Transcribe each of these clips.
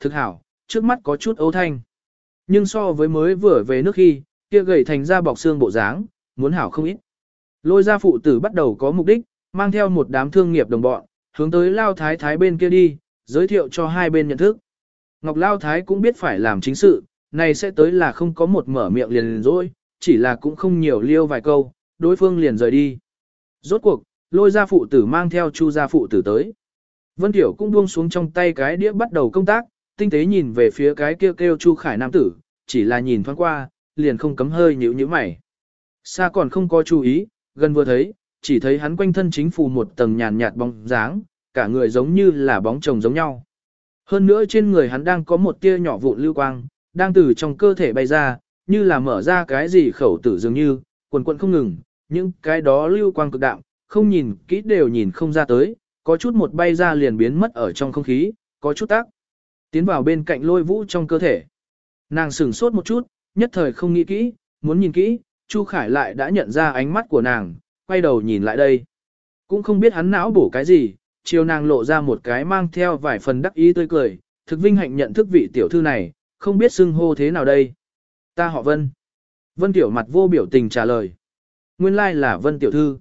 thực hảo, trước mắt có chút ấu thanh. Nhưng so với mới vừa về nước khi, kia gầy thành ra bọc xương bộ dáng, muốn hảo không ít. Lôi ra phụ tử bắt đầu có mục đích, mang theo một đám thương nghiệp đồng bọn, hướng tới Lao Thái Thái bên kia đi, giới thiệu cho hai bên nhận thức. Ngọc Lao Thái cũng biết phải làm chính sự, này sẽ tới là không có một mở miệng liền liền rồi, chỉ là cũng không nhiều liêu vài câu, đối phương liền rời đi. Rốt cuộc, lôi ra phụ tử mang theo chu gia phụ tử tới. Vân Tiểu cũng buông xuống trong tay cái đĩa bắt đầu công tác, tinh tế nhìn về phía cái kêu kêu chu khải nam tử, chỉ là nhìn thoáng qua, liền không cấm hơi nhíu nhíu mày. Xa còn không có chú ý, gần vừa thấy, chỉ thấy hắn quanh thân chính phủ một tầng nhàn nhạt bóng dáng, cả người giống như là bóng chồng giống nhau. Hơn nữa trên người hắn đang có một tia nhỏ vụn lưu quang, đang từ trong cơ thể bay ra, như là mở ra cái gì khẩu tử dường như, quần quần không ngừng, những cái đó lưu quang cực đạm, không nhìn kỹ đều nhìn không ra tới, có chút một bay ra liền biến mất ở trong không khí, có chút tác. Tiến vào bên cạnh lôi vũ trong cơ thể. Nàng sửng sốt một chút, nhất thời không nghĩ kỹ, muốn nhìn kỹ, Chu Khải lại đã nhận ra ánh mắt của nàng, quay đầu nhìn lại đây. Cũng không biết hắn não bổ cái gì, chiều nàng lộ ra một cái mang theo vài phần đắc ý tươi cười, thực vinh hạnh nhận thức vị tiểu thư này, không biết xưng hô thế nào đây. Ta họ Vân. Vân tiểu mặt vô biểu tình trả lời. Nguyên lai like là Vân tiểu thư.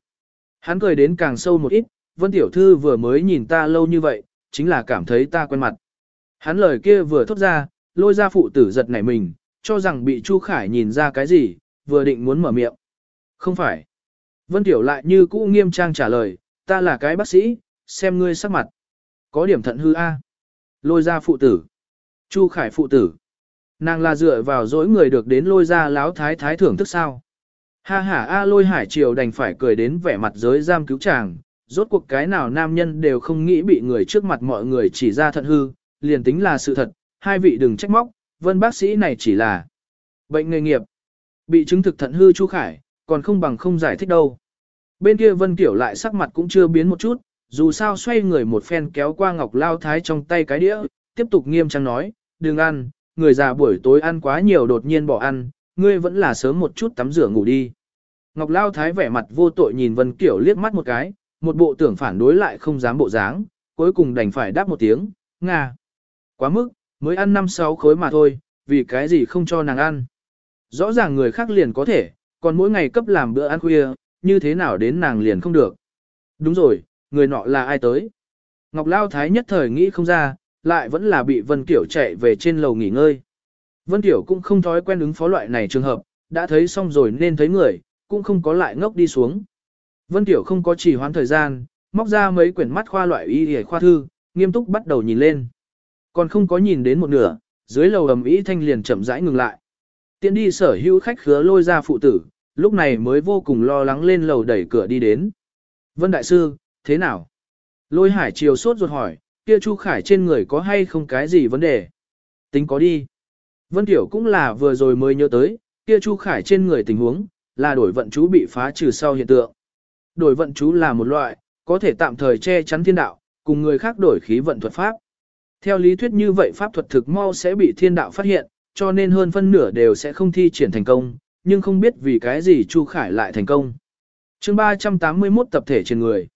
Hắn cười đến càng sâu một ít, Vân tiểu thư vừa mới nhìn ta lâu như vậy, chính là cảm thấy ta quen mặt. Hắn lời kia vừa thốt ra, lôi ra phụ tử giật nảy mình, cho rằng bị Chu Khải nhìn ra cái gì, vừa định muốn mở miệng. Không phải. Vân Tiểu lại như cũ nghiêm trang trả lời, ta là cái bác sĩ, xem ngươi sắc mặt. Có điểm thận hư A. Lôi ra phụ tử. Chu Khải phụ tử. Nàng là dựa vào dối người được đến lôi ra láo thái thái thưởng thức sao. Ha ha A lôi hải triều đành phải cười đến vẻ mặt giới giam cứu chàng. Rốt cuộc cái nào nam nhân đều không nghĩ bị người trước mặt mọi người chỉ ra thận hư, liền tính là sự thật, hai vị đừng trách móc, vân bác sĩ này chỉ là bệnh nghề nghiệp. Bị chứng thực thận hư Chu Khải, còn không bằng không giải thích đâu. Bên kia Vân Kiểu lại sắc mặt cũng chưa biến một chút, dù sao xoay người một phen kéo qua Ngọc Lao Thái trong tay cái đĩa, tiếp tục nghiêm trang nói, đừng ăn, người già buổi tối ăn quá nhiều đột nhiên bỏ ăn, ngươi vẫn là sớm một chút tắm rửa ngủ đi. Ngọc Lao Thái vẻ mặt vô tội nhìn Vân Kiểu liếc mắt một cái, một bộ tưởng phản đối lại không dám bộ dáng, cuối cùng đành phải đáp một tiếng, Nga. Quá mức, mới ăn năm sáu khối mà thôi, vì cái gì không cho nàng ăn. Rõ ràng người khác liền có thể, còn mỗi ngày cấp làm bữa ăn khuya, như thế nào đến nàng liền không được. Đúng rồi, người nọ là ai tới? Ngọc Lao Thái nhất thời nghĩ không ra, lại vẫn là bị Vân Kiểu chạy về trên lầu nghỉ ngơi. Vân Kiểu cũng không thói quen ứng phó loại này trường hợp, đã thấy xong rồi nên thấy người, cũng không có lại ngốc đi xuống. Vân Kiểu không có chỉ hoãn thời gian, móc ra mấy quyển mắt khoa loại y y khoa thư, nghiêm túc bắt đầu nhìn lên. Còn không có nhìn đến một nửa, dưới lầu ầm ĩ thanh liền chậm rãi ngừng lại. Tiến đi sở hữu khách khứa lôi ra phụ tử, lúc này mới vô cùng lo lắng lên lầu đẩy cửa đi đến. Vân Đại Sư, thế nào? Lôi hải chiều sốt ruột hỏi, kia Chu Khải trên người có hay không cái gì vấn đề? Tính có đi. Vân Tiểu cũng là vừa rồi mới nhớ tới, kia Chu Khải trên người tình huống, là đổi vận chú bị phá trừ sau hiện tượng. Đổi vận chú là một loại, có thể tạm thời che chắn thiên đạo, cùng người khác đổi khí vận thuật pháp. Theo lý thuyết như vậy pháp thuật thực mau sẽ bị thiên đạo phát hiện, cho nên hơn phân nửa đều sẽ không thi triển thành công, nhưng không biết vì cái gì Chu Khải lại thành công. chương 381 tập thể trên người.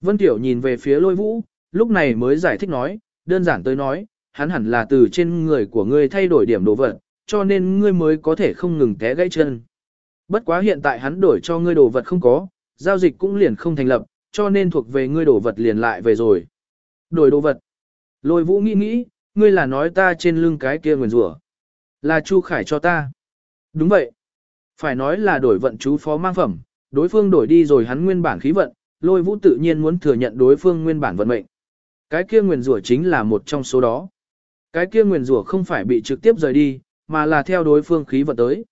Vân Tiểu nhìn về phía lôi vũ, lúc này mới giải thích nói, đơn giản tới nói, hắn hẳn là từ trên người của ngươi thay đổi điểm đồ vật, cho nên ngươi mới có thể không ngừng té gãy chân. Bất quá hiện tại hắn đổi cho ngươi đồ vật không có, giao dịch cũng liền không thành lập, cho nên thuộc về ngươi đồ vật liền lại về rồi. Đổi đồ vật. Lôi vũ nghĩ nghĩ, ngươi là nói ta trên lưng cái kia nguyền rủa Là Chu Khải cho ta. Đúng vậy. Phải nói là đổi vận chú phó mang phẩm, đối phương đổi đi rồi hắn nguyên bản khí vận, lôi vũ tự nhiên muốn thừa nhận đối phương nguyên bản vận mệnh. Cái kia nguyền rủa chính là một trong số đó. Cái kia nguyền rủa không phải bị trực tiếp rời đi, mà là theo đối phương khí vận tới.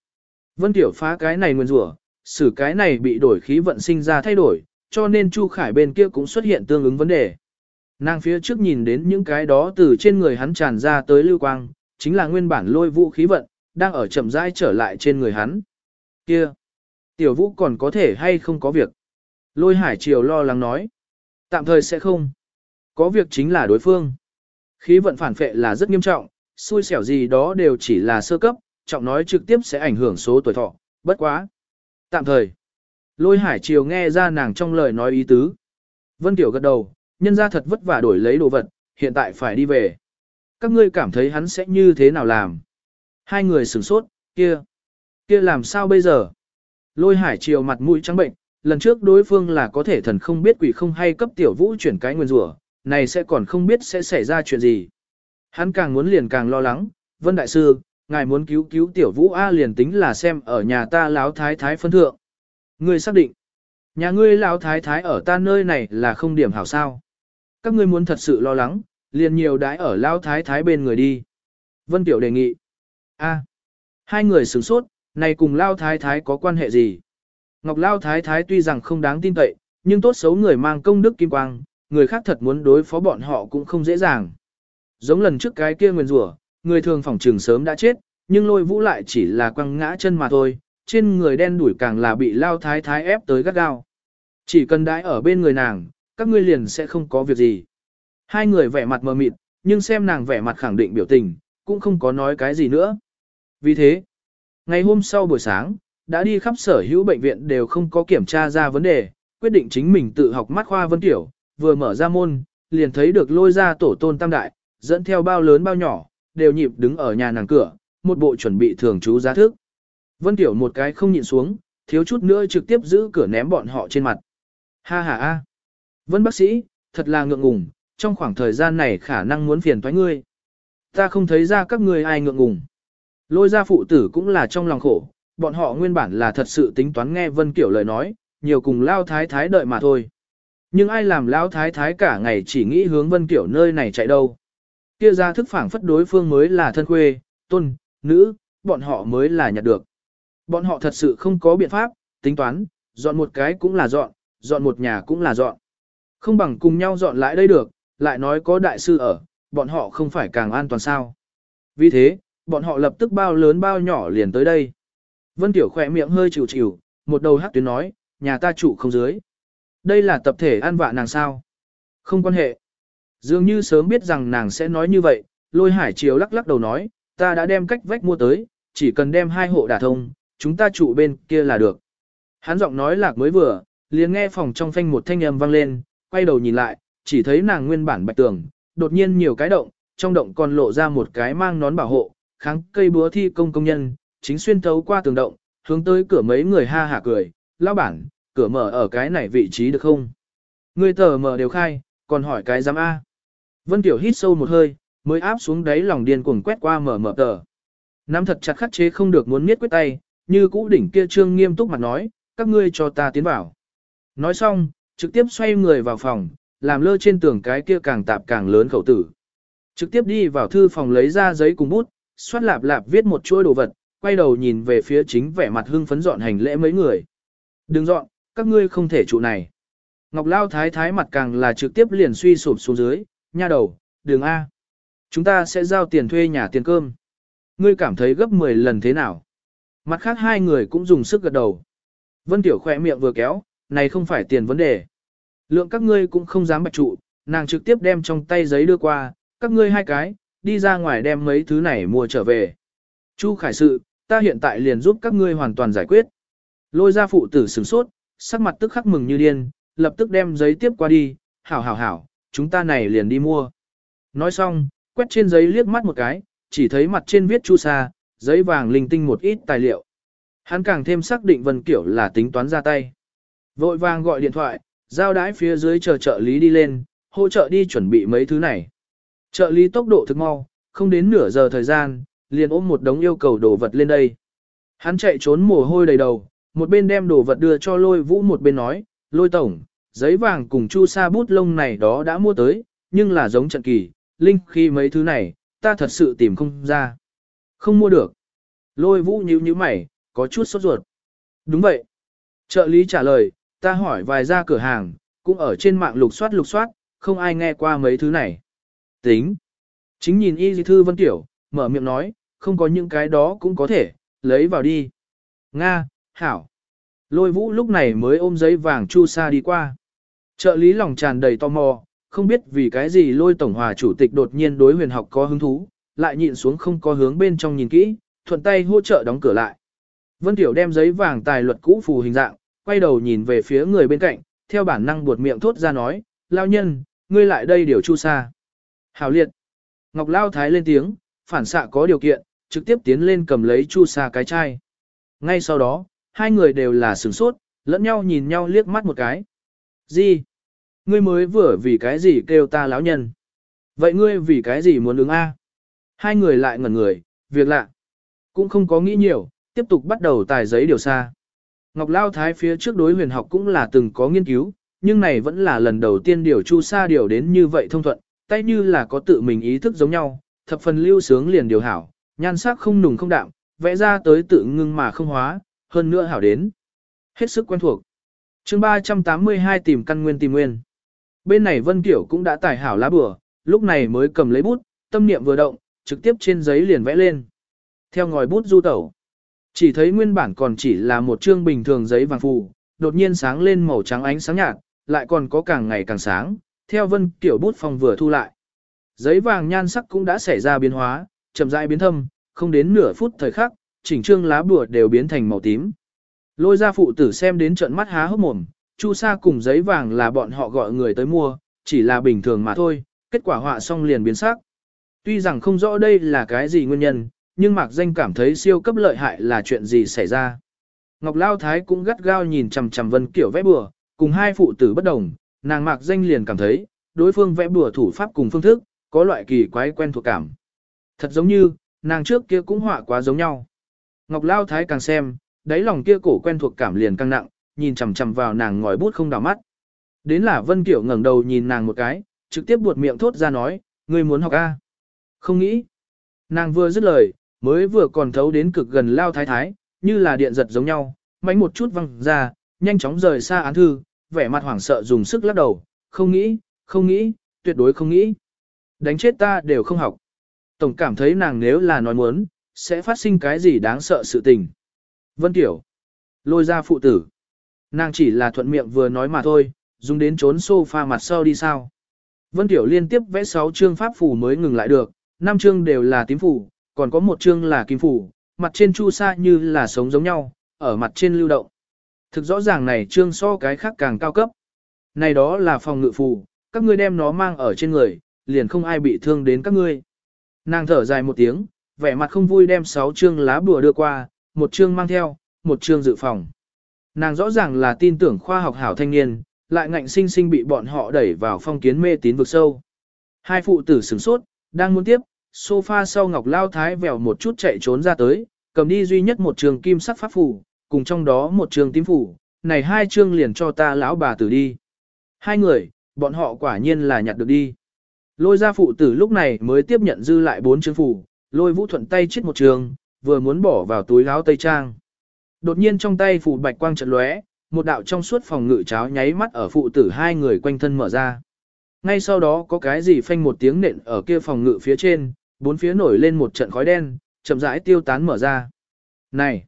Vân Tiểu phá cái này nguyền rủa, xử cái này bị đổi khí vận sinh ra thay đổi, cho nên Chu Khải bên kia cũng xuất hiện tương ứng vấn đề. Nàng phía trước nhìn đến những cái đó từ trên người hắn tràn ra tới lưu quang, chính là nguyên bản lôi vũ khí vận, đang ở chậm rãi trở lại trên người hắn. Kia, tiểu vũ còn có thể hay không có việc? Lôi hải triều lo lắng nói. Tạm thời sẽ không. Có việc chính là đối phương. Khí vận phản phệ là rất nghiêm trọng, xui xẻo gì đó đều chỉ là sơ cấp, trọng nói trực tiếp sẽ ảnh hưởng số tuổi thọ, bất quá. Tạm thời. Lôi hải triều nghe ra nàng trong lời nói ý tứ. Vân Tiểu gật đầu, nhân ra thật vất vả đổi lấy đồ vật, hiện tại phải đi về. Các ngươi cảm thấy hắn sẽ như thế nào làm? Hai người sửng sốt, kia, kia làm sao bây giờ? Lôi hải chiều mặt mũi trắng bệnh, lần trước đối phương là có thể thần không biết quỷ không hay cấp tiểu vũ chuyển cái nguyên rủa, này sẽ còn không biết sẽ xảy ra chuyện gì. Hắn càng muốn liền càng lo lắng, Vân Đại Sư, ngài muốn cứu cứu tiểu vũ A liền tính là xem ở nhà ta láo thái thái phân thượng. Ngươi xác định, nhà ngươi láo thái thái ở ta nơi này là không điểm hảo sao. Các ngươi muốn thật sự lo lắng, liền nhiều đái ở lao thái thái bên người đi. Vân Tiểu đề nghị. A, hai người sửng sốt, này cùng lao thái thái có quan hệ gì? Ngọc lao thái thái tuy rằng không đáng tin cậy, nhưng tốt xấu người mang công đức kim quang, người khác thật muốn đối phó bọn họ cũng không dễ dàng. Giống lần trước cái kia nguyên rủa, người thường phòng trường sớm đã chết, nhưng lôi vũ lại chỉ là quăng ngã chân mà thôi, trên người đen đuổi càng là bị lao thái thái ép tới gắt gao. Chỉ cần đãi ở bên người nàng, các ngươi liền sẽ không có việc gì. Hai người vẻ mặt mờ mịt, nhưng xem nàng vẻ mặt khẳng định biểu tình, cũng không có nói cái gì nữa. Vì thế, ngày hôm sau buổi sáng, đã đi khắp sở hữu bệnh viện đều không có kiểm tra ra vấn đề, quyết định chính mình tự học mắt khoa vân tiểu, vừa mở ra môn, liền thấy được lôi ra tổ tôn tam đại, dẫn theo bao lớn bao nhỏ, đều nhịp đứng ở nhà nàng cửa, một bộ chuẩn bị thường trú giá thức. Vân tiểu một cái không nhịn xuống, thiếu chút nữa trực tiếp giữ cửa ném bọn họ trên mặt. Ha ha ha. Vân bác sĩ, thật là ngượng ngùng, trong khoảng thời gian này khả năng muốn phiền toái ngươi. Ta không thấy ra các ngươi ai ngượng ngùng. Lôi ra phụ tử cũng là trong lòng khổ, bọn họ nguyên bản là thật sự tính toán nghe Vân Kiểu lời nói, nhiều cùng Lao Thái Thái đợi mà thôi. Nhưng ai làm Lao Thái Thái cả ngày chỉ nghĩ hướng Vân Kiểu nơi này chạy đâu. Kia ra thức phảng phất đối phương mới là thân quê, tôn, nữ, bọn họ mới là nhặt được. Bọn họ thật sự không có biện pháp, tính toán, dọn một cái cũng là dọn, dọn một nhà cũng là dọn. Không bằng cùng nhau dọn lại đây được, lại nói có đại sư ở, bọn họ không phải càng an toàn sao. Vì thế, bọn họ lập tức bao lớn bao nhỏ liền tới đây. Vân Tiểu khỏe miệng hơi chịu chịu, một đầu hát tuyến nói, nhà ta chủ không dưới. Đây là tập thể an vạ nàng sao? Không quan hệ. Dường như sớm biết rằng nàng sẽ nói như vậy, lôi hải chiều lắc lắc đầu nói, ta đã đem cách vách mua tới, chỉ cần đem hai hộ đả thông, chúng ta trụ bên kia là được. Hắn giọng nói lạc mới vừa, liền nghe phòng trong phanh một thanh âm vang lên, quay đầu nhìn lại, chỉ thấy nàng nguyên bản bạch tường, đột nhiên nhiều cái động, trong động còn lộ ra một cái mang nón bảo hộ, kháng cây búa thi công công nhân, chính xuyên thấu qua tường động, hướng tới cửa mấy người ha hả cười, lão bản, cửa mở ở cái này vị trí được không? Người tờ mở đều khai, còn hỏi cái giám A. Vân Tiểu hít sâu một hơi, mới áp xuống đáy lòng điên cuồng quét qua mở mở tờ. Nắm thật chặt khắc chế không được muốn miết quyết tay, như cũ đỉnh kia trương nghiêm túc mặt nói, các ngươi cho ta tiến vào. Nói xong, trực tiếp xoay người vào phòng, làm lơ trên tường cái kia càng tạp càng lớn khẩu tử. Trực tiếp đi vào thư phòng lấy ra giấy cùng bút, xoát lạp lạp viết một chuỗi đồ vật, quay đầu nhìn về phía chính vẻ mặt hưng phấn dọn hành lễ mấy người. Đừng dọn, các ngươi không thể trụ này. Ngọc Lao thái thái mặt càng là trực tiếp liền suy sụp xuống dưới, nha đầu, đường A. Chúng ta sẽ giao tiền thuê nhà tiền cơm. Ngươi cảm thấy gấp 10 lần thế nào? Mặt khác hai người cũng dùng sức gật đầu. Vân Tiểu khỏe miệng vừa kéo, này không phải tiền vấn đề. Lượng các ngươi cũng không dám bạch trụ, nàng trực tiếp đem trong tay giấy đưa qua, các ngươi hai cái, đi ra ngoài đem mấy thứ này mua trở về. Chu Khải sự, ta hiện tại liền giúp các ngươi hoàn toàn giải quyết. Lôi ra phụ tử sửng sốt, sắc mặt tức khắc mừng như điên, lập tức đem giấy tiếp qua đi, hảo hảo hảo, chúng ta này liền đi mua. Nói xong, quét trên giấy liếc mắt một cái, chỉ thấy mặt trên viết chu sa, giấy vàng linh tinh một ít tài liệu. Hắn càng thêm xác định Vân Kiểu là tính toán ra tay. Vội vàng gọi điện thoại, giao đái phía dưới chờ trợ lý đi lên, hỗ trợ đi chuẩn bị mấy thứ này. Trợ lý tốc độ thực mau, không đến nửa giờ thời gian, liền ôm một đống yêu cầu đồ vật lên đây. Hắn chạy trốn mồ hôi đầy đầu, một bên đem đồ vật đưa cho lôi vũ một bên nói, lôi tổng, giấy vàng cùng chu sa bút lông này đó đã mua tới, nhưng là giống trận kỳ, linh khi mấy thứ này, ta thật sự tìm không ra. Không mua được. Lôi vũ nhíu nhíu mày, có chút sốt ruột. Đúng vậy. Trợ lý trả lời, ta hỏi vài gia cửa hàng, cũng ở trên mạng lục soát lục soát, không ai nghe qua mấy thứ này. Tính. Chính nhìn y di thư vân tiểu, mở miệng nói, không có những cái đó cũng có thể, lấy vào đi. Nga, Hảo. Lôi vũ lúc này mới ôm giấy vàng chu sa đi qua. Trợ lý lòng tràn đầy tò mò, không biết vì cái gì lôi tổng hòa chủ tịch đột nhiên đối huyền học có hứng thú, lại nhịn xuống không có hướng bên trong nhìn kỹ, thuận tay hỗ trợ đóng cửa lại. Vân Tiểu đem giấy vàng tài luật cũ phù hình dạng, quay đầu nhìn về phía người bên cạnh, theo bản năng buột miệng thốt ra nói, lao nhân, ngươi lại đây điều chu sa. Hảo liệt. Ngọc Lao Thái lên tiếng, phản xạ có điều kiện, trực tiếp tiến lên cầm lấy chu sa cái chai. Ngay sau đó, hai người đều là sửng sốt, lẫn nhau nhìn nhau liếc mắt một cái. Gì? Ngươi mới vừa vì cái gì kêu ta lão nhân? Vậy ngươi vì cái gì muốn ứng A? Hai người lại ngẩn người, việc lạ. Cũng không có nghĩ nhiều, tiếp tục bắt đầu tài giấy điều xa. Ngọc Lao Thái phía trước đối huyền học cũng là từng có nghiên cứu, nhưng này vẫn là lần đầu tiên điều chu sa điều đến như vậy thông thuận, tay như là có tự mình ý thức giống nhau, thập phần lưu sướng liền điều hảo, nhan sắc không nùng không đạm, vẽ ra tới tự ngưng mà không hóa, hơn nữa hảo đến. Hết sức quen thuộc. chương 382 tìm căn nguyên tìm nguyên. Bên này Vân Kiểu cũng đã tải hảo lá bừa, lúc này mới cầm lấy bút, tâm niệm vừa động, trực tiếp trên giấy liền vẽ lên. Theo ngòi bút du tẩu, chỉ thấy nguyên bản còn chỉ là một chương bình thường giấy vàng phù, đột nhiên sáng lên màu trắng ánh sáng nhạt, lại còn có càng ngày càng sáng, theo Vân Kiểu bút phong vừa thu lại. Giấy vàng nhan sắc cũng đã xảy ra biến hóa, chậm rãi biến thâm, không đến nửa phút thời khắc, chỉnh trương lá bùa đều biến thành màu tím. Lôi ra phụ tử xem đến trận mắt há hốc mồm, chu sa cùng giấy vàng là bọn họ gọi người tới mua, chỉ là bình thường mà thôi, kết quả họa xong liền biến sắc. Tuy rằng không rõ đây là cái gì nguyên nhân, nhưng Mạc Danh cảm thấy siêu cấp lợi hại là chuyện gì xảy ra. Ngọc Lao Thái cũng gắt gao nhìn chằm chằm Vân Kiểu vẽ bùa, cùng hai phụ tử bất đồng, nàng Mạc Danh liền cảm thấy, đối phương vẽ bùa thủ pháp cùng phương thức, có loại kỳ quái quen thuộc cảm. Thật giống như, nàng trước kia cũng họa quá giống nhau. Ngọc Lao Thái càng xem, đáy lòng kia cổ quen thuộc cảm liền căng nặng, nhìn chằm chằm vào nàng ngòi bút không đào mắt. Đến là Vân Kiểu ngẩng đầu nhìn nàng một cái, trực tiếp buột miệng thốt ra nói, ngươi muốn học A. Không nghĩ. Nàng vừa dứt lời, mới vừa còn thấu đến cực gần Lao Thái Thái, như là điện giật giống nhau, mánh một chút văng ra, nhanh chóng rời xa án thư, vẻ mặt hoảng sợ dùng sức lắc đầu, không nghĩ, không nghĩ, tuyệt đối không nghĩ. Đánh chết ta đều không học. Tổng cảm thấy nàng nếu là nói muốn, sẽ phát sinh cái gì đáng sợ sự tình. Vân Tiểu. Lôi ra phụ tử. Nàng chỉ là thuận miệng vừa nói mà thôi, dùng đến trốn sofa mặt sau đi sao. Vân Tiểu liên tiếp vẽ 6 chương pháp phù mới ngừng lại được, 5 chương đều là tím phù, còn có một chương là kim phủ mặt trên chu sa như là sống giống nhau, ở mặt trên lưu động. Thực rõ ràng này chương so cái khác càng cao cấp. Này đó là phòng ngự phù, các ngươi đem nó mang ở trên người, liền không ai bị thương đến các ngươi. Nàng thở dài một tiếng, vẻ mặt không vui đem 6 chương lá bùa đưa qua, một chương mang theo, một chương dự phòng. Nàng rõ ràng là tin tưởng khoa học hảo thanh niên, lại ngạnh sinh sinh bị bọn họ đẩy vào phong kiến mê tín vực sâu. Hai phụ tử sửng sốt, đang muốn tiếp, sofa sau ngọc lao thái vèo một chút chạy trốn ra tới, cầm đi duy nhất một trường kim sắc pháp phủ, cùng trong đó một trường tím phủ, này hai chương liền cho ta lão bà tử đi. Hai người, bọn họ quả nhiên là nhặt được đi. Lôi ra phụ tử lúc này mới tiếp nhận dư lại bốn chương phủ, lôi vũ thuận tay chết một trường, vừa muốn bỏ vào túi áo tây trang. Đột nhiên trong tay phủ bạch quang trận lóe, một đạo trong suốt phòng ngự cháo nháy mắt ở phụ tử hai người quanh thân mở ra. Ngay sau đó có cái gì phanh một tiếng nện ở kia phòng ngự phía trên, bốn phía nổi lên một trận khói đen, chậm rãi tiêu tán mở ra. Này,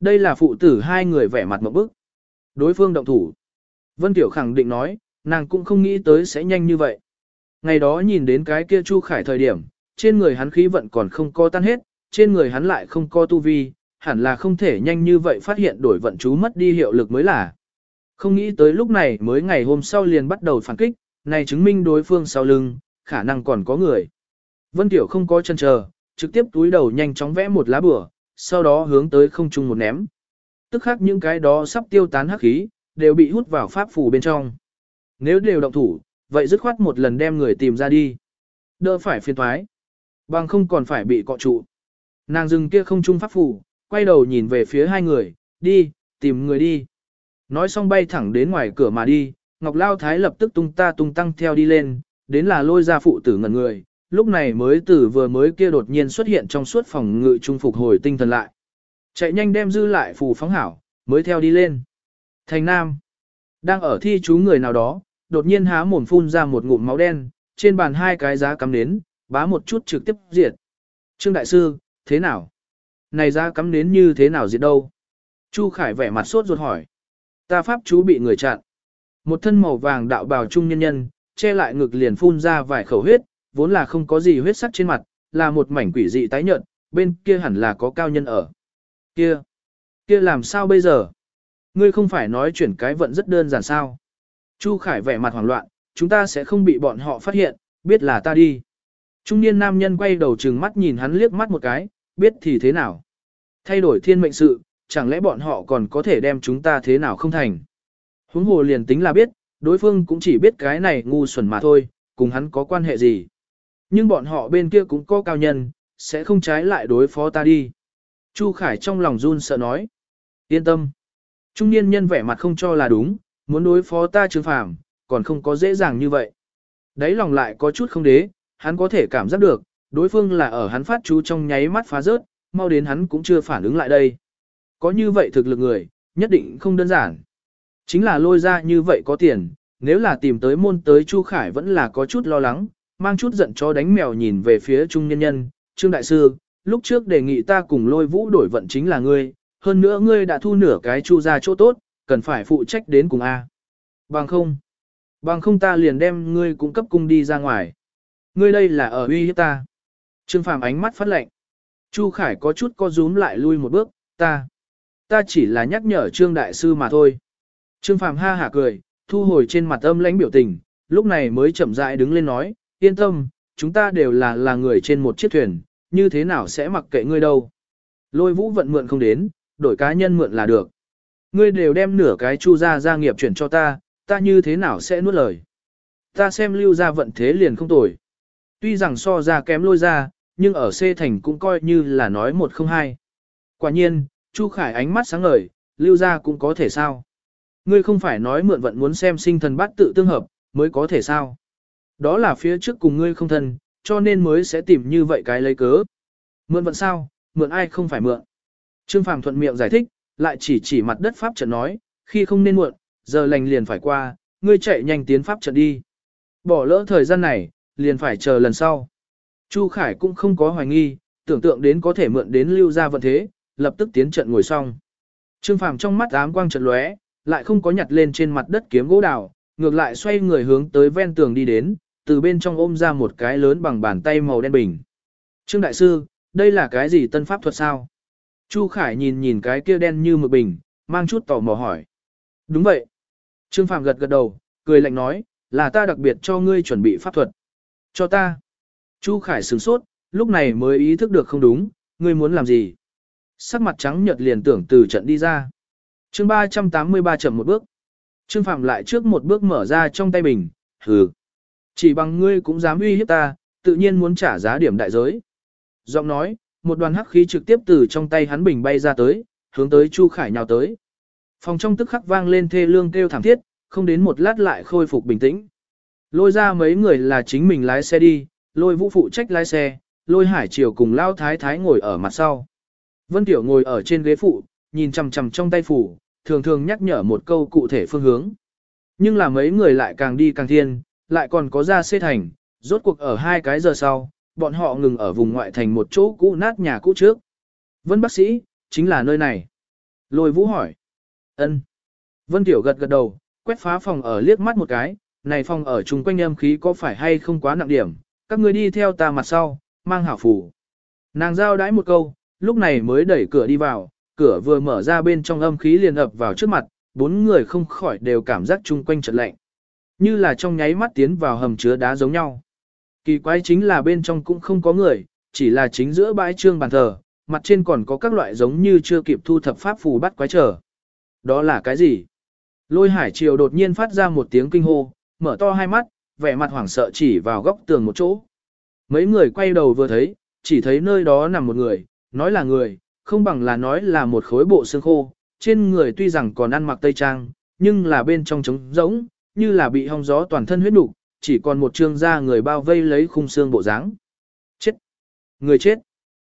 đây là phụ tử hai người vẻ mặt một bức. Đối phương động thủ. Vân Tiểu khẳng định nói, nàng cũng không nghĩ tới sẽ nhanh như vậy. Ngày đó nhìn đến cái kia Chu Khải thời điểm, trên người hắn khí vận còn không co tan hết, trên người hắn lại không co tu vi, hẳn là không thể nhanh như vậy phát hiện đổi vận chú mất đi hiệu lực mới là. Không nghĩ tới lúc này mới ngày hôm sau liền bắt đầu phản kích, này chứng minh đối phương sau lưng, khả năng còn có người. Vân Tiểu không có chân chờ, trực tiếp túi đầu nhanh chóng vẽ một lá bửa, sau đó hướng tới không trung một ném. Tức khắc những cái đó sắp tiêu tán hắc khí, đều bị hút vào pháp phù bên trong. Nếu đều động thủ, vậy dứt khoát một lần đem người tìm ra đi. Đỡ phải phiền thoái. Bằng không còn phải bị cọ trụ. Nàng dừng kia không trung pháp phù, quay đầu nhìn về phía hai người, đi, tìm người đi. Nói xong bay thẳng đến ngoài cửa mà đi, Ngọc Lao Thái lập tức tung ta tung tăng theo đi lên, đến là lôi ra phụ tử ngẩn người, lúc này mới tử vừa mới kia đột nhiên xuất hiện trong suốt phòng ngự trung phục hồi tinh thần lại. Chạy nhanh đem dư lại phù phóng hảo, mới theo đi lên. Thành Nam, đang ở thi chú người nào đó, đột nhiên há mồm phun ra một ngụm máu đen, trên bàn hai cái giá cắm nến, bá một chút trực tiếp diệt. Trương Đại Sư, thế nào? Này giá cắm nến như thế nào diệt đâu? Chu Khải vẻ mặt sốt ruột hỏi. Ta pháp chú bị người chặn. Một thân màu vàng đạo bào trung nhân nhân, che lại ngực liền phun ra vài khẩu huyết, vốn là không có gì huyết sắc trên mặt, là một mảnh quỷ dị tái nhợt, bên kia hẳn là có cao nhân ở. Kia, kia làm sao bây giờ? Ngươi không phải nói chuyển cái vận rất đơn giản sao? Chu Khải vẻ mặt hoảng loạn, chúng ta sẽ không bị bọn họ phát hiện, biết là ta đi. Trung niên nam nhân quay đầu trừng mắt nhìn hắn liếc mắt một cái, biết thì thế nào. Thay đổi thiên mệnh sự, chẳng lẽ bọn họ còn có thể đem chúng ta thế nào không thành. Huống hồ liền tính là biết, đối phương cũng chỉ biết cái này ngu xuẩn mà thôi, cùng hắn có quan hệ gì. Nhưng bọn họ bên kia cũng có cao nhân, sẽ không trái lại đối phó ta đi. Chu Khải trong lòng run sợ nói. Yên tâm. Trung niên nhân vẻ mặt không cho là đúng, muốn đối phó ta trương phàm, còn không có dễ dàng như vậy. Đấy lòng lại có chút không đế, hắn có thể cảm giác được, đối phương là ở hắn phát chú trong nháy mắt phá rớt, mau đến hắn cũng chưa phản ứng lại đây. Có như vậy thực lực người, nhất định không đơn giản. Chính là lôi ra như vậy có tiền, nếu là tìm tới môn tới Chu Khải vẫn là có chút lo lắng, mang chút giận cho đánh mèo nhìn về phía trung nhân nhân, Trương Đại Sư, lúc trước đề nghị ta cùng lôi vũ đổi vận chính là ngươi, hơn nữa ngươi đã thu nửa cái Chu ra chỗ tốt, cần phải phụ trách đến cùng A. Bằng không, bằng không ta liền đem ngươi cung cấp cung đi ra ngoài. Ngươi đây là ở uy hiếp ta. Trương Phàm ánh mắt phát lệnh. Chu Khải có chút co rúm lại lui một bước, ta. Ta chỉ là nhắc nhở Trương Đại Sư mà thôi. Trương Phàm ha hả cười, thu hồi trên mặt âm lãnh biểu tình, lúc này mới chậm rãi đứng lên nói, yên tâm, chúng ta đều là là người trên một chiếc thuyền, như thế nào sẽ mặc kệ ngươi đâu. Lôi vũ vận mượn không đến, đổi cá nhân mượn là được. Ngươi đều đem nửa cái chu ra gia nghiệp chuyển cho ta, ta như thế nào sẽ nuốt lời. Ta xem lưu ra vận thế liền không tồi. Tuy rằng so ra kém lôi ra, nhưng ở C thành cũng coi như là nói một không hai. Quả nhiên, Chu Khải ánh mắt sáng ngời, lưu ra cũng có thể sao. Ngươi không phải nói mượn vận muốn xem sinh thần bát tự tương hợp, mới có thể sao. Đó là phía trước cùng ngươi không thân, cho nên mới sẽ tìm như vậy cái lấy cớ. Mượn vận sao, mượn ai không phải mượn. Trương Phàm thuận miệng giải thích, lại chỉ chỉ mặt đất pháp trận nói, khi không nên muộn, giờ lành liền phải qua, ngươi chạy nhanh tiến pháp trận đi. Bỏ lỡ thời gian này, liền phải chờ lần sau. Chu Khải cũng không có hoài nghi, tưởng tượng đến có thể mượn đến lưu ra vận thế, lập tức tiến trận ngồi xong. Trương Phàm trong mắt ám quang trận lóe, lại không có nhặt lên trên mặt đất kiếm gỗ đào, ngược lại xoay người hướng tới ven tường đi đến, từ bên trong ôm ra một cái lớn bằng bàn tay màu đen bình. Trương Đại Sư, đây là cái gì tân pháp thuật sao? Chu Khải nhìn nhìn cái kia đen như mực bình, mang chút tò mò hỏi. Đúng vậy. Trương Phạm gật gật đầu, cười lạnh nói, là ta đặc biệt cho ngươi chuẩn bị pháp thuật. Cho ta. Chu Khải sửng sốt, lúc này mới ý thức được không đúng, ngươi muốn làm gì. Sắc mặt trắng nhợt liền tưởng từ trận đi ra. chương 383 chậm một bước. Trương Phạm lại trước một bước mở ra trong tay bình, hừ. Chỉ bằng ngươi cũng dám uy hiếp ta, tự nhiên muốn trả giá điểm đại giới. Giọng nói, một đoàn hắc khí trực tiếp từ trong tay hắn bình bay ra tới, hướng tới Chu Khải nhào tới. Phòng trong tức khắc vang lên thê lương kêu thảm thiết, không đến một lát lại khôi phục bình tĩnh. Lôi ra mấy người là chính mình lái xe đi, lôi vũ phụ trách lái xe, lôi hải triều cùng lao thái thái ngồi ở mặt sau. Vân Tiểu ngồi ở trên ghế phụ, nhìn chằm chằm trong tay phủ, thường thường nhắc nhở một câu cụ thể phương hướng. Nhưng là mấy người lại càng đi càng thiên, lại còn có ra xê thành, rốt cuộc ở hai cái giờ sau, bọn họ ngừng ở vùng ngoại thành một chỗ cũ nát nhà cũ trước. Vân bác sĩ, chính là nơi này. Lôi vũ hỏi. ân. Vân Tiểu gật gật đầu, quét phá phòng ở liếc mắt một cái, này phòng ở chung quanh âm khí có phải hay không quá nặng điểm, các người đi theo ta mặt sau, mang hảo phủ. Nàng giao đãi một câu, lúc này mới đẩy cửa đi vào, cửa vừa mở ra bên trong âm khí liền ập vào trước mặt, bốn người không khỏi đều cảm giác chung quanh chợt lạnh. Như là trong nháy mắt tiến vào hầm chứa đá giống nhau. Kỳ quái chính là bên trong cũng không có người, chỉ là chính giữa bãi trương bàn thờ, mặt trên còn có các loại giống như chưa kịp thu thập pháp phù bắt quái trở. Đó là cái gì? Lôi hải triều đột nhiên phát ra một tiếng kinh hô, mở to hai mắt, vẻ mặt hoảng sợ chỉ vào góc tường một chỗ. Mấy người quay đầu vừa thấy, chỉ thấy nơi đó nằm một người, nói là người, không bằng là nói là một khối bộ xương khô, trên người tuy rằng còn ăn mặc tây trang, nhưng là bên trong trống rỗng, như là bị hong gió toàn thân huyết nục, chỉ còn một trương da người bao vây lấy khung xương bộ dáng. Chết! Người chết!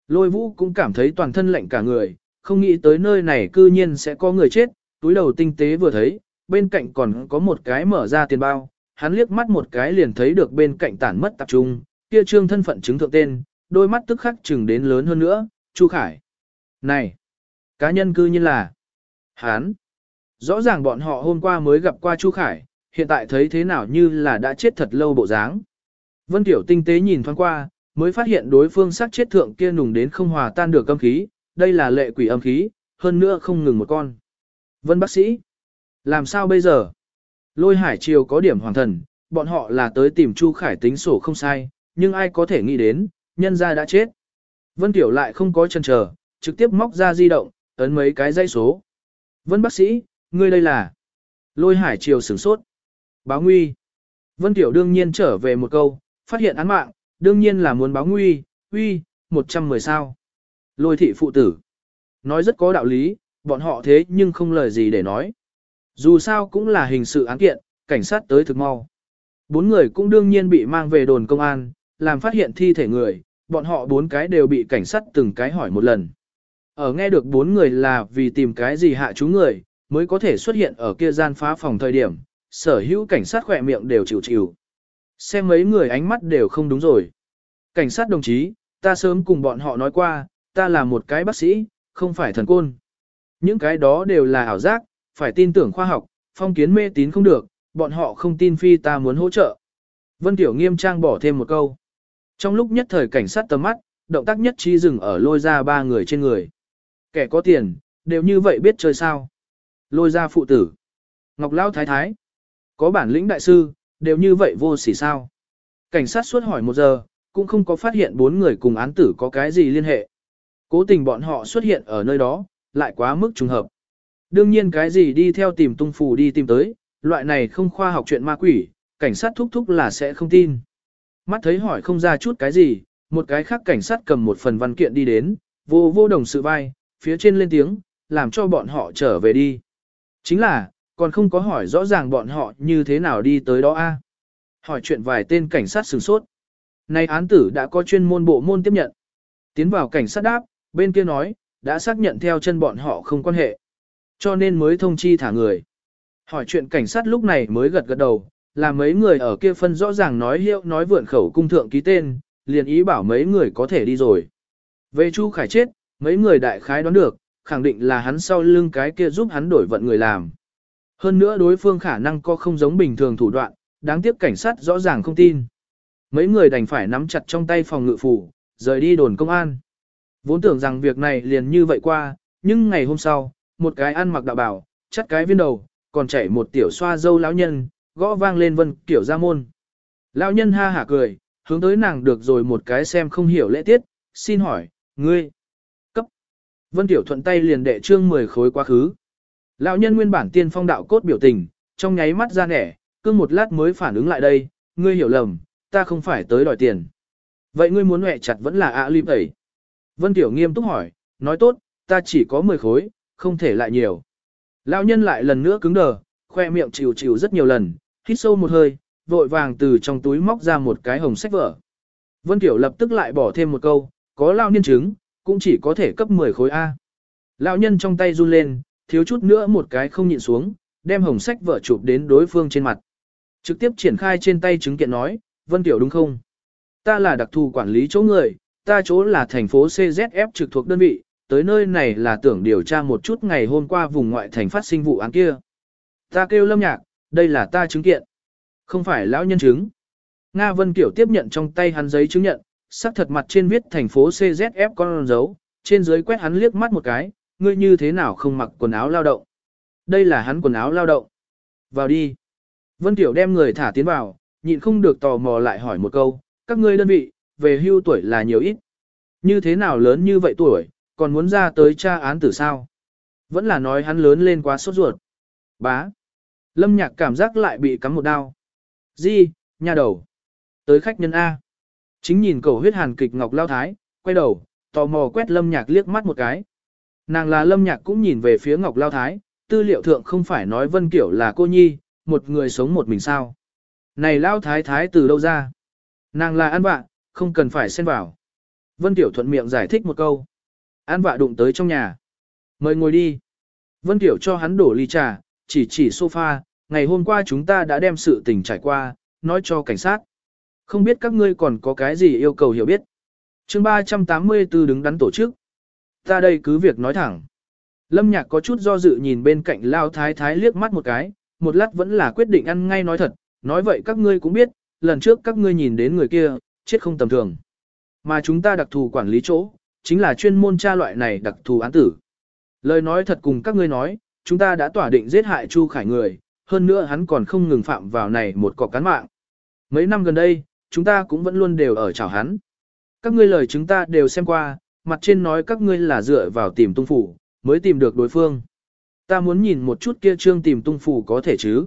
Lôi vũ cũng cảm thấy toàn thân lạnh cả người, không nghĩ tới nơi này cư nhiên sẽ có người chết, túi đầu tinh tế vừa thấy, bên cạnh còn có một cái mở ra tiền bao, hắn liếc mắt một cái liền thấy được bên cạnh tản mất tập trung, kia trương thân phận chứng thượng tên, đôi mắt tức khắc chừng đến lớn hơn nữa, Chu Khải. Này! Cá nhân cư nhiên là... Hán! Rõ ràng bọn họ hôm qua mới gặp qua Chu Khải, hiện tại thấy thế nào như là đã chết thật lâu bộ dáng. Vân Tiểu tinh tế nhìn thoáng qua, mới phát hiện đối phương sát chết thượng kia nùng đến không hòa tan được âm khí, đây là lệ quỷ âm khí, hơn nữa không ngừng một con. Vân bác sĩ, làm sao bây giờ? Lôi hải triều có điểm hoàng thần, bọn họ là tới tìm Chu Khải tính sổ không sai, nhưng ai có thể nghĩ đến, nhân ra đã chết. Vân Tiểu lại không có chân chờ, trực tiếp móc ra di động, ấn mấy cái dây số. Vân bác sĩ, ngươi đây là... Lôi hải triều sửng sốt. Báo nguy. Vân Tiểu đương nhiên trở về một câu, phát hiện án mạng, đương nhiên là muốn báo nguy, uy, 110 sao. Lôi thị phụ tử. Nói rất có đạo lý, bọn họ thế nhưng không lời gì để nói. Dù sao cũng là hình sự án kiện, cảnh sát tới thực mau. Bốn người cũng đương nhiên bị mang về đồn công an, làm phát hiện thi thể người, bọn họ bốn cái đều bị cảnh sát từng cái hỏi một lần. Ở nghe được bốn người là vì tìm cái gì hạ chú người, mới có thể xuất hiện ở kia gian phá phòng thời điểm, sở hữu cảnh sát khỏe miệng đều chịu chịu. Xem mấy người ánh mắt đều không đúng rồi. Cảnh sát đồng chí, ta sớm cùng bọn họ nói qua, ta là một cái bác sĩ, không phải thần côn. Những cái đó đều là ảo giác, phải tin tưởng khoa học, phong kiến mê tín không được, bọn họ không tin phi ta muốn hỗ trợ. Vân Tiểu nghiêm trang bỏ thêm một câu. Trong lúc nhất thời cảnh sát tầm mắt, động tác nhất trí dừng ở lôi ra ba người trên người. Kẻ có tiền, đều như vậy biết chơi sao. Lôi ra phụ tử. Ngọc Lao Thái Thái. Có bản lĩnh đại sư, đều như vậy vô sỉ sao. Cảnh sát suốt hỏi một giờ, cũng không có phát hiện bốn người cùng án tử có cái gì liên hệ. Cố tình bọn họ xuất hiện ở nơi đó, lại quá mức trùng hợp. Đương nhiên cái gì đi theo tìm tung phù đi tìm tới, loại này không khoa học chuyện ma quỷ, cảnh sát thúc thúc là sẽ không tin. Mắt thấy hỏi không ra chút cái gì, một cái khác cảnh sát cầm một phần văn kiện đi đến, vô vô đồng sự vai, phía trên lên tiếng, làm cho bọn họ trở về đi. Chính là, còn không có hỏi rõ ràng bọn họ như thế nào đi tới đó a. Hỏi chuyện vài tên cảnh sát sửng sốt. Nay án tử đã có chuyên môn bộ môn tiếp nhận. Tiến vào cảnh sát đáp, bên kia nói, đã xác nhận theo chân bọn họ không quan hệ. Cho nên mới thông chi thả người. Hỏi chuyện cảnh sát lúc này mới gật gật đầu, là mấy người ở kia phân rõ ràng nói hiệu nói vượn khẩu cung thượng ký tên, liền ý bảo mấy người có thể đi rồi. Về Chu Khải chết, mấy người đại khái đoán được, khẳng định là hắn sau lưng cái kia giúp hắn đổi vận người làm. Hơn nữa đối phương khả năng có không giống bình thường thủ đoạn, đáng tiếc cảnh sát rõ ràng không tin. Mấy người đành phải nắm chặt trong tay phòng ngự phủ, rời đi đồn công an. Vốn tưởng rằng việc này liền như vậy qua, nhưng ngày hôm sau, một cái ăn mặc đạo bảo, chắt cái viên đầu, còn chảy một tiểu xoa dâu lão nhân, gõ vang lên vân kiểu ra môn. Lão nhân ha hả cười, hướng tới nàng được rồi một cái xem không hiểu lễ tiết, xin hỏi, ngươi, cấp. Vân tiểu thuận tay liền đệ trương 10 khối quá khứ. Lão nhân nguyên bản tiên phong đạo cốt biểu tình, trong nháy mắt ra nẻ, cương một lát mới phản ứng lại đây, ngươi hiểu lầm, ta không phải tới đòi tiền. Vậy ngươi muốn hẹ chặt vẫn là ạ à lim. Vân Tiểu nghiêm túc hỏi, nói tốt, ta chỉ có 10 khối, không thể lại nhiều. Lão nhân lại lần nữa cứng đờ, khoe miệng chịu chịu rất nhiều lần, hít sâu một hơi, vội vàng từ trong túi móc ra một cái hồng sách vở. Vân Tiểu lập tức lại bỏ thêm một câu, có lao niên chứng, cũng chỉ có thể cấp 10 khối A. Lão nhân trong tay run lên, thiếu chút nữa một cái không nhịn xuống, đem hồng sách vợ chụp đến đối phương trên mặt. Trực tiếp triển khai trên tay chứng kiện nói, Vân Tiểu đúng không? Ta là đặc thù quản lý chỗ người, ta chỗ là thành phố CZF trực thuộc đơn vị, tới nơi này là tưởng điều tra một chút ngày hôm qua vùng ngoại thành phát sinh vụ án kia. Ta kêu lâm nhạc, đây là ta chứng kiện. Không phải lão nhân chứng. Nga Vân Kiểu tiếp nhận trong tay hắn giấy chứng nhận, sắc thật mặt trên viết thành phố CZF con dấu, trên dưới quét hắn liếc mắt một cái, ngươi như thế nào không mặc quần áo lao động. Đây là hắn quần áo lao động. Vào đi. Vân Tiểu đem người thả tiến vào, nhịn không được tò mò lại hỏi một câu, các ngươi đơn vị, về hưu tuổi là nhiều ít. Như thế nào lớn như vậy tuổi, còn muốn ra tới tra án tử sao? Vẫn là nói hắn lớn lên quá sốt ruột. Bá. Lâm nhạc cảm giác lại bị cắm một đao. Di, nhà đầu. Tới khách nhân A. Chính nhìn cầu huyết hàn kịch ngọc lao thái, quay đầu, tò mò quét lâm nhạc liếc mắt một cái. Nàng là lâm nhạc cũng nhìn về phía ngọc lao thái, tư liệu thượng không phải nói vân kiểu là cô nhi, một người sống một mình sao. Này lao thái thái từ đâu ra? Nàng là ăn vạ, không cần phải xen vào. Vân Tiểu thuận miệng giải thích một câu. An vạ đụng tới trong nhà. Mời ngồi đi. Vân Tiểu cho hắn đổ ly trà, chỉ chỉ sofa, ngày hôm qua chúng ta đã đem sự tình trải qua, nói cho cảnh sát. Không biết các ngươi còn có cái gì yêu cầu hiểu biết. chương 384 đứng đắn tổ chức. Ta đây cứ việc nói thẳng. Lâm Nhạc có chút do dự nhìn bên cạnh Lao Thái Thái liếc mắt một cái, một lát vẫn là quyết định ăn ngay nói thật, nói vậy các ngươi cũng biết, lần trước các ngươi nhìn đến người kia, chết không tầm thường. Mà chúng ta đặc thù quản lý chỗ, chính là chuyên môn tra loại này đặc thù án tử. Lời nói thật cùng các ngươi nói, chúng ta đã tỏa định giết hại Chu Khải người, hơn nữa hắn còn không ngừng phạm vào này một cọc cán mạng. Mấy năm gần đây, chúng ta cũng vẫn luôn đều ở chào hắn. Các ngươi lời chúng ta đều xem qua, mặt trên nói các ngươi là dựa vào tìm tung phủ, mới tìm được đối phương. Ta muốn nhìn một chút kia trương tìm tung phủ có thể chứ.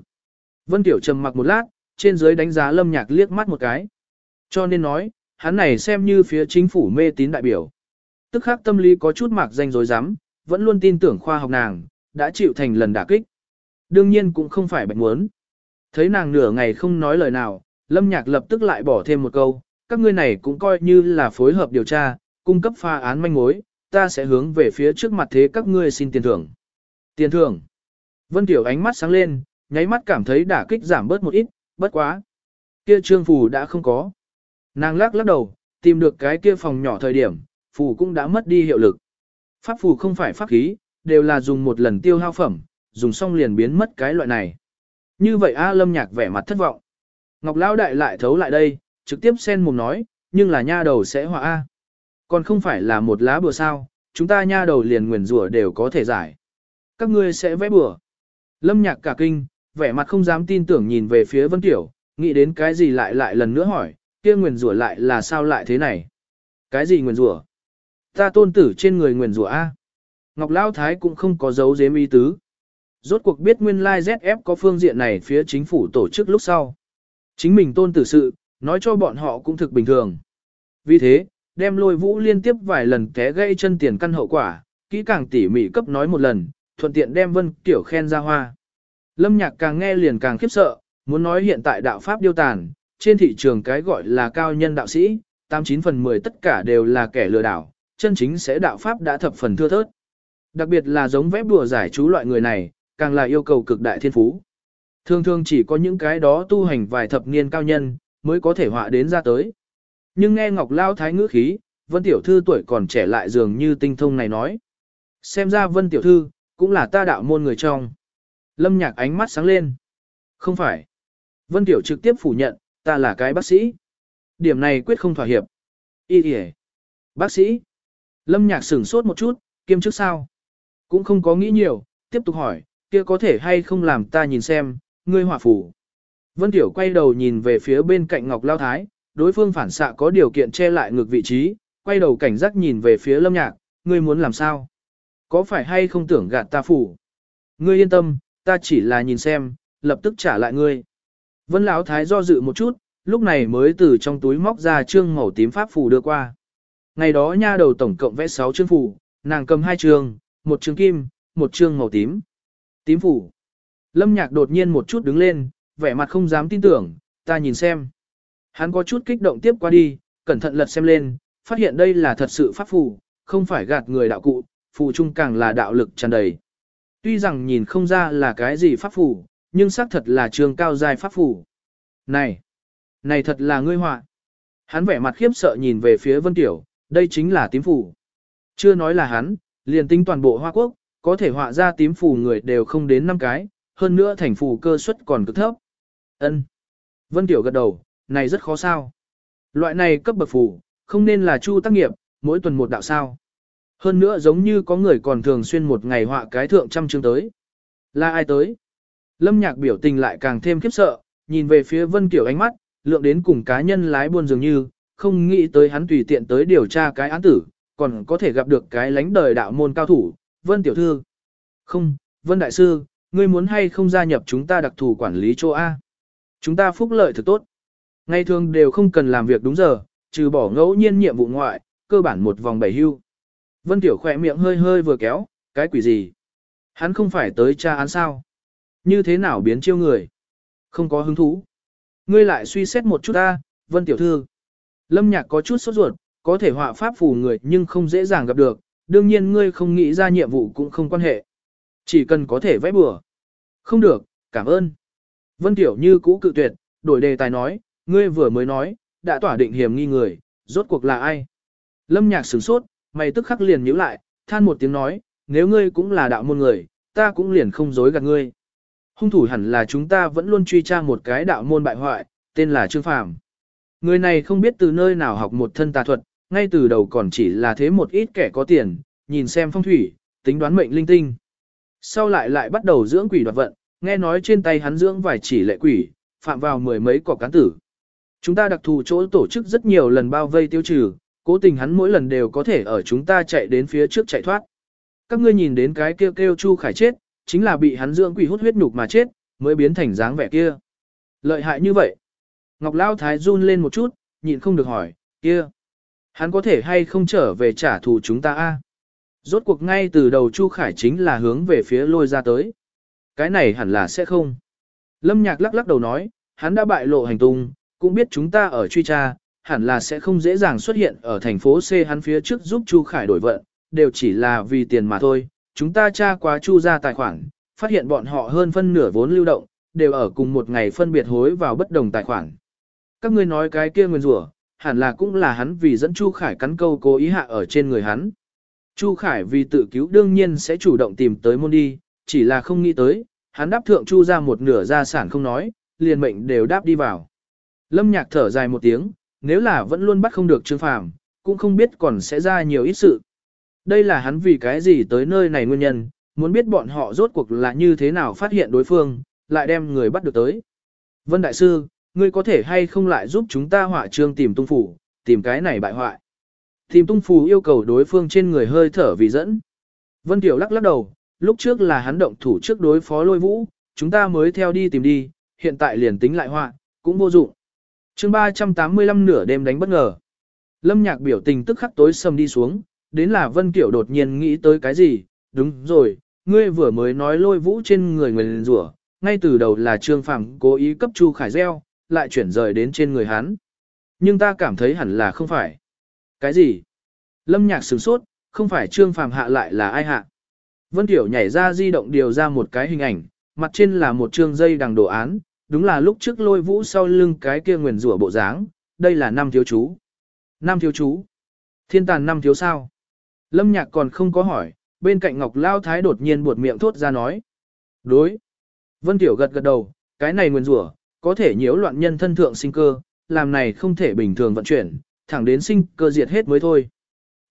Vân Tiểu trầm mặc một lát, trên dưới đánh giá lâm nhạc liếc mắt một cái. Cho nên nói, hắn này xem như phía chính phủ mê tín đại biểu. Tức khắc tâm lý có chút mạc danh dối rắm vẫn luôn tin tưởng khoa học nàng, đã chịu thành lần đả kích. Đương nhiên cũng không phải bạch muốn. Thấy nàng nửa ngày không nói lời nào, lâm nhạc lập tức lại bỏ thêm một câu, các ngươi này cũng coi như là phối hợp điều tra, cung cấp pha án manh mối, ta sẽ hướng về phía trước mặt thế các ngươi xin tiền thưởng. Tiền thưởng. Vân Tiểu ánh mắt sáng lên, nháy mắt cảm thấy đả kích giảm bớt một ít, bất quá. Kia trương phù đã không có. Nàng lắc lắc đầu, tìm được cái kia phòng nhỏ thời điểm, phù cũng đã mất đi hiệu lực. Pháp phù không phải pháp khí, đều là dùng một lần tiêu hao phẩm, dùng xong liền biến mất cái loại này. Như vậy A Lâm Nhạc vẻ mặt thất vọng. Ngọc Lão Đại lại thấu lại đây, trực tiếp sen mồm nói, nhưng là nha đầu sẽ hòa A. Còn không phải là một lá bùa sao, chúng ta nha đầu liền nguyền rủa đều có thể giải. Các ngươi sẽ vẽ bùa. Lâm Nhạc cả kinh, vẻ mặt không dám tin tưởng nhìn về phía Vân Tiểu, nghĩ đến cái gì lại lại lần nữa hỏi, kia nguyền rủa lại là sao lại thế này? Cái gì nguyền rủa? Ta tôn tử trên người nguyền rủa A. Ngọc Lão Thái cũng không có dấu dếm ý tứ. Rốt cuộc biết nguyên lai ZF có phương diện này phía chính phủ tổ chức lúc sau. Chính mình tôn tử sự, nói cho bọn họ cũng thực bình thường. Vì thế, đem lôi vũ liên tiếp vài lần té gây chân tiền căn hậu quả, kỹ càng tỉ mỉ cấp nói một lần, thuận tiện đem vân tiểu khen ra hoa. Lâm nhạc càng nghe liền càng khiếp sợ, muốn nói hiện tại đạo Pháp điêu tàn, trên thị trường cái gọi là cao nhân đạo sĩ, 89 phần 10 tất cả đều là kẻ lừa đảo, chân chính sẽ đạo Pháp đã thập phần thưa thớt. Đặc biệt là giống vép đùa giải chú loại người này, càng là yêu cầu cực đại thiên phú. Thường thường chỉ có những cái đó tu hành vài thập niên cao nhân, mới có thể họa đến ra tới. Nhưng nghe Ngọc Lao Thái ngữ khí, Vân Tiểu Thư tuổi còn trẻ lại dường như tinh thông này nói. Xem ra Vân Tiểu Thư, cũng là ta đạo môn người trong. Lâm nhạc ánh mắt sáng lên. Không phải. Vân Tiểu trực tiếp phủ nhận, ta là cái bác sĩ. Điểm này quyết không thỏa hiệp. Ý ý Bác sĩ. Lâm nhạc sửng sốt một chút, kiêm chức sao? Cũng không có nghĩ nhiều, tiếp tục hỏi, kia có thể hay không làm ta nhìn xem, ngươi hỏa phủ. Vân Tiểu quay đầu nhìn về phía bên cạnh Ngọc Lao Thái, đối phương phản xạ có điều kiện che lại ngược vị trí, quay đầu cảnh giác nhìn về phía Lâm Nhạc, ngươi muốn làm sao? Có phải hay không tưởng gạt ta phủ? Ngươi yên tâm, ta chỉ là nhìn xem, lập tức trả lại ngươi. Vân Lão Thái do dự một chút, lúc này mới từ trong túi móc ra trương màu tím pháp phù đưa qua. Ngày đó nha đầu tổng cộng vẽ 6 chương phù, nàng cầm hai chương, một chương kim, một chương màu tím. Tím phủ. Lâm nhạc đột nhiên một chút đứng lên, vẻ mặt không dám tin tưởng, ta nhìn xem. Hắn có chút kích động tiếp qua đi, cẩn thận lật xem lên, phát hiện đây là thật sự pháp phù, không phải gạt người đạo cụ, phù trung càng là đạo lực tràn đầy. Tuy rằng nhìn không ra là cái gì pháp phù, nhưng xác thật là trường cao dài pháp phù. Này, này thật là ngươi họa. Hắn vẻ mặt khiếp sợ nhìn về phía Vân Tiểu, đây chính là tím phù. Chưa nói là hắn, liền tính toàn bộ Hoa Quốc, có thể họa ra tím phù người đều không đến 5 cái, hơn nữa thành phù cơ suất còn cực thấp. Ân. Vân Tiểu gật đầu, này rất khó sao. Loại này cấp bậc phù, không nên là chu tác nghiệp, mỗi tuần một đạo sao. Hơn nữa giống như có người còn thường xuyên một ngày họa cái thượng trăm chương tới. Là ai tới? Lâm nhạc biểu tình lại càng thêm khiếp sợ, nhìn về phía Vân Tiểu ánh mắt, lượng đến cùng cá nhân lái buôn dường như, không nghĩ tới hắn tùy tiện tới điều tra cái án tử, còn có thể gặp được cái lánh đời đạo môn cao thủ, Vân Tiểu Thư. Không, Vân Đại Sư, ngươi muốn hay không gia nhập chúng ta đặc thù quản lý chỗ A. Chúng ta phúc lợi thực tốt. Ngày thường đều không cần làm việc đúng giờ, trừ bỏ ngẫu nhiên nhiệm vụ ngoại, cơ bản một vòng bảy hưu. Vân Tiểu khỏe miệng hơi hơi vừa kéo, cái quỷ gì? Hắn không phải tới tra án sao? Như thế nào biến chiêu người? Không có hứng thú. Ngươi lại suy xét một chút ta, Vân Tiểu Thư. Lâm Nhạc có chút sốt ruột, có thể họa pháp phù người nhưng không dễ dàng gặp được, đương nhiên ngươi không nghĩ ra nhiệm vụ cũng không quan hệ. Chỉ cần có thể vẽ bừa. Không được, cảm ơn. Vân Tiểu như cũ cự tuyệt, đổi đề tài nói, ngươi vừa mới nói, đã tỏa định hiểm nghi người, rốt cuộc là ai? Lâm nhạc sửng sốt, mày tức khắc liền nhíu lại, than một tiếng nói, nếu ngươi cũng là đạo môn người, ta cũng liền không dối gạt ngươi. Hung thủ hẳn là chúng ta vẫn luôn truy tra một cái đạo môn bại hoại, tên là Trương Phàm. Người này không biết từ nơi nào học một thân tà thuật, ngay từ đầu còn chỉ là thế một ít kẻ có tiền, nhìn xem phong thủy, tính đoán mệnh linh tinh. Sau lại lại bắt đầu dưỡng quỷ đoạt vận, nghe nói trên tay hắn dưỡng vài chỉ lệ quỷ, phạm vào mười mấy cọc cán tử. Chúng ta đặc thù chỗ tổ chức rất nhiều lần bao vây tiêu trừ, cố tình hắn mỗi lần đều có thể ở chúng ta chạy đến phía trước chạy thoát. Các ngươi nhìn đến cái kêu kêu Chu Khải chết, chính là bị hắn dưỡng quỷ hút huyết nhục mà chết, mới biến thành dáng vẻ kia. Lợi hại như vậy. Ngọc Lao Thái run lên một chút, nhịn không được hỏi, kia. Hắn có thể hay không trở về trả thù chúng ta a? Rốt cuộc ngay từ đầu Chu Khải chính là hướng về phía lôi ra tới. Cái này hẳn là sẽ không. Lâm Nhạc lắc lắc đầu nói, hắn đã bại lộ hành tung, cũng biết chúng ta ở truy tra, hẳn là sẽ không dễ dàng xuất hiện ở thành phố C hắn phía trước giúp Chu Khải đổi vận, đều chỉ là vì tiền mà thôi. Chúng ta tra quá Chu ra tài khoản, phát hiện bọn họ hơn phân nửa vốn lưu động, đều ở cùng một ngày phân biệt hối vào bất đồng tài khoản. Các ngươi nói cái kia nguyên rủa, hẳn là cũng là hắn vì dẫn Chu Khải cắn câu cố ý hạ ở trên người hắn. Chu Khải vì tự cứu đương nhiên sẽ chủ động tìm tới môn đi, chỉ là không nghĩ tới, hắn đáp thượng Chu ra một nửa gia sản không nói, liền mệnh đều đáp đi vào. Lâm Nhạc thở dài một tiếng, nếu là vẫn luôn bắt không được Trương Phàm, cũng không biết còn sẽ ra nhiều ít sự. Đây là hắn vì cái gì tới nơi này nguyên nhân, muốn biết bọn họ rốt cuộc là như thế nào phát hiện đối phương, lại đem người bắt được tới. Vân Đại Sư, ngươi có thể hay không lại giúp chúng ta hỏa trương tìm tung phủ, tìm cái này bại hoại. Tìm tung phù yêu cầu đối phương trên người hơi thở vì dẫn. Vân Tiểu lắc lắc đầu, lúc trước là hắn động thủ trước đối phó lôi vũ, chúng ta mới theo đi tìm đi, hiện tại liền tính lại họa, cũng vô dụng chương 385 nửa đêm đánh bất ngờ. Lâm nhạc biểu tình tức khắc tối sầm đi xuống, đến là Vân Kiểu đột nhiên nghĩ tới cái gì, đúng rồi, ngươi vừa mới nói lôi vũ trên người người liền rủa ngay từ đầu là Trương Phàm cố ý cấp Chu Khải gieo, lại chuyển rời đến trên người hắn. Nhưng ta cảm thấy hẳn là không phải. Cái gì? Lâm nhạc sửng sốt, không phải Trương Phàm hạ lại là ai hạ? Vân Tiểu nhảy ra di động điều ra một cái hình ảnh, mặt trên là một trương dây đằng đồ án, đúng là lúc trước lôi vũ sau lưng cái kia nguyền rủa bộ dáng, đây là năm thiếu chú. Năm thiếu chú. Thiên tàn năm thiếu sao? Lâm nhạc còn không có hỏi, bên cạnh Ngọc Lao Thái đột nhiên buột miệng thốt ra nói. Đối. Vân Tiểu gật gật đầu, cái này nguyên rủa có thể nhiễu loạn nhân thân thượng sinh cơ, làm này không thể bình thường vận chuyển, thẳng đến sinh cơ diệt hết mới thôi.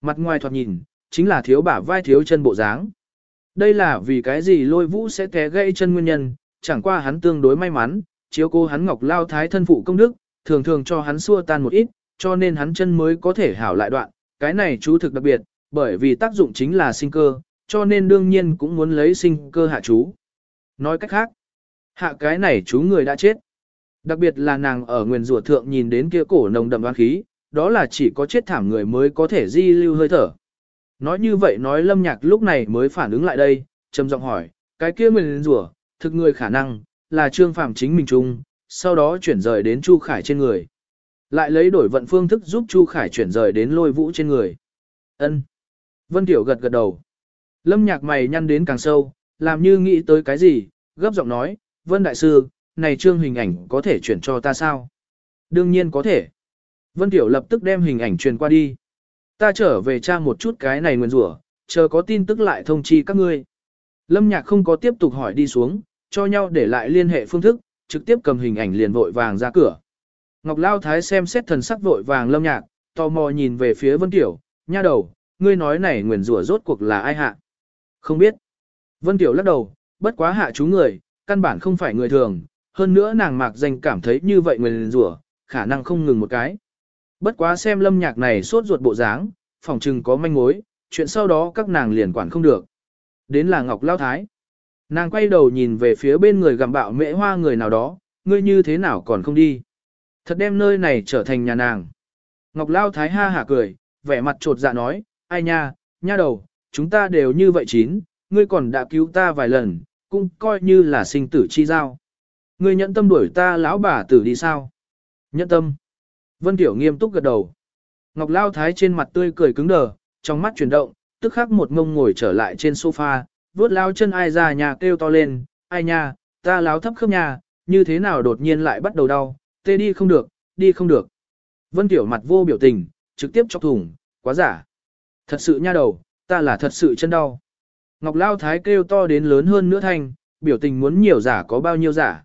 Mặt ngoài thoạt nhìn, chính là thiếu bả vai thiếu chân bộ dáng. Đây là vì cái gì lôi vũ sẽ té gãy chân nguyên nhân, chẳng qua hắn tương đối may mắn, chiếu cô hắn Ngọc Lao Thái thân phụ công đức, thường thường cho hắn xua tan một ít, cho nên hắn chân mới có thể hảo lại đoạn. Cái này chú thực đặc biệt, bởi vì tác dụng chính là sinh cơ, cho nên đương nhiên cũng muốn lấy sinh cơ hạ chú. Nói cách khác, hạ cái này chú người đã chết. Đặc biệt là nàng ở nguyền rủa thượng nhìn đến kia cổ nồng đậm oan khí, đó là chỉ có chết thảm người mới có thể di lưu hơi thở. Nói như vậy nói lâm nhạc lúc này mới phản ứng lại đây, trầm giọng hỏi, cái kia nguyền rủa thực người khả năng, là trương phạm chính mình chung, sau đó chuyển rời đến Chu Khải trên người. Lại lấy đổi vận phương thức giúp Chu Khải chuyển rời đến lôi vũ trên người. ân Vân Tiểu gật gật đầu. Lâm nhạc mày nhăn đến càng sâu, làm như nghĩ tới cái gì, gấp giọng nói, Vân Đại Sư, này trương hình ảnh có thể chuyển cho ta sao? Đương nhiên có thể. Vân Tiểu lập tức đem hình ảnh truyền qua đi. Ta trở về tra một chút cái này nguyên rủa, chờ có tin tức lại thông chi các ngươi. Lâm Nhạc không có tiếp tục hỏi đi xuống, cho nhau để lại liên hệ phương thức, trực tiếp cầm hình ảnh liền vội vàng ra cửa. Ngọc Lao Thái xem xét thần sắc vội vàng Lâm Nhạc, tò mò nhìn về phía Vân Tiểu, nha đầu, ngươi nói này nguyền rủa rốt cuộc là ai hạ? Không biết. Vân Tiểu lắc đầu, bất quá hạ chú người, căn bản không phải người thường, hơn nữa nàng mạc danh cảm thấy như vậy nguyền rủa, khả năng không ngừng một cái. Bất quá xem lâm nhạc này sốt ruột bộ dáng, phòng trừng có manh mối, chuyện sau đó các nàng liền quản không được. Đến là Ngọc Lao Thái. Nàng quay đầu nhìn về phía bên người gặm bạo mễ hoa người nào đó, ngươi như thế nào còn không đi. Thật đem nơi này trở thành nhà nàng. Ngọc Lao Thái ha hả cười, vẻ mặt trột dạ nói, ai nha, nha đầu, chúng ta đều như vậy chín, ngươi còn đã cứu ta vài lần, cũng coi như là sinh tử chi giao. Ngươi nhận tâm đuổi ta lão bà tử đi sao? Nhận tâm. Vân Tiểu nghiêm túc gật đầu. Ngọc Lao Thái trên mặt tươi cười cứng đờ, trong mắt chuyển động, tức khắc một ngông ngồi trở lại trên sofa, vuốt lao chân ai ra nhà kêu to lên, ai nha, ta láo thấp khớp nhà, như thế nào đột nhiên lại bắt đầu đau, tê đi không được, đi không được. Vân Tiểu mặt vô biểu tình, trực tiếp chọc thủng, quá giả. Thật sự nha đầu, ta là thật sự chân đau. Ngọc Lao Thái kêu to đến lớn hơn nữa thanh, biểu tình muốn nhiều giả có bao nhiêu giả.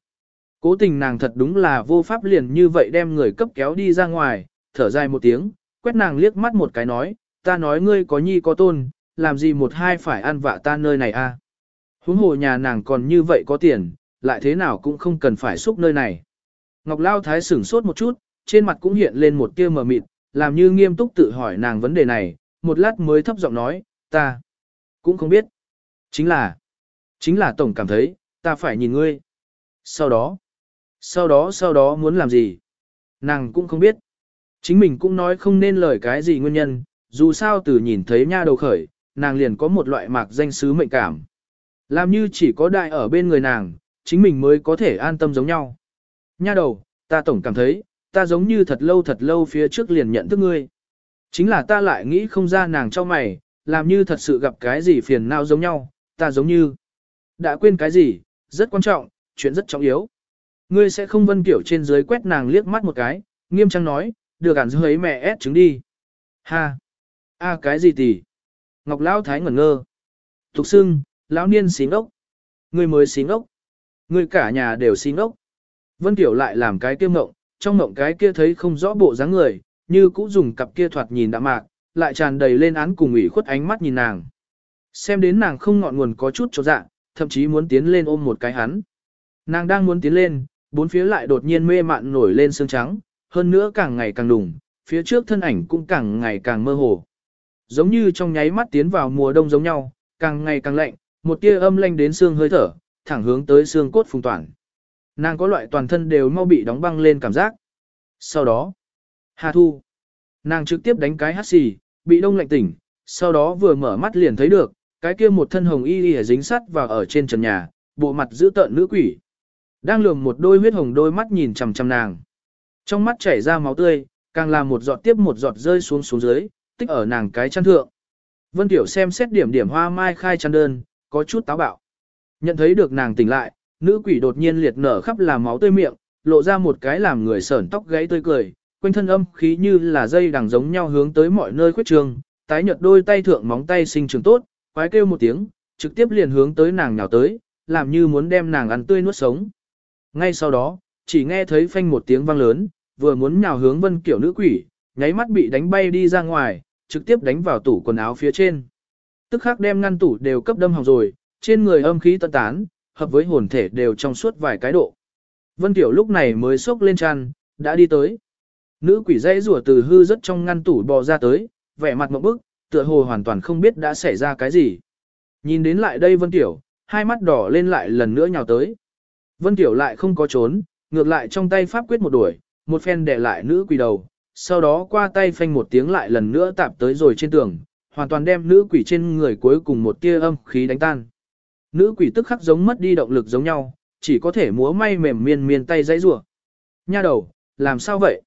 Cố tình nàng thật đúng là vô pháp liền như vậy đem người cấp kéo đi ra ngoài, thở dài một tiếng, quét nàng liếc mắt một cái nói, ta nói ngươi có nhi có tôn, làm gì một hai phải ăn vạ ta nơi này a? À? Huống hồ nhà nàng còn như vậy có tiền, lại thế nào cũng không cần phải xúc nơi này. Ngọc Lao Thái sửng sốt một chút, trên mặt cũng hiện lên một tia mờ mịt, làm như nghiêm túc tự hỏi nàng vấn đề này, một lát mới thấp giọng nói, ta cũng không biết. Chính là, chính là tổng cảm thấy, ta phải nhìn ngươi. Sau đó, sau đó sau đó muốn làm gì? Nàng cũng không biết. Chính mình cũng nói không nên lời cái gì nguyên nhân, dù sao từ nhìn thấy nha đầu khởi, nàng liền có một loại mạc danh sứ mệnh cảm. Làm như chỉ có đại ở bên người nàng, chính mình mới có thể an tâm giống nhau. Nha đầu, ta tổng cảm thấy, ta giống như thật lâu thật lâu phía trước liền nhận thức ngươi. Chính là ta lại nghĩ không ra nàng cho mày, làm như thật sự gặp cái gì phiền não giống nhau, ta giống như đã quên cái gì, rất quan trọng, chuyện rất trọng yếu. Ngươi sẽ không vân kiểu trên dưới quét nàng liếc mắt một cái, nghiêm trang nói, được ản dưới mẹ ép trứng đi. Ha! a cái gì tỷ? Ngọc Lão Thái ngẩn ngơ. Thục xưng, lão niên xí ngốc. người mới xí ngốc. người cả nhà đều xí ngốc. Vân Tiểu lại làm cái kia mộng, trong mộng cái kia thấy không rõ bộ dáng người, như cũ dùng cặp kia thoạt nhìn đã mạc, lại tràn đầy lên án cùng ủy khuất ánh mắt nhìn nàng. Xem đến nàng không ngọn nguồn có chút chỗ dạ, thậm chí muốn tiến lên ôm một cái hắn. Nàng đang muốn tiến lên, bốn phía lại đột nhiên mê mạn nổi lên sương trắng, hơn nữa càng ngày càng đùng, phía trước thân ảnh cũng càng ngày càng mơ hồ. Giống như trong nháy mắt tiến vào mùa đông giống nhau, càng ngày càng lạnh, một tia âm lanh đến xương hơi thở, thẳng hướng tới xương cốt phùng toàn. Nàng có loại toàn thân đều mau bị đóng băng lên cảm giác. Sau đó, Hà Thu, nàng trực tiếp đánh cái hát xì, bị đông lạnh tỉnh, sau đó vừa mở mắt liền thấy được, cái kia một thân hồng y y dính sắt vào ở trên trần nhà, bộ mặt giữ tợn nữ quỷ. Đang lườm một đôi huyết hồng đôi mắt nhìn chằm chằm nàng. Trong mắt chảy ra máu tươi, càng làm một giọt tiếp một giọt rơi xuống xuống dưới, tích ở nàng cái chăn thượng. Vân Tiểu xem xét điểm điểm hoa mai khai chăn đơn, có chút táo bạo. Nhận thấy được nàng tỉnh lại, nữ quỷ đột nhiên liệt nở khắp là máu tươi miệng, lộ ra một cái làm người sởn tóc gáy tươi cười, quanh thân âm khí như là dây đằng giống nhau hướng tới mọi nơi khuyết trường, tái nhợt đôi tay thượng móng tay sinh trường tốt, quái kêu một tiếng, trực tiếp liền hướng tới nàng nhào tới, làm như muốn đem nàng ăn tươi nuốt sống. Ngay sau đó, chỉ nghe thấy phanh một tiếng vang lớn, vừa muốn nhào hướng vân kiểu nữ quỷ, nháy mắt bị đánh bay đi ra ngoài, trực tiếp đánh vào tủ quần áo phía trên. Tức khắc đem ngăn tủ đều cấp đâm hỏng rồi, trên người âm khí tận tán, hợp với hồn thể đều trong suốt vài cái độ. Vân Tiểu lúc này mới sốc lên chăn, đã đi tới. Nữ quỷ dây rùa từ hư rất trong ngăn tủ bò ra tới, vẻ mặt một bức, tựa hồ hoàn toàn không biết đã xảy ra cái gì. Nhìn đến lại đây Vân Tiểu, hai mắt đỏ lên lại lần nữa nhào tới. Vân Tiểu lại không có trốn, ngược lại trong tay pháp quyết một đuổi, một phen đè lại nữ quỷ đầu, sau đó qua tay phanh một tiếng lại lần nữa tạp tới rồi trên tường, hoàn toàn đem nữ quỷ trên người cuối cùng một tia âm khí đánh tan. Nữ quỷ tức khắc giống mất đi động lực giống nhau, chỉ có thể múa may mềm miên miên tay dãy rủa. Nha đầu, làm sao vậy?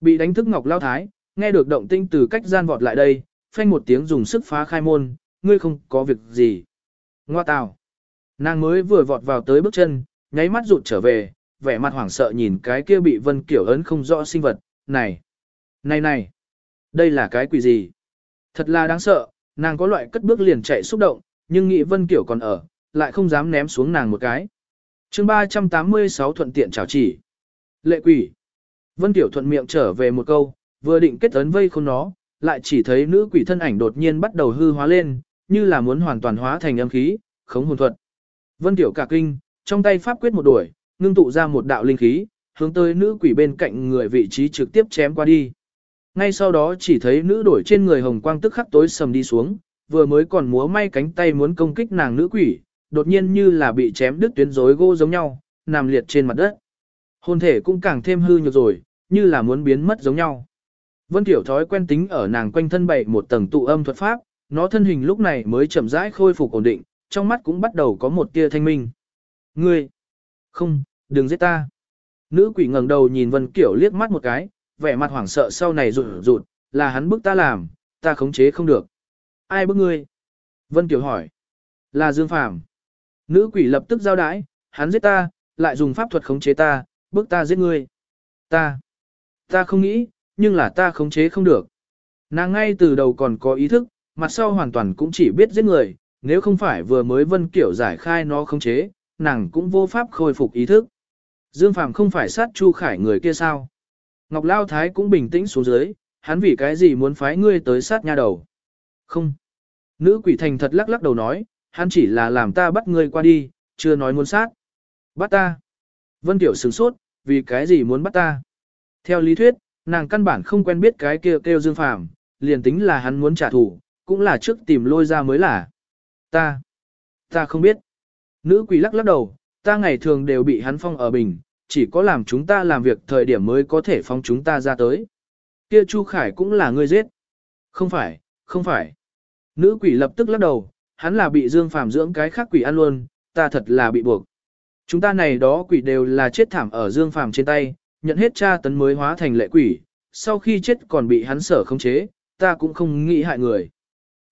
Bị đánh thức Ngọc Lao Thái, nghe được động tinh từ cách gian vọt lại đây, phanh một tiếng dùng sức phá khai môn, ngươi không có việc gì. Ngoa tào. Nàng mới vừa vọt vào tới bước chân, nháy mắt rụt trở về, vẻ mặt hoảng sợ nhìn cái kia bị Vân Kiểu ấn không rõ sinh vật, này. Này này, đây là cái quỷ gì? Thật là đáng sợ, nàng có loại cất bước liền chạy xúc động, nhưng nghĩ Vân Kiểu còn ở, lại không dám ném xuống nàng một cái. chương 386 thuận tiện chào chỉ. Lệ quỷ. Vân Kiểu thuận miệng trở về một câu, vừa định kết ấn vây không nó, lại chỉ thấy nữ quỷ thân ảnh đột nhiên bắt đầu hư hóa lên, như là muốn hoàn toàn hóa thành âm khí, khống hồn thuật. Vân Tiểu cả kinh, trong tay pháp quyết một đuổi, ngưng tụ ra một đạo linh khí, hướng tới nữ quỷ bên cạnh người vị trí trực tiếp chém qua đi. Ngay sau đó chỉ thấy nữ đổi trên người hồng quang tức khắc tối sầm đi xuống, vừa mới còn múa may cánh tay muốn công kích nàng nữ quỷ, đột nhiên như là bị chém đứt tuyến rối gỗ giống nhau, nằm liệt trên mặt đất. Hồn thể cũng càng thêm hư nhược rồi, như là muốn biến mất giống nhau. Vân Tiểu thói quen tính ở nàng quanh thân bày một tầng tụ âm thuật pháp, nó thân hình lúc này mới chậm rãi khôi phục ổn định, trong mắt cũng bắt đầu có một tia thanh minh. Ngươi! Không, đừng giết ta! Nữ quỷ ngẩng đầu nhìn Vân Kiểu liếc mắt một cái, vẻ mặt hoảng sợ sau này rụt rụt, là hắn bức ta làm, ta khống chế không được. Ai bức ngươi? Vân Tiểu hỏi. Là Dương Phàm. Nữ quỷ lập tức giao đái, hắn giết ta, lại dùng pháp thuật khống chế ta, bức ta giết ngươi. Ta. Ta không nghĩ, nhưng là ta khống chế không được. Nàng ngay từ đầu còn có ý thức, mặt sau hoàn toàn cũng chỉ biết giết người, nếu không phải vừa mới Vân Kiểu giải khai nó khống chế, nàng cũng vô pháp khôi phục ý thức. Dương Phàm không phải sát Chu Khải người kia sao? Ngọc Lao Thái cũng bình tĩnh xuống dưới, hắn vì cái gì muốn phái ngươi tới sát nha đầu. Không. Nữ quỷ thành thật lắc lắc đầu nói, hắn chỉ là làm ta bắt ngươi qua đi, chưa nói muốn sát. Bắt ta. Vân Tiểu sửng sốt, vì cái gì muốn bắt ta? Theo lý thuyết, nàng căn bản không quen biết cái kêu kêu Dương Phàm, liền tính là hắn muốn trả thù, cũng là trước tìm lôi ra mới là. Ta, ta không biết. Nữ quỷ lắc lắc đầu, ta ngày thường đều bị hắn phong ở bình, chỉ có làm chúng ta làm việc thời điểm mới có thể phóng chúng ta ra tới. Kia Chu Khải cũng là người giết. Không phải, không phải. Nữ quỷ lập tức lắc đầu, hắn là bị Dương Phàm dưỡng cái khác quỷ ăn luôn, ta thật là bị buộc. Chúng ta này đó quỷ đều là chết thảm ở Dương Phàm trên tay, nhận hết tra tấn mới hóa thành lệ quỷ, sau khi chết còn bị hắn sở khống chế, ta cũng không nghĩ hại người.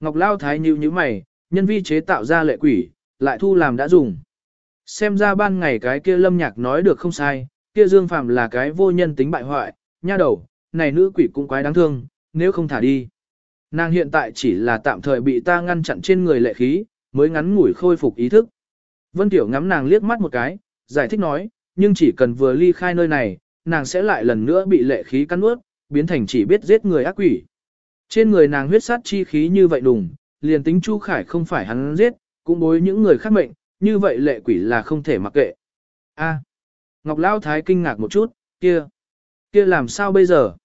Ngọc Lao Thái nhíu như mày, nhân vi chế tạo ra lệ quỷ, lại thu làm đã dùng. Xem ra ban ngày cái kia lâm nhạc nói được không sai, kia Dương phạm là cái vô nhân tính bại hoại, nha đầu, này nữ quỷ cũng quái đáng thương, nếu không thả đi. Nàng hiện tại chỉ là tạm thời bị ta ngăn chặn trên người lệ khí, mới ngắn ngủi khôi phục ý thức. Vân Tiểu ngắm nàng liếc mắt một cái, giải thích nói, nhưng chỉ cần vừa ly khai nơi này, nàng sẽ lại lần nữa bị lệ khí cắn nuốt, biến thành chỉ biết giết người ác quỷ. Trên người nàng huyết sát chi khí như vậy đùng, liền tính Chu Khải không phải hắn giết, cũng bối những người khác mệnh, như vậy lệ quỷ là không thể mặc kệ. A. Ngọc Lão Thái kinh ngạc một chút, kia, kia làm sao bây giờ?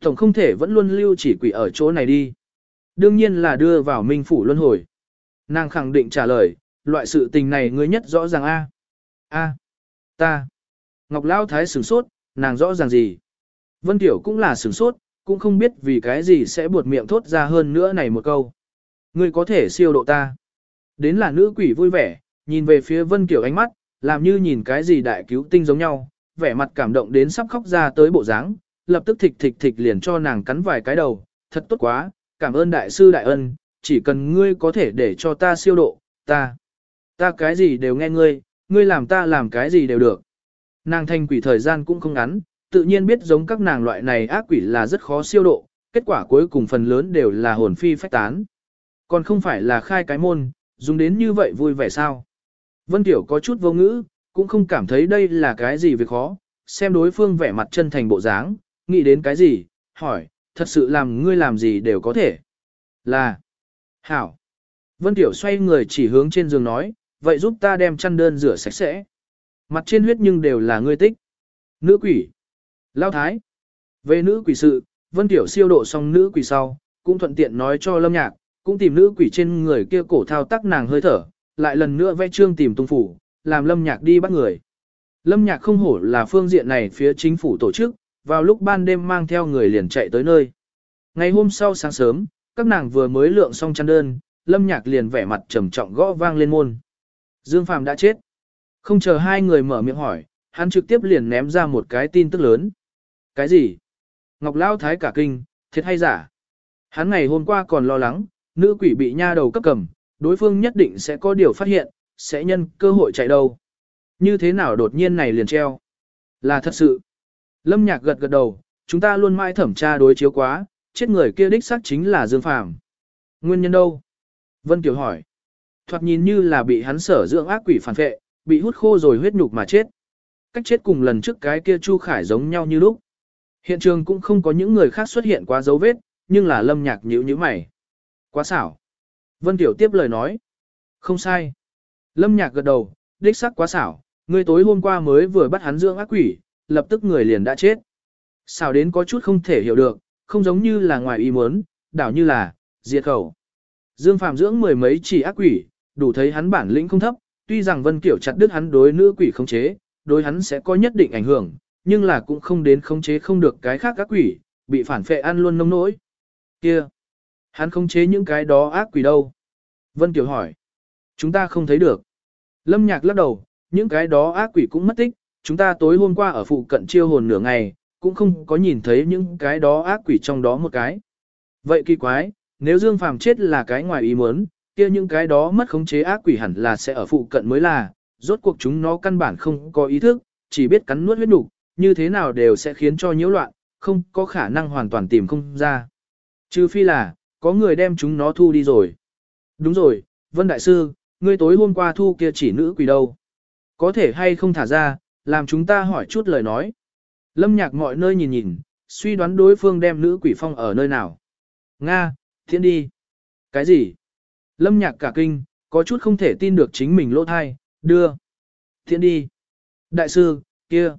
Tổng không thể vẫn luôn lưu chỉ quỷ ở chỗ này đi. Đương nhiên là đưa vào minh phủ luân hồi. Nàng khẳng định trả lời, loại sự tình này ngươi nhất rõ ràng A. A. Ta. Ngọc Lão Thái sửng sốt, nàng rõ ràng gì? Vân Tiểu cũng là sửng sốt, cũng không biết vì cái gì sẽ buột miệng thốt ra hơn nữa này một câu. Ngươi có thể siêu độ ta. Đến là nữ quỷ vui vẻ, nhìn về phía Vân Kiểu ánh mắt, làm như nhìn cái gì đại cứu tinh giống nhau, vẻ mặt cảm động đến sắp khóc ra tới bộ dáng, lập tức thịch thịch thịch liền cho nàng cắn vài cái đầu, thật tốt quá, cảm ơn đại sư đại ân, chỉ cần ngươi có thể để cho ta siêu độ, ta, ta cái gì đều nghe ngươi, ngươi làm ta làm cái gì đều được. Nàng thanh quỷ thời gian cũng không ngắn, tự nhiên biết giống các nàng loại này ác quỷ là rất khó siêu độ, kết quả cuối cùng phần lớn đều là hồn phi phách tán. Còn không phải là khai cái môn, dùng đến như vậy vui vẻ sao. Vân Tiểu có chút vô ngữ, cũng không cảm thấy đây là cái gì việc khó, xem đối phương vẻ mặt chân thành bộ dáng, nghĩ đến cái gì, hỏi, thật sự làm ngươi làm gì đều có thể. Là, hảo. Vân Tiểu xoay người chỉ hướng trên giường nói, vậy giúp ta đem chăn đơn rửa sạch sẽ. Mặt trên huyết nhưng đều là ngươi tích. Nữ quỷ. Lao thái. Về nữ quỷ sự, Vân Tiểu siêu độ xong nữ quỷ sau, cũng thuận tiện nói cho Lâm Nhạc, cũng tìm nữ quỷ trên người kia cổ thao tác nàng hơi thở, lại lần nữa vẽ trương tìm tung phủ, làm Lâm Nhạc đi bắt người. Lâm Nhạc không hổ là phương diện này phía chính phủ tổ chức, vào lúc ban đêm mang theo người liền chạy tới nơi. Ngày hôm sau sáng sớm, các nàng vừa mới lượng xong chăn đơn, Lâm Nhạc liền vẻ mặt trầm trọng gõ vang lên môn. Dương Phàm đã chết. Không chờ hai người mở miệng hỏi, hắn trực tiếp liền ném ra một cái tin tức lớn. Cái gì? Ngọc lão Thái cả kinh, thiệt hay giả? Hắn ngày hôm qua còn lo lắng, nữ quỷ bị nha đầu cấp cầm, đối phương nhất định sẽ có điều phát hiện, sẽ nhân cơ hội chạy đâu. Như thế nào đột nhiên này liền treo? Là thật sự. Lâm Nhạc gật gật đầu, chúng ta luôn mãi thẩm tra đối chiếu quá, chết người kia đích xác chính là Dương Phàm. Nguyên nhân đâu? Vân Kiều hỏi. Thoạt nhìn như là bị hắn sở dưỡng ác quỷ phản vệ, bị hút khô rồi huyết nhục mà chết. Cách chết cùng lần trước cái kia Chu Khải giống nhau như lúc. Hiện trường cũng không có những người khác xuất hiện quá dấu vết, nhưng là lâm nhạc nhíu như mày. Quá xảo. Vân Tiểu tiếp lời nói. Không sai. Lâm nhạc gật đầu, đích xác quá xảo, người tối hôm qua mới vừa bắt hắn dưỡng ác quỷ, lập tức người liền đã chết. Xảo đến có chút không thể hiểu được, không giống như là ngoài ý muốn, đảo như là, diệt khẩu. Dương Phạm dưỡng mười mấy chỉ ác quỷ, đủ thấy hắn bản lĩnh không thấp, tuy rằng Vân Kiểu chặt đứt hắn đối nữ quỷ khống chế, đối hắn sẽ có nhất định ảnh hưởng, nhưng là cũng không đến khống chế không được cái khác ác quỷ, bị phản phệ ăn luôn nông nỗi. Kia, hắn không chế những cái đó ác quỷ đâu? Vân Kiều hỏi. Chúng ta không thấy được. Lâm Nhạc lắc đầu, những cái đó ác quỷ cũng mất tích, chúng ta tối hôm qua ở phụ cận chiêu hồn nửa ngày, cũng không có nhìn thấy những cái đó ác quỷ trong đó một cái. Vậy kỳ quái, nếu Dương Phàm chết là cái ngoài ý muốn, kia những cái đó mất khống chế ác quỷ hẳn là sẽ ở phụ cận mới là, rốt cuộc chúng nó căn bản không có ý thức, chỉ biết cắn nuốt huyết nục, như thế nào đều sẽ khiến cho nhiễu loạn, không có khả năng hoàn toàn tìm không ra. Trừ phi là, có người đem chúng nó thu đi rồi. Đúng rồi, Vân Đại Sư, ngươi tối hôm qua thu kia chỉ nữ quỷ đâu? Có thể hay không thả ra, làm chúng ta hỏi chút lời nói. Lâm nhạc mọi nơi nhìn nhìn, suy đoán đối phương đem nữ quỷ phong ở nơi nào. Nga, thiên đi. Cái gì? Lâm nhạc cả kinh, có chút không thể tin được chính mình lỗ thai, đưa. Thiên đi. Đại sư, kia.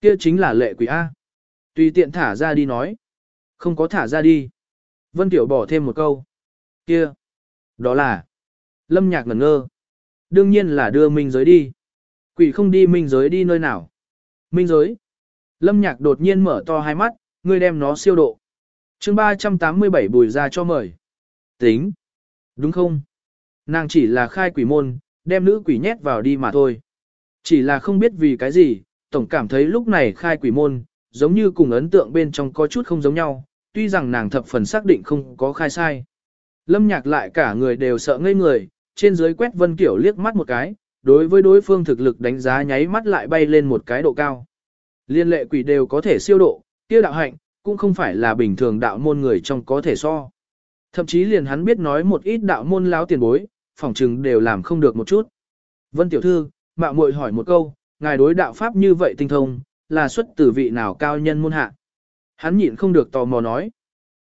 Kia chính là lệ quỷ A. Tùy tiện thả ra đi nói. Không có thả ra đi. Vân Tiểu bỏ thêm một câu. Kia. Đó là. Lâm nhạc ngẩn ngơ. Đương nhiên là đưa minh giới đi. Quỷ không đi minh giới đi nơi nào. Minh giới. Lâm nhạc đột nhiên mở to hai mắt, ngươi đem nó siêu độ. chương 387 bùi ra cho mời. Tính. Đúng không? Nàng chỉ là khai quỷ môn, đem nữ quỷ nhét vào đi mà thôi. Chỉ là không biết vì cái gì, tổng cảm thấy lúc này khai quỷ môn, giống như cùng ấn tượng bên trong có chút không giống nhau, tuy rằng nàng thập phần xác định không có khai sai. Lâm nhạc lại cả người đều sợ ngây người, trên dưới quét vân kiểu liếc mắt một cái, đối với đối phương thực lực đánh giá nháy mắt lại bay lên một cái độ cao. Liên lệ quỷ đều có thể siêu độ, Tiêu đạo hạnh, cũng không phải là bình thường đạo môn người trong có thể so. Thậm chí liền hắn biết nói một ít đạo môn láo tiền bối, phỏng chừng đều làm không được một chút. Vân tiểu thư, mạo muội hỏi một câu, ngài đối đạo pháp như vậy tinh thông, là xuất từ vị nào cao nhân môn hạ. Hắn nhịn không được tò mò nói.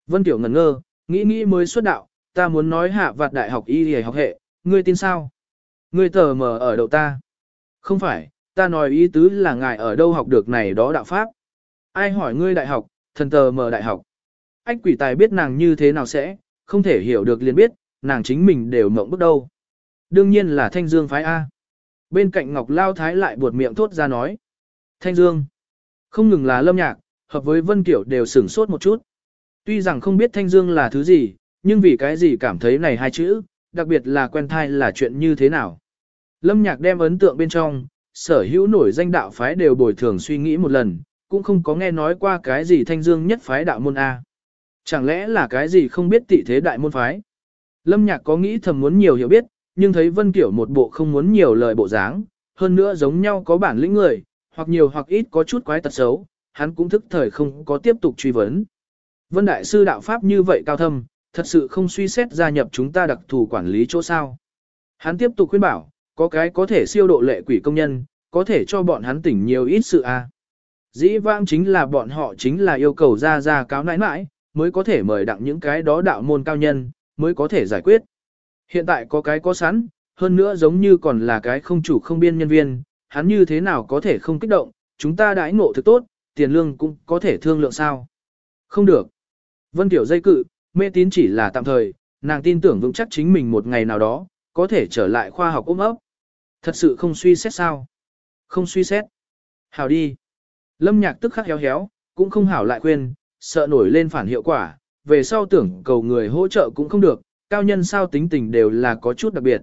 Vân tiểu ngẩn ngơ, nghĩ nghĩ mới xuất đạo, ta muốn nói hạ vạt đại học y y học hệ, ngươi tin sao? Ngươi tờ mờ ở đầu ta. Không phải, ta nói ý tứ là ngài ở đâu học được này đó đạo pháp. Ai hỏi ngươi đại học, thần tờ mờ đại học. Ách quỷ tài biết nàng như thế nào sẽ, không thể hiểu được liền biết, nàng chính mình đều mộng bước đâu. Đương nhiên là Thanh Dương phái A. Bên cạnh Ngọc Lao Thái lại buột miệng thốt ra nói. Thanh Dương. Không ngừng là lâm nhạc, hợp với Vân Kiểu đều sửng sốt một chút. Tuy rằng không biết Thanh Dương là thứ gì, nhưng vì cái gì cảm thấy này hai chữ, đặc biệt là quen thai là chuyện như thế nào. Lâm nhạc đem ấn tượng bên trong, sở hữu nổi danh đạo phái đều bồi thường suy nghĩ một lần, cũng không có nghe nói qua cái gì Thanh Dương nhất phái đạo môn A. Chẳng lẽ là cái gì không biết tị thế đại môn phái? Lâm nhạc có nghĩ thầm muốn nhiều hiểu biết, nhưng thấy Vân Kiểu một bộ không muốn nhiều lời bộ dáng, hơn nữa giống nhau có bản lĩnh người, hoặc nhiều hoặc ít có chút quái tật xấu, hắn cũng thức thời không có tiếp tục truy vấn. Vân Đại Sư Đạo Pháp như vậy cao thâm, thật sự không suy xét gia nhập chúng ta đặc thù quản lý chỗ sao. Hắn tiếp tục khuyên bảo, có cái có thể siêu độ lệ quỷ công nhân, có thể cho bọn hắn tỉnh nhiều ít sự a. À. Dĩ vãng chính là bọn họ chính là yêu cầu ra ra cáo nãi nãi, mới có thể mời đặng những cái đó đạo môn cao nhân, mới có thể giải quyết. Hiện tại có cái có sẵn, hơn nữa giống như còn là cái không chủ không biên nhân viên, hắn như thế nào có thể không kích động, chúng ta đãi ngộ thực tốt, tiền lương cũng có thể thương lượng sao. Không được. Vân Tiểu dây cự, mê tín chỉ là tạm thời, nàng tin tưởng vững chắc chính mình một ngày nào đó, có thể trở lại khoa học ôm ấp. Thật sự không suy xét sao? Không suy xét. Hảo đi. Lâm nhạc tức khắc héo héo, cũng không hảo lại khuyên, sợ nổi lên phản hiệu quả, về sau tưởng cầu người hỗ trợ cũng không được, cao nhân sao tính tình đều là có chút đặc biệt.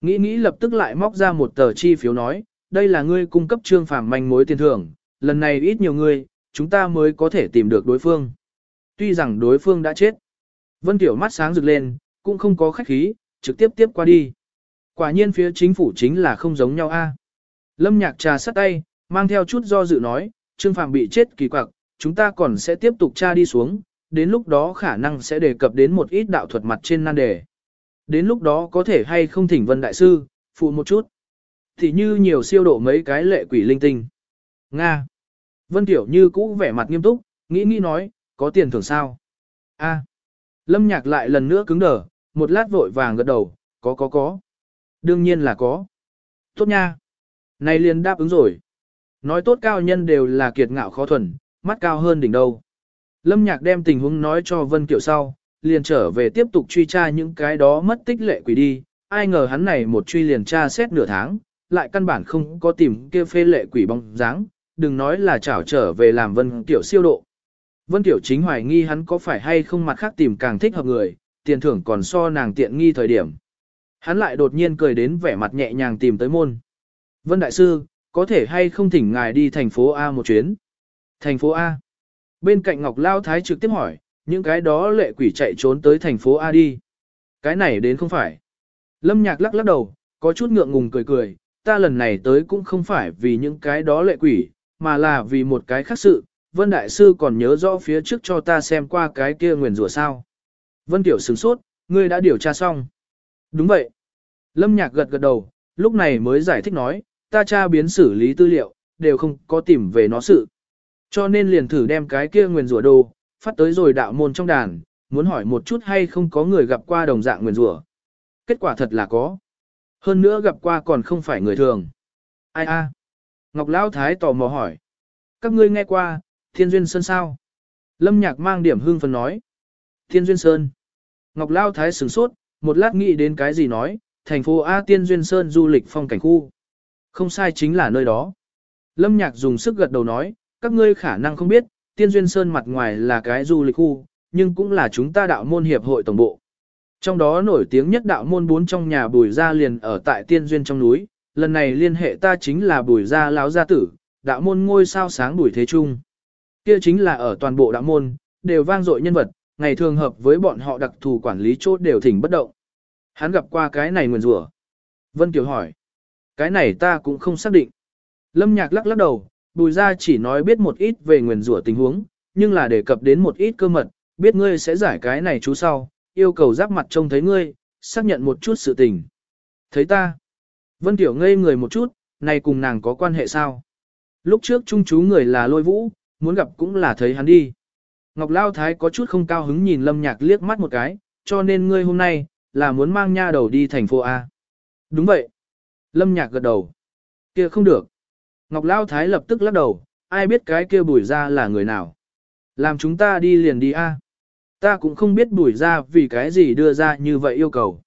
Nghĩ nghĩ lập tức lại móc ra một tờ chi phiếu nói, đây là ngươi cung cấp trương phàm manh mối tiền thưởng, lần này ít nhiều người chúng ta mới có thể tìm được đối phương. Tuy rằng đối phương đã chết. Vân Tiểu mắt sáng rực lên, cũng không có khách khí, trực tiếp tiếp qua đi. Quả nhiên phía chính phủ chính là không giống nhau a. Lâm nhạc trà sắt tay, mang theo chút do dự nói, Trương phạm bị chết kỳ quặc, chúng ta còn sẽ tiếp tục tra đi xuống, đến lúc đó khả năng sẽ đề cập đến một ít đạo thuật mặt trên nan đề. Đến lúc đó có thể hay không thỉnh vân đại sư, phụ một chút. Thì như nhiều siêu độ mấy cái lệ quỷ linh tinh. Nga. Vân Tiểu như cũ vẻ mặt nghiêm túc, nghĩ nghĩ nói, có tiền thưởng sao? A. Lâm nhạc lại lần nữa cứng đờ, một lát vội vàng gật đầu, có có có. Đương nhiên là có. Tốt nha. Này liền đáp ứng rồi. Nói tốt cao nhân đều là kiệt ngạo khó thuần, mắt cao hơn đỉnh đầu. Lâm nhạc đem tình huống nói cho Vân Kiều sau, liền trở về tiếp tục truy tra những cái đó mất tích lệ quỷ đi. Ai ngờ hắn này một truy liền tra xét nửa tháng, lại căn bản không có tìm kia phê lệ quỷ bóng dáng, đừng nói là chảo trở về làm Vân tiểu siêu độ. Vân tiểu chính hoài nghi hắn có phải hay không mặt khác tìm càng thích hợp người, tiền thưởng còn so nàng tiện nghi thời điểm. Hắn lại đột nhiên cười đến vẻ mặt nhẹ nhàng tìm tới môn. Vân Đại Sư, có thể hay không thỉnh ngài đi thành phố A một chuyến? Thành phố A. Bên cạnh Ngọc Lao Thái trực tiếp hỏi, những cái đó lệ quỷ chạy trốn tới thành phố A đi. Cái này đến không phải. Lâm Nhạc lắc lắc đầu, có chút ngượng ngùng cười cười, ta lần này tới cũng không phải vì những cái đó lệ quỷ, mà là vì một cái khác sự. Vân Đại Sư còn nhớ rõ phía trước cho ta xem qua cái kia nguyền rủa sao. Vân Tiểu sửng sốt, ngươi đã điều tra xong. Đúng vậy. Lâm Nhạc gật gật đầu, lúc này mới giải thích nói, ta tra biến xử lý tư liệu, đều không có tìm về nó sự. Cho nên liền thử đem cái kia nguyền rủa đồ, phát tới rồi đạo môn trong đàn, muốn hỏi một chút hay không có người gặp qua đồng dạng nguyền rủa. Kết quả thật là có. Hơn nữa gặp qua còn không phải người thường. Ai a? Ngọc Lão Thái tò mò hỏi. Các ngươi nghe qua, Thiên Duyên Sơn sao? Lâm Nhạc mang điểm hương phần nói. Thiên Duyên Sơn. Ngọc Lão Thái sửng sốt, một lát nghĩ đến cái gì nói, thành phố A Tiên Duyên Sơn du lịch phong cảnh khu. Không sai chính là nơi đó. Lâm Nhạc dùng sức gật đầu nói, các ngươi khả năng không biết, Tiên Duyên Sơn mặt ngoài là cái du lịch khu, nhưng cũng là chúng ta đạo môn hiệp hội tổng bộ. Trong đó nổi tiếng nhất đạo môn bốn trong nhà bùi gia liền ở tại Tiên Duyên trong núi, lần này liên hệ ta chính là bùi gia lão gia tử, đạo môn ngôi sao sáng bùi thế trung. Kia chính là ở toàn bộ đạo môn, đều vang dội nhân vật, ngày thường hợp với bọn họ đặc thù quản lý chốt đều thỉnh bất động. Hắn gặp qua cái này nguyền rủa. Vân Kiều hỏi. Cái này ta cũng không xác định. Lâm Nhạc lắc lắc đầu, bùi ra chỉ nói biết một ít về nguyền rủa tình huống, nhưng là đề cập đến một ít cơ mật, biết ngươi sẽ giải cái này chú sau, yêu cầu giáp mặt trông thấy ngươi, xác nhận một chút sự tình. Thấy ta. Vân Tiểu ngây người một chút, này cùng nàng có quan hệ sao? Lúc trước trung chú người là lôi vũ, muốn gặp cũng là thấy hắn đi. Ngọc Lao Thái có chút không cao hứng nhìn Lâm Nhạc liếc mắt một cái, cho nên ngươi hôm nay, là muốn mang nha đầu đi thành phố A. Đúng vậy. Lâm Nhạc gật đầu. kia không được. Ngọc Lao Thái lập tức lắc đầu, ai biết cái kia bùi ra là người nào. Làm chúng ta đi liền đi A. Ta cũng không biết bùi ra vì cái gì đưa ra như vậy yêu cầu.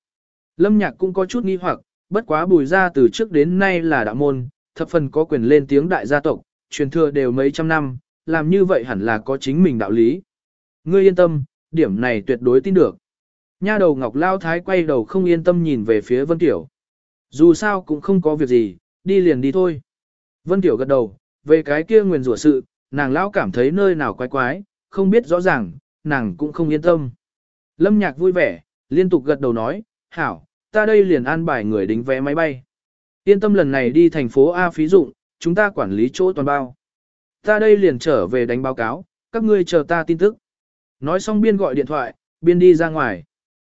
Lâm Nhạc cũng có chút nghi hoặc, bất quá bùi ra từ trước đến nay là đạo môn, thập phần có quyền lên tiếng đại gia tộc, truyền thừa đều mấy trăm năm, làm như vậy hẳn là có chính mình đạo lý. Ngươi yên tâm, điểm này tuyệt đối tin được. Nha đầu Ngọc Lao Thái quay đầu không yên tâm nhìn về phía Vân Tiểu. Dù sao cũng không có việc gì, đi liền đi thôi. Vân Tiểu gật đầu, về cái kia nguyền rủa sự, nàng lão cảm thấy nơi nào quái quái, không biết rõ ràng, nàng cũng không yên tâm. Lâm Nhạc vui vẻ, liên tục gật đầu nói, hảo, ta đây liền an bài người đính vé máy bay. Yên tâm lần này đi thành phố A phí dụng, chúng ta quản lý chỗ toàn bao. Ta đây liền trở về đánh báo cáo, các ngươi chờ ta tin tức. Nói xong biên gọi điện thoại, biên đi ra ngoài.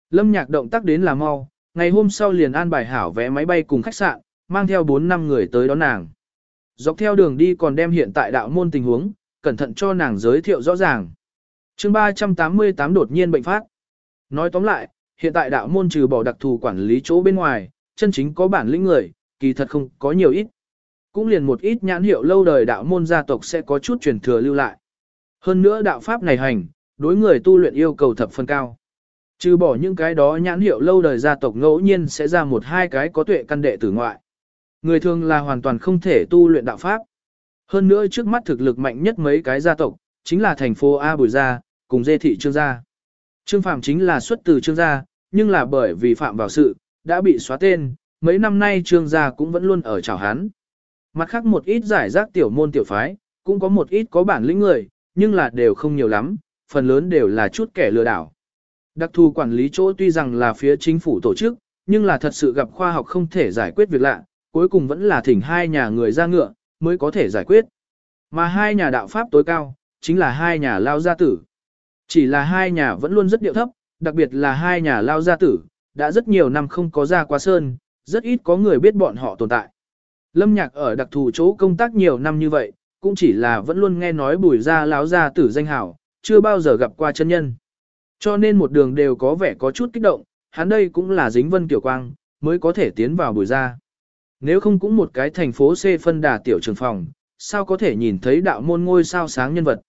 Lâm nhạc động tác đến là mau, ngày hôm sau liền an bài hảo vé máy bay cùng khách sạn, mang theo 4 năm người tới đón nàng. Dọc theo đường đi còn đem hiện tại đạo môn tình huống, cẩn thận cho nàng giới thiệu rõ ràng. chương 388 đột nhiên bệnh phát. Nói tóm lại, hiện tại đạo môn trừ bỏ đặc thù quản lý chỗ bên ngoài, chân chính có bản lĩnh người, kỳ thật không có nhiều ít. Cũng liền một ít nhãn hiệu lâu đời đạo môn gia tộc sẽ có chút truyền thừa lưu lại. Hơn nữa đạo pháp này hành, đối người tu luyện yêu cầu thập phân cao. Trừ bỏ những cái đó nhãn hiệu lâu đời gia tộc ngẫu nhiên sẽ ra một hai cái có tuệ căn đệ tử ngoại. Người thường là hoàn toàn không thể tu luyện đạo pháp. Hơn nữa trước mắt thực lực mạnh nhất mấy cái gia tộc, chính là thành phố A Bùi Gia, cùng dê thị Trương Gia. Trương Phạm chính là xuất từ Trương Gia, nhưng là bởi vì phạm vào sự, đã bị xóa tên, mấy năm nay Trương Gia cũng vẫn luôn ở chảo hắn. Mặt khác một ít giải rác tiểu môn tiểu phái, cũng có một ít có bản lĩnh người, nhưng là đều không nhiều lắm, phần lớn đều là chút kẻ lừa đảo. Đặc thù quản lý chỗ tuy rằng là phía chính phủ tổ chức, nhưng là thật sự gặp khoa học không thể giải quyết việc lạ, cuối cùng vẫn là thỉnh hai nhà người ra ngựa, mới có thể giải quyết. Mà hai nhà đạo pháp tối cao, chính là hai nhà lao gia tử. Chỉ là hai nhà vẫn luôn rất điệu thấp, đặc biệt là hai nhà lao gia tử, đã rất nhiều năm không có ra qua sơn, rất ít có người biết bọn họ tồn tại. Lâm Nhạc ở đặc thù chỗ công tác nhiều năm như vậy, cũng chỉ là vẫn luôn nghe nói bùi ra láo gia tử danh hảo, chưa bao giờ gặp qua chân nhân. Cho nên một đường đều có vẻ có chút kích động, hắn đây cũng là dính vân tiểu quang, mới có thể tiến vào bùi ra. Nếu không cũng một cái thành phố C phân đà tiểu trường phòng, sao có thể nhìn thấy đạo môn ngôi sao sáng nhân vật.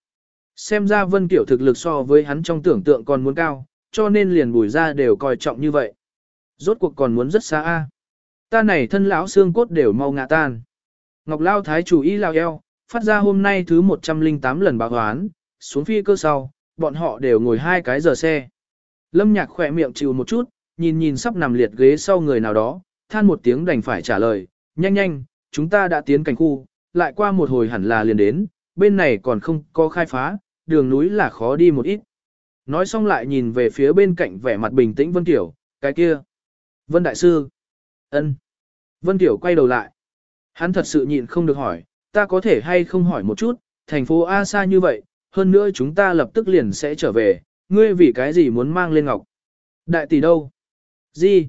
Xem ra vân tiểu thực lực so với hắn trong tưởng tượng còn muốn cao, cho nên liền bùi ra đều coi trọng như vậy. Rốt cuộc còn muốn rất xa a. Ta này thân lão xương cốt đều mau ngã tan. Ngọc Lao Thái chủ y lao eo, phát ra hôm nay thứ 108 lần báo hoán, xuống phi cơ sau, bọn họ đều ngồi hai cái giờ xe. Lâm nhạc khỏe miệng chịu một chút, nhìn nhìn sắp nằm liệt ghế sau người nào đó, than một tiếng đành phải trả lời, nhanh nhanh, chúng ta đã tiến cảnh khu, lại qua một hồi hẳn là liền đến, bên này còn không có khai phá, đường núi là khó đi một ít. Nói xong lại nhìn về phía bên cạnh vẻ mặt bình tĩnh Vân Tiểu, cái kia. Vân Đại Sư. ân Vân Tiểu quay đầu lại. Hắn thật sự nhịn không được hỏi, ta có thể hay không hỏi một chút, thành phố A xa như vậy, hơn nữa chúng ta lập tức liền sẽ trở về, ngươi vì cái gì muốn mang lên Ngọc? Đại tỷ đâu? Gì?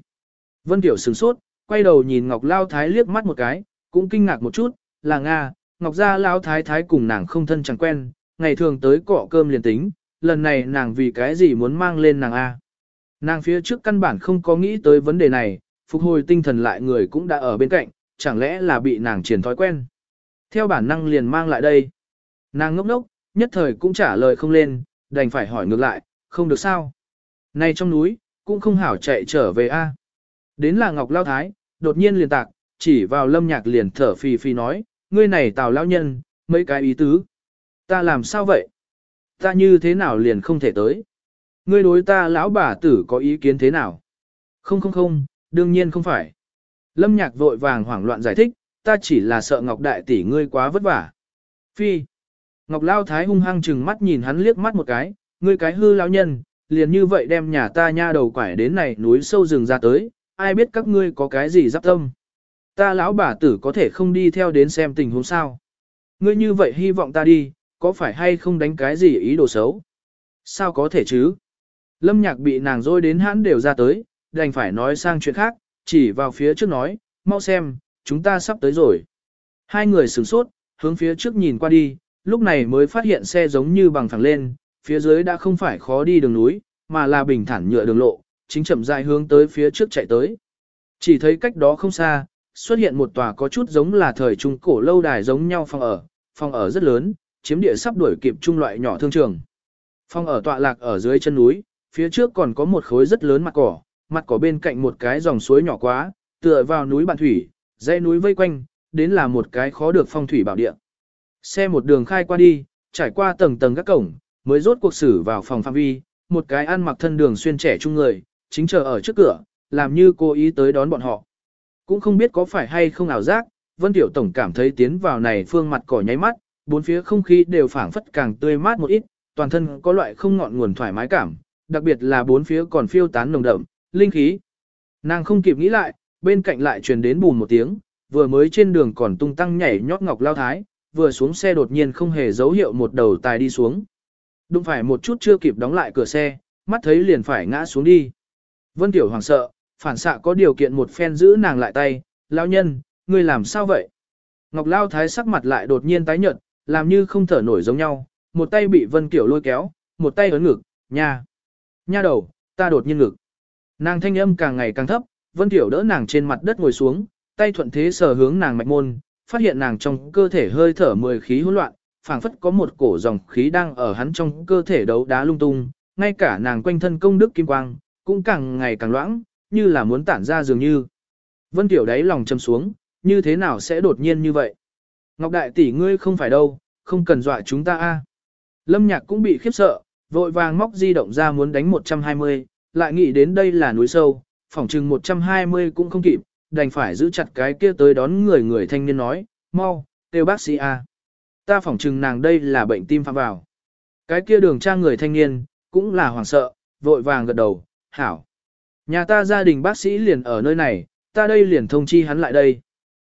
Vân Tiểu sửng sốt, quay đầu nhìn Ngọc Lao Thái liếc mắt một cái, cũng kinh ngạc một chút, là Nga, Ngọc gia Lao Thái Thái cùng nàng không thân chẳng quen, ngày thường tới cọ cơm liền tính, lần này nàng vì cái gì muốn mang lên nàng A. Nàng phía trước căn bản không có nghĩ tới vấn đề này, phục hồi tinh thần lại người cũng đã ở bên cạnh, chẳng lẽ là bị nàng triển thói quen. Theo bản năng liền mang lại đây. Nàng ngốc ngốc, nhất thời cũng trả lời không lên, đành phải hỏi ngược lại, không được sao. Này trong núi, cũng không hảo chạy trở về a. Đến là Ngọc Lao Thái, đột nhiên liền tạc, chỉ vào lâm nhạc liền thở phì phì nói, ngươi này tào lao nhân, mấy cái ý tứ. Ta làm sao vậy? Ta như thế nào liền không thể tới? Ngươi đối ta lão bà tử có ý kiến thế nào? Không không không, đương nhiên không phải. Lâm nhạc vội vàng hoảng loạn giải thích, ta chỉ là sợ Ngọc Đại tỷ ngươi quá vất vả. Phi. Ngọc Lao Thái hung hăng chừng mắt nhìn hắn liếc mắt một cái, ngươi cái hư lão nhân, liền như vậy đem nhà ta nha đầu quải đến này núi sâu rừng ra tới, ai biết các ngươi có cái gì giáp tâm. Ta lão bà tử có thể không đi theo đến xem tình huống sao. Ngươi như vậy hy vọng ta đi, có phải hay không đánh cái gì ý đồ xấu? Sao có thể chứ? Lâm nhạc bị nàng dối đến hãn đều ra tới, đành phải nói sang chuyện khác, chỉ vào phía trước nói, mau xem, chúng ta sắp tới rồi. Hai người sửng sốt, hướng phía trước nhìn qua đi, lúc này mới phát hiện xe giống như bằng phẳng lên, phía dưới đã không phải khó đi đường núi, mà là bình thản nhựa đường lộ, chính chậm rãi hướng tới phía trước chạy tới. Chỉ thấy cách đó không xa, xuất hiện một tòa có chút giống là thời trung cổ lâu đài giống nhau phòng ở, phòng ở rất lớn, chiếm địa sắp đuổi kịp trung loại nhỏ thương trường. Phong ở tọa lạc ở dưới chân núi, phía trước còn có một khối rất lớn mặt cỏ, mặt cỏ bên cạnh một cái dòng suối nhỏ quá, tựa vào núi bạn thủy, dãy núi vây quanh, đến là một cái khó được phong thủy bảo địa. Xe một đường khai qua đi, trải qua tầng tầng các cổng, mới rốt cuộc xử vào phòng phạm vi, một cái ăn mặc thân đường xuyên trẻ trung người, chính chờ ở trước cửa, làm như cố ý tới đón bọn họ. Cũng không biết có phải hay không ảo giác, Vân Tiểu Tổng cảm thấy tiến vào này phương mặt cỏ nháy mắt, bốn phía không khí đều phảng phất càng tươi mát một ít, toàn thân có loại không ngọn nguồn thoải mái cảm, đặc biệt là bốn phía còn phiêu tán nồng đậm, linh khí. Nàng không kịp nghĩ lại, bên cạnh lại truyền đến bùm một tiếng, vừa mới trên đường còn tung tăng nhảy nhót ngọc lao thái, vừa xuống xe đột nhiên không hề dấu hiệu một đầu tài đi xuống. Đúng phải một chút chưa kịp đóng lại cửa xe, mắt thấy liền phải ngã xuống đi. Vân Tiểu hoàng sợ, phản xạ có điều kiện một phen giữ nàng lại tay, lao nhân, ngươi làm sao vậy? Ngọc Lao Thái sắc mặt lại đột nhiên tái nhợt, làm như không thở nổi giống nhau, một tay bị Vân Kiểu lôi kéo, một tay ấn ngực, nha. Nha đầu, ta đột nhiên ngực. Nàng thanh âm càng ngày càng thấp, Vân Kiểu đỡ nàng trên mặt đất ngồi xuống, tay thuận thế sờ hướng nàng mạch môn, phát hiện nàng trong cơ thể hơi thở mười khí hỗn loạn, phảng phất có một cổ dòng khí đang ở hắn trong cơ thể đấu đá lung tung, ngay cả nàng quanh thân công đức kim quang, cũng càng ngày càng loãng, như là muốn tản ra dường như. Vân Tiểu đáy lòng châm xuống, như thế nào sẽ đột nhiên như vậy? Ngọc Đại tỷ ngươi không phải đâu, không cần dọa chúng ta a. Lâm Nhạc cũng bị khiếp sợ, vội vàng móc di động ra muốn đánh 120, lại nghĩ đến đây là núi sâu, phòng trừng 120 cũng không kịp, đành phải giữ chặt cái kia tới đón người người thanh niên nói, mau, kêu bác sĩ A. Ta phỏng trừng nàng đây là bệnh tim phạm vào. Cái kia đường trang người thanh niên, cũng là hoảng sợ, vội vàng gật đầu, hảo. Nhà ta gia đình bác sĩ liền ở nơi này, ta đây liền thông chi hắn lại đây.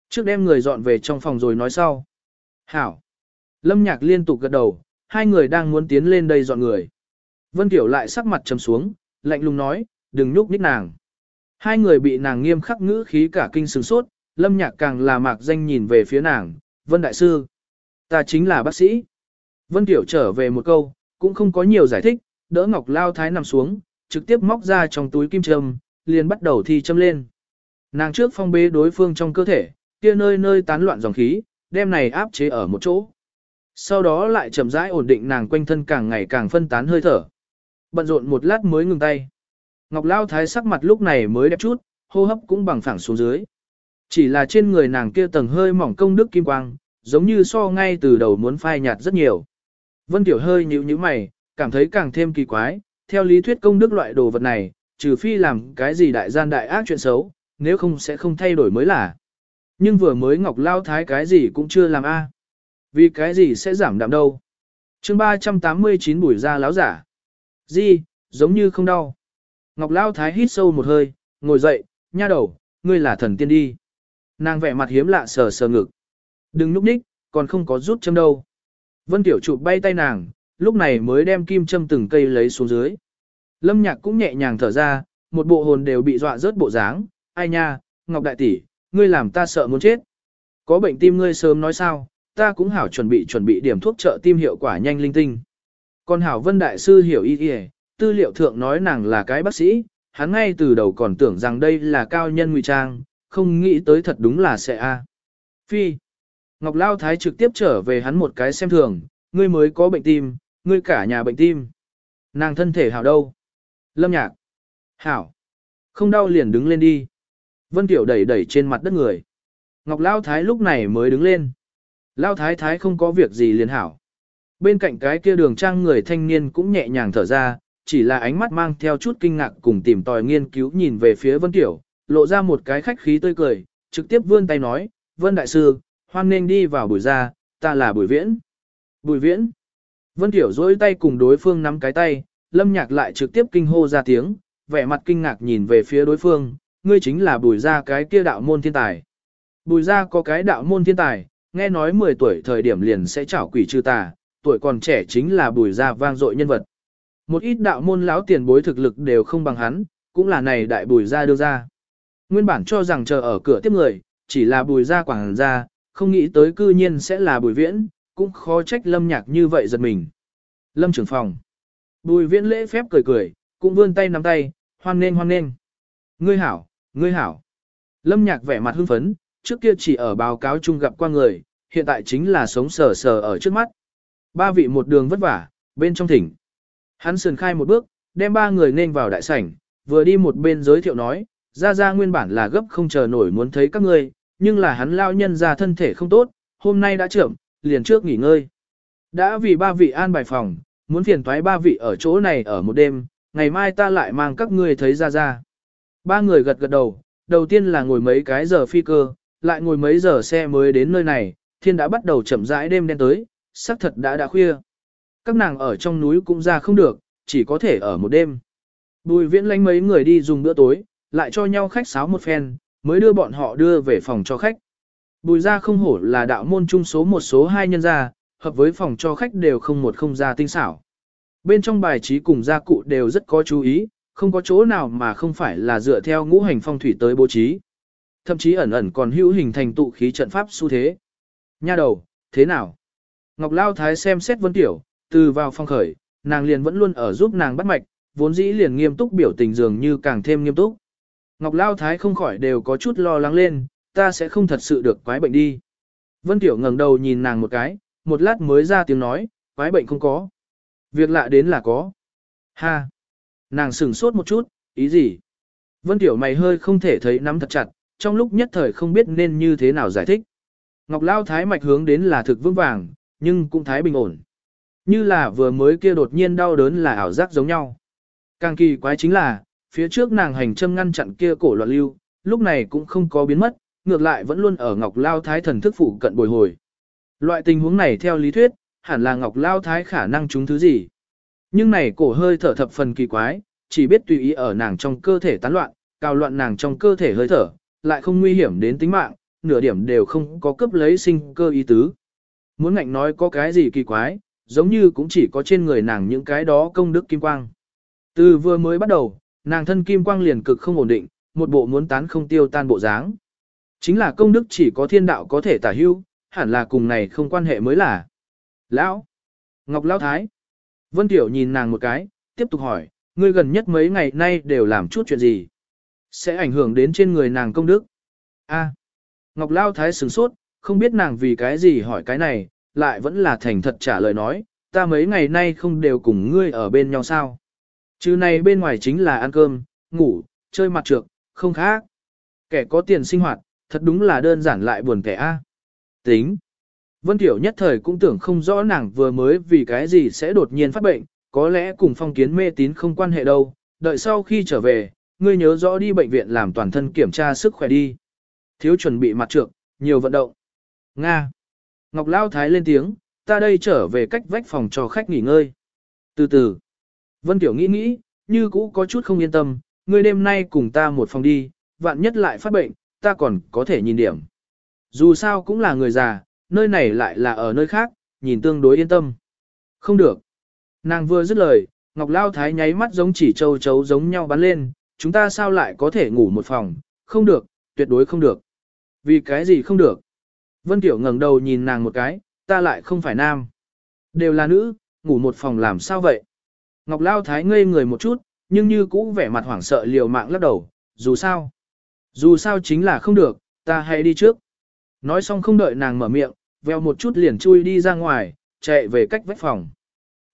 Trước đem người dọn về trong phòng rồi nói sau. Hảo. Lâm nhạc liên tục gật đầu, hai người đang muốn tiến lên đây dọn người. Vân Tiểu lại sắc mặt trầm xuống, lạnh lùng nói, đừng nhúc nhích nàng. Hai người bị nàng nghiêm khắc ngữ khí cả kinh sừng sốt, lâm nhạc càng là mạc danh nhìn về phía nàng, Vân Đại Sư. Ta chính là bác sĩ. Vân Tiểu trở về một câu, cũng không có nhiều giải thích, đỡ Ngọc Lao Thái nằm xuống, trực tiếp móc ra trong túi kim châm, liền bắt đầu thi châm lên. Nàng trước phong bế đối phương trong cơ thể, kia nơi nơi tán loạn dòng khí, đem này áp chế ở một chỗ. Sau đó lại chậm rãi ổn định nàng quanh thân càng ngày càng phân tán hơi thở. Bận rộn một lát mới ngừng tay. Ngọc Lao Thái sắc mặt lúc này mới đẹp chút, hô hấp cũng bằng phẳng xuống dưới. Chỉ là trên người nàng kia tầng hơi mỏng công đức kim quang, giống như so ngay từ đầu muốn phai nhạt rất nhiều. Vân Tiểu hơi nhíu nhíu mày, cảm thấy càng thêm kỳ quái, theo lý thuyết công đức loại đồ vật này, trừ phi làm cái gì đại gian đại ác chuyện xấu, nếu không sẽ không thay đổi mới là. Nhưng vừa mới Ngọc Lao Thái cái gì cũng chưa làm a. Vì cái gì sẽ giảm đạm đâu. chương 389 bùi ra láo giả. di giống như không đau. Ngọc Lao Thái hít sâu một hơi, ngồi dậy, nha đầu, ngươi là thần tiên đi. Nàng vẻ mặt hiếm lạ sờ sờ ngực. Đừng núp ních, còn không có rút châm đâu. Vân Tiểu chụp bay tay nàng, lúc này mới đem kim châm từng cây lấy xuống dưới. Lâm Nhạc cũng nhẹ nhàng thở ra, một bộ hồn đều bị dọa rớt bộ dáng. Ai nha, Ngọc Đại Tỷ, ngươi làm ta sợ muốn chết. Có bệnh tim ngươi sớm nói sao, ta cũng hảo chuẩn bị chuẩn bị điểm thuốc trợ tim hiệu quả nhanh linh tinh. Còn hảo Vân Đại Sư hiểu y y, tư liệu thượng nói nàng là cái bác sĩ, hắn ngay từ đầu còn tưởng rằng đây là cao nhân ngụy trang, không nghĩ tới thật đúng là sẽ a. Phi. Ngọc Lao Thái trực tiếp trở về hắn một cái xem thường, ngươi mới có bệnh tim, ngươi cả nhà bệnh tim. Nàng thân thể hảo đâu? Lâm nhạc. Hảo. Không đau liền đứng lên đi. Vân Tiểu đẩy đẩy trên mặt đất người. Ngọc Lao Thái lúc này mới đứng lên. Lao Thái Thái không có việc gì liền hảo. Bên cạnh cái kia đường trang người thanh niên cũng nhẹ nhàng thở ra, chỉ là ánh mắt mang theo chút kinh ngạc cùng tìm tòi nghiên cứu nhìn về phía Vân Tiểu, lộ ra một cái khách khí tươi cười, trực tiếp vươn tay nói, Vân Đại Sư, hoan nên đi vào buổi ra, ta là Bùi Viễn. Bùi Viễn. Vân Tiểu dối tay cùng đối phương nắm cái tay, Lâm Nhạc lại trực tiếp kinh hô ra tiếng, vẻ mặt kinh ngạc nhìn về phía đối phương, ngươi chính là bùi ra cái kia đạo môn thiên tài. Bùi ra có cái đạo môn thiên tài, nghe nói 10 tuổi thời điểm liền sẽ trảo quỷ trừ tà, tuổi còn trẻ chính là bùi ra vang dội nhân vật. Một ít đạo môn lão tiền bối thực lực đều không bằng hắn, cũng là này đại bùi ra đưa ra. Nguyên bản cho rằng chờ ở cửa tiếp người, chỉ là bùi ra quảng ra, không nghĩ tới cư nhiên sẽ là bùi viễn, cũng khó trách lâm nhạc như vậy giật mình. Lâm trưởng phòng. Bùi viễn lễ phép cười cười, cũng vươn tay nắm tay, hoan nên hoan nên. Ngươi hảo, ngươi hảo. Lâm nhạc vẻ mặt hưng phấn, trước kia chỉ ở báo cáo chung gặp qua người, hiện tại chính là sống sờ sờ ở trước mắt. Ba vị một đường vất vả, bên trong thỉnh. Hắn sườn khai một bước, đem ba người nên vào đại sảnh, vừa đi một bên giới thiệu nói, ra ra nguyên bản là gấp không chờ nổi muốn thấy các ngươi, nhưng là hắn lao nhân ra thân thể không tốt, hôm nay đã trưởng, liền trước nghỉ ngơi. Đã vì ba vị an bài phòng, muốn phiền thoái ba vị ở chỗ này ở một đêm, ngày mai ta lại mang các ngươi thấy ra ra. Ba người gật gật đầu, đầu tiên là ngồi mấy cái giờ phi cơ, lại ngồi mấy giờ xe mới đến nơi này, thiên đã bắt đầu chậm rãi đêm đen tới, sắc thật đã đã khuya. Các nàng ở trong núi cũng ra không được, chỉ có thể ở một đêm. Bùi viễn lánh mấy người đi dùng bữa tối, lại cho nhau khách sáo một phen, mới đưa bọn họ đưa về phòng cho khách. Bùi ra không hổ là đạo môn trung số một số hai nhân gia, hợp với phòng cho khách đều không một không ra tinh xảo. Bên trong bài trí cùng gia cụ đều rất có chú ý, không có chỗ nào mà không phải là dựa theo ngũ hành phong thủy tới bố trí. Thậm chí ẩn ẩn còn hữu hình thành tụ khí trận pháp xu thế. Nha đầu, thế nào? Ngọc Lao Thái xem xét Vân Tiểu, từ vào phong khởi, nàng liền vẫn luôn ở giúp nàng bắt mạch, vốn dĩ liền nghiêm túc biểu tình dường như càng thêm nghiêm túc. Ngọc Lao Thái không khỏi đều có chút lo lắng lên, ta sẽ không thật sự được quái bệnh đi. Vân Tiểu ngẩng đầu nhìn nàng một cái, một lát mới ra tiếng nói, quái bệnh không có. Việc lạ đến là có. Ha! Nàng sửng sốt một chút, ý gì? Vân Tiểu mày hơi không thể thấy nắm thật chặt, trong lúc nhất thời không biết nên như thế nào giải thích. Ngọc Lao Thái mạch hướng đến là thực vững vàng, nhưng cũng thái bình ổn. Như là vừa mới kia đột nhiên đau đớn là ảo giác giống nhau. Càng kỳ quái chính là, phía trước nàng hành châm ngăn chặn kia cổ loạn lưu, lúc này cũng không có biến mất, ngược lại vẫn luôn ở Ngọc Lao Thái thần thức phụ cận bồi hồi. Loại tình huống này theo lý thuyết, hẳn là Ngọc Lao Thái khả năng trúng thứ gì. Nhưng này cổ hơi thở thập phần kỳ quái, chỉ biết tùy ý ở nàng trong cơ thể tán loạn, cao loạn nàng trong cơ thể hơi thở, lại không nguy hiểm đến tính mạng, nửa điểm đều không có cấp lấy sinh cơ ý tứ. Muốn ngạnh nói có cái gì kỳ quái, giống như cũng chỉ có trên người nàng những cái đó công đức kim quang. Từ vừa mới bắt đầu, nàng thân kim quang liền cực không ổn định, một bộ muốn tán không tiêu tan bộ dáng. Chính là công đức chỉ có thiên đạo có thể tả hưu, hẳn là cùng này không quan hệ mới là. Lão! Ngọc Lão Thái! Vân Tiểu nhìn nàng một cái, tiếp tục hỏi, ngươi gần nhất mấy ngày nay đều làm chút chuyện gì? Sẽ ảnh hưởng đến trên người nàng công đức. A. Ngọc Lao Thái sửng sốt, không biết nàng vì cái gì hỏi cái này, lại vẫn là thành thật trả lời nói, ta mấy ngày nay không đều cùng ngươi ở bên nhau sao. Chứ này bên ngoài chính là ăn cơm, ngủ, chơi mặt trược, không khác. Kẻ có tiền sinh hoạt, thật đúng là đơn giản lại buồn kẻ A. Tính. Vân Tiểu nhất thời cũng tưởng không rõ nàng vừa mới vì cái gì sẽ đột nhiên phát bệnh, có lẽ cùng phong kiến mê tín không quan hệ đâu, đợi sau khi trở về, ngươi nhớ rõ đi bệnh viện làm toàn thân kiểm tra sức khỏe đi. Thiếu chuẩn bị mặt trượng, nhiều vận động. Nga. Ngọc Lao Thái lên tiếng, ta đây trở về cách vách phòng cho khách nghỉ ngơi. Từ từ. Vân Tiểu nghĩ nghĩ, như cũ có chút không yên tâm, ngươi đêm nay cùng ta một phòng đi, vạn nhất lại phát bệnh, ta còn có thể nhìn điểm. Dù sao cũng là người già, nơi này lại là ở nơi khác, nhìn tương đối yên tâm. Không được. Nàng vừa dứt lời, Ngọc Lao Thái nháy mắt giống chỉ châu chấu giống nhau bắn lên, chúng ta sao lại có thể ngủ một phòng, không được, tuyệt đối không được. Vì cái gì không được? Vân Tiểu ngẩng đầu nhìn nàng một cái, ta lại không phải nam. Đều là nữ, ngủ một phòng làm sao vậy? Ngọc Lao Thái ngây người một chút, nhưng như cũ vẻ mặt hoảng sợ liều mạng lắc đầu, dù sao. Dù sao chính là không được, ta hãy đi trước. Nói xong không đợi nàng mở miệng, veo một chút liền chui đi ra ngoài, chạy về cách vách phòng.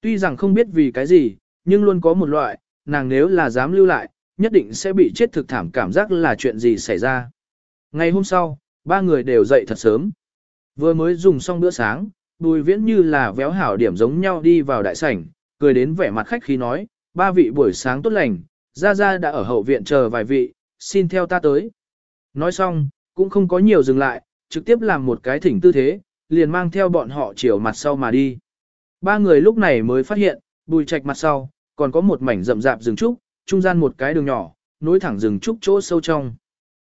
Tuy rằng không biết vì cái gì, nhưng luôn có một loại, nàng nếu là dám lưu lại, nhất định sẽ bị chết thực thảm cảm giác là chuyện gì xảy ra. Ngày hôm sau, ba người đều dậy thật sớm. Vừa mới dùng xong bữa sáng, bùi viễn như là véo hảo điểm giống nhau đi vào đại sảnh, cười đến vẻ mặt khách khí nói, ba vị buổi sáng tốt lành, ra ra đã ở hậu viện chờ vài vị, xin theo ta tới. Nói xong, cũng không có nhiều dừng lại, trực tiếp làm một cái thỉnh tư thế, liền mang theo bọn họ chiều mặt sau mà đi. Ba người lúc này mới phát hiện, bùi trạch mặt sau, còn có một mảnh rậm rạp rừng trúc, trung gian một cái đường nhỏ, nối thẳng rừng trúc chỗ sâu trong.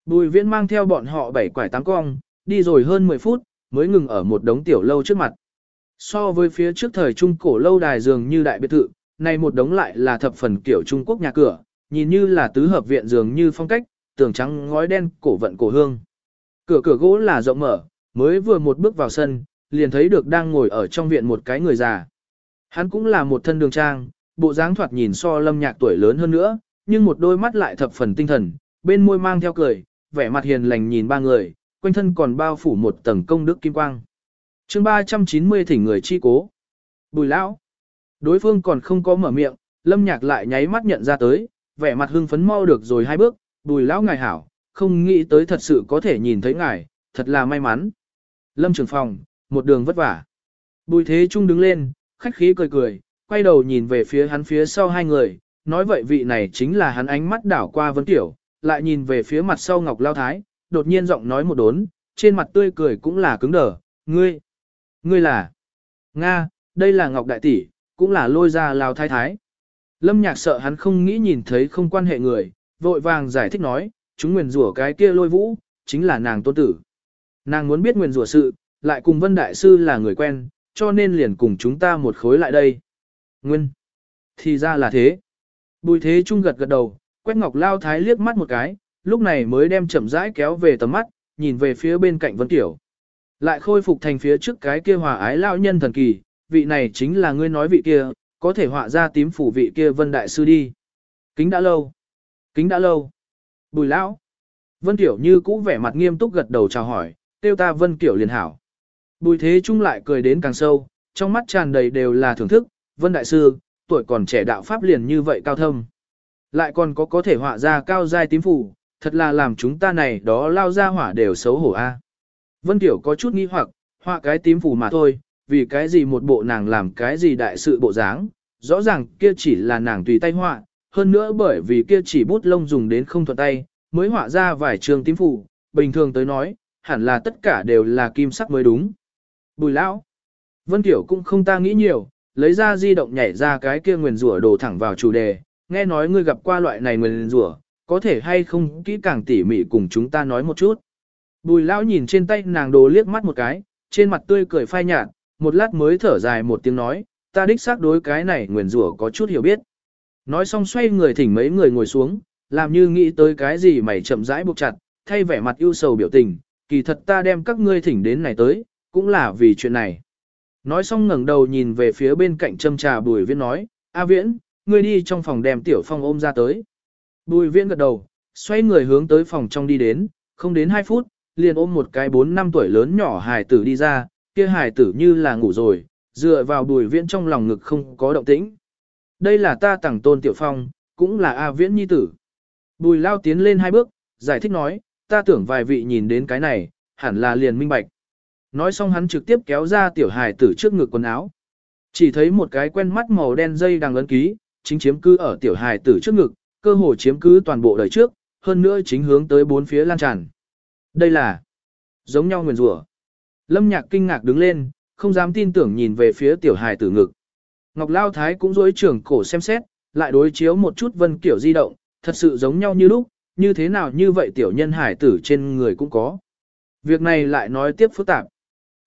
Bùi viễn mang theo bọn họ bảy quải tám cong, đi rồi hơn 10 phút, mới ngừng ở một đống tiểu lâu trước mặt. So với phía trước thời trung cổ lâu đài dường như đại biệt thự, này một đống lại là thập phần kiểu Trung Quốc nhà cửa, nhìn như là tứ hợp viện dường như phong cách, tường trắng ngói đen cổ vận cổ hương. Cửa cửa gỗ là rộng mở, mới vừa một bước vào sân, liền thấy được đang ngồi ở trong viện một cái người già. Hắn cũng là một thân đường trang, bộ dáng thoạt nhìn so lâm nhạc tuổi lớn hơn nữa, nhưng một đôi mắt lại thập phần tinh thần, bên môi mang theo cười, vẻ mặt hiền lành nhìn ba người, quanh thân còn bao phủ một tầng công đức kim quang. chương 390 thỉnh người chi cố. Bùi lão. Đối phương còn không có mở miệng, lâm nhạc lại nháy mắt nhận ra tới, vẻ mặt hưng phấn mau được rồi hai bước, bùi lão ngài hảo, không nghĩ tới thật sự có thể nhìn thấy ngài, thật là may mắn. Lâm trưởng phòng, một đường vất vả. Bùi thế trung đứng lên, khách khí cười cười, quay đầu nhìn về phía hắn phía sau hai người, nói vậy vị này chính là hắn ánh mắt đảo qua vấn tiểu, lại nhìn về phía mặt sau ngọc lao thái, đột nhiên giọng nói một đốn, trên mặt tươi cười cũng là cứng đờ, ngươi, ngươi là, Nga, đây là ngọc đại tỷ, cũng là lôi ra lao thái thái. Lâm nhạc sợ hắn không nghĩ nhìn thấy không quan hệ người, vội vàng giải thích nói, chúng nguyền rủa cái kia lôi vũ, chính là nàng tôn tử. Nàng muốn biết nguyền rủa sự, lại cùng Vân Đại Sư là người quen, cho nên liền cùng chúng ta một khối lại đây. Nguyên. Thì ra là thế. Bùi thế trung gật gật đầu, quét ngọc lao thái liếc mắt một cái, lúc này mới đem chậm rãi kéo về tầm mắt, nhìn về phía bên cạnh Vân Tiểu. Lại khôi phục thành phía trước cái kia hòa ái lao nhân thần kỳ, vị này chính là ngươi nói vị kia, có thể họa ra tím phủ vị kia Vân Đại Sư đi. Kính đã lâu. Kính đã lâu. Bùi lão. Vân Tiểu như cũ vẻ mặt nghiêm túc gật đầu chào hỏi, tiêu ta Vân Tiểu liền hảo. Bùi thế trung lại cười đến càng sâu, trong mắt tràn đầy đều là thưởng thức, Vân Đại Sư, tuổi còn trẻ đạo pháp liền như vậy cao thâm. Lại còn có có thể họa ra cao giai tím phủ, thật là làm chúng ta này đó lao ra hỏa đều xấu hổ a. Vân Tiểu có chút nghi hoặc, họa cái tím phủ mà thôi, vì cái gì một bộ nàng làm cái gì đại sự bộ dáng, rõ ràng kia chỉ là nàng tùy tay họa, hơn nữa bởi vì kia chỉ bút lông dùng đến không thuận tay, mới họa ra vài trường tím phủ, bình thường tới nói, hẳn là tất cả đều là kim sắc mới đúng. Bùi lão, Vân Tiểu cũng không ta nghĩ nhiều, lấy ra di động nhảy ra cái kia nguyền rủa đổ thẳng vào chủ đề, nghe nói ngươi gặp qua loại này nguyền rủa, có thể hay không kỹ càng tỉ mỉ cùng chúng ta nói một chút. Bùi lão nhìn trên tay nàng đồ liếc mắt một cái, trên mặt tươi cười phai nhạt, một lát mới thở dài một tiếng nói, ta đích xác đối cái này nguyền rủa có chút hiểu biết. Nói xong xoay người thỉnh mấy người ngồi xuống, làm như nghĩ tới cái gì mày chậm rãi buộc chặt, thay vẻ mặt ưu sầu biểu tình, kỳ thật ta đem các ngươi thỉnh đến này tới, cũng là vì chuyện này. Nói xong ngẩng đầu nhìn về phía bên cạnh châm trà bùi viễn nói, A viễn, ngươi đi trong phòng đem tiểu phong ôm ra tới. Bùi viễn gật đầu, xoay người hướng tới phòng trong đi đến, không đến 2 phút, liền ôm một cái 4 năm tuổi lớn nhỏ hài tử đi ra, kia hài tử như là ngủ rồi, dựa vào bùi viễn trong lòng ngực không có động tĩnh. Đây là ta tặng tôn tiểu phong, cũng là A viễn nhi tử. Bùi lao tiến lên hai bước, giải thích nói, ta tưởng vài vị nhìn đến cái này, hẳn là liền minh bạch. Nói xong hắn trực tiếp kéo ra tiểu hài tử trước ngực quần áo. Chỉ thấy một cái quen mắt màu đen dây đang ấn ký, chính chiếm cứ ở tiểu hài tử trước ngực, cơ hồ chiếm cứ toàn bộ đời trước, hơn nữa chính hướng tới bốn phía lan tràn. Đây là giống nhau nguyền rủa. Lâm Nhạc kinh ngạc đứng lên, không dám tin tưởng nhìn về phía tiểu hài tử ngực. Ngọc Lao Thái cũng dối trưởng cổ xem xét, lại đối chiếu một chút vân kiểu di động, thật sự giống nhau như lúc, như thế nào như vậy tiểu nhân hải tử trên người cũng có. Việc này lại nói tiếp phức tạp.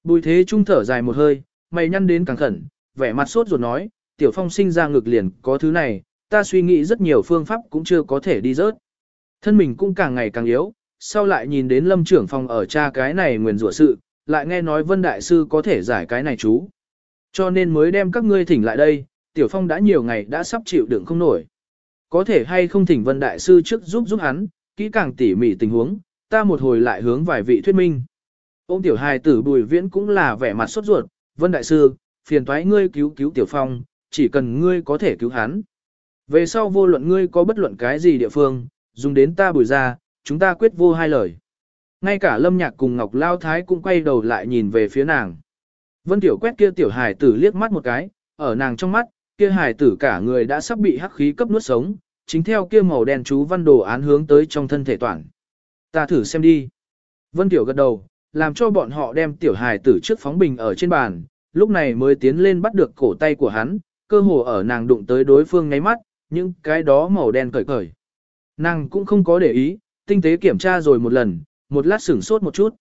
Bùi thế trung thở dài một hơi, mày nhăn đến càng khẩn, vẻ mặt sốt ruột nói, tiểu phong sinh ra ngực liền có thứ này, ta suy nghĩ rất nhiều phương pháp cũng chưa có thể đi rớt. Thân mình cũng càng ngày càng yếu, sau lại nhìn đến lâm trưởng phòng ở cha cái này nguyền rủa sự, lại nghe nói vân đại sư có thể giải cái này chú. Cho nên mới đem các ngươi thỉnh lại đây, tiểu phong đã nhiều ngày đã sắp chịu đựng không nổi. Có thể hay không thỉnh vân đại sư trước giúp giúp hắn, kỹ càng tỉ mỉ tình huống, ta một hồi lại hướng vài vị thuyết minh. Ông tiểu hài tử bùi viễn cũng là vẻ mặt sốt ruột, vân đại sư, phiền toái ngươi cứu cứu Tiểu Phong, chỉ cần ngươi có thể cứu hắn. Về sau vô luận ngươi có bất luận cái gì địa phương, dùng đến ta bùi ra, chúng ta quyết vô hai lời. Ngay cả Lâm Nhạc cùng Ngọc Lao Thái cũng quay đầu lại nhìn về phía nàng. Vân Tiểu quét kia Tiểu Hải tử liếc mắt một cái, ở nàng trong mắt, kia Hải tử cả người đã sắp bị hắc khí cấp nuốt sống, chính theo kia màu đen chú văn đồ án hướng tới trong thân thể toàn. Ta thử xem đi. Vân Tiểu gật đầu, làm cho bọn họ đem Tiểu Hải tử trước phóng bình ở trên bàn, lúc này mới tiến lên bắt được cổ tay của hắn, cơ hồ ở nàng đụng tới đối phương ngáy mắt, những cái đó màu đen cởi cởi. Nàng cũng không có để ý, tinh tế kiểm tra rồi một lần, một lát sửng sốt một chút.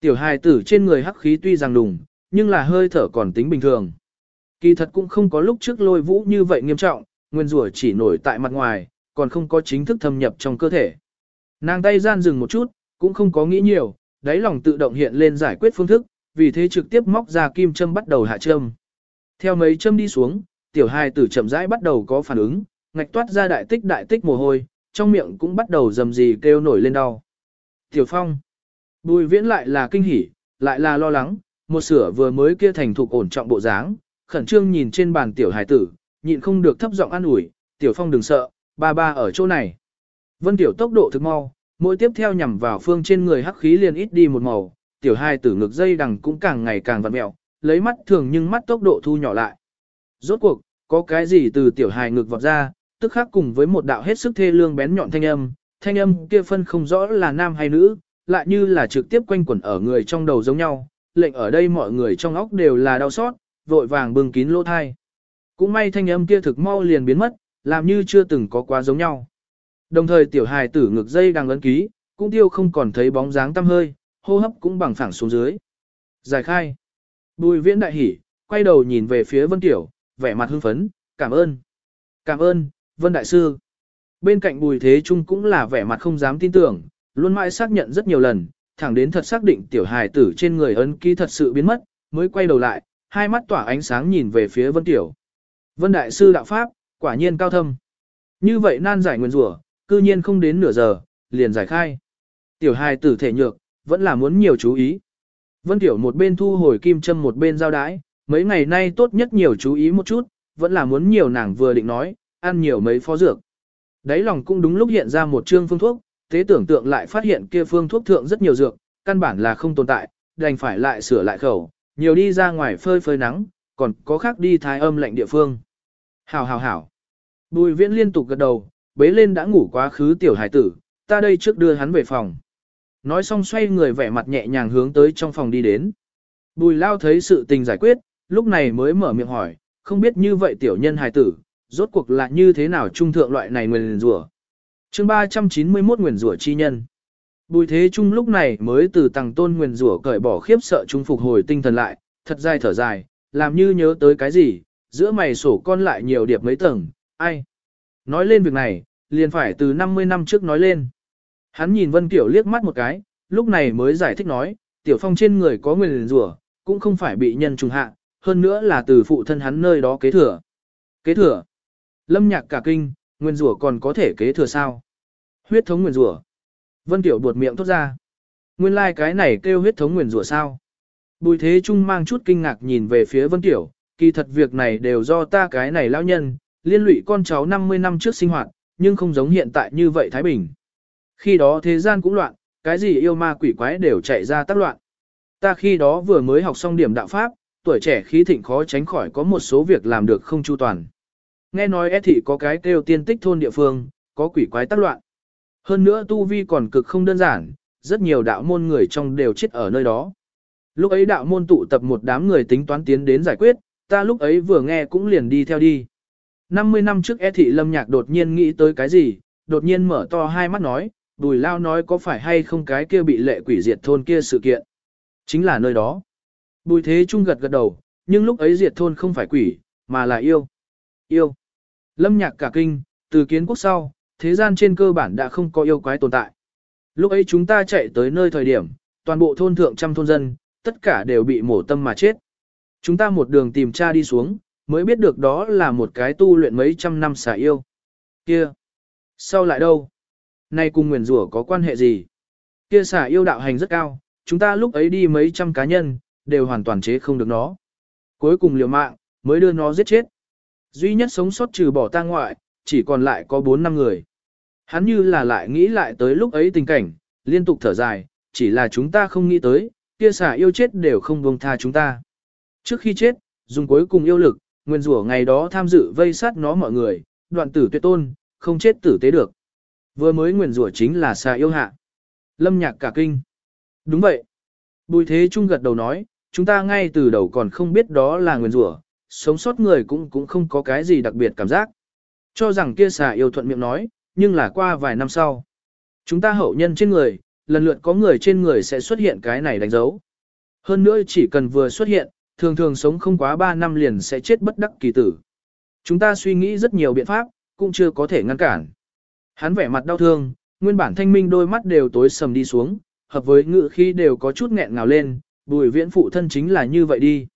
Tiểu hài tử trên người hắc khí tuy rằng đùng, nhưng là hơi thở còn tính bình thường. Kỳ thật cũng không có lúc trước lôi vũ như vậy nghiêm trọng, nguyên rủa chỉ nổi tại mặt ngoài, còn không có chính thức thâm nhập trong cơ thể. Nàng tay gian dừng một chút, cũng không có nghĩ nhiều, đáy lòng tự động hiện lên giải quyết phương thức, vì thế trực tiếp móc ra kim châm bắt đầu hạ châm. Theo mấy châm đi xuống, tiểu hài tử chậm rãi bắt đầu có phản ứng, ngạch toát ra đại tích đại tích mồ hôi, trong miệng cũng bắt đầu dầm gì kêu nổi lên đau. Tiểu Phong. Bùi viễn lại là kinh hỉ, lại là lo lắng, một sửa vừa mới kia thành thục ổn trọng bộ dáng, khẩn trương nhìn trên bàn tiểu Hải tử, nhịn không được thấp giọng an ủi, Tiểu Phong đừng sợ, ba ba ở chỗ này. Vân Tiểu tốc độ thực mau, mỗi tiếp theo nhằm vào phương trên người hắc khí liền ít đi một màu, tiểu Hai tử ngực dây đằng cũng càng ngày càng vặn mẹo, lấy mắt thường nhưng mắt tốc độ thu nhỏ lại. Rốt cuộc, có cái gì từ tiểu hài ngực vọt ra, tức khắc cùng với một đạo hết sức thê lương bén nhọn thanh âm, thanh âm kia phân không rõ là nam hay nữ, lại như là trực tiếp quanh quẩn ở người trong đầu giống nhau, lệnh ở đây mọi người trong óc đều là đau xót, vội vàng bưng kín lỗ thai. Cũng may thanh âm kia thực mau liền biến mất, làm như chưa từng có quá giống nhau. Đồng thời tiểu hài tử ngực dây đang ấn ký, cũng tiêu không còn thấy bóng dáng tăm hơi, hô hấp cũng bằng phẳng xuống dưới. Giải khai. Bùi viễn đại hỉ, quay đầu nhìn về phía Vân Tiểu, vẻ mặt hưng phấn, cảm ơn. Cảm ơn, Vân Đại Sư. Bên cạnh Bùi Thế Trung cũng là vẻ mặt không dám tin tưởng, luôn mãi xác nhận rất nhiều lần, thẳng đến thật xác định tiểu hài tử trên người ấn ký thật sự biến mất, mới quay đầu lại, hai mắt tỏa ánh sáng nhìn về phía Vân Tiểu. Vân Đại Sư Đạo Pháp, quả nhiên cao thâm. Như vậy nan giải nguyên rủa, cư nhiên không đến nửa giờ, liền giải khai. Tiểu hài tử thể nhược, vẫn là muốn nhiều chú ý. Vân Tiểu một bên thu hồi kim châm một bên giao đái, mấy ngày nay tốt nhất nhiều chú ý một chút, vẫn là muốn nhiều nàng vừa định nói, ăn nhiều mấy phó dược. Đấy lòng cũng đúng lúc hiện ra một chương phương thuốc, thế tưởng tượng lại phát hiện kia phương thuốc thượng rất nhiều dược, căn bản là không tồn tại, đành phải lại sửa lại khẩu, nhiều đi ra ngoài phơi phơi nắng, còn có khác đi thái âm lạnh địa phương. Hảo hảo hảo. Bùi viễn liên tục gật đầu, bế lên đã ngủ quá khứ tiểu hải tử, ta đây trước đưa hắn về phòng. Nói xong xoay người vẻ mặt nhẹ nhàng hướng tới trong phòng đi đến. Bùi lao thấy sự tình giải quyết, lúc này mới mở miệng hỏi, không biết như vậy tiểu nhân hải tử, rốt cuộc là như thế nào trung thượng loại này nguyền rủa. chương 391 nguyền rủa chi nhân. Bùi thế trung lúc này mới từ tầng tôn nguyền rủa cởi bỏ khiếp sợ chúng phục hồi tinh thần lại, thật dài thở dài, làm như nhớ tới cái gì, giữa mày sổ con lại nhiều điệp mấy tầng, ai. Nói lên việc này, liền phải từ 50 năm trước nói lên. Hắn nhìn Vân Tiểu liếc mắt một cái, lúc này mới giải thích nói, Tiểu Phong trên người có nguyền rủa, cũng không phải bị nhân trùng hạ, hơn nữa là từ phụ thân hắn nơi đó kế thừa. Kế thừa? Lâm nhạc cả kinh, nguyên rủa còn có thể kế thừa sao? Huyết thống nguyên rủa. Vân Tiểu buột miệng thốt ra. Nguyên lai like cái này kêu huyết thống nguyên rủa sao? Bùi Thế Trung mang chút kinh ngạc nhìn về phía Vân Tiểu, kỳ thật việc này đều do ta cái này lão nhân, liên lụy con cháu 50 năm trước sinh hoạt, nhưng không giống hiện tại như vậy Thái Bình. Khi đó thế gian cũng loạn, cái gì yêu ma quỷ quái đều chạy ra tác loạn. Ta khi đó vừa mới học xong điểm đạo pháp, tuổi trẻ khí thịnh khó tránh khỏi có một số việc làm được không chu toàn. Nghe nói e thị có cái kêu tiên tích thôn địa phương, có quỷ quái tác loạn. Hơn nữa tu vi còn cực không đơn giản, rất nhiều đạo môn người trong đều chết ở nơi đó. Lúc ấy đạo môn tụ tập một đám người tính toán tiến đến giải quyết, ta lúc ấy vừa nghe cũng liền đi theo đi. 50 năm trước e thị lâm nhạc đột nhiên nghĩ tới cái gì, đột nhiên mở to hai mắt nói, đùi lao nói có phải hay không cái kia bị lệ quỷ diệt thôn kia sự kiện. Chính là nơi đó. Bùi thế trung gật gật đầu, nhưng lúc ấy diệt thôn không phải quỷ, mà là yêu. Yêu. Lâm nhạc cả kinh, từ kiến quốc sau, thế gian trên cơ bản đã không có yêu quái tồn tại. Lúc ấy chúng ta chạy tới nơi thời điểm, toàn bộ thôn thượng trăm thôn dân, tất cả đều bị mổ tâm mà chết. Chúng ta một đường tìm tra đi xuống, mới biết được đó là một cái tu luyện mấy trăm năm xả yêu. Kia! Sau lại đâu? Nay cùng nguyền rủa có quan hệ gì? Kia xả yêu đạo hành rất cao, chúng ta lúc ấy đi mấy trăm cá nhân, đều hoàn toàn chế không được nó. cuối cùng liều mạng, mới đưa nó giết chết. Duy nhất sống sót trừ bỏ ta ngoại, chỉ còn lại có 4 năm người. Hắn như là lại nghĩ lại tới lúc ấy tình cảnh, liên tục thở dài, chỉ là chúng ta không nghĩ tới, kia xà yêu chết đều không buông tha chúng ta. Trước khi chết, dùng cuối cùng yêu lực, nguyên rủa ngày đó tham dự vây sát nó mọi người, đoạn tử tuyệt tôn, không chết tử tế được. Vừa mới nguyên rủa chính là xà yêu hạ. Lâm nhạc cả kinh. Đúng vậy. Bùi thế trung gật đầu nói, chúng ta ngay từ đầu còn không biết đó là nguyên rủa, sống sót người cũng cũng không có cái gì đặc biệt cảm giác. Cho rằng kia xà yêu thuận miệng nói, nhưng là qua vài năm sau. Chúng ta hậu nhân trên người, lần lượt có người trên người sẽ xuất hiện cái này đánh dấu. Hơn nữa chỉ cần vừa xuất hiện, thường thường sống không quá 3 năm liền sẽ chết bất đắc kỳ tử. Chúng ta suy nghĩ rất nhiều biện pháp, cũng chưa có thể ngăn cản. Hắn vẻ mặt đau thương, nguyên bản thanh minh đôi mắt đều tối sầm đi xuống, hợp với ngự khi đều có chút nghẹn ngào lên, bùi viễn phụ thân chính là như vậy đi.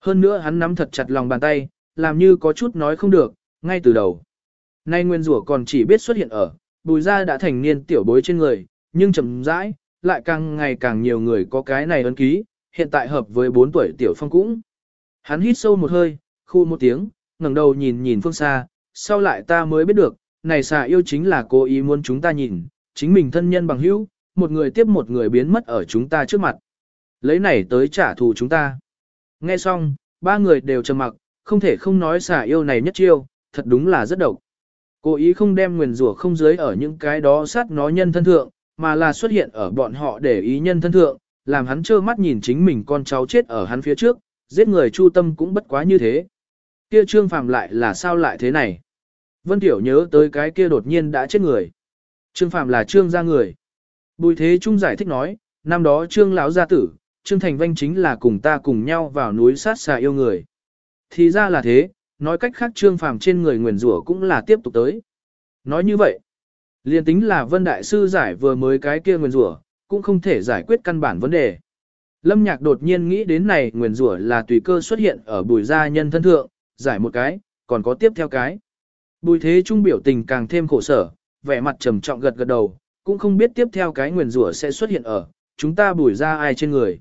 Hơn nữa hắn nắm thật chặt lòng bàn tay, làm như có chút nói không được, ngay từ đầu. Nay nguyên rủa còn chỉ biết xuất hiện ở, bùi ra đã thành niên tiểu bối trên người, nhưng chậm rãi, lại càng ngày càng nhiều người có cái này ấn ký, hiện tại hợp với 4 tuổi tiểu phong cũng. Hắn hít sâu một hơi, khu một tiếng, ngẩng đầu nhìn nhìn phương xa, sau lại ta mới biết được, này xà yêu chính là cố ý muốn chúng ta nhìn, chính mình thân nhân bằng hữu, một người tiếp một người biến mất ở chúng ta trước mặt. Lấy này tới trả thù chúng ta. Nghe xong, ba người đều trầm mặc, không thể không nói xà yêu này nhất chiêu, thật đúng là rất độc. Cố ý không đem nguyền rủa không dưới ở những cái đó sát nó nhân thân thượng, mà là xuất hiện ở bọn họ để ý nhân thân thượng, làm hắn trơ mắt nhìn chính mình con cháu chết ở hắn phía trước, giết người chu tâm cũng bất quá như thế. Kia trương phàm lại là sao lại thế này? Vân Tiểu nhớ tới cái kia đột nhiên đã chết người. Trương phàm là trương gia người. Bùi thế trung giải thích nói, năm đó trương lão gia tử, trương thành vanh chính là cùng ta cùng nhau vào núi sát xà yêu người. Thì ra là thế, nói cách khác trương phàm trên người nguyền rủa cũng là tiếp tục tới. Nói như vậy, liền tính là vân đại sư giải vừa mới cái kia nguyền rủa cũng không thể giải quyết căn bản vấn đề. Lâm nhạc đột nhiên nghĩ đến này nguyền rủa là tùy cơ xuất hiện ở bùi gia nhân thân thượng, giải một cái, còn có tiếp theo cái. Bùi thế trung biểu tình càng thêm khổ sở, vẻ mặt trầm trọng gật gật đầu, cũng không biết tiếp theo cái nguyền rủa sẽ xuất hiện ở, chúng ta bùi ra ai trên người.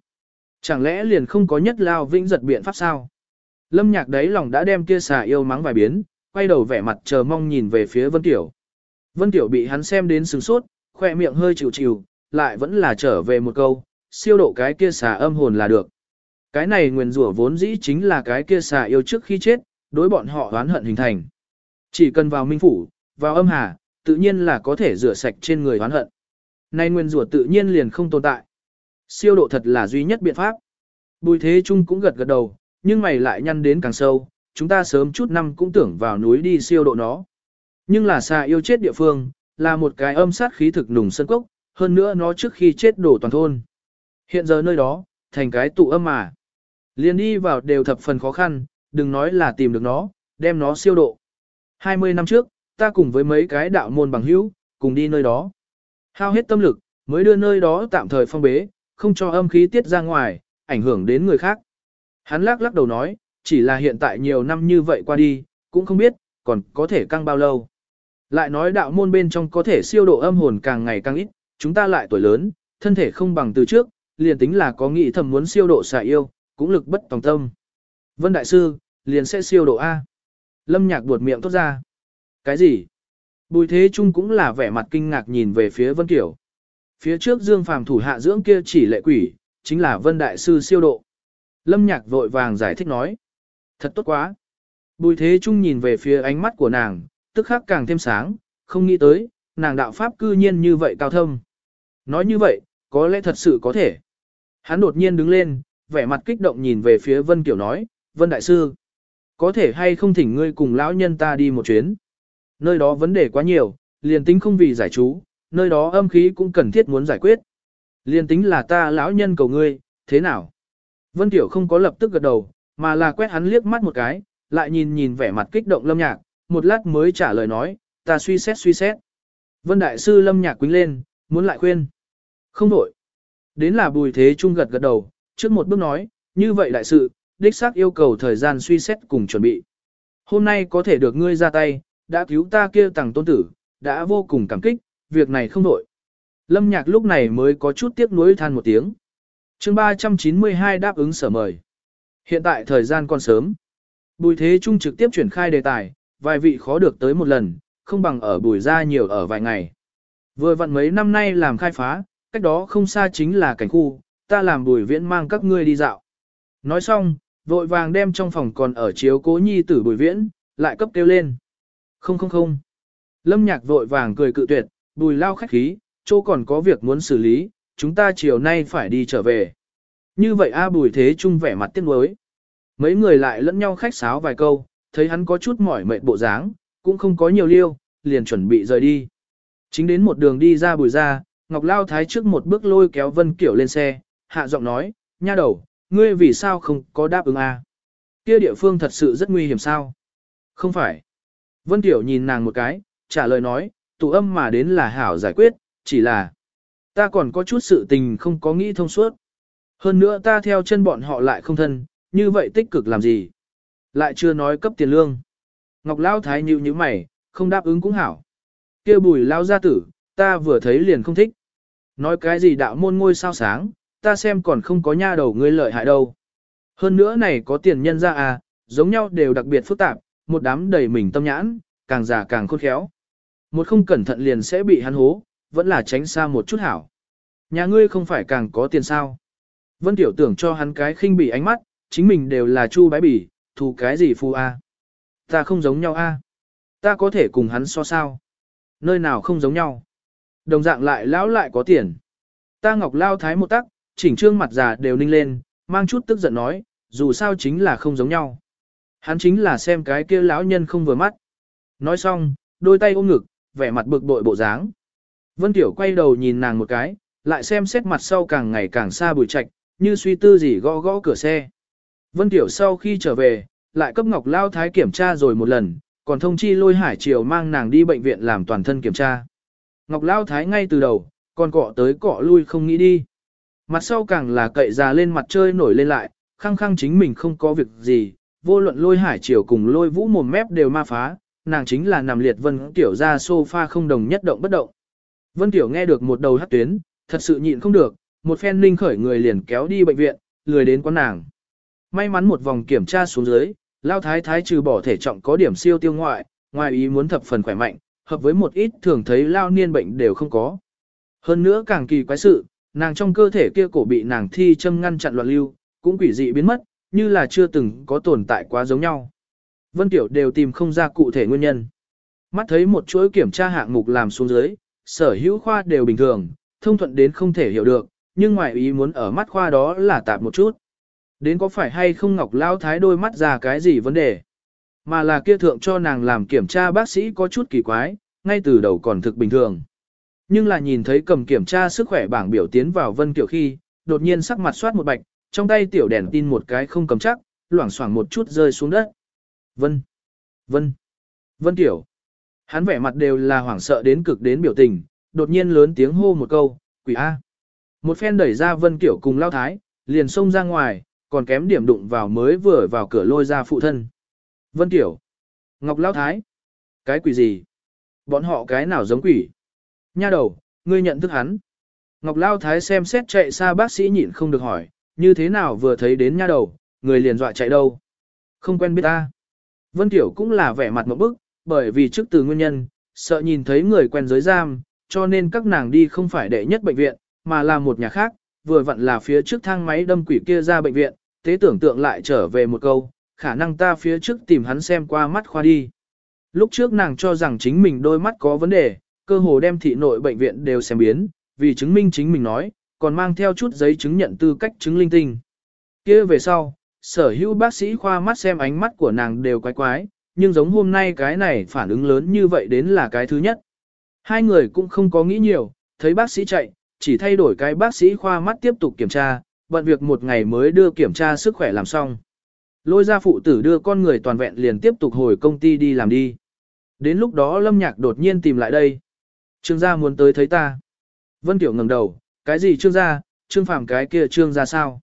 Chẳng lẽ liền không có nhất lao vĩnh giật biện pháp sao? Lâm nhạc đấy lòng đã đem kia xà yêu mắng vài biến, quay đầu vẻ mặt chờ mong nhìn về phía Vân Tiểu. Vân Tiểu bị hắn xem đến sừng sốt, khoe miệng hơi chịu chịu, lại vẫn là trở về một câu, siêu độ cái kia xà âm hồn là được. Cái này nguyền rủa vốn dĩ chính là cái kia xà yêu trước khi chết, đối bọn họ oán hận hình thành. Chỉ cần vào minh phủ, vào âm hà, tự nhiên là có thể rửa sạch trên người oán hận. Nay nguyên rủa tự nhiên liền không tồn tại. Siêu độ thật là duy nhất biện pháp. Bùi thế trung cũng gật gật đầu, nhưng mày lại nhăn đến càng sâu, chúng ta sớm chút năm cũng tưởng vào núi đi siêu độ nó. Nhưng là xa yêu chết địa phương, là một cái âm sát khí thực nùng sân cốc, hơn nữa nó trước khi chết đổ toàn thôn. Hiện giờ nơi đó, thành cái tụ âm mà. Liền đi vào đều thập phần khó khăn, đừng nói là tìm được nó, đem nó siêu độ. 20 năm trước, ta cùng với mấy cái đạo môn bằng hữu, cùng đi nơi đó. Hao hết tâm lực, mới đưa nơi đó tạm thời phong bế, không cho âm khí tiết ra ngoài, ảnh hưởng đến người khác. Hắn lắc lắc đầu nói, chỉ là hiện tại nhiều năm như vậy qua đi, cũng không biết, còn có thể căng bao lâu. Lại nói đạo môn bên trong có thể siêu độ âm hồn càng ngày càng ít, chúng ta lại tuổi lớn, thân thể không bằng từ trước, liền tính là có nghĩ thầm muốn siêu độ xả yêu, cũng lực bất tòng tâm. Vân Đại Sư, liền sẽ siêu độ A. Lâm nhạc buột miệng tốt ra. Cái gì? Bùi Thế Trung cũng là vẻ mặt kinh ngạc nhìn về phía Vân Kiểu. Phía trước Dương Phàm thủ hạ dưỡng kia chỉ lệ quỷ, chính là Vân Đại Sư siêu độ. Lâm Nhạc vội vàng giải thích nói. Thật tốt quá. Bùi Thế Trung nhìn về phía ánh mắt của nàng, tức khắc càng thêm sáng, không nghĩ tới, nàng đạo pháp cư nhiên như vậy cao thâm. Nói như vậy, có lẽ thật sự có thể. Hắn đột nhiên đứng lên, vẻ mặt kích động nhìn về phía Vân Kiểu nói, Vân Đại Sư, có thể hay không thỉnh ngươi cùng lão nhân ta đi một chuyến. Nơi đó vấn đề quá nhiều, liền tính không vì giải chú, nơi đó âm khí cũng cần thiết muốn giải quyết. Liền tính là ta lão nhân cầu ngươi, thế nào? Vân Tiểu không có lập tức gật đầu, mà là quét hắn liếc mắt một cái, lại nhìn nhìn vẻ mặt kích động lâm nhạc, một lát mới trả lời nói, ta suy xét suy xét. Vân Đại Sư lâm nhạc quýnh lên, muốn lại khuyên. Không đổi. Đến là bùi thế trung gật gật đầu, trước một bước nói, như vậy đại sự, đích xác yêu cầu thời gian suy xét cùng chuẩn bị. Hôm nay có thể được ngươi ra tay, đã cứu ta kia tàng tôn tử, đã vô cùng cảm kích, việc này không đổi. Lâm nhạc lúc này mới có chút tiếc nuối than một tiếng chương 392 đáp ứng sở mời. Hiện tại thời gian còn sớm. Bùi thế trung trực tiếp chuyển khai đề tài, vài vị khó được tới một lần, không bằng ở bùi ra nhiều ở vài ngày. Vừa vặn mấy năm nay làm khai phá, cách đó không xa chính là cảnh khu, ta làm bùi viễn mang các ngươi đi dạo. Nói xong, vội vàng đem trong phòng còn ở chiếu cố nhi tử bùi viễn, lại cấp kêu lên. Không không không. Lâm nhạc vội vàng cười cự tuyệt, bùi lao khách khí, chỗ còn có việc muốn xử lý, chúng ta chiều nay phải đi trở về. Như vậy A bùi thế trung vẻ mặt tiếc nuối. Mấy người lại lẫn nhau khách sáo vài câu, thấy hắn có chút mỏi mệt bộ dáng, cũng không có nhiều liêu, liền chuẩn bị rời đi. Chính đến một đường đi ra bùi ra, Ngọc Lao Thái trước một bước lôi kéo Vân Kiểu lên xe, hạ giọng nói, nha đầu, ngươi vì sao không có đáp ứng a? Kia địa phương thật sự rất nguy hiểm sao? Không phải. Vân Kiểu nhìn nàng một cái, trả lời nói, tụ âm mà đến là hảo giải quyết, chỉ là ta còn có chút sự tình không có nghĩ thông suốt. Hơn nữa ta theo chân bọn họ lại không thân, như vậy tích cực làm gì? Lại chưa nói cấp tiền lương. Ngọc Lao Thái nhíu như mày, không đáp ứng cũng hảo. kia bùi lao gia tử, ta vừa thấy liền không thích. Nói cái gì đạo môn ngôi sao sáng, ta xem còn không có nha đầu ngươi lợi hại đâu. Hơn nữa này có tiền nhân ra à, giống nhau đều đặc biệt phức tạp, một đám đầy mình tâm nhãn, càng già càng khôn khéo. Một không cẩn thận liền sẽ bị hắn hố, vẫn là tránh xa một chút hảo. Nhà ngươi không phải càng có tiền sao. Vân Tiểu tưởng cho hắn cái khinh bỉ ánh mắt, chính mình đều là chu bái bỉ, thù cái gì phu a? Ta không giống nhau a. Ta có thể cùng hắn so sao? Nơi nào không giống nhau? Đồng dạng lại lão lại có tiền. Ta ngọc lao thái một tắc, chỉnh trương mặt già đều ninh lên, mang chút tức giận nói, dù sao chính là không giống nhau. Hắn chính là xem cái kia lão nhân không vừa mắt. Nói xong, đôi tay ôm ngực, vẻ mặt bực bội bộ dáng. Vân Tiểu quay đầu nhìn nàng một cái, lại xem xét mặt sau càng ngày càng xa bùi trạch, như suy tư gì gõ gõ cửa xe. Vân Tiểu sau khi trở về, lại cấp Ngọc Lao Thái kiểm tra rồi một lần, còn thông chi lôi hải triều mang nàng đi bệnh viện làm toàn thân kiểm tra. Ngọc Lao Thái ngay từ đầu, còn cọ tới cọ lui không nghĩ đi. Mặt sau càng là cậy ra lên mặt chơi nổi lên lại, khăng khăng chính mình không có việc gì, vô luận lôi hải triều cùng lôi vũ mồm mép đều ma phá, nàng chính là nằm liệt Vân Tiểu ra sofa không đồng nhất động bất động. Vân Tiểu nghe được một đầu hát tuyến, thật sự nhịn không được, một phen linh khởi người liền kéo đi bệnh viện, lười đến quán nàng. May mắn một vòng kiểm tra xuống dưới, Lao Thái Thái trừ bỏ thể trọng có điểm siêu tiêu ngoại, ngoài ý muốn thập phần khỏe mạnh, hợp với một ít thường thấy lao niên bệnh đều không có. Hơn nữa càng kỳ quái sự, nàng trong cơ thể kia cổ bị nàng thi châm ngăn chặn loạn lưu, cũng quỷ dị biến mất, như là chưa từng có tồn tại quá giống nhau. Vân Tiểu đều tìm không ra cụ thể nguyên nhân. Mắt thấy một chuỗi kiểm tra hạng mục làm xuống dưới, sở hữu khoa đều bình thường, thông thuận đến không thể hiểu được, nhưng ngoài ý muốn ở mắt khoa đó là tạp một chút. Đến có phải hay không Ngọc Lao Thái đôi mắt ra cái gì vấn đề? Mà là kia thượng cho nàng làm kiểm tra bác sĩ có chút kỳ quái, ngay từ đầu còn thực bình thường. Nhưng là nhìn thấy cầm kiểm tra sức khỏe bảng biểu tiến vào Vân Kiều khi, đột nhiên sắc mặt soát một bạch, trong tay tiểu đèn tin một cái không cầm chắc, loảng xoảng một chút rơi xuống đất. Vân, Vân, Vân Kiều. Hắn vẻ mặt đều là hoảng sợ đến cực đến biểu tình, đột nhiên lớn tiếng hô một câu, quỷ A. Một phen đẩy ra Vân Kiểu cùng lao thái, liền xông ra ngoài, còn kém điểm đụng vào mới vừa vào cửa lôi ra phụ thân. Vân Kiểu. Ngọc Lão Thái. Cái quỷ gì? Bọn họ cái nào giống quỷ? Nha đầu, ngươi nhận thức hắn. Ngọc Lao Thái xem xét chạy xa bác sĩ nhịn không được hỏi, như thế nào vừa thấy đến nha đầu, người liền dọa chạy đâu. Không quen biết ta. Vân Tiểu cũng là vẻ mặt một bức, bởi vì trước từ nguyên nhân, sợ nhìn thấy người quen giới giam, cho nên các nàng đi không phải đệ nhất bệnh viện, mà là một nhà khác, vừa vặn là phía trước thang máy đâm quỷ kia ra bệnh viện, thế tưởng tượng lại trở về một câu, khả năng ta phía trước tìm hắn xem qua mắt khoa đi. Lúc trước nàng cho rằng chính mình đôi mắt có vấn đề, cơ hồ đem thị nội bệnh viện đều xem biến, vì chứng minh chính mình nói, còn mang theo chút giấy chứng nhận tư cách chứng linh tinh. kia về sau, sở hữu bác sĩ khoa mắt xem ánh mắt của nàng đều quái quái, nhưng giống hôm nay cái này phản ứng lớn như vậy đến là cái thứ nhất. Hai người cũng không có nghĩ nhiều, thấy bác sĩ chạy, chỉ thay đổi cái bác sĩ khoa mắt tiếp tục kiểm tra, bận việc một ngày mới đưa kiểm tra sức khỏe làm xong. Lôi ra phụ tử đưa con người toàn vẹn liền tiếp tục hồi công ty đi làm đi. Đến lúc đó Lâm Nhạc đột nhiên tìm lại đây. Trương gia muốn tới thấy ta. Vân Tiểu ngẩng đầu, cái gì Trương gia, Trương Phàm cái kia Trương gia sao?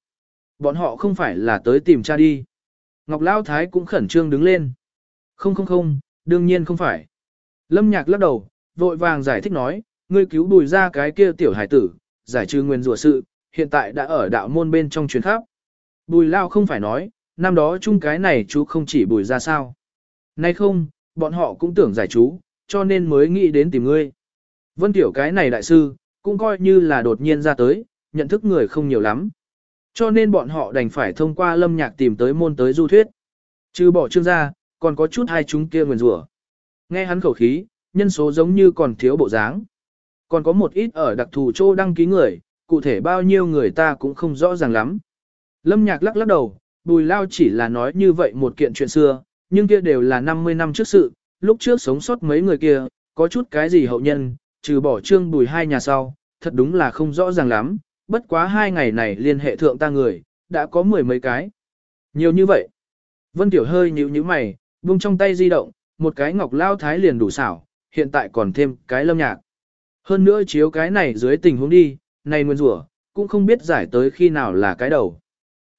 Bọn họ không phải là tới tìm cha đi. Ngọc Lao Thái cũng khẩn trương đứng lên. Không không không, đương nhiên không phải. Lâm Nhạc lắc đầu, vội vàng giải thích nói, ngươi cứu bùi ra cái kia tiểu hải tử, giải trừ nguyên rủa sự, hiện tại đã ở đạo môn bên trong chuyến khắp. Bùi Lao không phải nói, năm đó chung cái này chú không chỉ bùi ra sao. Nay không, bọn họ cũng tưởng giải chú, cho nên mới nghĩ đến tìm ngươi. Vân Tiểu cái này đại sư, cũng coi như là đột nhiên ra tới, nhận thức người không nhiều lắm. Cho nên bọn họ đành phải thông qua lâm nhạc tìm tới môn tới du thuyết. Trừ bỏ trương gia còn có chút hai chúng kia nguyền rủa. Nghe hắn khẩu khí, nhân số giống như còn thiếu bộ dáng. Còn có một ít ở đặc thù chỗ đăng ký người, cụ thể bao nhiêu người ta cũng không rõ ràng lắm. Lâm nhạc lắc lắc đầu, bùi lao chỉ là nói như vậy một kiện chuyện xưa, nhưng kia đều là 50 năm trước sự, lúc trước sống sót mấy người kia, có chút cái gì hậu nhân, trừ bỏ trương bùi hai nhà sau, thật đúng là không rõ ràng lắm, bất quá hai ngày này liên hệ thượng ta người, đã có mười mấy cái. Nhiều như vậy. Vân Tiểu hơi nhíu nhíu mày, vung trong tay di động, một cái ngọc lao thái liền đủ xảo, hiện tại còn thêm cái lâm nhạc. Hơn nữa chiếu cái này dưới tình huống đi, này nguyên rủa cũng không biết giải tới khi nào là cái đầu.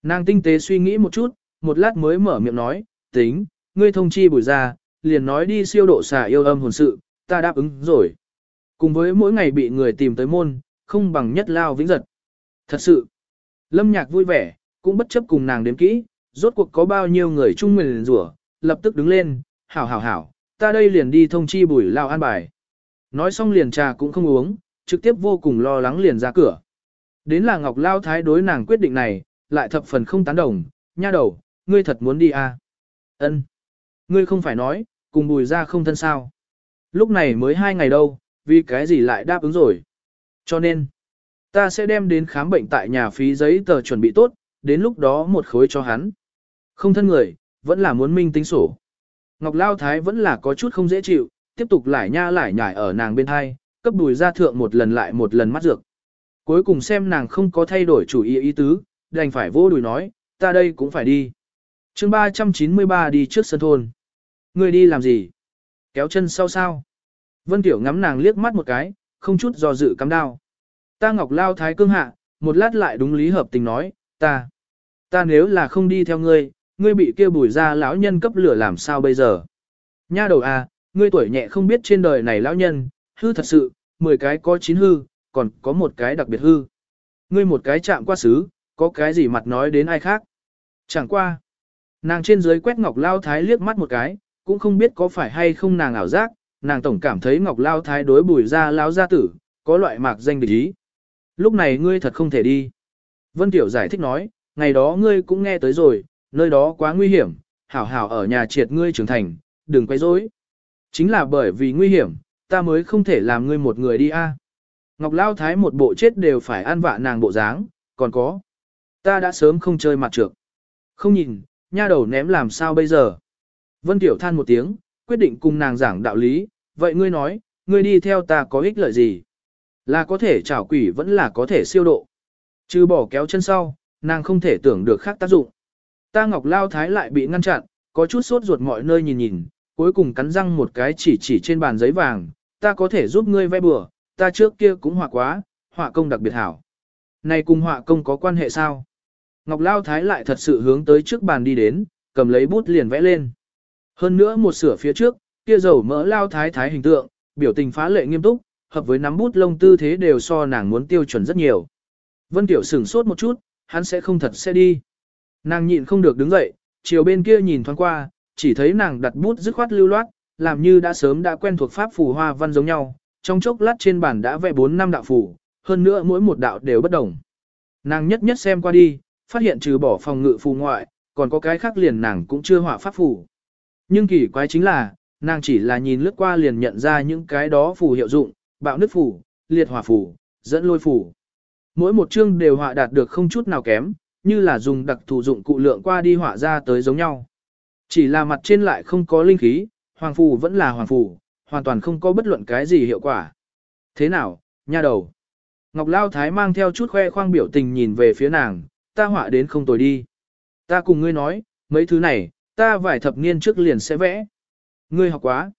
Nàng tinh tế suy nghĩ một chút, một lát mới mở miệng nói, tính, ngươi thông chi bùi ra, liền nói đi siêu độ xả yêu âm hồn sự, ta đáp ứng rồi. Cùng với mỗi ngày bị người tìm tới môn, không bằng nhất lao vĩnh giật. Thật sự, lâm nhạc vui vẻ, cũng bất chấp cùng nàng đếm kỹ, rốt cuộc có bao nhiêu người chung mình rủa, lập tức đứng lên, hảo hảo hảo, ta đây liền đi thông chi bùi lao an bài. Nói xong liền trà cũng không uống, trực tiếp vô cùng lo lắng liền ra cửa. Đến là Ngọc Lao Thái đối nàng quyết định này, lại thập phần không tán đồng, nha đầu, ngươi thật muốn đi à? Ân, Ngươi không phải nói, cùng bùi ra không thân sao. Lúc này mới hai ngày đâu, vì cái gì lại đáp ứng rồi. Cho nên, ta sẽ đem đến khám bệnh tại nhà phí giấy tờ chuẩn bị tốt, đến lúc đó một khối cho hắn. Không thân người, vẫn là muốn minh tính sổ. Ngọc Lao Thái vẫn là có chút không dễ chịu, tiếp tục lại nha lại nhải ở nàng bên hai, cấp đùi ra thượng một lần lại một lần mắt dược. Cuối cùng xem nàng không có thay đổi chủ ý ý tứ, đành phải vô đùi nói, ta đây cũng phải đi. chương 393 đi trước sân thôn. Người đi làm gì? Kéo chân sau sao? Vân Tiểu ngắm nàng liếc mắt một cái, không chút do dự cắm đao. Ta ngọc lao thái cương hạ, một lát lại đúng lý hợp tình nói, ta, ta nếu là không đi theo ngươi, ngươi bị kia bùi ra lão nhân cấp lửa làm sao bây giờ? Nha đầu à, ngươi tuổi nhẹ không biết trên đời này lão nhân, hư thật sự, 10 cái có 9 hư, còn có một cái đặc biệt hư. Ngươi một cái chạm qua xứ, có cái gì mặt nói đến ai khác. Chẳng qua. Nàng trên dưới quét Ngọc Lao Thái liếc mắt một cái, cũng không biết có phải hay không nàng ảo giác, nàng tổng cảm thấy Ngọc Lao Thái đối bùi ra lão gia tử, có loại mạc danh địch ý. Lúc này ngươi thật không thể đi. Vân Tiểu giải thích nói, ngày đó ngươi cũng nghe tới rồi, nơi đó quá nguy hiểm, hảo hảo ở nhà triệt ngươi trưởng thành, đừng quay rối. Chính là bởi vì nguy hiểm, ta mới không thể làm ngươi một người đi a. Ngọc Lao Thái một bộ chết đều phải ăn vạ nàng bộ dáng, còn có. Ta đã sớm không chơi mặt trược. Không nhìn, nha đầu ném làm sao bây giờ. Vân Tiểu than một tiếng, quyết định cùng nàng giảng đạo lý, vậy ngươi nói, ngươi đi theo ta có ích lợi gì? Là có thể trảo quỷ vẫn là có thể siêu độ. Chứ bỏ kéo chân sau, nàng không thể tưởng được khác tác dụng. Ta Ngọc Lao Thái lại bị ngăn chặn, có chút sốt ruột mọi nơi nhìn nhìn, cuối cùng cắn răng một cái chỉ chỉ trên bàn giấy vàng, ta có thể giúp ngươi vẽ bừa, ta trước kia cũng họa quá, họa công đặc biệt hảo. Này cùng họa công có quan hệ sao? Ngọc Lao Thái lại thật sự hướng tới trước bàn đi đến, cầm lấy bút liền vẽ lên. Hơn nữa một sửa phía trước, kia dầu mỡ Lao Thái Thái hình tượng, biểu tình phá lệ nghiêm túc, hợp với nắm bút lông tư thế đều so nàng muốn tiêu chuẩn rất nhiều. Vân Tiểu sửng sốt một chút, hắn sẽ không thật sẽ đi. Nàng nhịn không được đứng dậy, chiều bên kia nhìn thoáng qua, chỉ thấy nàng đặt bút dứt khoát lưu loát, làm như đã sớm đã quen thuộc pháp phù hoa văn giống nhau, trong chốc lát trên bàn đã vẽ 4 năm đạo phù, hơn nữa mỗi một đạo đều bất đồng. Nàng nhất nhất xem qua đi, phát hiện trừ bỏ phòng ngự phù ngoại, còn có cái khác liền nàng cũng chưa họa pháp phù. Nhưng kỳ quái chính là, nàng chỉ là nhìn lướt qua liền nhận ra những cái đó phù hiệu dụng, bạo nứt phù, liệt hỏa phù, dẫn lôi phù. Mỗi một chương đều họa đạt được không chút nào kém, như là dùng đặc thù dụng cụ lượng qua đi họa ra tới giống nhau. Chỉ là mặt trên lại không có linh khí, hoàng phù vẫn là hoàng phù, hoàn toàn không có bất luận cái gì hiệu quả. Thế nào, nha đầu? Ngọc Lao Thái mang theo chút khoe khoang biểu tình nhìn về phía nàng, ta họa đến không tồi đi. Ta cùng ngươi nói, mấy thứ này, ta vài thập niên trước liền sẽ vẽ. Ngươi học quá.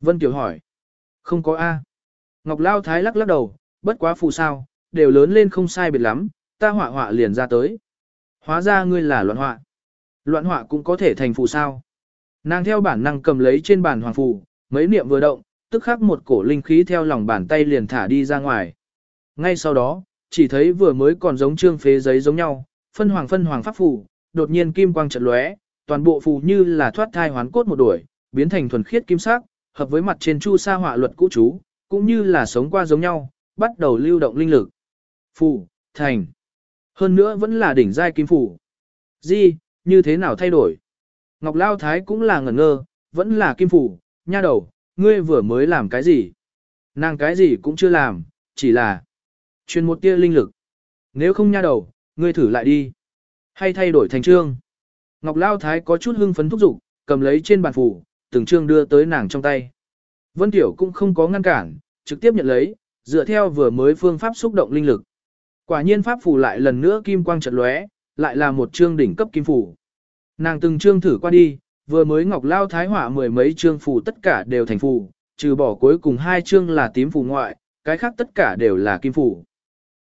Vân Kiều hỏi. Không có A. Ngọc Lao Thái lắc lắc đầu, bất quá phù sao, đều lớn lên không sai biệt lắm, ta họa họa liền ra tới. Hóa ra ngươi là loạn họa. Loạn họa cũng có thể thành phù sao. Nàng theo bản năng cầm lấy trên bàn hoàng phù, mấy niệm vừa động, tức khắc một cổ linh khí theo lòng bàn tay liền thả đi ra ngoài. Ngay sau đó, chỉ thấy vừa mới còn giống trương phế giấy giống nhau, phân hoàng phân hoàng pháp phù, đột nhiên kim quang trận lóe, toàn bộ phù như là thoát thai hoán cốt một đuổi, biến thành thuần khiết kim sắc, hợp với mặt trên chu sa họa luật cũ chú, cũng như là sống qua giống nhau, bắt đầu lưu động linh lực. Phù, thành. Hơn nữa vẫn là đỉnh giai kim phủ Di, như thế nào thay đổi? Ngọc Lao Thái cũng là ngẩn ngơ, vẫn là kim phủ nha đầu, ngươi vừa mới làm cái gì? Nàng cái gì cũng chưa làm, chỉ là truyền một tia linh lực. Nếu không nha đầu, ngươi thử lại đi. Hay thay đổi thành trương. Ngọc Lao Thái có chút hưng phấn thúc giục, cầm lấy trên bàn phủ, từng trương đưa tới nàng trong tay. Vân Tiểu cũng không có ngăn cản, trực tiếp nhận lấy, dựa theo vừa mới phương pháp xúc động linh lực. Quả nhiên pháp phù lại lần nữa kim quang trận lóe, lại là một trương đỉnh cấp kim phù. Nàng từng trương thử qua đi, vừa mới Ngọc Lao Thái hỏa mười mấy trương phù tất cả đều thành phù, trừ bỏ cuối cùng hai chương là tím phù ngoại, cái khác tất cả đều là kim phù.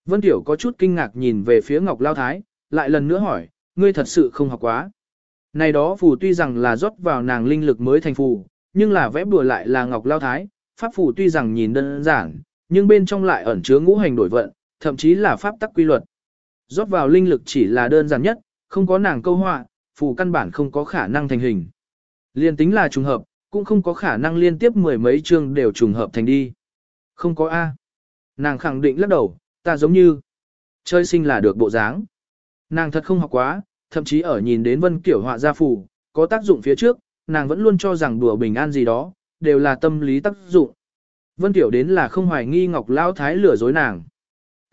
Vân Tiểu có chút kinh ngạc nhìn về phía Ngọc Lao Thái, lại lần nữa hỏi, ngươi thật sự không học quá. Này đó phù tuy rằng là rót vào nàng linh lực mới thành phù, nhưng là vẽ bùa lại là Ngọc Lao Thái, pháp phù tuy rằng nhìn đơn giản, nhưng bên trong lại ẩn chứa ngũ hành đổi vận, thậm chí là pháp tắc quy luật. Rót vào linh lực chỉ là đơn giản nhất, không có nàng câu họa, phù căn bản không có khả năng thành hình. Liên tính là trùng hợp, cũng không có khả năng liên tiếp mười mấy chương đều trùng hợp thành đi. Không có A. Nàng khẳng định lắc đầu, ta giống như chơi sinh là được bộ dáng. Nàng thật không học quá, thậm chí ở nhìn đến vân kiểu họa gia phù, có tác dụng phía trước, nàng vẫn luôn cho rằng đùa bình an gì đó, đều là tâm lý tác dụng. Vân Tiểu đến là không hoài nghi Ngọc Lão Thái lừa dối nàng.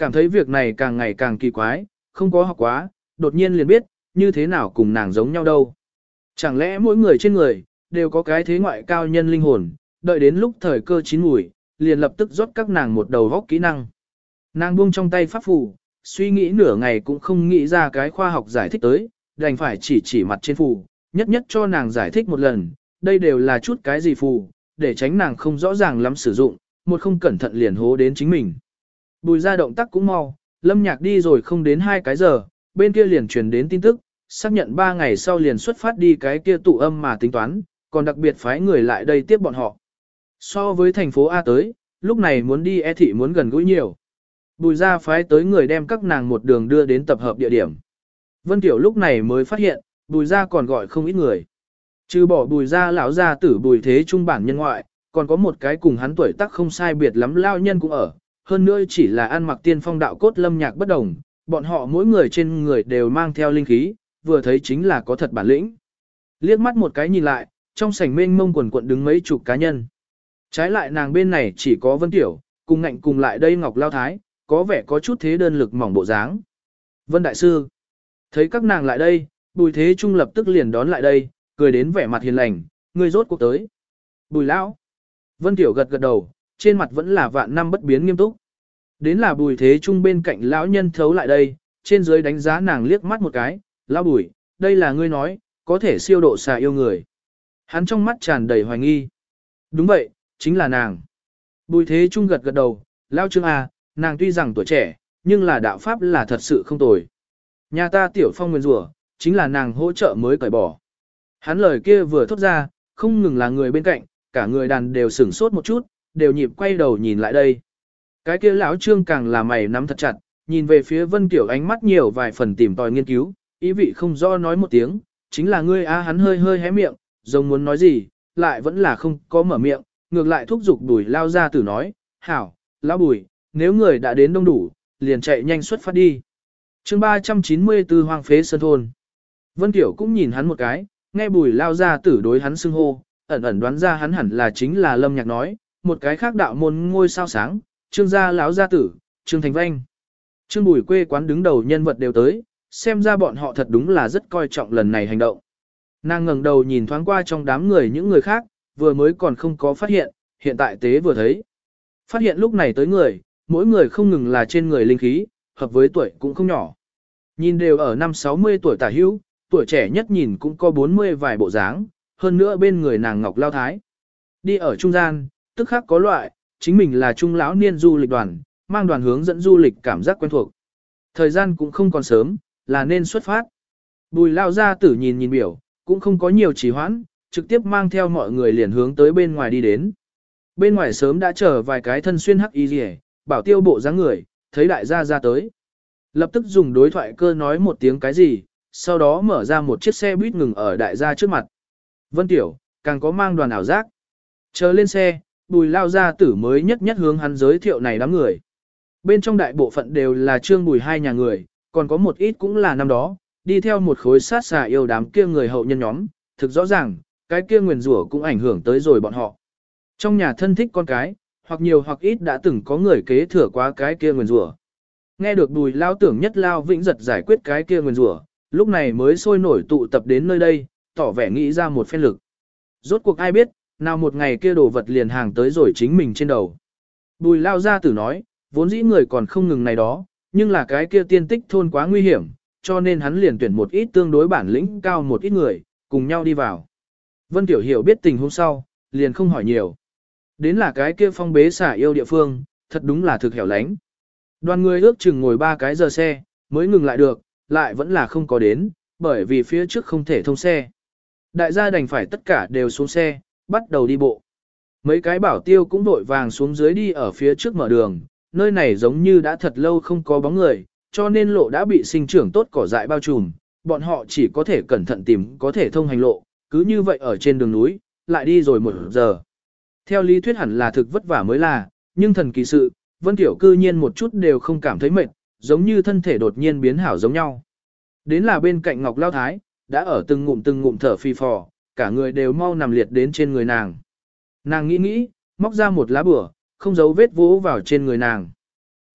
Cảm thấy việc này càng ngày càng kỳ quái, không có học quá, đột nhiên liền biết, như thế nào cùng nàng giống nhau đâu. Chẳng lẽ mỗi người trên người, đều có cái thế ngoại cao nhân linh hồn, đợi đến lúc thời cơ chín mùi, liền lập tức rót các nàng một đầu góc kỹ năng. Nàng buông trong tay pháp phù, suy nghĩ nửa ngày cũng không nghĩ ra cái khoa học giải thích tới, đành phải chỉ chỉ mặt trên phù, nhất nhất cho nàng giải thích một lần, đây đều là chút cái gì phù, để tránh nàng không rõ ràng lắm sử dụng, một không cẩn thận liền hố đến chính mình. Bùi ra động tác cũng mau, lâm nhạc đi rồi không đến hai cái giờ, bên kia liền truyền đến tin tức, xác nhận ba ngày sau liền xuất phát đi cái kia tụ âm mà tính toán, còn đặc biệt phái người lại đây tiếp bọn họ. So với thành phố A tới, lúc này muốn đi e thị muốn gần gũi nhiều. Bùi ra phái tới người đem các nàng một đường đưa đến tập hợp địa điểm. Vân Tiểu lúc này mới phát hiện, bùi ra còn gọi không ít người. Trừ bỏ bùi ra lão gia tử bùi thế trung bản nhân ngoại, còn có một cái cùng hắn tuổi tác không sai biệt lắm lao nhân cũng ở. Hơn nữa chỉ là ăn mặc tiên phong đạo cốt lâm nhạc bất đồng, bọn họ mỗi người trên người đều mang theo linh khí, vừa thấy chính là có thật bản lĩnh. Liếc mắt một cái nhìn lại, trong sảnh mênh mông quần quận đứng mấy chục cá nhân. Trái lại nàng bên này chỉ có Vân Tiểu, cùng ngạnh cùng lại đây Ngọc Lao Thái, có vẻ có chút thế đơn lực mỏng bộ dáng. Vân Đại Sư, thấy các nàng lại đây, Bùi Thế Trung lập tức liền đón lại đây, cười đến vẻ mặt hiền lành, người rốt cuộc tới. Bùi Lão, Vân Tiểu gật gật đầu, trên mặt vẫn là vạn năm bất biến nghiêm túc. Đến là Bùi Thế Trung bên cạnh lão nhân thấu lại đây, trên dưới đánh giá nàng liếc mắt một cái, Lão Bùi, đây là ngươi nói, có thể siêu độ xà yêu người. Hắn trong mắt tràn đầy hoài nghi. Đúng vậy, chính là nàng. Bùi Thế Trung gật gật đầu, Lão Trương à, nàng tuy rằng tuổi trẻ, nhưng là đạo pháp là thật sự không tồi. Nhà ta tiểu phong nguyên rủa, chính là nàng hỗ trợ mới cởi bỏ. Hắn lời kia vừa thốt ra, không ngừng là người bên cạnh, cả người đàn đều sửng sốt một chút, đều nhịp quay đầu nhìn lại đây. Cái kia lão trương càng là mày nắm thật chặt, nhìn về phía Vân Tiểu ánh mắt nhiều vài phần tìm tòi nghiên cứu, ý vị không do nói một tiếng, chính là ngươi á hắn hơi hơi hé miệng, giống muốn nói gì, lại vẫn là không có mở miệng, ngược lại thúc giục bùi lao ra tử nói, hảo, lão bùi, nếu người đã đến đông đủ, liền chạy nhanh xuất phát đi. chương 394 Hoàng Phế Sơn Thôn. Vân Tiểu cũng nhìn hắn một cái, nghe bùi lao ra tử đối hắn xưng hô, ẩn ẩn đoán ra hắn hẳn là chính là Lâm Nhạc nói, một cái khác đạo môn ngôi sao sáng, trương gia lão gia tử, trương thành vanh. Trương bùi quê quán đứng đầu nhân vật đều tới, xem ra bọn họ thật đúng là rất coi trọng lần này hành động. Nàng ngẩng đầu nhìn thoáng qua trong đám người những người khác, vừa mới còn không có phát hiện, hiện tại tế vừa thấy. Phát hiện lúc này tới người, mỗi người không ngừng là trên người linh khí, hợp với tuổi cũng không nhỏ. Nhìn đều ở năm 60 tuổi tả hữu, tuổi trẻ nhất nhìn cũng có 40 vài bộ dáng, hơn nữa bên người nàng Ngọc Lao Thái. Đi ở trung gian, tức khác có loại, chính mình là trung lão niên du lịch đoàn, mang đoàn hướng dẫn du lịch cảm giác quen thuộc. Thời gian cũng không còn sớm, là nên xuất phát. Bùi lao ra tử nhìn nhìn biểu, cũng không có nhiều trì hoãn, trực tiếp mang theo mọi người liền hướng tới bên ngoài đi đến. Bên ngoài sớm đã chờ vài cái thân xuyên hắc y rìa, bảo tiêu bộ dáng người, thấy đại gia ra tới. Lập tức dùng đối thoại cơ nói một tiếng cái gì, sau đó mở ra một chiếc xe buýt ngừng ở đại gia trước mặt. Vân Tiểu, càng có mang đoàn ảo giác. Chờ lên xe, bùi lao gia tử mới nhất nhất hướng hắn giới thiệu này đám người. Bên trong đại bộ phận đều là trương bùi hai nhà người, còn có một ít cũng là năm đó, đi theo một khối sát xà yêu đám kia người hậu nhân nhóm, thực rõ ràng, cái kia nguyền rủa cũng ảnh hưởng tới rồi bọn họ. Trong nhà thân thích con cái, hoặc nhiều hoặc ít đã từng có người kế thừa quá cái kia nguyền rủa. Nghe được bùi lao tưởng nhất lao vĩnh giật giải quyết cái kia nguyền rủa, lúc này mới sôi nổi tụ tập đến nơi đây, tỏ vẻ nghĩ ra một phen lực. Rốt cuộc ai biết, nào một ngày kia đồ vật liền hàng tới rồi chính mình trên đầu. Bùi lao ra tử nói, vốn dĩ người còn không ngừng này đó, nhưng là cái kia tiên tích thôn quá nguy hiểm, cho nên hắn liền tuyển một ít tương đối bản lĩnh cao một ít người, cùng nhau đi vào. Vân Tiểu Hiểu biết tình hôm sau, liền không hỏi nhiều. Đến là cái kia phong bế xả yêu địa phương, thật đúng là thực hẻo lánh. Đoàn người ước chừng ngồi ba cái giờ xe, mới ngừng lại được, lại vẫn là không có đến, bởi vì phía trước không thể thông xe. Đại gia đành phải tất cả đều xuống xe, bắt đầu đi bộ. Mấy cái bảo tiêu cũng vội vàng xuống dưới đi ở phía trước mở đường, nơi này giống như đã thật lâu không có bóng người, cho nên lộ đã bị sinh trưởng tốt cỏ dại bao trùm, bọn họ chỉ có thể cẩn thận tìm có thể thông hành lộ, cứ như vậy ở trên đường núi, lại đi rồi một giờ. Theo lý thuyết hẳn là thực vất vả mới là, nhưng thần kỳ sự, Vân Tiểu cư nhiên một chút đều không cảm thấy mệt, giống như thân thể đột nhiên biến hảo giống nhau. Đến là bên cạnh Ngọc Lao Thái, đã ở từng ngụm từng ngụm thở phi phò, cả người đều mau nằm liệt đến trên người nàng. Nàng nghĩ nghĩ, móc ra một lá bửa, không giấu vết vỗ vào trên người nàng.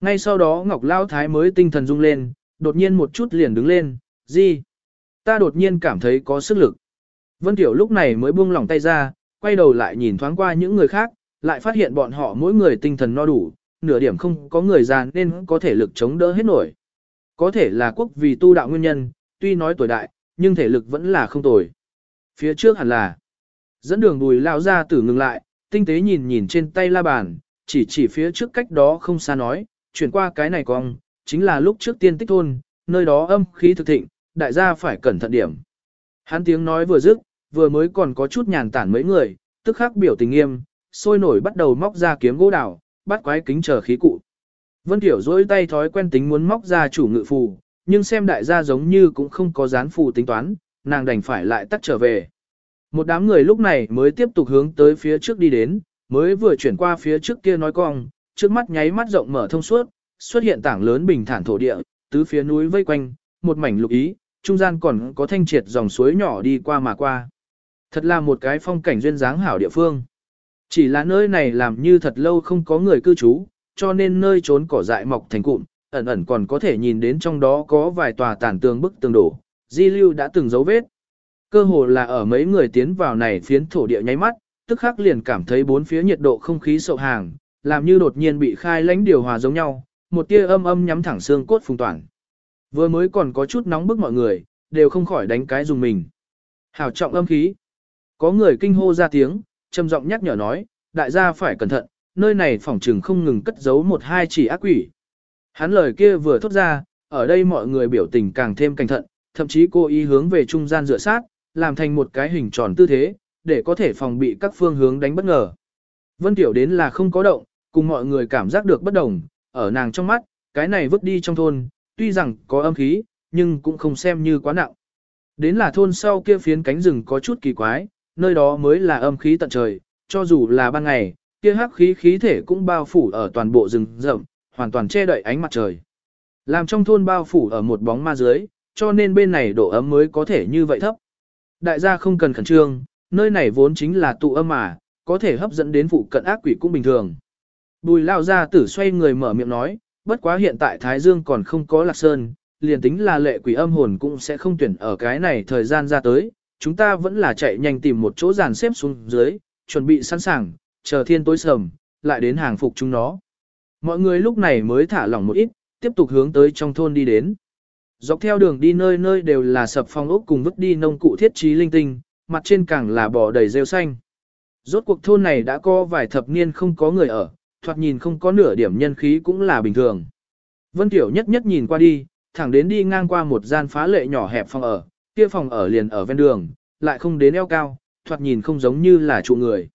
Ngay sau đó Ngọc Lao Thái mới tinh thần rung lên, đột nhiên một chút liền đứng lên, gì? Ta đột nhiên cảm thấy có sức lực. Vân Tiểu lúc này mới buông lỏng tay ra, quay đầu lại nhìn thoáng qua những người khác, lại phát hiện bọn họ mỗi người tinh thần no đủ, nửa điểm không có người già nên có thể lực chống đỡ hết nổi. Có thể là quốc vì tu đạo nguyên nhân, tuy nói tuổi đại, nhưng thể lực vẫn là không tồi. Phía trước hẳn là dẫn đường bùi lao ra tử ngừng lại, tinh tế nhìn nhìn trên tay la bàn, chỉ chỉ phía trước cách đó không xa nói, chuyển qua cái này cong, chính là lúc trước tiên tích thôn, nơi đó âm khí thực thịnh, đại gia phải cẩn thận điểm. Hắn tiếng nói vừa dứt, vừa mới còn có chút nhàn tản mấy người, tức khắc biểu tình nghiêm, sôi nổi bắt đầu móc ra kiếm gỗ đào, bắt quái kính chờ khí cụ. Vân Tiểu dối tay thói quen tính muốn móc ra chủ ngự phù, nhưng xem đại gia giống như cũng không có dán phù tính toán, nàng đành phải lại tắt trở về. Một đám người lúc này mới tiếp tục hướng tới phía trước đi đến, mới vừa chuyển qua phía trước kia nói cong, trước mắt nháy mắt rộng mở thông suốt, xuất hiện tảng lớn bình thản thổ địa, tứ phía núi vây quanh, một mảnh lục ý, trung gian còn có thanh triệt dòng suối nhỏ đi qua mà qua. Thật là một cái phong cảnh duyên dáng hảo địa phương. Chỉ là nơi này làm như thật lâu không có người cư trú, cho nên nơi trốn cỏ dại mọc thành cụm, ẩn ẩn còn có thể nhìn đến trong đó có vài tòa tàn tường bức tường đổ, di lưu đã từng dấu vết. Cơ hồ là ở mấy người tiến vào này phiến thổ địa nháy mắt, tức khắc liền cảm thấy bốn phía nhiệt độ không khí sậu hàng, làm như đột nhiên bị khai lãnh điều hòa giống nhau, một tia âm âm nhắm thẳng xương cốt phùng toàn. Vừa mới còn có chút nóng bức mọi người, đều không khỏi đánh cái dùng mình. Hảo trọng âm khí. Có người kinh hô ra tiếng, trầm giọng nhắc nhở nói, đại gia phải cẩn thận, nơi này phòng trừng không ngừng cất giấu một hai chỉ ác quỷ. Hắn lời kia vừa thốt ra, ở đây mọi người biểu tình càng thêm cẩn thận, thậm chí cố ý hướng về trung gian dựa sát, làm thành một cái hình tròn tư thế, để có thể phòng bị các phương hướng đánh bất ngờ. Vân Tiểu đến là không có động, cùng mọi người cảm giác được bất đồng, ở nàng trong mắt, cái này vứt đi trong thôn, tuy rằng có âm khí, nhưng cũng không xem như quá nặng. Đến là thôn sau kia phiến cánh rừng có chút kỳ quái, nơi đó mới là âm khí tận trời, cho dù là ban ngày, kia hắc khí khí thể cũng bao phủ ở toàn bộ rừng rậm, hoàn toàn che đậy ánh mặt trời. Làm trong thôn bao phủ ở một bóng ma dưới, cho nên bên này độ ấm mới có thể như vậy thấp. Đại gia không cần khẩn trương, nơi này vốn chính là tụ âm mà, có thể hấp dẫn đến phụ cận ác quỷ cũng bình thường. Bùi lao ra tử xoay người mở miệng nói, bất quá hiện tại Thái Dương còn không có lạc sơn, liền tính là lệ quỷ âm hồn cũng sẽ không tuyển ở cái này thời gian ra tới, chúng ta vẫn là chạy nhanh tìm một chỗ dàn xếp xuống dưới, chuẩn bị sẵn sàng, chờ thiên tối sầm, lại đến hàng phục chúng nó. Mọi người lúc này mới thả lỏng một ít, tiếp tục hướng tới trong thôn đi đến. Dọc theo đường đi nơi nơi đều là sập phong ốc cùng vứt đi nông cụ thiết trí linh tinh, mặt trên càng là bò đầy rêu xanh. Rốt cuộc thôn này đã có vài thập niên không có người ở, thoạt nhìn không có nửa điểm nhân khí cũng là bình thường. Vân Tiểu nhất nhất nhìn qua đi, thẳng đến đi ngang qua một gian phá lệ nhỏ hẹp phòng ở, kia phòng ở liền ở ven đường, lại không đến eo cao, thoạt nhìn không giống như là trụ người.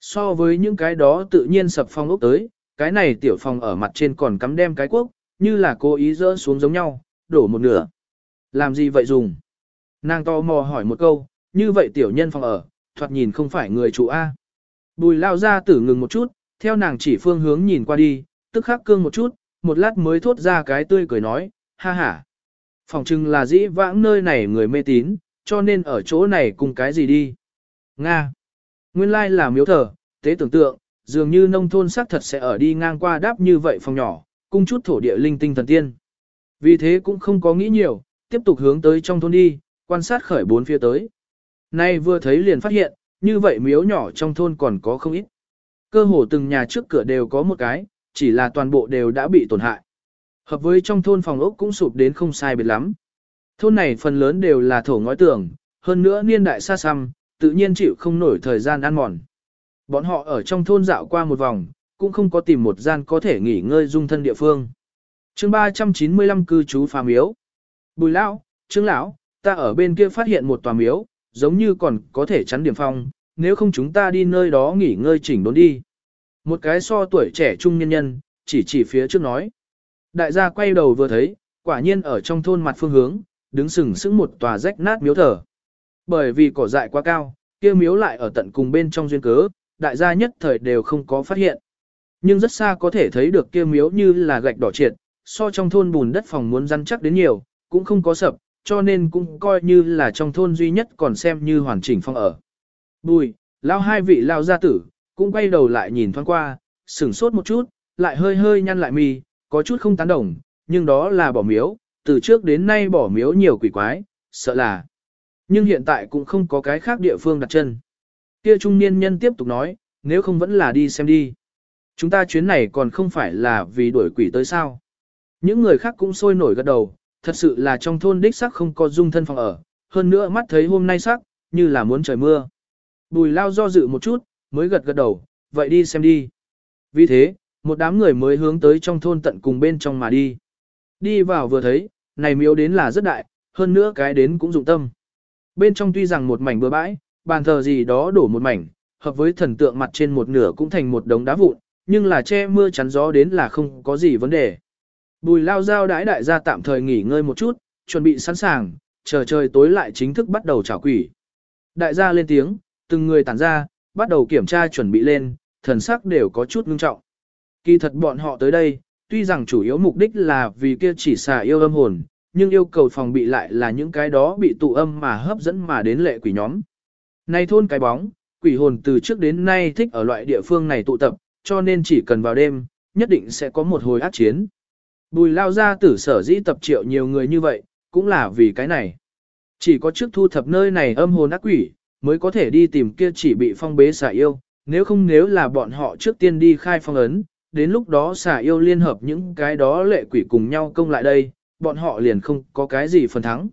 So với những cái đó tự nhiên sập phong ốc tới, cái này tiểu phòng ở mặt trên còn cắm đem cái quốc, như là cố ý dỡ xuống giống nhau, đổ một nửa. Làm gì vậy dùng? Nàng to mò hỏi một câu, như vậy tiểu nhân phòng ở, thoạt nhìn không phải người chủ A. Bùi lao ra tử ngừng một chút, theo nàng chỉ phương hướng nhìn qua đi, tức khắc cương một chút, một lát mới thốt ra cái tươi cười nói, ha ha. Phòng trưng là dĩ vãng nơi này người mê tín, cho nên ở chỗ này cùng cái gì đi. Nga. Nguyên lai là miếu thờ, tế tưởng tượng, dường như nông thôn xác thật sẽ ở đi ngang qua đáp như vậy phòng nhỏ, cung chút thổ địa linh tinh thần tiên. Vì thế cũng không có nghĩ nhiều, tiếp tục hướng tới trong thôn đi, quan sát khởi bốn phía tới. Nay vừa thấy liền phát hiện, như vậy miếu nhỏ trong thôn còn có không ít. Cơ hồ từng nhà trước cửa đều có một cái, chỉ là toàn bộ đều đã bị tổn hại. Hợp với trong thôn phòng ốc cũng sụp đến không sai biệt lắm. Thôn này phần lớn đều là thổ ngói tường, hơn nữa niên đại xa xăm, tự nhiên chịu không nổi thời gian ăn mòn. Bọn họ ở trong thôn dạo qua một vòng, cũng không có tìm một gian có thể nghỉ ngơi dung thân địa phương chương 395 cư trú phà miếu. Bùi lão, trương lão, ta ở bên kia phát hiện một tòa miếu, giống như còn có thể chắn điểm phong, nếu không chúng ta đi nơi đó nghỉ ngơi chỉnh đốn đi. Một cái so tuổi trẻ trung nhân nhân, chỉ chỉ phía trước nói. Đại gia quay đầu vừa thấy, quả nhiên ở trong thôn mặt phương hướng, đứng sừng sững một tòa rách nát miếu thờ. Bởi vì cỏ dại quá cao, kia miếu lại ở tận cùng bên trong duyên cớ, đại gia nhất thời đều không có phát hiện. Nhưng rất xa có thể thấy được kia miếu như là gạch đỏ triệt, so trong thôn bùn đất phòng muốn rắn chắc đến nhiều, cũng không có sập, cho nên cũng coi như là trong thôn duy nhất còn xem như hoàn chỉnh phòng ở. Bùi, lao hai vị lao gia tử, cũng quay đầu lại nhìn thoáng qua, sửng sốt một chút, lại hơi hơi nhăn lại mi, có chút không tán đồng, nhưng đó là bỏ miếu, từ trước đến nay bỏ miếu nhiều quỷ quái, sợ là. Nhưng hiện tại cũng không có cái khác địa phương đặt chân. Kia trung niên nhân tiếp tục nói, nếu không vẫn là đi xem đi. Chúng ta chuyến này còn không phải là vì đuổi quỷ tới sao. Những người khác cũng sôi nổi gật đầu, thật sự là trong thôn đích sắc không có dung thân phòng ở, hơn nữa mắt thấy hôm nay sắc, như là muốn trời mưa. Bùi lao do dự một chút, mới gật gật đầu, vậy đi xem đi. Vì thế, một đám người mới hướng tới trong thôn tận cùng bên trong mà đi. Đi vào vừa thấy, này miếu đến là rất đại, hơn nữa cái đến cũng dụng tâm. Bên trong tuy rằng một mảnh bừa bãi, bàn thờ gì đó đổ một mảnh, hợp với thần tượng mặt trên một nửa cũng thành một đống đá vụn, nhưng là che mưa chắn gió đến là không có gì vấn đề. Bùi lao giao đãi đại gia tạm thời nghỉ ngơi một chút, chuẩn bị sẵn sàng, chờ trời tối lại chính thức bắt đầu chào quỷ. Đại gia lên tiếng, từng người tản ra, bắt đầu kiểm tra chuẩn bị lên, thần sắc đều có chút ngưng trọng. Kỳ thật bọn họ tới đây, tuy rằng chủ yếu mục đích là vì kia chỉ xà yêu âm hồn, nhưng yêu cầu phòng bị lại là những cái đó bị tụ âm mà hấp dẫn mà đến lệ quỷ nhóm. Nay thôn cái bóng, quỷ hồn từ trước đến nay thích ở loại địa phương này tụ tập, cho nên chỉ cần vào đêm, nhất định sẽ có một hồi ác chiến. Bùi lao ra tử sở dĩ tập triệu nhiều người như vậy, cũng là vì cái này. Chỉ có trước thu thập nơi này âm hồn ác quỷ, mới có thể đi tìm kia chỉ bị phong bế xả yêu, nếu không nếu là bọn họ trước tiên đi khai phong ấn, đến lúc đó xả yêu liên hợp những cái đó lệ quỷ cùng nhau công lại đây, bọn họ liền không có cái gì phần thắng.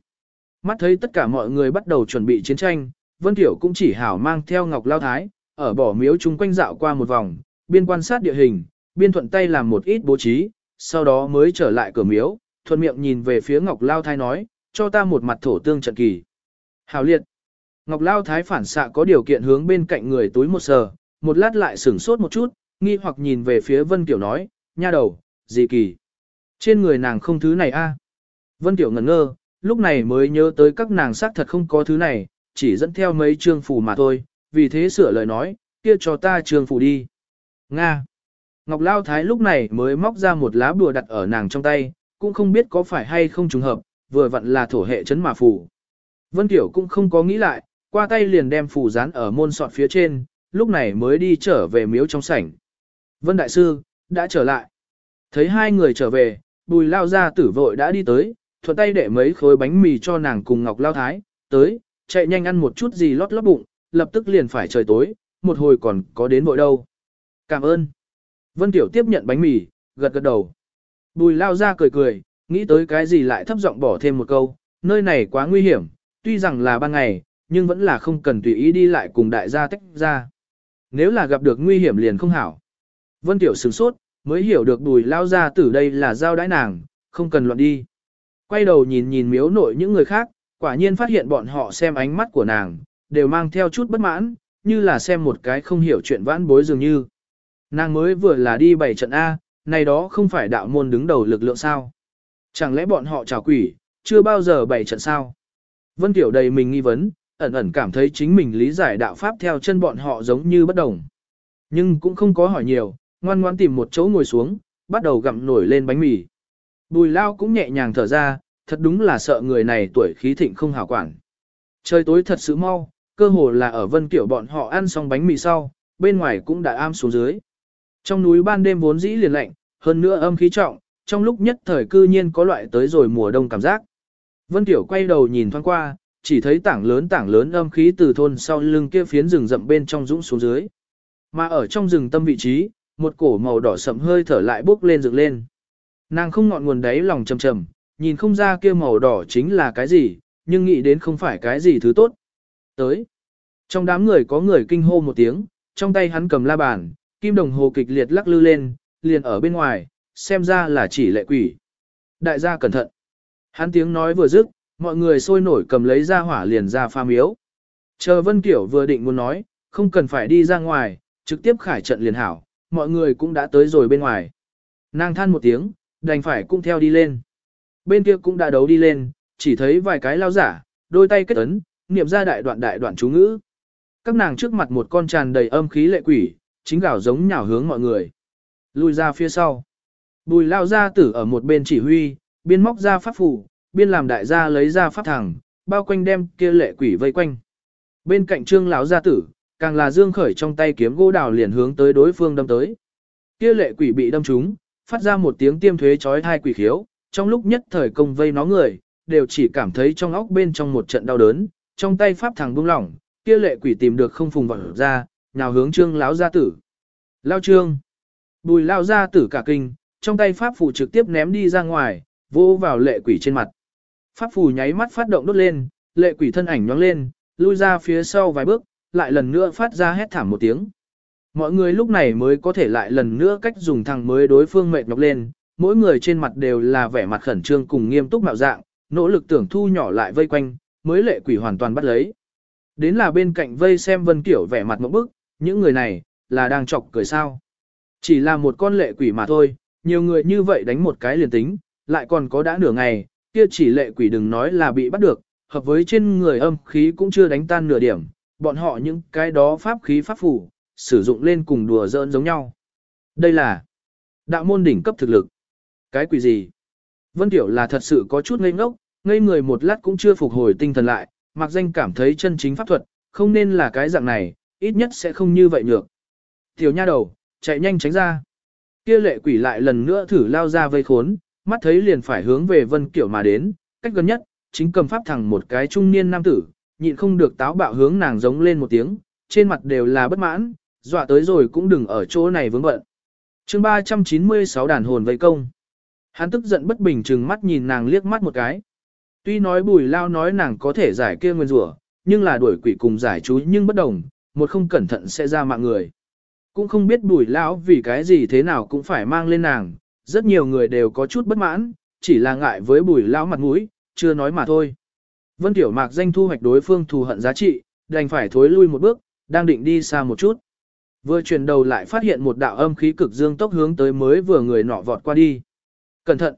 Mắt thấy tất cả mọi người bắt đầu chuẩn bị chiến tranh, Vân Tiểu cũng chỉ hảo mang theo Ngọc Lao Thái, ở bỏ miếu chung quanh dạo qua một vòng, biên quan sát địa hình, biên thuận tay làm một ít bố trí, sau đó mới trở lại cửa miếu, thuận miệng nhìn về phía Ngọc Lao Thái nói, cho ta một mặt thổ tương trận kỳ. hào liệt. Ngọc Lao Thái phản xạ có điều kiện hướng bên cạnh người túi một sờ, một lát lại sửng sốt một chút, nghi hoặc nhìn về phía Vân Tiểu nói, nha đầu, gì kỳ. Trên người nàng không thứ này a. À? Vân Tiểu ngẩn ngơ, lúc này mới nhớ tới các nàng xác thật không có thứ này, chỉ dẫn theo mấy trương phù mà thôi, vì thế sửa lời nói, kia cho ta trương phù đi. Nga. Ngọc Lao Thái lúc này mới móc ra một lá bùa đặt ở nàng trong tay, cũng không biết có phải hay không trùng hợp, vừa vặn là thổ hệ chấn mà phù. Vân Tiểu cũng không có nghĩ lại, qua tay liền đem phù dán ở môn sọt phía trên, lúc này mới đi trở về miếu trong sảnh. Vân Đại Sư, đã trở lại. Thấy hai người trở về, bùi lao ra tử vội đã đi tới, thuận tay để mấy khối bánh mì cho nàng cùng Ngọc Lao Thái, tới, chạy nhanh ăn một chút gì lót lót bụng, lập tức liền phải trời tối, một hồi còn có đến vội đâu. Cảm ơn. Vân Tiểu tiếp nhận bánh mì, gật gật đầu. Bùi lao ra cười cười, nghĩ tới cái gì lại thấp giọng bỏ thêm một câu, nơi này quá nguy hiểm, tuy rằng là ban ngày, nhưng vẫn là không cần tùy ý đi lại cùng đại gia tách ra. Nếu là gặp được nguy hiểm liền không hảo. Vân Tiểu sửng sốt, mới hiểu được bùi lao ra từ đây là giao đãi nàng, không cần loạn đi. Quay đầu nhìn nhìn miếu nội những người khác, quả nhiên phát hiện bọn họ xem ánh mắt của nàng, đều mang theo chút bất mãn, như là xem một cái không hiểu chuyện vãn bối dường như. Nàng mới vừa là đi bảy trận A, này đó không phải đạo môn đứng đầu lực lượng sao. Chẳng lẽ bọn họ trào quỷ, chưa bao giờ bảy trận sao. Vân Tiểu đầy mình nghi vấn, ẩn ẩn cảm thấy chính mình lý giải đạo pháp theo chân bọn họ giống như bất đồng. Nhưng cũng không có hỏi nhiều, ngoan ngoan tìm một chỗ ngồi xuống, bắt đầu gặm nổi lên bánh mì. Bùi lao cũng nhẹ nhàng thở ra, thật đúng là sợ người này tuổi khí thịnh không hảo quản. Trời tối thật sự mau, cơ hồ là ở Vân Kiểu bọn họ ăn xong bánh mì sau, bên ngoài cũng đã am xuống dưới. Trong núi ban đêm vốn dĩ liền lạnh, hơn nữa âm khí trọng, trong lúc nhất thời cư nhiên có loại tới rồi mùa đông cảm giác. Vân Tiểu quay đầu nhìn thoáng qua, chỉ thấy tảng lớn tảng lớn âm khí từ thôn sau lưng kia phiến rừng rậm bên trong dũng xuống dưới. Mà ở trong rừng tâm vị trí, một cổ màu đỏ sậm hơi thở lại bốc lên dựng lên. Nàng không ngọn nguồn đáy lòng trầm trầm, nhìn không ra kia màu đỏ chính là cái gì, nhưng nghĩ đến không phải cái gì thứ tốt. Tới. Trong đám người có người kinh hô một tiếng, trong tay hắn cầm la bàn, kim đồng hồ kịch liệt lắc lư lên, liền ở bên ngoài, xem ra là chỉ lệ quỷ. Đại gia cẩn thận. Hắn tiếng nói vừa dứt, mọi người sôi nổi cầm lấy ra hỏa liền ra pha miếu. Chờ Vân Kiểu vừa định muốn nói, không cần phải đi ra ngoài, trực tiếp khải trận liền hảo, mọi người cũng đã tới rồi bên ngoài. Nàng than một tiếng, đành phải cũng theo đi lên. Bên kia cũng đã đấu đi lên, chỉ thấy vài cái lao giả, đôi tay kết ấn, niệm ra đại đoạn đại đoạn chú ngữ. Các nàng trước mặt một con tràn đầy âm khí lệ quỷ, chính gào giống nhào hướng mọi người. Lùi ra phía sau. Bùi lao gia tử ở một bên chỉ huy, biên móc ra pháp phủ, biên làm đại gia lấy ra pháp thẳng, bao quanh đem kia lệ quỷ vây quanh. Bên cạnh trương lão gia tử, càng là dương khởi trong tay kiếm gỗ đào liền hướng tới đối phương đâm tới. Kia lệ quỷ bị đâm trúng, phát ra một tiếng tiêm thuế chói thai quỷ khiếu, trong lúc nhất thời công vây nó người, đều chỉ cảm thấy trong óc bên trong một trận đau đớn, trong tay pháp thẳng buông lỏng, kia lệ quỷ tìm được không phùng vào ra, nào hướng trương lão gia tử. Lao trương. Bùi lao gia tử cả kinh, trong tay pháp phù trực tiếp ném đi ra ngoài, vô vào lệ quỷ trên mặt. Pháp phù nháy mắt phát động đốt lên, lệ quỷ thân ảnh nhoáng lên, lui ra phía sau vài bước, lại lần nữa phát ra hét thảm một tiếng. Mọi người lúc này mới có thể lại lần nữa cách dùng thằng mới đối phương mệt nhọc lên, mỗi người trên mặt đều là vẻ mặt khẩn trương cùng nghiêm túc mạo dạng, nỗ lực tưởng thu nhỏ lại vây quanh, mới lệ quỷ hoàn toàn bắt lấy. Đến là bên cạnh vây xem Vân Kiểu vẻ mặt một bức, những người này, là đang chọc cười sao. Chỉ là một con lệ quỷ mà thôi, nhiều người như vậy đánh một cái liền tính, lại còn có đã nửa ngày, kia chỉ lệ quỷ đừng nói là bị bắt được, hợp với trên người âm khí cũng chưa đánh tan nửa điểm, bọn họ những cái đó pháp khí pháp phủ, sử dụng lên cùng đùa giỡn giống nhau. Đây là đạo môn đỉnh cấp thực lực. Cái quỷ gì? Vân Tiểu là thật sự có chút ngây ngốc, ngây người một lát cũng chưa phục hồi tinh thần lại, mặc danh cảm thấy chân chính pháp thuật, không nên là cái dạng này, ít nhất sẽ không như vậy nhược. Tiểu nha đầu, chạy nhanh tránh ra. Kia lệ quỷ lại lần nữa thử lao ra vây khốn, mắt thấy liền phải hướng về Vân Kiểu mà đến, cách gần nhất, chính cầm pháp thẳng một cái trung niên nam tử, nhịn không được táo bạo hướng nàng giống lên một tiếng, trên mặt đều là bất mãn, dọa tới rồi cũng đừng ở chỗ này vướng bận. chương 396 đàn hồn vây công. Hắn tức giận bất bình chừng mắt nhìn nàng liếc mắt một cái. Tuy nói bùi lao nói nàng có thể giải kia nguyên rủa nhưng là đuổi quỷ cùng giải chú nhưng bất đồng, một không cẩn thận sẽ ra mạng người. Cũng không biết bùi lão vì cái gì thế nào cũng phải mang lên nàng, rất nhiều người đều có chút bất mãn, chỉ là ngại với bùi lão mặt mũi, chưa nói mà thôi. Vân Tiểu Mạc danh thu hoạch đối phương thù hận giá trị, đành phải thối lui một bước, đang định đi xa một chút. Vừa chuyển đầu lại phát hiện một đạo âm khí cực dương tốc hướng tới mới vừa người nọ vọt qua đi. Cẩn thận!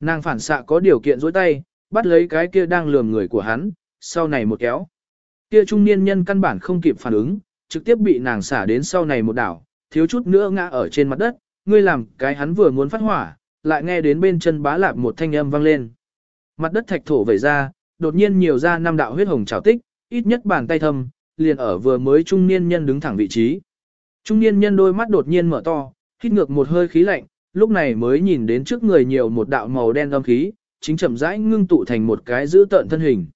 Nàng phản xạ có điều kiện dối tay, bắt lấy cái kia đang lườm người của hắn, sau này một kéo. Kia trung niên nhân căn bản không kịp phản ứng, trực tiếp bị nàng xả đến sau này một đảo, thiếu chút nữa ngã ở trên mặt đất, ngươi làm cái hắn vừa muốn phát hỏa, lại nghe đến bên chân bá lạp một thanh âm vang lên. Mặt đất thạch thổ vẩy ra, đột nhiên nhiều ra năm đạo huyết hồng trào tích, ít nhất bàn tay thâm, liền ở vừa mới trung niên nhân đứng thẳng vị trí. Trung niên nhân đôi mắt đột nhiên mở to, hít ngược một hơi khí lạnh, lúc này mới nhìn đến trước người nhiều một đạo màu đen âm khí, chính chậm rãi ngưng tụ thành một cái giữ tợn thân hình.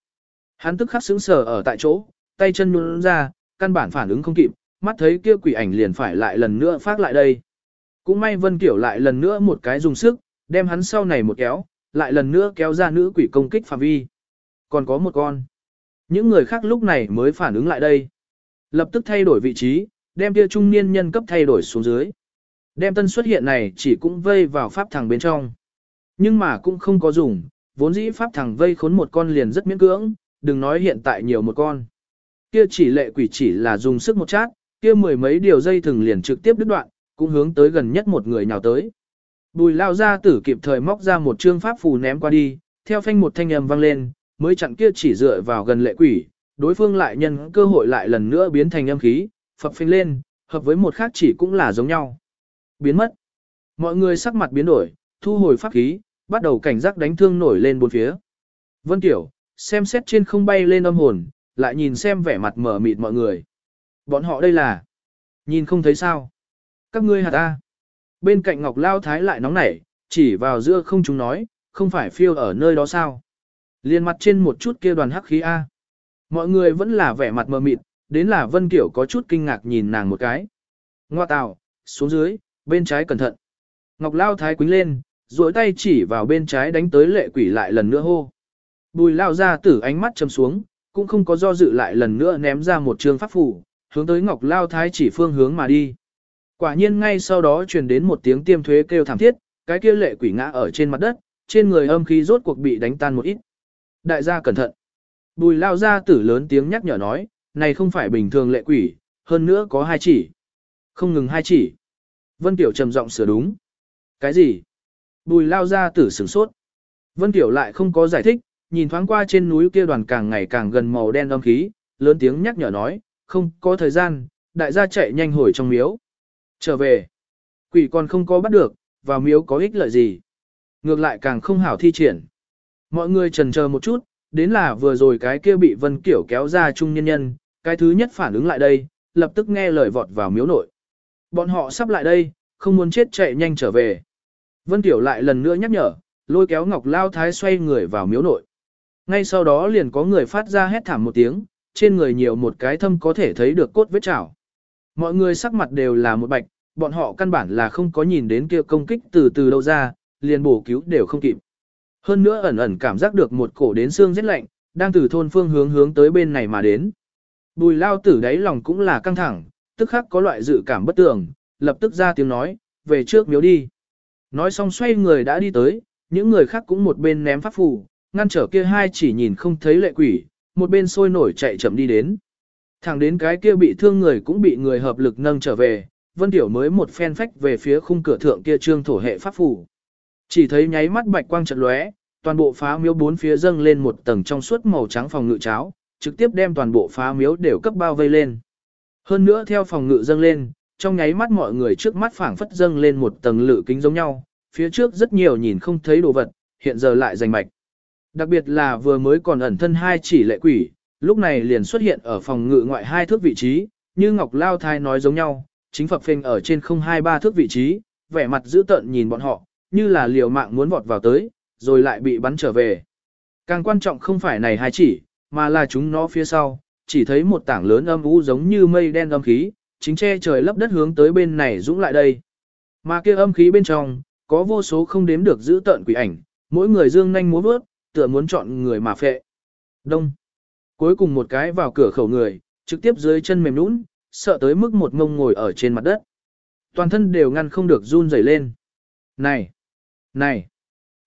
Hắn tức khắc sững sờ ở tại chỗ, tay chân nhún ra, căn bản phản ứng không kịp, mắt thấy kia quỷ ảnh liền phải lại lần nữa phát lại đây. Cũng may Vân Kiểu lại lần nữa một cái dùng sức, đem hắn sau này một kéo, lại lần nữa kéo ra nữ quỷ công kích phạm vi. Còn có một con. Những người khác lúc này mới phản ứng lại đây. Lập tức thay đổi vị trí, đem kia trung niên nhân cấp thay đổi xuống dưới. Đem tân xuất hiện này chỉ cũng vây vào pháp thằng bên trong. Nhưng mà cũng không có dùng, vốn dĩ pháp thằng vây khốn một con liền rất miễn cưỡng, đừng nói hiện tại nhiều một con. Kia chỉ lệ quỷ chỉ là dùng sức một chát, kia mười mấy điều dây thừng liền trực tiếp đứt đoạn, cũng hướng tới gần nhất một người nhào tới. Bùi lao ra tử kịp thời móc ra một trương pháp phù ném qua đi, Theo phanh một thanh âm vang lên, mới chặn kia chỉ dựa vào gần lệ quỷ, đối phương lại nhân cơ hội lại lần nữa biến thành âm khí, phập phanh lên, hợp với một khác chỉ cũng là giống nhau. Biến mất. Mọi người sắc mặt biến đổi, thu hồi pháp khí, bắt đầu cảnh giác đánh thương nổi lên bốn phía. Vân Tiểu, xem xét trên không bay lên âm hồn, lại nhìn xem vẻ mặt mở mịt mọi người. Bọn họ đây là, nhìn không thấy sao. Các ngươi hạt ta. Bên cạnh Ngọc Lao Thái lại nóng nảy, chỉ vào giữa không chúng nói, không phải phiêu ở nơi đó sao. Liên mặt trên một chút kia đoàn hắc khí A. Mọi người vẫn là vẻ mặt mờ mịt, đến là Vân Kiểu có chút kinh ngạc nhìn nàng một cái. Ngoa tào, xuống dưới, bên trái cẩn thận. Ngọc Lao Thái quính lên, duỗi tay chỉ vào bên trái đánh tới lệ quỷ lại lần nữa hô. Bùi lao ra tử ánh mắt châm xuống, cũng không có do dự lại lần nữa ném ra một trường pháp phủ, hướng tới Ngọc Lao Thái chỉ phương hướng mà đi. Quả nhiên ngay sau đó truyền đến một tiếng tiêm thuế kêu thảm thiết, cái kia lệ quỷ ngã ở trên mặt đất, trên người âm khí rốt cuộc bị đánh tan một ít. Đại gia cẩn thận. Bùi lao ra tử lớn tiếng nhắc nhở nói, này không phải bình thường lệ quỷ, hơn nữa có hai chỉ. Không ngừng hai chỉ. Vân Tiểu trầm giọng sửa đúng. Cái gì? Bùi lao ra tử sửng sốt. Vân Tiểu lại không có giải thích, nhìn thoáng qua trên núi kia đoàn càng ngày càng gần màu đen âm khí, lớn tiếng nhắc nhở nói, không có thời gian, đại gia chạy nhanh hồi trong miếu. Trở về. Quỷ còn không có bắt được, vào miếu có ích lợi gì. Ngược lại càng không hảo thi triển. Mọi người trần chờ một chút, đến là vừa rồi cái kia bị Vân Kiểu kéo ra trung nhân nhân, cái thứ nhất phản ứng lại đây, lập tức nghe lời vọt vào miếu nội. Bọn họ sắp lại đây, không muốn chết chạy nhanh trở về. Vân Tiểu lại lần nữa nhắc nhở, lôi kéo Ngọc Lao Thái xoay người vào miếu nội. Ngay sau đó liền có người phát ra hét thảm một tiếng, trên người nhiều một cái thâm có thể thấy được cốt vết chảo. Mọi người sắc mặt đều là một bạch, bọn họ căn bản là không có nhìn đến kia công kích từ từ đâu ra, liền bổ cứu đều không kịp. Hơn nữa ẩn ẩn cảm giác được một cổ đến xương rất lạnh, đang từ thôn phương hướng hướng tới bên này mà đến. Bùi lao tử đáy lòng cũng là căng thẳng, tức khắc có loại dự cảm bất tường, lập tức ra tiếng nói, về trước miếu đi. Nói xong xoay người đã đi tới, những người khác cũng một bên ném pháp phù, ngăn trở kia hai chỉ nhìn không thấy lệ quỷ, một bên sôi nổi chạy chậm đi đến. Thẳng đến cái kia bị thương người cũng bị người hợp lực nâng trở về, Vân Tiểu mới một phen phách về phía khung cửa thượng kia trương thổ hệ pháp phủ, Chỉ thấy nháy mắt bạch quang chợt lóe, toàn bộ phá miếu bốn phía dâng lên một tầng trong suốt màu trắng phòng ngự cháo, trực tiếp đem toàn bộ phá miếu đều cấp bao vây lên. Hơn nữa theo phòng ngự dâng lên, trong nháy mắt mọi người trước mắt phảng phất dâng lên một tầng lự kính giống nhau, phía trước rất nhiều nhìn không thấy đồ vật, hiện giờ lại rành mạch. Đặc biệt là vừa mới còn ẩn thân hai chỉ lệ quỷ, lúc này liền xuất hiện ở phòng ngự ngoại hai thước vị trí, như Ngọc Lao Thai nói giống nhau, chính Phật phình ở trên không hai ba thước vị trí, vẻ mặt dữ tợn nhìn bọn họ, như là liều mạng muốn vọt vào tới, rồi lại bị bắn trở về. Càng quan trọng không phải này hai chỉ, mà là chúng nó phía sau, chỉ thấy một tảng lớn âm u giống như mây đen âm khí, chính che trời lấp đất hướng tới bên này dũng lại đây. Mà kia âm khí bên trong, có vô số không đếm được dữ tợn quỷ ảnh, mỗi người dương nhanh múa vớt, tựa muốn chọn người mà phệ. Đông. Cuối cùng một cái vào cửa khẩu người, trực tiếp dưới chân mềm nũng, sợ tới mức một ngông ngồi ở trên mặt đất. Toàn thân đều ngăn không được run rẩy lên. Này! Này!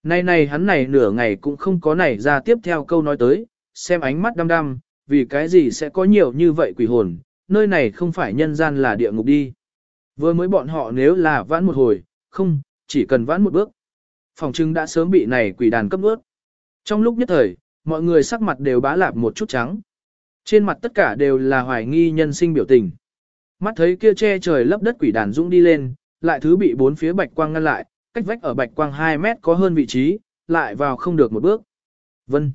Này này hắn này nửa ngày cũng không có này ra tiếp theo câu nói tới, xem ánh mắt đăm đăm, vì cái gì sẽ có nhiều như vậy quỷ hồn, nơi này không phải nhân gian là địa ngục đi. Vừa mới bọn họ nếu là vãn một hồi, không, chỉ cần vãn một bước. Phòng trưng đã sớm bị này quỷ đàn cấp ướt. Trong lúc nhất thời, mọi người sắc mặt đều bá lạp một chút trắng. Trên mặt tất cả đều là hoài nghi nhân sinh biểu tình. Mắt thấy kia che trời lấp đất quỷ đàn dũng đi lên, lại thứ bị bốn phía bạch quang ngăn lại, cách vách ở bạch quang 2 mét có hơn vị trí, lại vào không được một bước. Vân.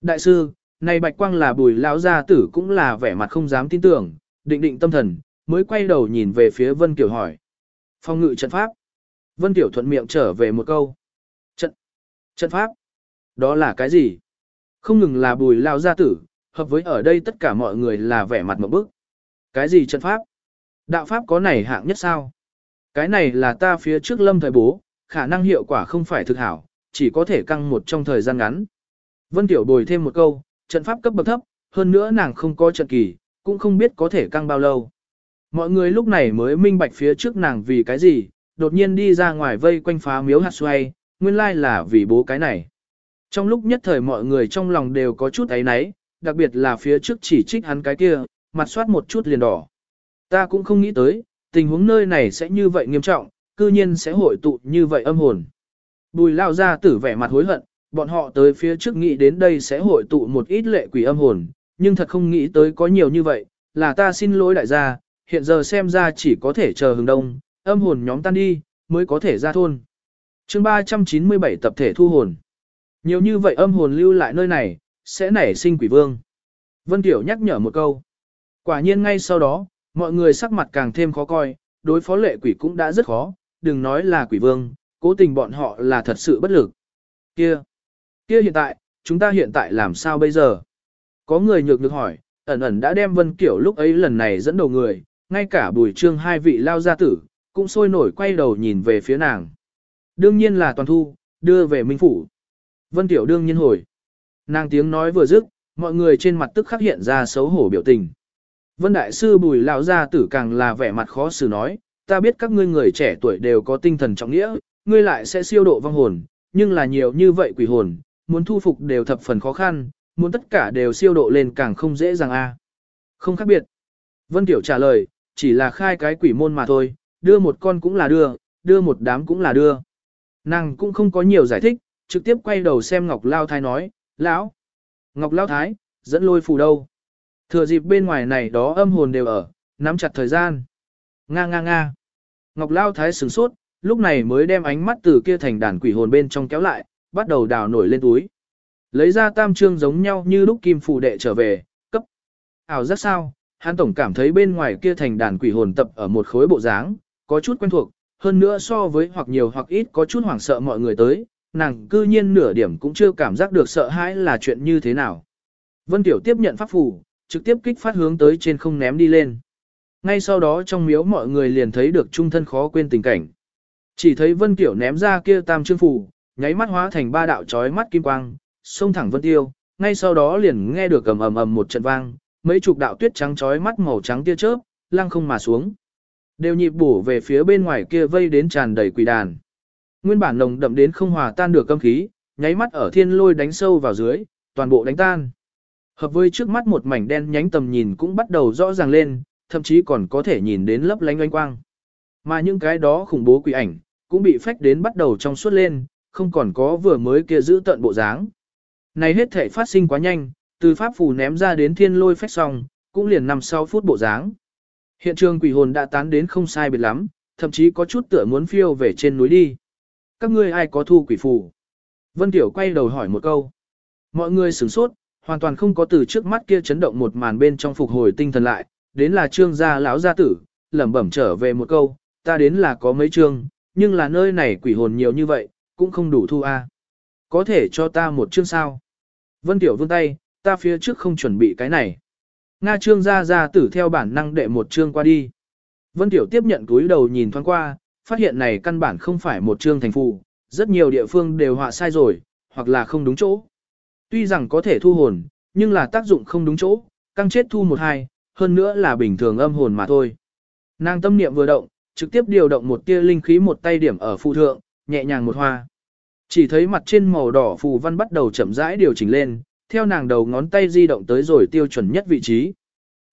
Đại sư, này bạch quang là bùi lão gia tử cũng là vẻ mặt không dám tin tưởng, định định tâm thần, mới quay đầu nhìn về phía Vân Kiều hỏi. Phong ngự trận pháp. Vân Kiểu thuận miệng trở về một câu. Trận. Trận pháp. Đó là cái gì? Không ngừng là bùi lao gia tử, hợp với ở đây tất cả mọi người là vẻ mặt một bức. Cái gì trận pháp? Đạo pháp có này hạng nhất sao? Cái này là ta phía trước lâm thời bố, khả năng hiệu quả không phải thực hảo, chỉ có thể căng một trong thời gian ngắn. Vân Tiểu bồi thêm một câu, trận pháp cấp bậc thấp, hơn nữa nàng không có trận kỳ, cũng không biết có thể căng bao lâu. Mọi người lúc này mới minh bạch phía trước nàng vì cái gì, đột nhiên đi ra ngoài vây quanh phá miếu hạt xoay, nguyên lai là vì bố cái này. Trong lúc nhất thời mọi người trong lòng đều có chút ấy náy, đặc biệt là phía trước chỉ trích hắn cái kia, mặt soát một chút liền đỏ. Ta cũng không nghĩ tới, tình huống nơi này sẽ như vậy nghiêm trọng, cư nhiên sẽ hội tụ như vậy âm hồn. Bùi lao ra tử vẻ mặt hối hận, Bọn họ tới phía trước nghĩ đến đây sẽ hội tụ một ít lệ quỷ âm hồn, nhưng thật không nghĩ tới có nhiều như vậy, là ta xin lỗi đại gia, hiện giờ xem ra chỉ có thể chờ hừng đông, âm hồn nhóm tan đi, mới có thể ra thôn. chương 397 tập thể thu hồn. Nhiều như vậy âm hồn lưu lại nơi này, sẽ nảy sinh quỷ vương. Vân Tiểu nhắc nhở một câu. Quả nhiên ngay sau đó, mọi người sắc mặt càng thêm khó coi, đối phó lệ quỷ cũng đã rất khó, đừng nói là quỷ vương, cố tình bọn họ là thật sự bất lực. Kia, kia hiện tại, chúng ta hiện tại làm sao bây giờ? Có người nhược được hỏi, ẩn ẩn đã đem Vân Kiểu lúc ấy lần này dẫn đầu người, ngay cả bùi trương hai vị lao gia tử, cũng sôi nổi quay đầu nhìn về phía nàng. Đương nhiên là toàn thu, đưa về Minh Phủ. Vân Tiểu đương nhiên hồi. Nàng tiếng nói vừa dứt, mọi người trên mặt tức khắc hiện ra xấu hổ biểu tình. Vân Đại Sư Bùi Lão Gia Tử càng là vẻ mặt khó xử nói, ta biết các ngươi người trẻ tuổi đều có tinh thần trọng nghĩa, ngươi lại sẽ siêu độ vong hồn, nhưng là nhiều như vậy quỷ hồn, muốn thu phục đều thập phần khó khăn, muốn tất cả đều siêu độ lên càng không dễ dàng a. Không khác biệt. Vân Tiểu trả lời, chỉ là khai cái quỷ môn mà thôi, đưa một con cũng là đưa, đưa một đám cũng là đưa. Nàng cũng không có nhiều giải thích, trực tiếp quay đầu xem Ngọc Lao Thái nói, lão, Ngọc Lao Thái, dẫn lôi phù đâu. Thừa dịp bên ngoài này đó âm hồn đều ở, nắm chặt thời gian. Nga nga nga. Ngọc Lao Thái sửng sốt, lúc này mới đem ánh mắt từ kia thành đàn quỷ hồn bên trong kéo lại, bắt đầu đào nổi lên túi. Lấy ra tam trương giống nhau như lúc kim phù đệ trở về, cấp. Ảo rất sao, hắn tổng cảm thấy bên ngoài kia thành đàn quỷ hồn tập ở một khối bộ dáng, có chút quen thuộc, hơn nữa so với hoặc nhiều hoặc ít có chút hoảng sợ mọi người tới, nàng cư nhiên nửa điểm cũng chưa cảm giác được sợ hãi là chuyện như thế nào. Vân Tiểu tiếp nhận pháp phù, trực tiếp kích phát hướng tới trên không ném đi lên. Ngay sau đó trong miếu mọi người liền thấy được trung thân khó quên tình cảnh. Chỉ thấy Vân Tiểu ném ra kia tam chương phù, nháy mắt hóa thành ba đạo chói mắt kim quang, xông thẳng Vân Tiêu, ngay sau đó liền nghe được ầm ầm ầm một trận vang, mấy chục đạo tuyết trắng chói mắt màu trắng tia chớp, lăng không mà xuống. Đều nhịp bổ về phía bên ngoài kia vây đến tràn đầy quỷ đàn. Nguyên bản nồng đậm đến không hòa tan được âm khí, nháy mắt ở thiên lôi đánh sâu vào dưới, toàn bộ đánh tan. Hợp với trước mắt một mảnh đen nhánh tầm nhìn cũng bắt đầu rõ ràng lên, thậm chí còn có thể nhìn đến lấp lánh oanh quang. Mà những cái đó khủng bố quỷ ảnh, cũng bị phách đến bắt đầu trong suốt lên, không còn có vừa mới kia giữ tận bộ dáng. Này hết thể phát sinh quá nhanh, từ pháp phù ném ra đến thiên lôi phách xong, cũng liền 5-6 phút bộ dáng. Hiện trường quỷ hồn đã tán đến không sai biệt lắm, thậm chí có chút tựa muốn phiêu về trên núi đi. Các ngươi ai có thu quỷ phù? Vân Tiểu quay đầu hỏi một câu. Mọi người sửng sốt, hoàn toàn không có từ trước mắt kia chấn động một màn bên trong phục hồi tinh thần lại, đến là trương gia lão gia tử, lẩm bẩm trở về một câu, ta đến là có mấy trương, nhưng là nơi này quỷ hồn nhiều như vậy, cũng không đủ thu a. Có thể cho ta một chương sao? Vân Tiểu vươn tay, ta phía trước không chuẩn bị cái này. Nga trương gia gia tử theo bản năng đệ một chương qua đi. Vân Tiểu tiếp nhận túi đầu nhìn thoáng qua, phát hiện này căn bản không phải một chương thành phù, rất nhiều địa phương đều họa sai rồi, hoặc là không đúng chỗ. Tuy rằng có thể thu hồn, nhưng là tác dụng không đúng chỗ, căng chết thu một hai, hơn nữa là bình thường âm hồn mà thôi. Nàng tâm niệm vừa động, trực tiếp điều động một tia linh khí một tay điểm ở phù thượng, nhẹ nhàng một hoa. Chỉ thấy mặt trên màu đỏ phù văn bắt đầu chậm rãi điều chỉnh lên, theo nàng đầu ngón tay di động tới rồi tiêu chuẩn nhất vị trí.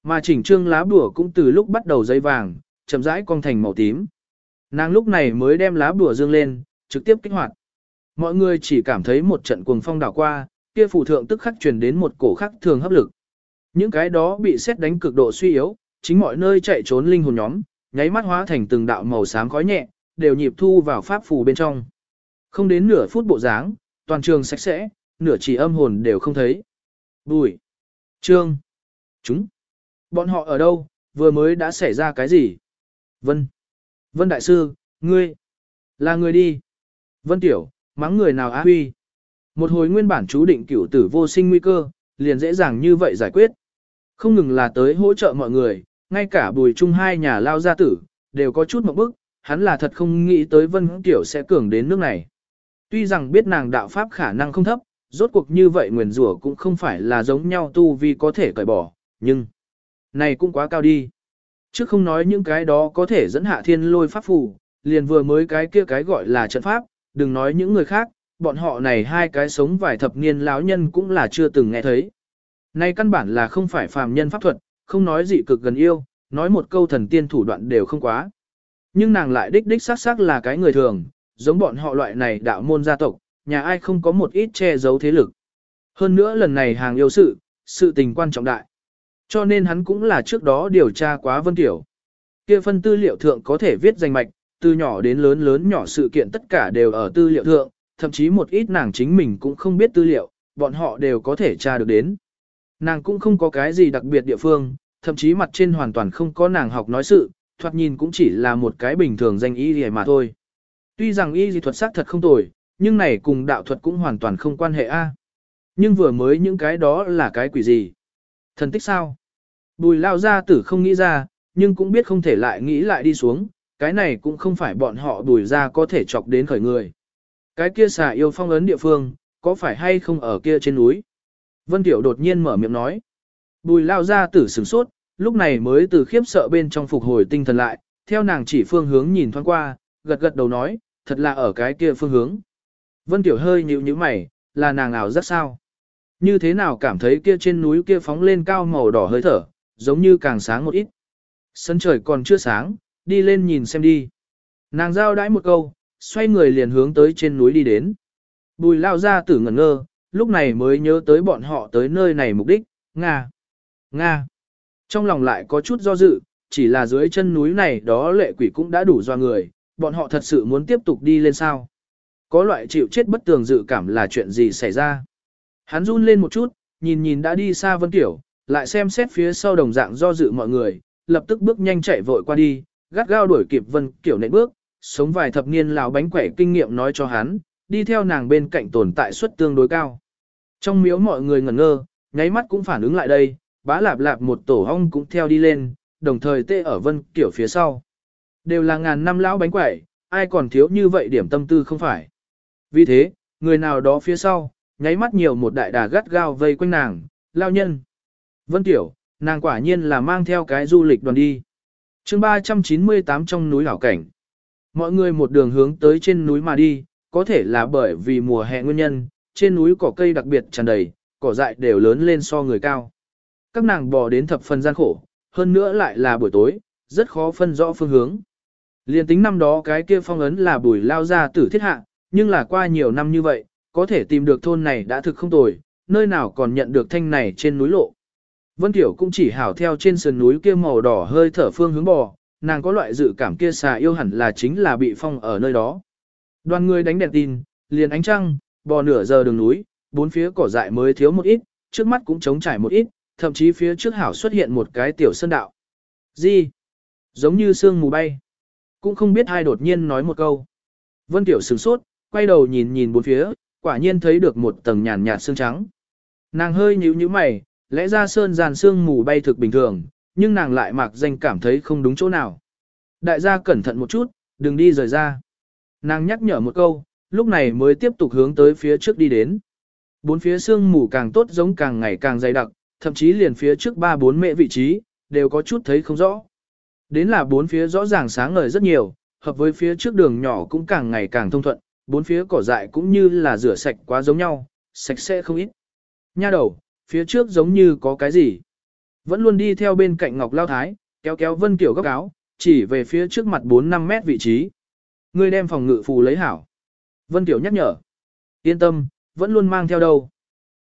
Mà chỉnh trương lá bùa cũng từ lúc bắt đầu dây vàng, chậm rãi cong thành màu tím. Nàng lúc này mới đem lá bùa dương lên, trực tiếp kích hoạt. Mọi người chỉ cảm thấy một trận cuồng phong đảo qua, kia phù thượng tức khắc truyền đến một cổ khắc thường hấp lực. Những cái đó bị xét đánh cực độ suy yếu, chính mọi nơi chạy trốn linh hồn nhóm, nháy mắt hóa thành từng đạo màu xám khói nhẹ, đều nhịp thu vào pháp phù bên trong. Không đến nửa phút bộ dáng, toàn trường sạch sẽ, nửa chỉ âm hồn đều không thấy. Bùi. Trương. Chúng. Bọn họ ở đâu, vừa mới đã xảy ra cái gì? Vân. Vân Đại Sư, ngươi. Là người đi. Vân Tiểu, mắng người nào á huy. Một hồi nguyên bản chú định cửu tử vô sinh nguy cơ, liền dễ dàng như vậy giải quyết. Không ngừng là tới hỗ trợ mọi người, ngay cả bùi chung hai nhà lao gia tử, đều có chút một bức, hắn là thật không nghĩ tới Vân Tiểu sẽ cường đến nước này. Tuy rằng biết nàng đạo pháp khả năng không thấp, rốt cuộc như vậy nguyền rủa cũng không phải là giống nhau tu vi có thể cởi bỏ, nhưng này cũng quá cao đi. Chứ không nói những cái đó có thể dẫn hạ thiên lôi pháp phù, liền vừa mới cái kia cái gọi là trận pháp, đừng nói những người khác, bọn họ này hai cái sống vài thập niên lão nhân cũng là chưa từng nghe thấy. nay căn bản là không phải phàm nhân pháp thuật, không nói gì cực gần yêu, nói một câu thần tiên thủ đoạn đều không quá. Nhưng nàng lại đích đích xác xác là cái người thường, giống bọn họ loại này đạo môn gia tộc, nhà ai không có một ít che giấu thế lực. Hơn nữa lần này hàng yêu sự, sự tình quan trọng đại. Cho nên hắn cũng là trước đó điều tra quá Vân Tiểu. Kia phân tư liệu thượng có thể viết danh mạch, từ nhỏ đến lớn lớn nhỏ sự kiện tất cả đều ở tư liệu thượng, thậm chí một ít nàng chính mình cũng không biết tư liệu, bọn họ đều có thể tra được đến. Nàng cũng không có cái gì đặc biệt địa phương, thậm chí mặt trên hoàn toàn không có nàng học nói sự, thoạt nhìn cũng chỉ là một cái bình thường danh y gì mà thôi. Tuy rằng y dị thuật xác thật không tồi, nhưng này cùng đạo thuật cũng hoàn toàn không quan hệ a. Nhưng vừa mới những cái đó là cái quỷ gì? Thần tích sao? Bùi lao gia tử không nghĩ ra, nhưng cũng biết không thể lại nghĩ lại đi xuống, cái này cũng không phải bọn họ bùi ra có thể chọc đến khởi người. Cái kia xà yêu phong ấn địa phương, có phải hay không ở kia trên núi? Vân Tiểu đột nhiên mở miệng nói. Bùi lao gia tử sửng sốt, lúc này mới từ khiếp sợ bên trong phục hồi tinh thần lại, theo nàng chỉ phương hướng nhìn thoáng qua, gật gật đầu nói, thật là ở cái kia phương hướng. Vân Tiểu hơi nhíu nhíu mày, là nàng ảo rất sao? Như thế nào cảm thấy kia trên núi kia phóng lên cao màu đỏ hơi thở, giống như càng sáng một ít. Sân trời còn chưa sáng, đi lên nhìn xem đi. Nàng giao đãi một câu, xoay người liền hướng tới trên núi đi đến. Bùi lao ra tử ngẩn ngơ, lúc này mới nhớ tới bọn họ tới nơi này mục đích, Nga. Nga. Trong lòng lại có chút do dự, chỉ là dưới chân núi này đó lệ quỷ cũng đã đủ do người, bọn họ thật sự muốn tiếp tục đi lên sao. Có loại chịu chết bất tường dự cảm là chuyện gì xảy ra. Hắn run lên một chút, nhìn nhìn đã đi xa Vân Tiểu, lại xem xét phía sau đồng dạng do dự mọi người, lập tức bước nhanh chạy vội qua đi, gắt gao đuổi kịp Vân kiểu nện bước, sống vài thập niên lão bánh quẩy kinh nghiệm nói cho hắn, đi theo nàng bên cạnh tồn tại suất tương đối cao. Trong miếu mọi người ngẩn ngơ, nháy mắt cũng phản ứng lại đây, bá lạp lạp một tổ ong cũng theo đi lên, đồng thời tê ở Vân kiểu phía sau. Đều là ngàn năm lão bánh quẩy, ai còn thiếu như vậy điểm tâm tư không phải. Vì thế, người nào đó phía sau, nháy mắt nhiều một đại đà gắt gao vây quanh nàng, lao nhân. Vân Tiểu, nàng quả nhiên là mang theo cái du lịch đoàn đi. chương 398 trong núi hảo cảnh. Mọi người một đường hướng tới trên núi mà đi, có thể là bởi vì mùa hè nguyên nhân, trên núi cỏ cây đặc biệt tràn đầy, cỏ dại đều lớn lên so người cao. Các nàng bò đến thập phần gian khổ, hơn nữa lại là buổi tối, rất khó phân rõ phương hướng. Liên tính năm đó cái kia phong ấn là bùi lao ra tử thiết hạ, nhưng là qua nhiều năm như vậy, có thể tìm được thôn này đã thực không tồi, nơi nào còn nhận được thanh này trên núi lộ. Vân Tiểu cũng chỉ hảo theo trên sườn núi kia màu đỏ hơi thở phương hướng bò, nàng có loại dự cảm kia xà yêu hẳn là chính là bị phong ở nơi đó. Đoàn người đánh đèn tin, liền ánh trăng, bò nửa giờ đường núi, bốn phía cỏ dại mới thiếu một ít, trước mắt cũng trống trải một ít, thậm chí phía trước hảo xuất hiện một cái tiểu sơn đạo. Gì? Giống như sương mù bay. Cũng không biết ai đột nhiên nói một câu. Vân Tiểu sửng sốt, quay đầu nhìn nhìn bốn phía, quả nhiên thấy được một tầng nhàn nhạt sương trắng. Nàng hơi nhíu nhíu mày, lẽ ra sơn giàn sương mù bay thực bình thường, nhưng nàng lại mặc danh cảm thấy không đúng chỗ nào. Đại gia cẩn thận một chút, đừng đi rời ra. Nàng nhắc nhở một câu, lúc này mới tiếp tục hướng tới phía trước đi đến. Bốn phía sương mù càng tốt giống càng ngày càng dày đặc, thậm chí liền phía trước ba bốn mẹ vị trí, đều có chút thấy không rõ. Đến là bốn phía rõ ràng sáng ngời rất nhiều, hợp với phía trước đường nhỏ cũng càng ngày càng thông thuận, bốn phía cỏ dại cũng như là rửa sạch quá giống nhau, sạch sẽ không ít. Nha đầu, phía trước giống như có cái gì. Vẫn luôn đi theo bên cạnh Ngọc Lao Thái, kéo kéo Vân Tiểu góc áo, chỉ về phía trước mặt 4-5 mét vị trí. Ngươi đem phòng ngự phù lấy hảo. Vân Tiểu nhắc nhở. Yên tâm, vẫn luôn mang theo đâu.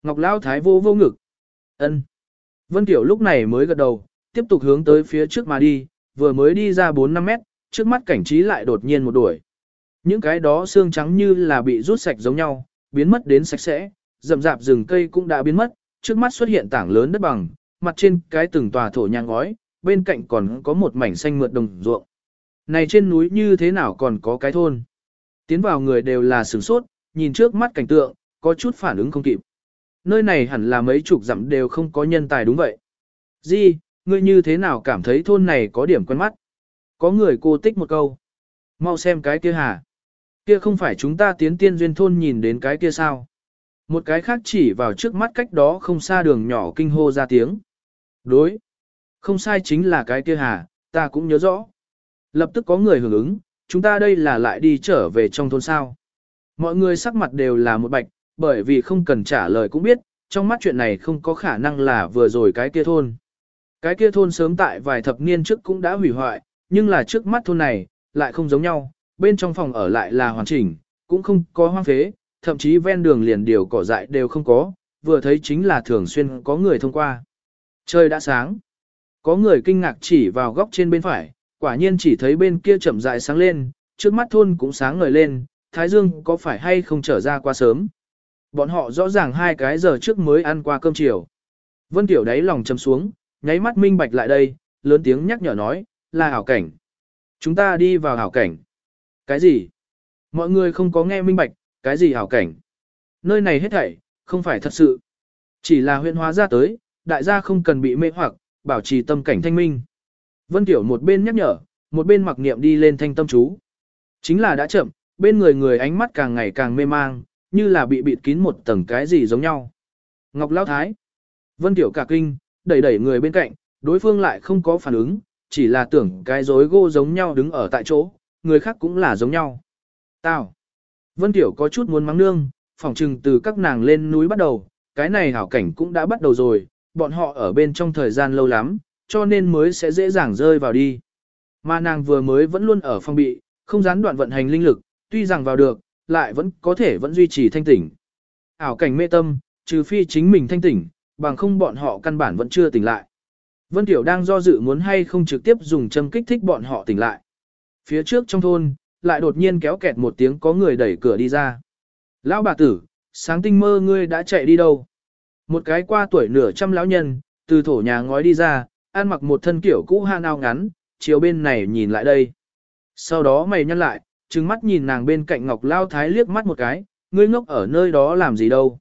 Ngọc Lao Thái vô vô ngực. ân Vân Tiểu lúc này mới gật đầu, tiếp tục hướng tới phía trước mà đi, vừa mới đi ra 4-5 mét, trước mắt cảnh trí lại đột nhiên một đuổi. Những cái đó xương trắng như là bị rút sạch giống nhau, biến mất đến sạch sẽ, rậm rạp rừng cây cũng đã biến mất, trước mắt xuất hiện tảng lớn đất bằng, mặt trên cái từng tòa thổ nhang ngói, bên cạnh còn có một mảnh xanh mượt đồng ruộng. Này trên núi như thế nào còn có cái thôn? Tiến vào người đều là sửng sốt, nhìn trước mắt cảnh tượng, có chút phản ứng không kịp. Nơi này hẳn là mấy chục dặm đều không có nhân tài đúng vậy. Di, ngươi như thế nào cảm thấy thôn này có điểm quen mắt? Có người cô tích một câu. Mau xem cái kia hả? Kia không phải chúng ta tiến tiên duyên thôn nhìn đến cái kia sao? Một cái khác chỉ vào trước mắt cách đó không xa đường nhỏ kinh hô ra tiếng. Đối. Không sai chính là cái kia hà, ta cũng nhớ rõ. Lập tức có người hưởng ứng, chúng ta đây là lại đi trở về trong thôn sao. Mọi người sắc mặt đều là một bạch, bởi vì không cần trả lời cũng biết, trong mắt chuyện này không có khả năng là vừa rồi cái kia thôn. Cái kia thôn sớm tại vài thập niên trước cũng đã hủy hoại, nhưng là trước mắt thôn này, lại không giống nhau, bên trong phòng ở lại là hoàn chỉnh, cũng không có hoang phế, thậm chí ven đường liền điều cỏ dại đều không có, vừa thấy chính là thường xuyên có người thông qua. Trời đã sáng. Có người kinh ngạc chỉ vào góc trên bên phải, quả nhiên chỉ thấy bên kia chậm rãi sáng lên, trước mắt thôn cũng sáng ngời lên, Thái Dương có phải hay không trở ra quá sớm. Bọn họ rõ ràng hai cái giờ trước mới ăn qua cơm chiều. Vân Tiểu đáy lòng chầm xuống, nháy mắt minh bạch lại đây, lớn tiếng nhắc nhở nói, là hảo cảnh. Chúng ta đi vào hảo cảnh. Cái gì? Mọi người không có nghe minh bạch, cái gì hảo cảnh? Nơi này hết thảy, không phải thật sự. Chỉ là huyện hóa ra tới, đại gia không cần bị mê hoặc, bảo trì tâm cảnh thanh minh. Vân Tiểu một bên nhắc nhở, một bên mặc niệm đi lên thanh tâm chú. Chính là đã chậm, bên người người ánh mắt càng ngày càng mê mang, như là bị bịt kín một tầng cái gì giống nhau. Ngọc Lão Thái. Vân Tiểu cả kinh, đẩy đẩy người bên cạnh, đối phương lại không có phản ứng, chỉ là tưởng cái rối gô giống nhau đứng ở tại chỗ, người khác cũng là giống nhau. Tao. Vân Tiểu có chút muốn mắng nương, phỏng chừng từ các nàng lên núi bắt đầu, cái này hảo cảnh cũng đã bắt đầu rồi, bọn họ ở bên trong thời gian lâu lắm, cho nên mới sẽ dễ dàng rơi vào đi. Mà nàng vừa mới vẫn luôn ở phong bị, không gián đoạn vận hành linh lực, tuy rằng vào được, lại vẫn có thể vẫn duy trì thanh tỉnh. Ảo cảnh mê tâm, trừ phi chính mình thanh tỉnh, bằng không bọn họ căn bản vẫn chưa tỉnh lại. Vân Tiểu đang do dự muốn hay không trực tiếp dùng châm kích thích bọn họ tỉnh lại. Phía trước trong thôn, lại đột nhiên kéo kẹt một tiếng có người đẩy cửa đi ra. Lão bà tử, sáng tinh mơ ngươi đã chạy đi đâu? Một cái qua tuổi nửa trăm lão nhân, từ thổ nhà ngói đi ra, ăn mặc một thân kiểu cũ han ao ngắn, chiều bên này nhìn lại đây. Sau đó mày nhăn lại, trừng mắt nhìn nàng bên cạnh Ngọc Lao Thái liếc mắt một cái, ngươi ngốc ở nơi đó làm gì đâu.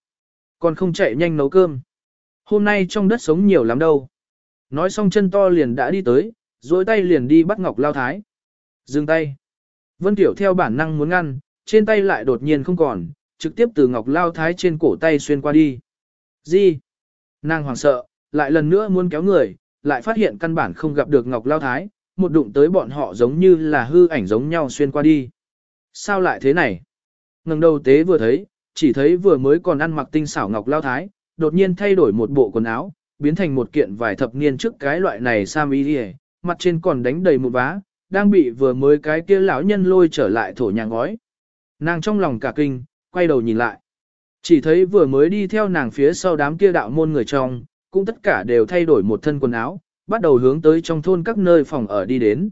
Còn không chạy nhanh nấu cơm. Hôm nay trong đất sống nhiều lắm đâu. Nói xong chân to liền đã đi tới, dối tay liền đi bắt Ngọc Lao Thái. Dừng tay. Vân Tiểu theo bản năng muốn ngăn, trên tay lại đột nhiên không còn, trực tiếp từ Ngọc Lao Thái trên cổ tay xuyên qua đi. Gì? Nàng hoảng sợ, lại lần nữa muốn kéo người, lại phát hiện căn bản không gặp được Ngọc Lao Thái, một đụng tới bọn họ giống như là hư ảnh giống nhau xuyên qua đi. Sao lại thế này? Ngừng đầu tế vừa thấy, chỉ thấy vừa mới còn ăn mặc tinh xảo Ngọc Lao Thái, đột nhiên thay đổi một bộ quần áo, biến thành một kiện vài thập niên trước cái loại này sam y mặt trên còn đánh đầy một vá, đang bị vừa mới cái kia lão nhân lôi trở lại thổ nhà ngói. Nàng trong lòng cả kinh, quay đầu nhìn lại. Chỉ thấy vừa mới đi theo nàng phía sau đám kia đạo môn người trong, cũng tất cả đều thay đổi một thân quần áo, bắt đầu hướng tới trong thôn các nơi phòng ở đi đến.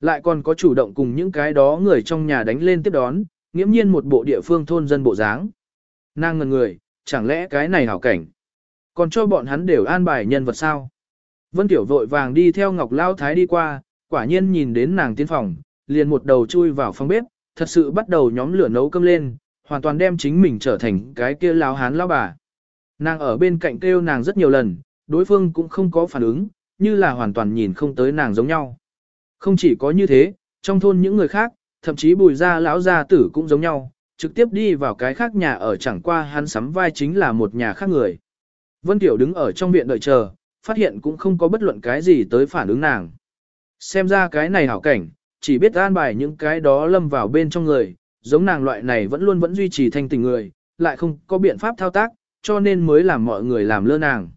Lại còn có chủ động cùng những cái đó người trong nhà đánh lên tiếp đón, nghiễm nhiên một bộ địa phương thôn dân bộ dáng. Nàng ngần người, chẳng lẽ cái này hảo cảnh. Còn cho bọn hắn đều an bài nhân vật sao. Vân Tiểu vội vàng đi theo Ngọc Lao Thái đi qua, quả nhiên nhìn đến nàng tiến phòng, liền một đầu chui vào phòng bếp, thật sự bắt đầu nhóm lửa nấu cơm lên, hoàn toàn đem chính mình trở thành cái kia lão hán lao bà. Nàng ở bên cạnh kêu nàng rất nhiều lần, đối phương cũng không có phản ứng, như là hoàn toàn nhìn không tới nàng giống nhau. Không chỉ có như thế, trong thôn những người khác, thậm chí bùi gia lão gia tử cũng giống nhau, trực tiếp đi vào cái khác nhà ở chẳng qua hắn sắm vai chính là một nhà khác người. Vân Tiểu đứng ở trong viện đợi chờ, phát hiện cũng không có bất luận cái gì tới phản ứng nàng. Xem ra cái này hảo cảnh, chỉ biết an bài những cái đó lâm vào bên trong người, giống nàng loại này vẫn luôn vẫn duy trì thanh tình người, lại không có biện pháp thao tác, cho nên mới làm mọi người làm lơ nàng.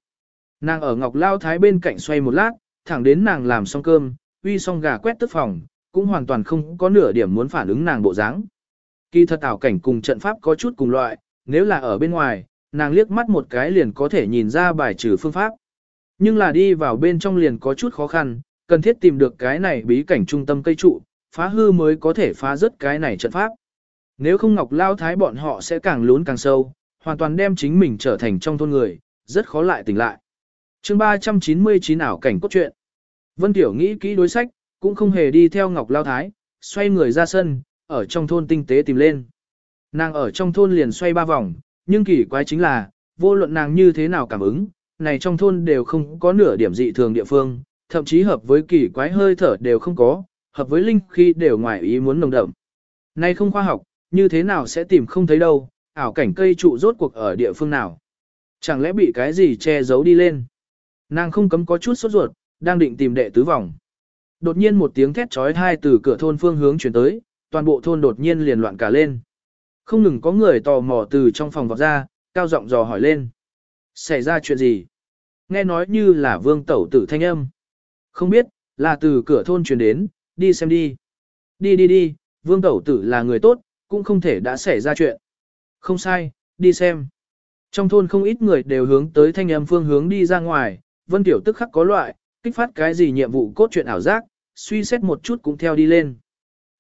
Nàng ở Ngọc Lao Thái bên cạnh xoay một lát, thẳng đến nàng làm xong cơm, uy xong gà quét tức phòng, cũng hoàn toàn không có nửa điểm muốn phản ứng nàng bộ dáng. Kỳ thật ảo cảnh cùng trận pháp có chút cùng loại, nếu là ở bên ngoài, nàng liếc mắt một cái liền có thể nhìn ra bài trừ phương pháp. Nhưng là đi vào bên trong liền có chút khó khăn, cần thiết tìm được cái này bí cảnh trung tâm cây trụ, phá hư mới có thể phá rớt cái này trận pháp. Nếu không Ngọc Lao Thái bọn họ sẽ càng lún càng sâu, hoàn toàn đem chính mình trở thành trong thôn người, rất khó lại tỉnh lại. chương 399 ảo cảnh cốt truyện. Vân Tiểu nghĩ kỹ đối sách, cũng không hề đi theo Ngọc Lao Thái, xoay người ra sân, ở trong thôn tinh tế tìm lên. Nàng ở trong thôn liền xoay ba vòng, nhưng kỳ quái chính là, vô luận nàng như thế nào cảm ứng, này trong thôn đều không có nửa điểm dị thường địa phương, thậm chí hợp với kỳ quái hơi thở đều không có, hợp với linh khi đều ngoài ý muốn nồng đậm. Này không khoa học, như thế nào sẽ tìm không thấy đâu, ảo cảnh cây trụ rốt cuộc ở địa phương nào. Chẳng lẽ bị cái gì che giấu đi lên. Nàng không cấm có chút sốt ruột, đang định tìm đệ tứ vòng. Đột nhiên một tiếng thét trói thai từ cửa thôn phương hướng chuyển tới, toàn bộ thôn đột nhiên liền loạn cả lên. Không ngừng có người tò mò từ trong phòng vọt ra, cao giọng dò hỏi lên. Xảy ra chuyện gì? Nghe nói như là vương tẩu tử thanh âm. Không biết, là từ cửa thôn truyền đến, đi xem đi. Đi đi đi, vương tẩu tử là người tốt, cũng không thể đã xảy ra chuyện. Không sai, đi xem. Trong thôn không ít người đều hướng tới thanh âm phương hướng đi ra ngoài, Vân Tiểu tức khắc có loại, kích phát cái gì nhiệm vụ cốt truyện ảo giác, suy xét một chút cũng theo đi lên.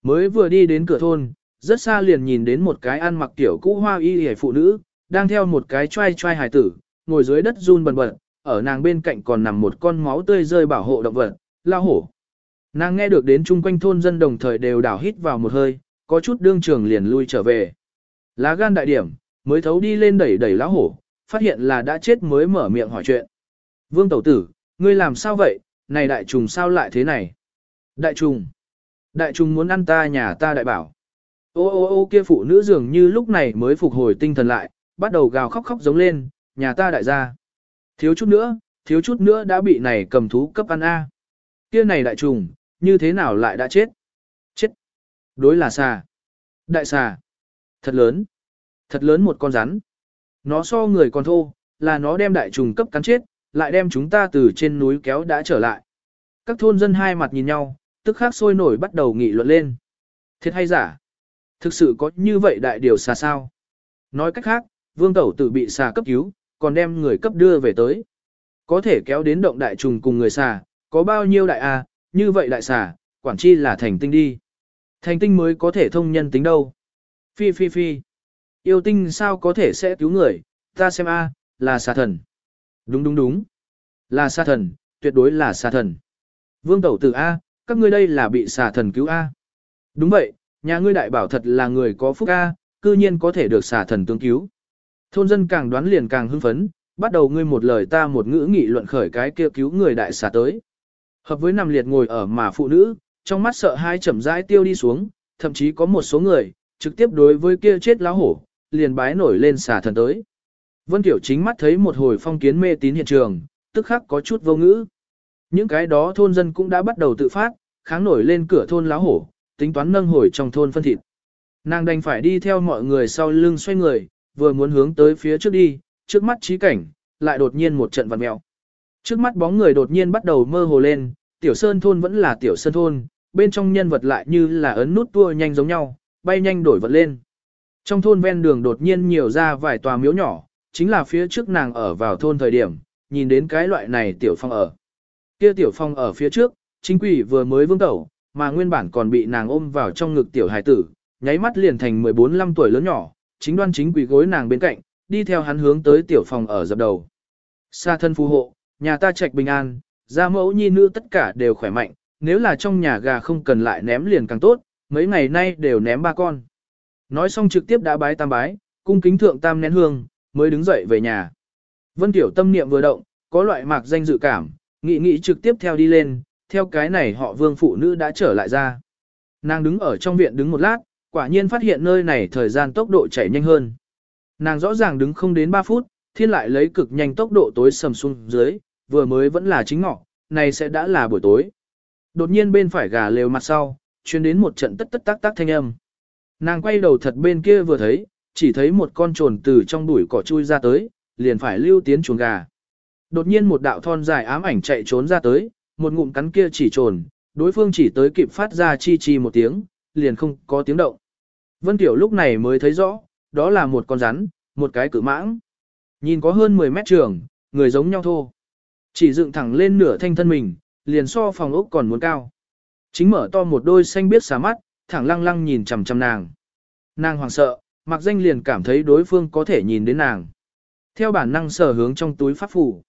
Mới vừa đi đến cửa thôn, rất xa liền nhìn đến một cái ăn mặc tiểu cũ hoa y hề phụ nữ, đang theo một cái trai trai hài tử, ngồi dưới đất run bần bật, ở nàng bên cạnh còn nằm một con máu tươi rơi bảo hộ động vật, lao hổ. Nàng nghe được đến chung quanh thôn dân đồng thời đều đảo hít vào một hơi, có chút đương trường liền lui trở về. Lá gan đại điểm, mới thấu đi lên đẩy đẩy lão hổ, phát hiện là đã chết mới mở miệng hỏi chuyện. Vương tẩu tử, ngươi làm sao vậy, này đại trùng sao lại thế này? Đại trùng, đại trùng muốn ăn ta nhà ta đại bảo. Ô ô ô kia phụ nữ dường như lúc này mới phục hồi tinh thần lại, bắt đầu gào khóc khóc giống lên, nhà ta đại gia. Thiếu chút nữa, thiếu chút nữa đã bị này cầm thú cấp ăn A. Kia này đại trùng, như thế nào lại đã chết? Chết. Đối là xà. Đại xà. Thật lớn. Thật lớn một con rắn. Nó so người còn thô, là nó đem đại trùng cấp cắn chết, lại đem chúng ta từ trên núi kéo đã trở lại. Các thôn dân hai mặt nhìn nhau, tức khắc sôi nổi bắt đầu nghị luận lên. Thiệt hay giả? Thực sự có như vậy đại điều xà sao? Nói cách khác, vương tẩu tử bị xà cấp cứu, còn đem người cấp đưa về tới. Có thể kéo đến động đại trùng cùng người xà, có bao nhiêu đại a? như vậy đại xà, quản chi là thành tinh đi. Thành tinh mới có thể thông nhân tính đâu. Phi phi phi. Yêu tinh sao có thể sẽ cứu người, ta xem a, là xà thần. Đúng đúng đúng. Là xà thần, tuyệt đối là xà thần. Vương tẩu tử A, các ngươi đây là bị xà thần cứu A. Đúng vậy, nhà ngươi đại bảo thật là người có phúc A, cư nhiên có thể được xà thần tương cứu. Thôn dân càng đoán liền càng hưng phấn, bắt đầu ngươi một lời ta một ngữ nghị luận khởi cái kia cứu người đại xà tới. Hợp với nằm liệt ngồi ở mà phụ nữ, trong mắt sợ hai chậm rãi tiêu đi xuống, thậm chí có một số người, trực tiếp đối với kia chết lá hổ, liền bái nổi lên xà thần tới. Vân Tiểu chính mắt thấy một hồi phong kiến mê tín hiện trường, tức khắc có chút vô ngữ. Những cái đó thôn dân cũng đã bắt đầu tự phát, kháng nổi lên cửa thôn láo hổ, tính toán nâng hồi trong thôn phân thịt. Nàng đành phải đi theo mọi người sau lưng xoay người, vừa muốn hướng tới phía trước đi, trước mắt trí cảnh, lại đột nhiên một trận vặn mèo. Trước mắt bóng người đột nhiên bắt đầu mơ hồ lên, tiểu sơn thôn vẫn là tiểu sơn thôn, bên trong nhân vật lại như là ấn nút tua nhanh giống nhau, bay nhanh đổi vật lên. Trong thôn ven đường đột nhiên nhiều ra vài tòa miếu nhỏ, chính là phía trước nàng ở vào thôn thời điểm, nhìn đến cái loại này tiểu phong ở. Kia tiểu phong ở phía trước, chính quỷ vừa mới vương tẩu, mà nguyên bản còn bị nàng ôm vào trong ngực tiểu hài tử, nháy mắt liền thành 14-15 tuổi lớn nhỏ, chính đoan chính quỷ gối nàng bên cạnh, đi theo hắn hướng tới tiểu phòng ở dập đầu. Sa thân phù hộ, nhà ta trạch bình an, gia mẫu nhi nữ tất cả đều khỏe mạnh, nếu là trong nhà gà không cần lại ném liền càng tốt, mấy ngày nay đều ném ba con. Nói xong trực tiếp đã bái tam bái, cung kính thượng tam nén hương, mới đứng dậy về nhà. Vân Tiểu tâm niệm vừa động, có loại mạc danh dự cảm, nghĩ nghĩ trực tiếp theo đi lên, theo cái này họ vương phụ nữ đã trở lại ra. Nàng đứng ở trong viện đứng một lát, quả nhiên phát hiện nơi này thời gian tốc độ chạy nhanh hơn. Nàng rõ ràng đứng không đến 3 phút, thiên lại lấy cực nhanh tốc độ tối sầm xuống dưới, vừa mới vẫn là chính ngọ, này sẽ đã là buổi tối. Đột nhiên bên phải gà lều mặt sau, chuyên đến một trận tất tất tác tác thanh âm. Nàng quay đầu thật bên kia vừa thấy, chỉ thấy một con trồn từ trong bụi cỏ chui ra tới, liền phải lưu tiến chuồng gà. Đột nhiên một đạo thon dài ám ảnh chạy trốn ra tới, một ngụm cắn kia chỉ trồn, đối phương chỉ tới kịp phát ra chi chi một tiếng, liền không có tiếng động. Vân Tiểu lúc này mới thấy rõ, đó là một con rắn, một cái cự mãng. Nhìn có hơn 10 mét trường, người giống nhau thô. Chỉ dựng thẳng lên nửa thanh thân mình, liền so phòng ốc còn muốn cao. Chính mở to một đôi xanh biết xá mắt, thẳng lăng lăng nhìn chằm chằm nàng. Nàng hoàng sợ, mặc danh liền cảm thấy đối phương có thể nhìn đến nàng. Theo bản năng sở hướng trong túi pháp phủ.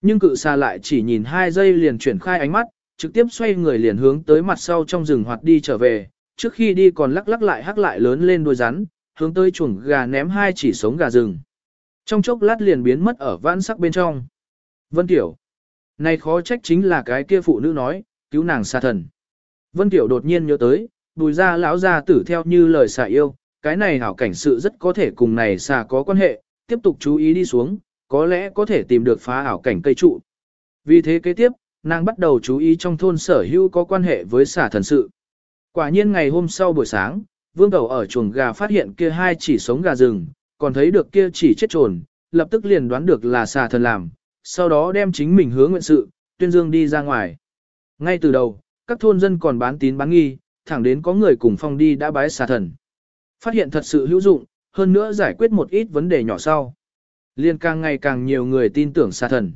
Nhưng cự xà lại chỉ nhìn hai giây liền chuyển khai ánh mắt, trực tiếp xoay người liền hướng tới mặt sau trong rừng hoạt đi trở về, trước khi đi còn lắc lắc lại hắc lại lớn lên đuôi rắn, hướng tới chuồng gà ném hai chỉ sống gà rừng. Trong chốc lát liền biến mất ở vãn sắc bên trong. Vân Tiểu. Này khó trách chính là cái kia phụ nữ nói, cứu nàng xa thần. Vân Tiểu đột nhiên nhớ tới, bùi ra lão ra tử theo như lời xà yêu, cái này hảo cảnh sự rất có thể cùng này xà có quan hệ, tiếp tục chú ý đi xuống, có lẽ có thể tìm được phá ảo cảnh cây trụ. Vì thế kế tiếp, nàng bắt đầu chú ý trong thôn sở hữu có quan hệ với xà thần sự. Quả nhiên ngày hôm sau buổi sáng, vương đầu ở chuồng gà phát hiện kia hai chỉ sống gà rừng, còn thấy được kia chỉ chết trồn, lập tức liền đoán được là xà thần làm, sau đó đem chính mình hứa nguyện sự, tuyên dương đi ra ngoài. Ngay từ đầu, các thôn dân còn bán tín bán nghi, thẳng đến có người cùng phong đi đã bái xà thần. Phát hiện thật sự hữu dụng, hơn nữa giải quyết một ít vấn đề nhỏ sau. Liên càng ngày càng nhiều người tin tưởng xà thần.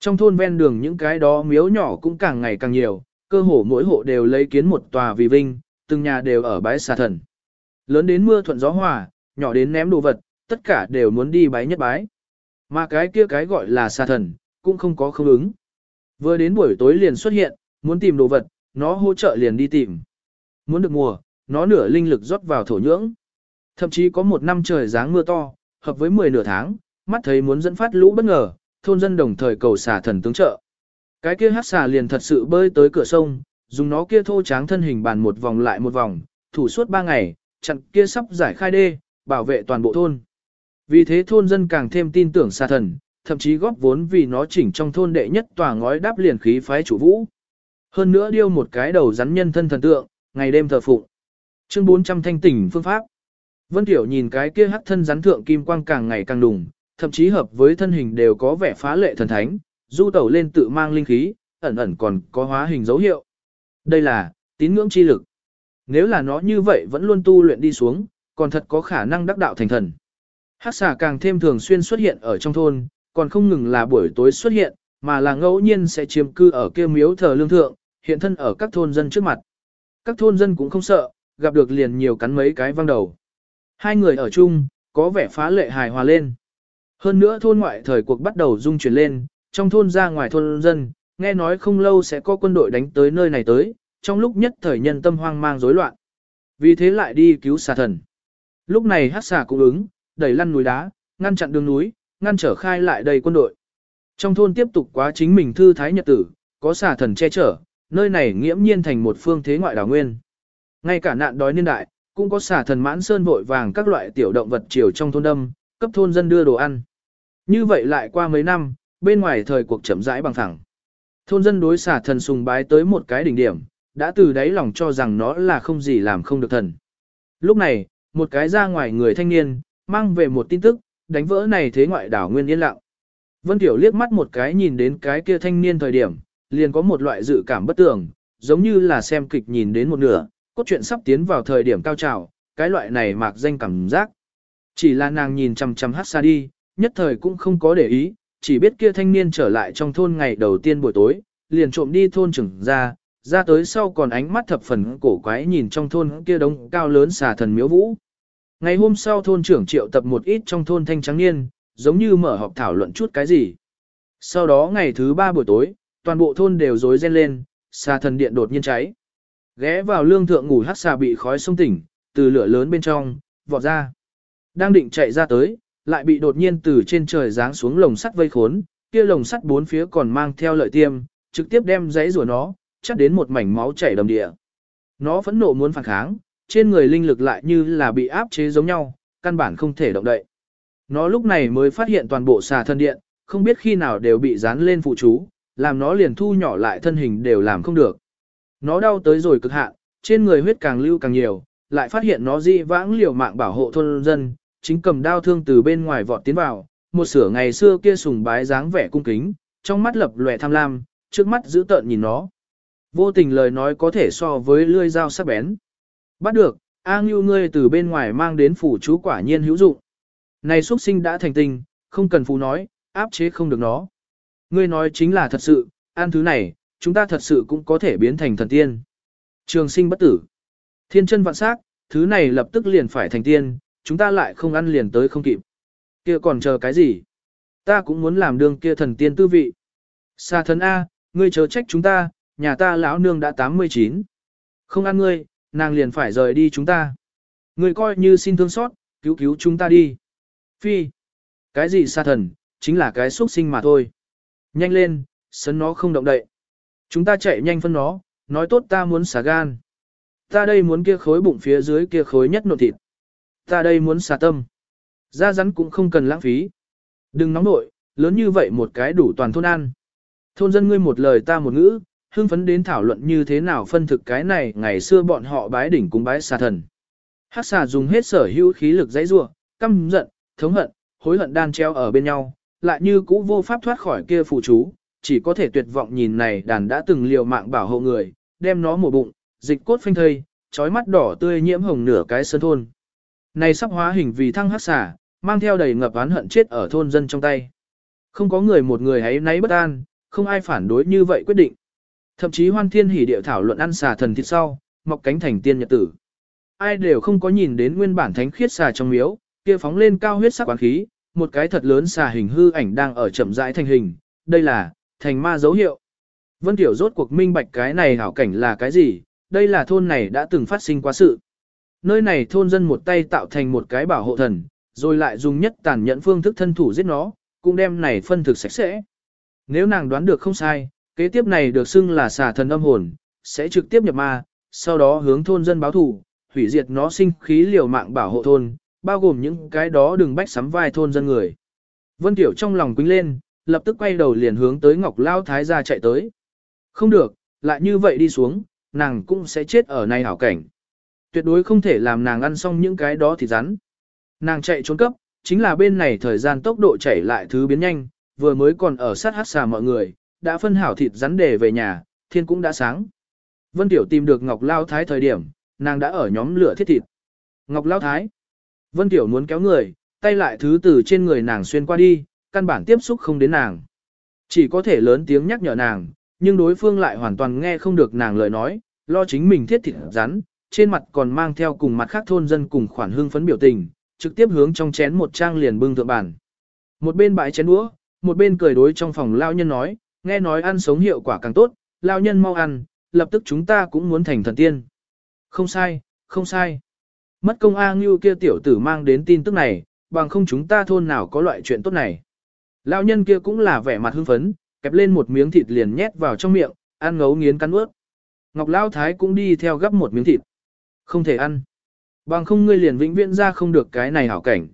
Trong thôn ven đường những cái đó miếu nhỏ cũng càng ngày càng nhiều, cơ hồ mỗi hộ đều lấy kiến một tòa vì vinh, từng nhà đều ở bái xà thần. Lớn đến mưa thuận gió hòa, nhỏ đến ném đồ vật, tất cả đều muốn đi bái nhất bái. Mà cái kia cái gọi là xà thần, cũng không có không ứng. Vừa đến buổi tối liền xuất hiện, muốn tìm đồ vật, nó hỗ trợ liền đi tìm. Muốn được mùa, nó nửa linh lực rót vào thổ nhưỡng. Thậm chí có một năm trời giáng mưa to, hợp với 10 nửa tháng, mắt thấy muốn dẫn phát lũ bất ngờ, thôn dân đồng thời cầu xà thần tướng trợ. Cái kia hát xà liền thật sự bơi tới cửa sông, dùng nó kia thô tráng thân hình bàn một vòng lại một vòng, thủ suốt ba ngày, chặn kia sắp giải khai đê, bảo vệ toàn bộ thôn. Vì thế thôn dân càng thêm tin tưởng xà thần, thậm chí góp vốn vì nó chỉnh trong thôn đệ nhất tòa ngói đáp liền khí phái chủ vũ. Hơn nữa điêu một cái đầu rắn nhân thân thần tượng, ngày đêm thờ phụng. Chương 400 thanh tỉnh phương pháp. Vân Tiểu nhìn cái kia hắc thân rắn thượng kim quang càng ngày càng đùng, thậm chí hợp với thân hình đều có vẻ phá lệ thần thánh, du tẩu lên tự mang linh khí, ẩn ẩn còn có hóa hình dấu hiệu. Đây là tín ngưỡng chi lực. Nếu là nó như vậy vẫn luôn tu luyện đi xuống, còn thật có khả năng đắc đạo thành thần. Hắc xà càng thêm thường xuyên xuất hiện ở trong thôn, còn không ngừng là buổi tối xuất hiện, mà là ngẫu nhiên sẽ chiếm cư ở kia miếu thờ lương thượng, hiện thân ở các thôn dân trước mặt. Các thôn dân cũng không sợ, gặp được liền nhiều cắn mấy cái văng đầu. Hai người ở chung, có vẻ phá lệ hài hòa lên. Hơn nữa thôn ngoại thời cuộc bắt đầu dung chuyển lên, trong thôn ra ngoài thôn dân, nghe nói không lâu sẽ có quân đội đánh tới nơi này tới, trong lúc nhất thời nhân tâm hoang mang rối loạn. Vì thế lại đi cứu xà thần. Lúc này hát xà cũng ứng, đẩy lăn núi đá, ngăn chặn đường núi, ngăn trở khai lại đầy quân đội. Trong thôn tiếp tục quá chính mình thư thái nhật tử, có xà thần che chở, nơi này nghiễm nhiên thành một phương thế ngoại đảo nguyên. Ngay cả nạn đói niên đại, cũng có xà thần mãn sơn vội vàng các loại tiểu động vật chiều trong thôn đâm, cấp thôn dân đưa đồ ăn. Như vậy lại qua mấy năm, bên ngoài thời cuộc chậm rãi bằng thẳng. Thôn dân đối xà thần sùng bái tới một cái đỉnh điểm, đã từ đáy lòng cho rằng nó là không gì làm không được thần. Lúc này, một cái ra ngoài người thanh niên, mang về một tin tức, đánh vỡ này thế ngoại đảo nguyên yên lặng. Vân Tiểu liếc mắt một cái nhìn đến cái kia thanh niên thời điểm, liền có một loại dự cảm bất tường, giống như là xem kịch nhìn đến một nửa, cốt truyện sắp tiến vào thời điểm cao trào, cái loại này mạc danh cảm giác. Chỉ là nàng nhìn chằm chằm hát xa đi, nhất thời cũng không có để ý, chỉ biết kia thanh niên trở lại trong thôn ngày đầu tiên buổi tối, liền trộm đi thôn trưởng ra, ra tới sau còn ánh mắt thập phần cổ quái nhìn trong thôn kia đống cao lớn xà thần miếu vũ. Ngày hôm sau thôn trưởng triệu tập một ít trong thôn thanh trắng niên, giống như mở họp thảo luận chút cái gì. Sau đó ngày thứ ba buổi tối, toàn bộ thôn đều rối ren lên, xà thần điện đột nhiên cháy. Ghé vào lương thượng ngủ hát xà bị khói sông tỉnh, từ lửa lớn bên trong, vọt ra. Đang định chạy ra tới, lại bị đột nhiên từ trên trời giáng xuống lồng sắt vây khốn, kia lồng sắt bốn phía còn mang theo lợi tiêm, trực tiếp đem giấy rùa nó, chắc đến một mảnh máu chảy đầm địa. Nó phẫn nộ muốn phản kháng, trên người linh lực lại như là bị áp chế giống nhau, căn bản không thể động đậy. Nó lúc này mới phát hiện toàn bộ xà thân điện, không biết khi nào đều bị dán lên phụ chú, làm nó liền thu nhỏ lại thân hình đều làm không được. Nó đau tới rồi cực hạn, trên người huyết càng lưu càng nhiều, lại phát hiện nó di vãng liều mạng bảo hộ thôn dân, chính cầm đao thương từ bên ngoài vọt tiến vào, một sửa ngày xưa kia sùng bái dáng vẻ cung kính, trong mắt lập lòe tham lam, trước mắt giữ tợn nhìn nó. Vô tình lời nói có thể so với lưỡi dao sắc bén. Bắt được, A Ngưu ngươi từ bên ngoài mang đến phủ chú quả nhiên hữu dụng. Này xuất sinh đã thành tình, không cần phù nói, áp chế không được nó. Ngươi nói chính là thật sự, ăn thứ này, chúng ta thật sự cũng có thể biến thành thần tiên. Trường sinh bất tử. Thiên chân vạn sắc, thứ này lập tức liền phải thành tiên, chúng ta lại không ăn liền tới không kịp. Kia còn chờ cái gì? Ta cũng muốn làm đường kia thần tiên tư vị. Sa thần A, ngươi chớ trách chúng ta, nhà ta lão nương đã 89. Không ăn ngươi, nàng liền phải rời đi chúng ta. Ngươi coi như xin thương xót, cứu cứu chúng ta đi. Phi. Cái gì sa thần, chính là cái xuất sinh mà thôi. Nhanh lên, sấn nó không động đậy. Chúng ta chạy nhanh phân nó, nói tốt ta muốn xả gan. Ta đây muốn kia khối bụng phía dưới kia khối nhất nộn thịt. Ta đây muốn xả tâm. Da rắn cũng không cần lãng phí. Đừng nóng nội, lớn như vậy một cái đủ toàn thôn ăn. Thôn dân ngươi một lời ta một ngữ, hưng phấn đến thảo luận như thế nào phân thực cái này ngày xưa bọn họ bái đỉnh cùng bái xà thần. Hắc xà dùng hết sở hữu khí lực dãy rua, căm giận, thống hận, hối hận đan treo ở bên nhau, lại như cũ vô pháp thoát khỏi kia phụ chú, chỉ có thể tuyệt vọng nhìn này đàn đã từng liều mạng bảo hộ người, đem nó mổ bụng, dịch cốt phanh thây, trói mắt đỏ tươi nhiễm hồng nửa cái sơn thôn. Này sắp hóa hình vì thăng hắc xà, mang theo đầy ngập oán hận chết ở thôn dân trong tay. Không có người một người ấy nấy bất an, không ai phản đối như vậy quyết định. Thậm chí hoan thiên hỉ địa thảo luận ăn xà thần thịt sau, mọc cánh thành tiên nhật tử. Ai đều không có nhìn đến nguyên bản thánh khiết xà trong miếu, kia phóng lên cao huyết sắc quán khí, một cái thật lớn xà hình hư ảnh đang ở chậm rãi thành hình, đây là thành ma dấu hiệu. Vân Tiểu rốt cuộc minh bạch cái này hảo cảnh là cái gì, đây là thôn này đã từng phát sinh quá sự. Nơi này thôn dân một tay tạo thành một cái bảo hộ thần, rồi lại dùng nhất tàn nhẫn phương thức thân thủ giết nó, cũng đem này phân thực sạch sẽ. Nếu nàng đoán được không sai, kế tiếp này được xưng là xà thần âm hồn, sẽ trực tiếp nhập ma, sau đó hướng thôn dân báo thủ, hủy diệt nó sinh khí liều mạng bảo hộ thôn, bao gồm những cái đó đừng bách sắm vai thôn dân người. Vân Tiểu trong lòng quính lên, lập tức quay đầu liền hướng tới Ngọc Lao Thái gia chạy tới. Không được, lại như vậy đi xuống, nàng cũng sẽ chết ở này hảo cảnh. Tuyệt đối không thể làm nàng ăn xong những cái đó thì rắn. Nàng chạy trốn cấp, chính là bên này thời gian tốc độ chảy lại thứ biến nhanh, vừa mới còn ở sát hát xà mọi người, đã phân hảo thịt rắn để về nhà, thiên cũng đã sáng. Vân Tiểu tìm được Ngọc Lao Thái thời điểm, nàng đã ở nhóm lửa thiết thịt. Ngọc Lao Thái. Vân Tiểu muốn kéo người, tay lại thứ từ trên người nàng xuyên qua đi, căn bản tiếp xúc không đến nàng. Chỉ có thể lớn tiếng nhắc nhở nàng, nhưng đối phương lại hoàn toàn nghe không được nàng lời nói, lo chính mình thiết thịt rắn, trên mặt còn mang theo cùng mặt khác thôn dân cùng khoản hương phấn biểu tình, trực tiếp hướng trong chén một trang liền bưng thượng bàn. Một bên bãi chén đũa, một bên cười đối trong phòng lao nhân nói, nghe nói ăn sống hiệu quả càng tốt, lao nhân mau ăn, lập tức chúng ta cũng muốn thành thần tiên. Không sai, không sai. Mất công A Ngưu kia tiểu tử mang đến tin tức này, bằng không chúng ta thôn nào có loại chuyện tốt này. lao nhân kia cũng là vẻ mặt hưng phấn, kẹp lên một miếng thịt liền nhét vào trong miệng, ăn ngấu nghiến cắn ướt. Ngọc Lao Thái cũng đi theo gấp một miếng thịt. Không thể ăn. Bằng không ngươi liền vĩnh viễn ra không được cái này hảo cảnh.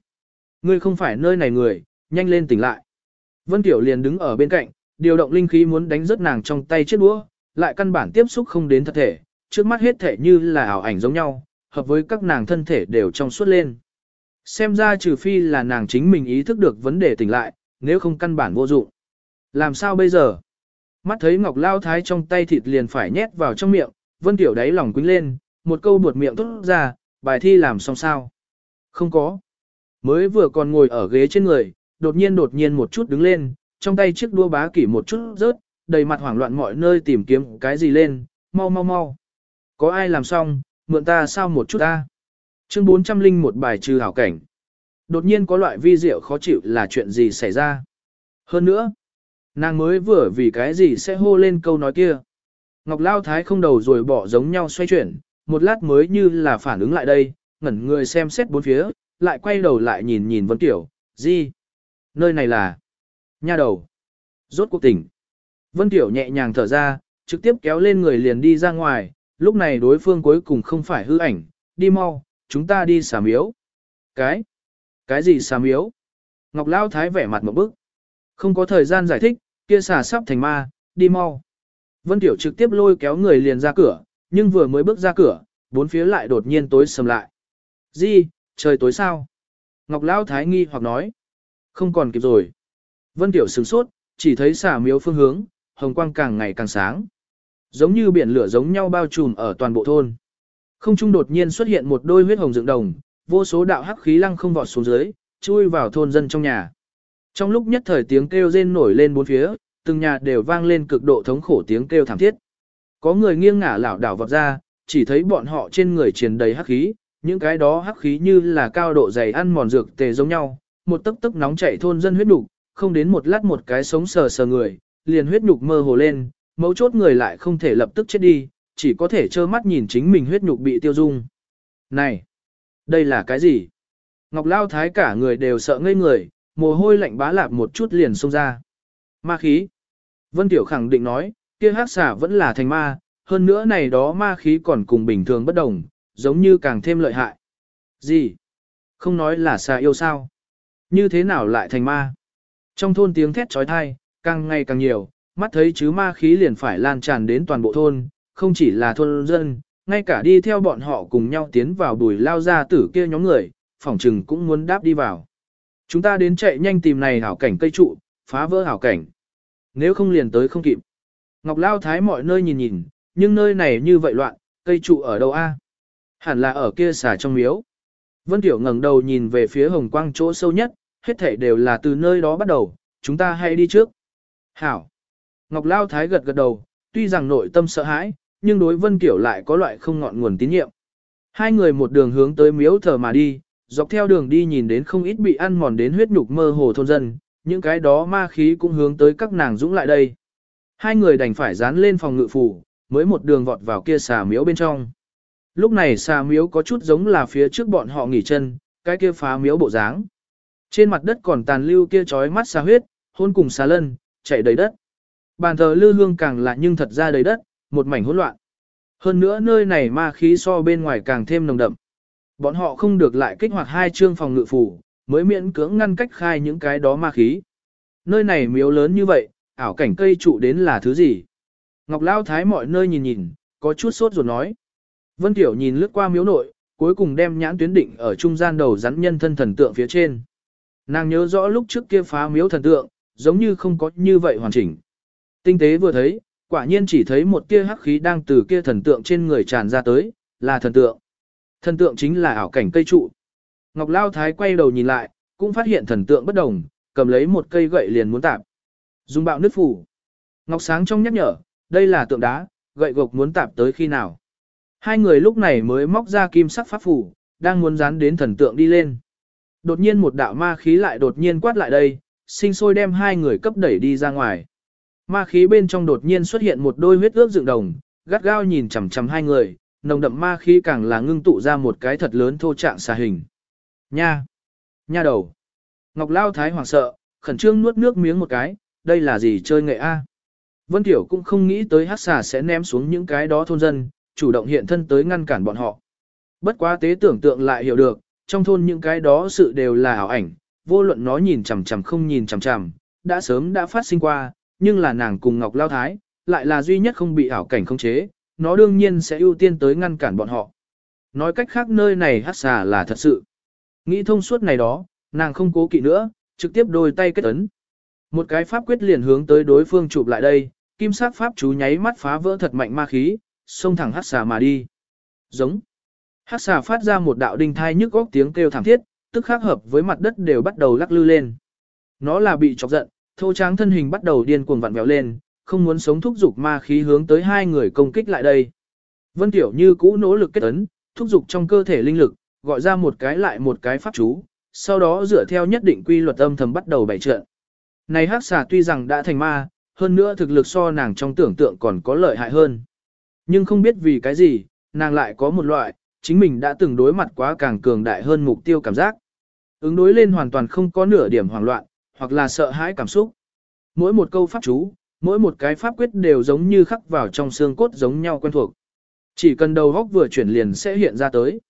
Ngươi không phải nơi này người, nhanh lên tỉnh lại. Vân Tiểu liền đứng ở bên cạnh, điều động linh khí muốn đánh rớt nàng trong tay chiếc đũa, lại căn bản tiếp xúc không đến thật thể, trước mắt hết thể như là ảo ảnh giống nhau, hợp với các nàng thân thể đều trong suốt lên. Xem ra trừ phi là nàng chính mình ý thức được vấn đề tỉnh lại, nếu không căn bản vô dụng. Làm sao bây giờ? Mắt thấy Ngọc Lao Thái trong tay thịt liền phải nhét vào trong miệng, Vân Tiểu đáy lòng quýnh lên, một câu buột miệng tốt ra, bài thi làm xong sao? Không có. Mới vừa còn ngồi ở ghế trên người, đột nhiên đột nhiên một chút đứng lên, trong tay chiếc đua bá kỷ một chút rớt, đầy mặt hoảng loạn mọi nơi tìm kiếm cái gì lên, mau mau mau. Có ai làm xong, mượn ta sao một chút ta. Chương 400 linh một bài trừ hảo cảnh. Đột nhiên có loại vi diệu khó chịu là chuyện gì xảy ra. Hơn nữa, nàng mới vừa vì cái gì sẽ hô lên câu nói kia. Ngọc Lao Thái không đầu rồi bỏ giống nhau xoay chuyển, một lát mới như là phản ứng lại đây, ngẩn người xem xét bốn phía, lại quay đầu lại nhìn nhìn Vân Tiểu, gì? Nơi này là... Nha đầu. Rốt cuộc tỉnh. Vân Tiểu nhẹ nhàng thở ra, trực tiếp kéo lên người liền đi ra ngoài, lúc này đối phương cuối cùng không phải hư ảnh, đi mau, chúng ta đi xà miếu. Cái? Cái gì xà miếu? Ngọc Lao Thái vẻ mặt một bức. Không có thời gian giải thích, kia xà sắp thành ma, đi mau. Vân Tiểu trực tiếp lôi kéo người liền ra cửa, nhưng vừa mới bước ra cửa, bốn phía lại đột nhiên tối sầm lại. Gì, trời tối sao? Ngọc Lão Thái nghi hoặc nói. Không còn kịp rồi. Vân Tiểu sửng sốt, chỉ thấy xả miếu phương hướng, hồng quang càng ngày càng sáng. Giống như biển lửa giống nhau bao trùm ở toàn bộ thôn. Không trung đột nhiên xuất hiện một đôi huyết hồng dựng đồng, vô số đạo hắc khí lăng không vọt xuống dưới, chui vào thôn dân trong nhà. Trong lúc nhất thời tiếng kêu rên nổi lên bốn phía, từng nhà đều vang lên cực độ thống khổ tiếng kêu thảm thiết. Có người nghiêng ngả lảo đảo vọt ra, chỉ thấy bọn họ trên người truyền đầy hắc khí, những cái đó hắc khí như là cao độ dày ăn mòn dược tề giống nhau, một tấc tấc nóng chảy thôn dân huyết nhục không đến một lát một cái sống sờ sờ người, liền huyết nhục mơ hồ lên, mấu chốt người lại không thể lập tức chết đi, chỉ có thể trơ mắt nhìn chính mình huyết nhục bị tiêu dung. Này, đây là cái gì? Ngọc Lao Thái cả người đều sợ ngây người, mồ hôi lạnh bá lạp một chút liền xông ra. Ma khí. Vân Tiểu khẳng định nói, kia hắc xà vẫn là thành ma, hơn nữa này đó ma khí còn cùng bình thường bất đồng, giống như càng thêm lợi hại. Gì? Không nói là xà yêu sao? Như thế nào lại thành ma? Trong thôn tiếng thét trói thai, càng ngày càng nhiều, mắt thấy chứ ma khí liền phải lan tràn đến toàn bộ thôn, không chỉ là thôn dân, ngay cả đi theo bọn họ cùng nhau tiến vào bùi lao ra tử kia nhóm người, phỏng trừng cũng muốn đáp đi vào. Chúng ta đến chạy nhanh tìm này hảo cảnh cây trụ, phá vỡ hảo cảnh. Nếu không liền tới không kịp. Ngọc Lao Thái mọi nơi nhìn nhìn, nhưng nơi này như vậy loạn, cây trụ ở đâu a? Hẳn là ở kia xả trong miếu. Vân Tiểu ngẩng đầu nhìn về phía hồng quang chỗ sâu nhất, hết thảy đều là từ nơi đó bắt đầu, chúng ta hãy đi trước. Hảo. Ngọc Lao Thái gật gật đầu, tuy rằng nội tâm sợ hãi, nhưng đối Vân Tiểu lại có loại không ngọn nguồn tín nhiệm. Hai người một đường hướng tới miếu thờ mà đi, dọc theo đường đi nhìn đến không ít bị ăn mòn đến huyết nhục mơ hồ thôn dân, những cái đó ma khí cũng hướng tới các nàng dũng lại đây. Hai người đành phải dán lên phòng ngự phủ, mới một đường vọt vào kia xà miếu bên trong. Lúc này xà miếu có chút giống là phía trước bọn họ nghỉ chân, cái kia phá miếu bộ dáng. Trên mặt đất còn tàn lưu kia trói mắt xà huyết, hôn cùng xà lân, chạy đầy đất. Bàn thờ lư hương càng lạ nhưng thật ra đầy đất, một mảnh hỗn loạn. Hơn nữa nơi này ma khí so bên ngoài càng thêm nồng đậm. Bọn họ không được lại kích hoạt hai chương phòng ngự phủ, mới miễn cưỡng ngăn cách khai những cái đó ma khí. Nơi này miếu lớn như vậy, ảo cảnh cây trụ đến là thứ gì? Ngọc Lao Thái mọi nơi nhìn nhìn, có chút sốt ruột nói. Vân Tiểu nhìn lướt qua miếu nội, cuối cùng đem nhãn tuyến định ở trung gian đầu rắn nhân thân thần tượng phía trên. Nàng nhớ rõ lúc trước kia phá miếu thần tượng, giống như không có như vậy hoàn chỉnh. Tinh tế vừa thấy, quả nhiên chỉ thấy một tia hắc khí đang từ kia thần tượng trên người tràn ra tới, là thần tượng. Thần tượng chính là ảo cảnh cây trụ. Ngọc Lao Thái quay đầu nhìn lại, cũng phát hiện thần tượng bất đồng, cầm lấy một cây gậy liền muốn tạp. Dùng bạo nứt phủ. Ngọc Sáng trong nhắc nhở, đây là tượng đá, gậy gộc muốn tạp tới khi nào. Hai người lúc này mới móc ra kim sắc pháp phủ, đang muốn dán đến thần tượng đi lên. Đột nhiên một đạo ma khí lại đột nhiên quát lại đây, sinh sôi đem hai người cấp đẩy đi ra ngoài. Ma khí bên trong đột nhiên xuất hiện một đôi huyết ước dựng đồng, gắt gao nhìn chằm chằm hai người, nồng đậm ma khí càng là ngưng tụ ra một cái thật lớn thô trạng xà hình. Nha! Nha đầu! Ngọc Lao Thái hoảng sợ, khẩn trương nuốt nước miếng một cái, đây là gì chơi nghệ a? Vân Tiểu cũng không nghĩ tới hát xà sẽ ném xuống những cái đó thôn dân, chủ động hiện thân tới ngăn cản bọn họ. Bất quá tế tưởng tượng lại hiểu được, trong thôn những cái đó sự đều là ảo ảnh, vô luận nó nhìn chằm chằm không nhìn chằm chằm, đã sớm đã phát sinh qua, nhưng là nàng cùng Ngọc Lao Thái, lại là duy nhất không bị ảo cảnh khống chế, nó đương nhiên sẽ ưu tiên tới ngăn cản bọn họ. Nói cách khác nơi này hát xà là thật sự. Nghĩ thông suốt này đó, nàng không cố kỵ nữa, trực tiếp đôi tay kết ấn. Một cái pháp quyết liền hướng tới đối phương chụp lại đây, kim sắc pháp chú nháy mắt phá vỡ thật mạnh ma khí, xông thẳng hát xà mà đi. Giống. Hát xà phát ra một đạo đinh thai nhức góc tiếng kêu thảm thiết, tức khắc hợp với mặt đất đều bắt đầu lắc lư lên. Nó là bị chọc giận, thô tráng thân hình bắt đầu điên cuồng vặn vẹo lên, không muốn sống thúc dục ma khí hướng tới hai người công kích lại đây. Vân Tiểu như cũ nỗ lực kết ấn, thúc dục trong cơ thể linh lực, gọi ra một cái lại một cái pháp chú, sau đó dựa theo nhất định quy luật âm thầm bắt đầu bày trận. Này hắc xà tuy rằng đã thành ma, hơn nữa thực lực so nàng trong tưởng tượng còn có lợi hại hơn. Nhưng không biết vì cái gì, nàng lại có một loại, chính mình đã từng đối mặt quá càng cường đại hơn mục tiêu cảm giác. Ứng đối lên hoàn toàn không có nửa điểm hoảng loạn, hoặc là sợ hãi cảm xúc. Mỗi một câu pháp chú, mỗi một cái pháp quyết đều giống như khắc vào trong xương cốt giống nhau quen thuộc. Chỉ cần đầu góc vừa chuyển liền sẽ hiện ra tới.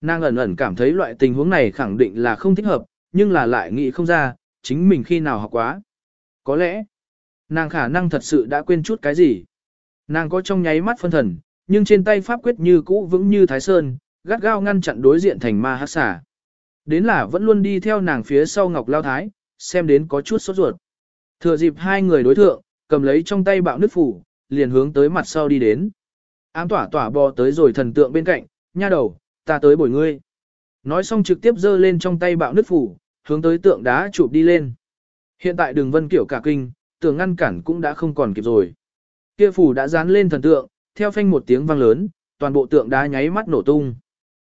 Nàng ẩn ẩn cảm thấy loại tình huống này khẳng định là không thích hợp, nhưng là lại nghĩ không ra, chính mình khi nào học quá. Có lẽ, nàng khả năng thật sự đã quên chút cái gì. Nàng có trong nháy mắt phân thần, nhưng trên tay pháp quyết như cũ vững như thái sơn, gắt gao ngăn chặn đối diện thành ma hát xà Đến là vẫn luôn đi theo nàng phía sau Ngọc Lao Thái, xem đến có chút sốt ruột. Thừa dịp hai người đối thượng, cầm lấy trong tay bạo nước phủ, liền hướng tới mặt sau đi đến. Ám tỏa tỏa bò tới rồi thần tượng bên cạnh, nha đầu, ta tới bồi ngươi. Nói xong trực tiếp giơ lên trong tay bạo nước phủ, hướng tới tượng đá chụp đi lên. Hiện tại đường vân kiểu cả kinh, tường ngăn cản cũng đã không còn kịp rồi. Kia phủ đã dán lên thần tượng, theo phanh một tiếng vang lớn, toàn bộ tượng đá nháy mắt nổ tung.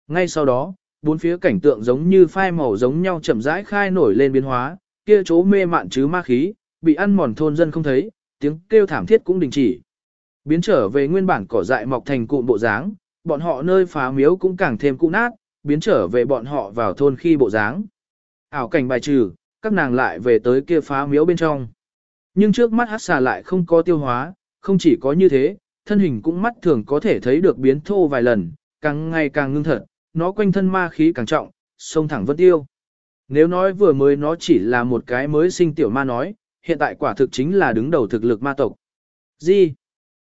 Ngay sau đó, bốn phía cảnh tượng giống như phai màu giống nhau chậm rãi khai nổi lên biến hóa, kia chỗ mê mạn chứ ma khí, bị ăn mòn thôn dân không thấy, tiếng kêu thảm thiết cũng đình chỉ. Biến trở về nguyên bản cỏ dại mọc thành cụm bộ dáng, bọn họ nơi phá miếu cũng càng thêm cụ nát, biến trở về bọn họ vào thôn khi bộ dáng. Ảo cảnh bài trừ, các nàng lại về tới kia phá miếu bên trong. Nhưng trước mắt hát xà lại không có tiêu hóa, không chỉ có như thế, thân hình cũng mắt thường có thể thấy được biến thô vài lần, càng ngày càng ngưng thật, nó quanh thân ma khí càng trọng, sông thẳng vân tiêu. Nếu nói vừa mới nó chỉ là một cái mới sinh tiểu ma nói, hiện tại quả thực chính là đứng đầu thực lực ma tộc. Gì?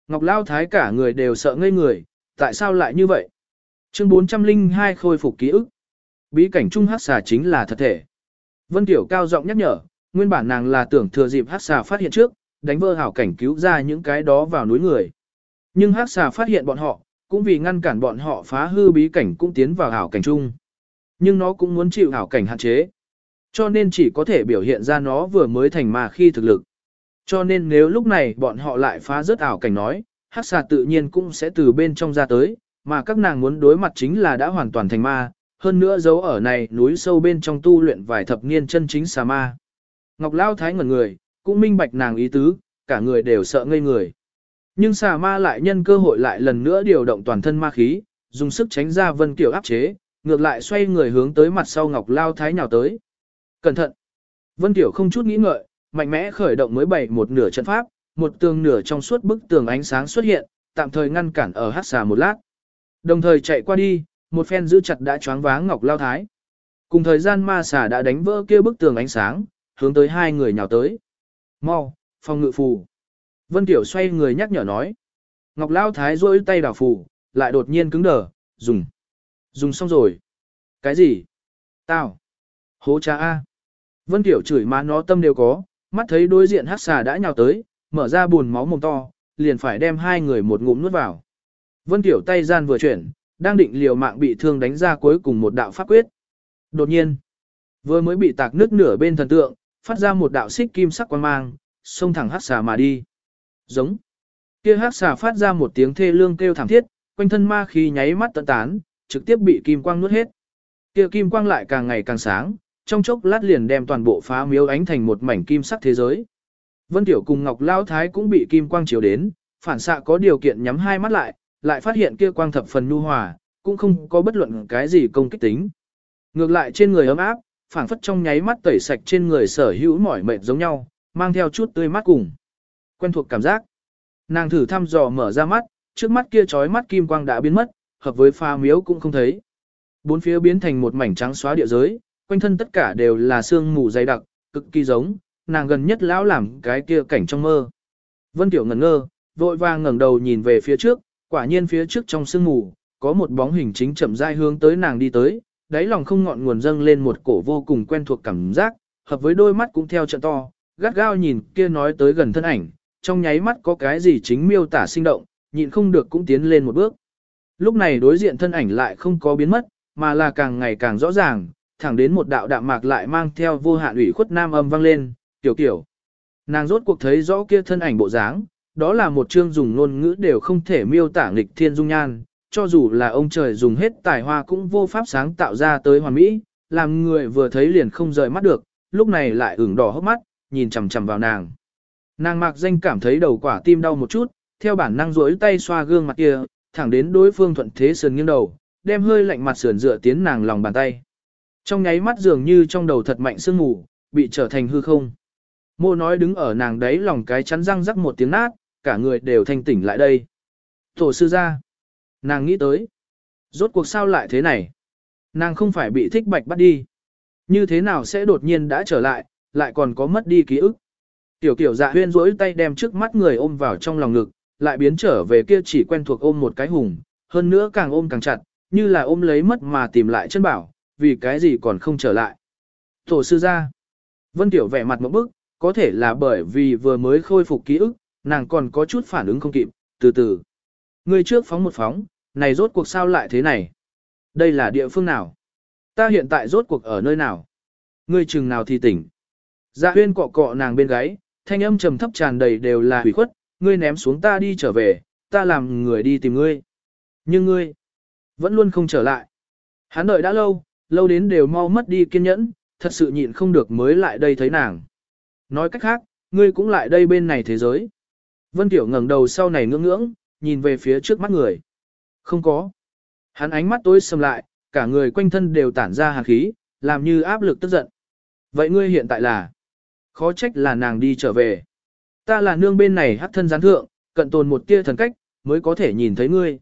Ngọc Lao Thái cả người đều sợ ngây người, tại sao lại như vậy? Chương 402 khôi phục ký ức. Bí cảnh trung hát xà chính là thật thể. Vân Tiểu cao giọng nhắc nhở, nguyên bản nàng là tưởng thừa dịp hát xà phát hiện trước, đánh vỡ hảo cảnh cứu ra những cái đó vào núi người. Nhưng hát xà phát hiện bọn họ, cũng vì ngăn cản bọn họ phá hư bí cảnh cũng tiến vào hảo cảnh chung. Nhưng nó cũng muốn chịu ảo cảnh hạn chế. Cho nên chỉ có thể biểu hiện ra nó vừa mới thành ma khi thực lực. Cho nên nếu lúc này bọn họ lại phá rớt ảo cảnh nói, hắc xà tự nhiên cũng sẽ từ bên trong ra tới, mà các nàng muốn đối mặt chính là đã hoàn toàn thành ma, hơn nữa giấu ở này núi sâu bên trong tu luyện vài thập niên chân chính xà ma. Ngọc Lao Thái ngẩn người, cũng minh bạch nàng ý tứ, cả người đều sợ ngây người. Nhưng xà ma lại nhân cơ hội lại lần nữa điều động toàn thân ma khí, dùng sức tránh ra Vân Kiểu áp chế, ngược lại xoay người hướng tới mặt sau Ngọc Lao Thái nhào tới. Cẩn thận! Vân tiểu không chút nghĩ ngợi, mạnh mẽ khởi động mới bày một nửa trận pháp, một tường nửa trong suốt bức tường ánh sáng xuất hiện, tạm thời ngăn cản ở hắc xà một lát. Đồng thời chạy qua đi, một phen giữ chặt đã choáng váng Ngọc Lao Thái. Cùng thời gian ma xà đã đánh vỡ kia bức tường ánh sáng, hướng tới hai người nhào tới. Mau, phòng ngự phù. Vân Tiểu xoay người nhắc nhở nói. Ngọc Lao Thái rôi tay đảo phù, lại đột nhiên cứng đờ, dùng. Dùng xong rồi. Cái gì? Tao. Hố cha A. Vân Tiểu chửi má nó tâm đều có, mắt thấy đối diện hát xà đã nhào tới, mở ra buồn máu mồm to, liền phải đem hai người một ngụm nuốt vào. Vân Tiểu tay gian vừa chuyển, đang định liều mạng bị thương đánh ra cuối cùng một đạo pháp quyết. Đột nhiên, vừa mới bị tạc nước nửa bên thần tượng, phát ra một đạo xích kim sắc quang mang, xông thẳng hắc xà mà đi. Giống. Kia hắc xà phát ra một tiếng thê lương kêu thảm thiết, quanh thân ma khí nháy mắt tận tán, trực tiếp bị kim quang nuốt hết. Kia kim quang lại càng ngày càng sáng, trong chốc lát liền đem toàn bộ phá miếu ánh thành một mảnh kim sắc thế giới. Vân Tiểu cùng Ngọc Lao Thái cũng bị kim quang chiếu đến, phản xạ có điều kiện nhắm hai mắt lại, lại phát hiện kia quang thập phần nhu hòa, cũng không có bất luận cái gì công kích tính. Ngược lại trên người ấm áp, phảng phất trong nháy mắt tẩy sạch trên người sở hữu mỏi mệt giống nhau, mang theo chút tươi mát cùng. Quen thuộc cảm giác. Nàng thử thăm dò mở ra mắt, trước mắt kia chói mắt kim quang đã biến mất, hợp với pha miếu cũng không thấy. Bốn phía biến thành một mảnh trắng xóa địa giới, quanh thân tất cả đều là sương mù dày đặc, cực kỳ giống, nàng gần nhất lão làm cái kia cảnh trong mơ. Vân Tiểu ngẩn ngơ, vội vàng ngẩng đầu nhìn về phía trước, quả nhiên phía trước trong sương mù, có một bóng hình chính chậm rãi hướng tới nàng đi tới, đáy lòng không ngọn nguồn dâng lên một cổ vô cùng quen thuộc cảm giác, hợp với đôi mắt cũng theo trận to, gắt gao nhìn kia nói tới gần thân ảnh, trong nháy mắt có cái gì chính miêu tả sinh động, nhịn không được cũng tiến lên một bước. Lúc này đối diện thân ảnh lại không có biến mất, mà là càng ngày càng rõ ràng, thẳng đến một đạo đạm mạc lại mang theo vô hạn ủy khuất nam âm vang lên, tiểu kiểu. Nàng rốt cuộc thấy rõ kia thân ảnh bộ dáng, đó là một chương dùng ngôn ngữ đều không thể miêu tả nghịch thiên dung nhan, cho dù là ông trời dùng hết tài hoa cũng vô pháp sáng tạo ra tới hoàn mỹ, làm người vừa thấy liền không rời mắt được, lúc này lại ửng đỏ hốc mắt, nhìn chằm chằm vào nàng. Nàng mạc danh cảm thấy đầu quả tim đau một chút, theo bản năng duỗi tay xoa gương mặt kia, thẳng đến đối phương thuận thế sườn nghiêng đầu, đem hơi lạnh mặt sườn dựa tiến nàng lòng bàn tay. Trong nháy mắt dường như trong đầu thật mạnh sương ngủ, bị trở thành hư không. Mô nói đứng ở nàng đấy lòng cái chắn răng rắc một tiếng nát, cả người đều thanh tỉnh lại đây. Tổ sư ra. Nàng nghĩ tới. Rốt cuộc sao lại thế này? Nàng không phải bị thích bạch bắt đi. Như thế nào sẽ đột nhiên đã trở lại, lại còn có mất đi ký ức. Tiểu kiểu dạ huyên rỗi tay đem trước mắt người ôm vào trong lòng ngực, lại biến trở về kia chỉ quen thuộc ôm một cái hùng, hơn nữa càng ôm càng chặt, như là ôm lấy mất mà tìm lại chân bảo, vì cái gì còn không trở lại. Tổ sư ra. Vân Tiểu vẻ mặt một bức, có thể là bởi vì vừa mới khôi phục ký ức, nàng còn có chút phản ứng không kịp, từ từ. người trước phóng một phóng, này rốt cuộc sao lại thế này? Đây là địa phương nào? Ta hiện tại rốt cuộc ở nơi nào? người chừng nào thì tỉnh. Dạ huyên cọ cọ nàng bên gáy, thanh âm trầm thấp tràn đầy đều là hủy khuất, ngươi ném xuống ta đi trở về, ta làm người đi tìm ngươi. Nhưng ngươi, vẫn luôn không trở lại. Hắn đợi đã lâu, lâu đến đều mau mất đi kiên nhẫn, thật sự nhịn không được mới lại đây thấy nàng. Nói cách khác, ngươi cũng lại đây bên này thế giới. Vân Tiểu ngẩng đầu sau này ngưỡng ngưỡng, nhìn về phía trước mắt người. Không có. Hắn ánh mắt tối sầm lại, cả người quanh thân đều tản ra hàn khí, làm như áp lực tức giận. Vậy ngươi hiện tại là? Khó trách là nàng đi trở về. Ta là nương bên này hắc thân gián thượng, cận tồn một tia thần cách, mới có thể nhìn thấy ngươi.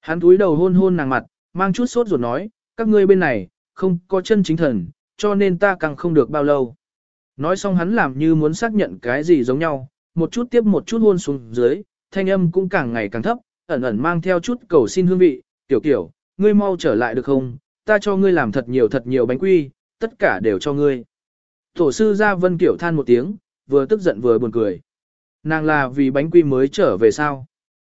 Hắn túi đầu hôn hôn nàng mặt, mang chút sốt ruột nói, các ngươi bên này, không có chân chính thần, cho nên ta càng không được bao lâu. Nói xong hắn làm như muốn xác nhận cái gì giống nhau, một chút tiếp một chút hôn xuống dưới, thanh âm cũng càng ngày càng thấp, ẩn ẩn mang theo chút cầu xin hương vị, tiểu kiểu, ngươi mau trở lại được không, ta cho ngươi làm thật nhiều thật nhiều bánh quy, tất cả đều cho ngươi. Tổ sư ra vân kiểu than một tiếng, vừa tức giận vừa buồn cười. Nàng là vì bánh quy mới trở về sao?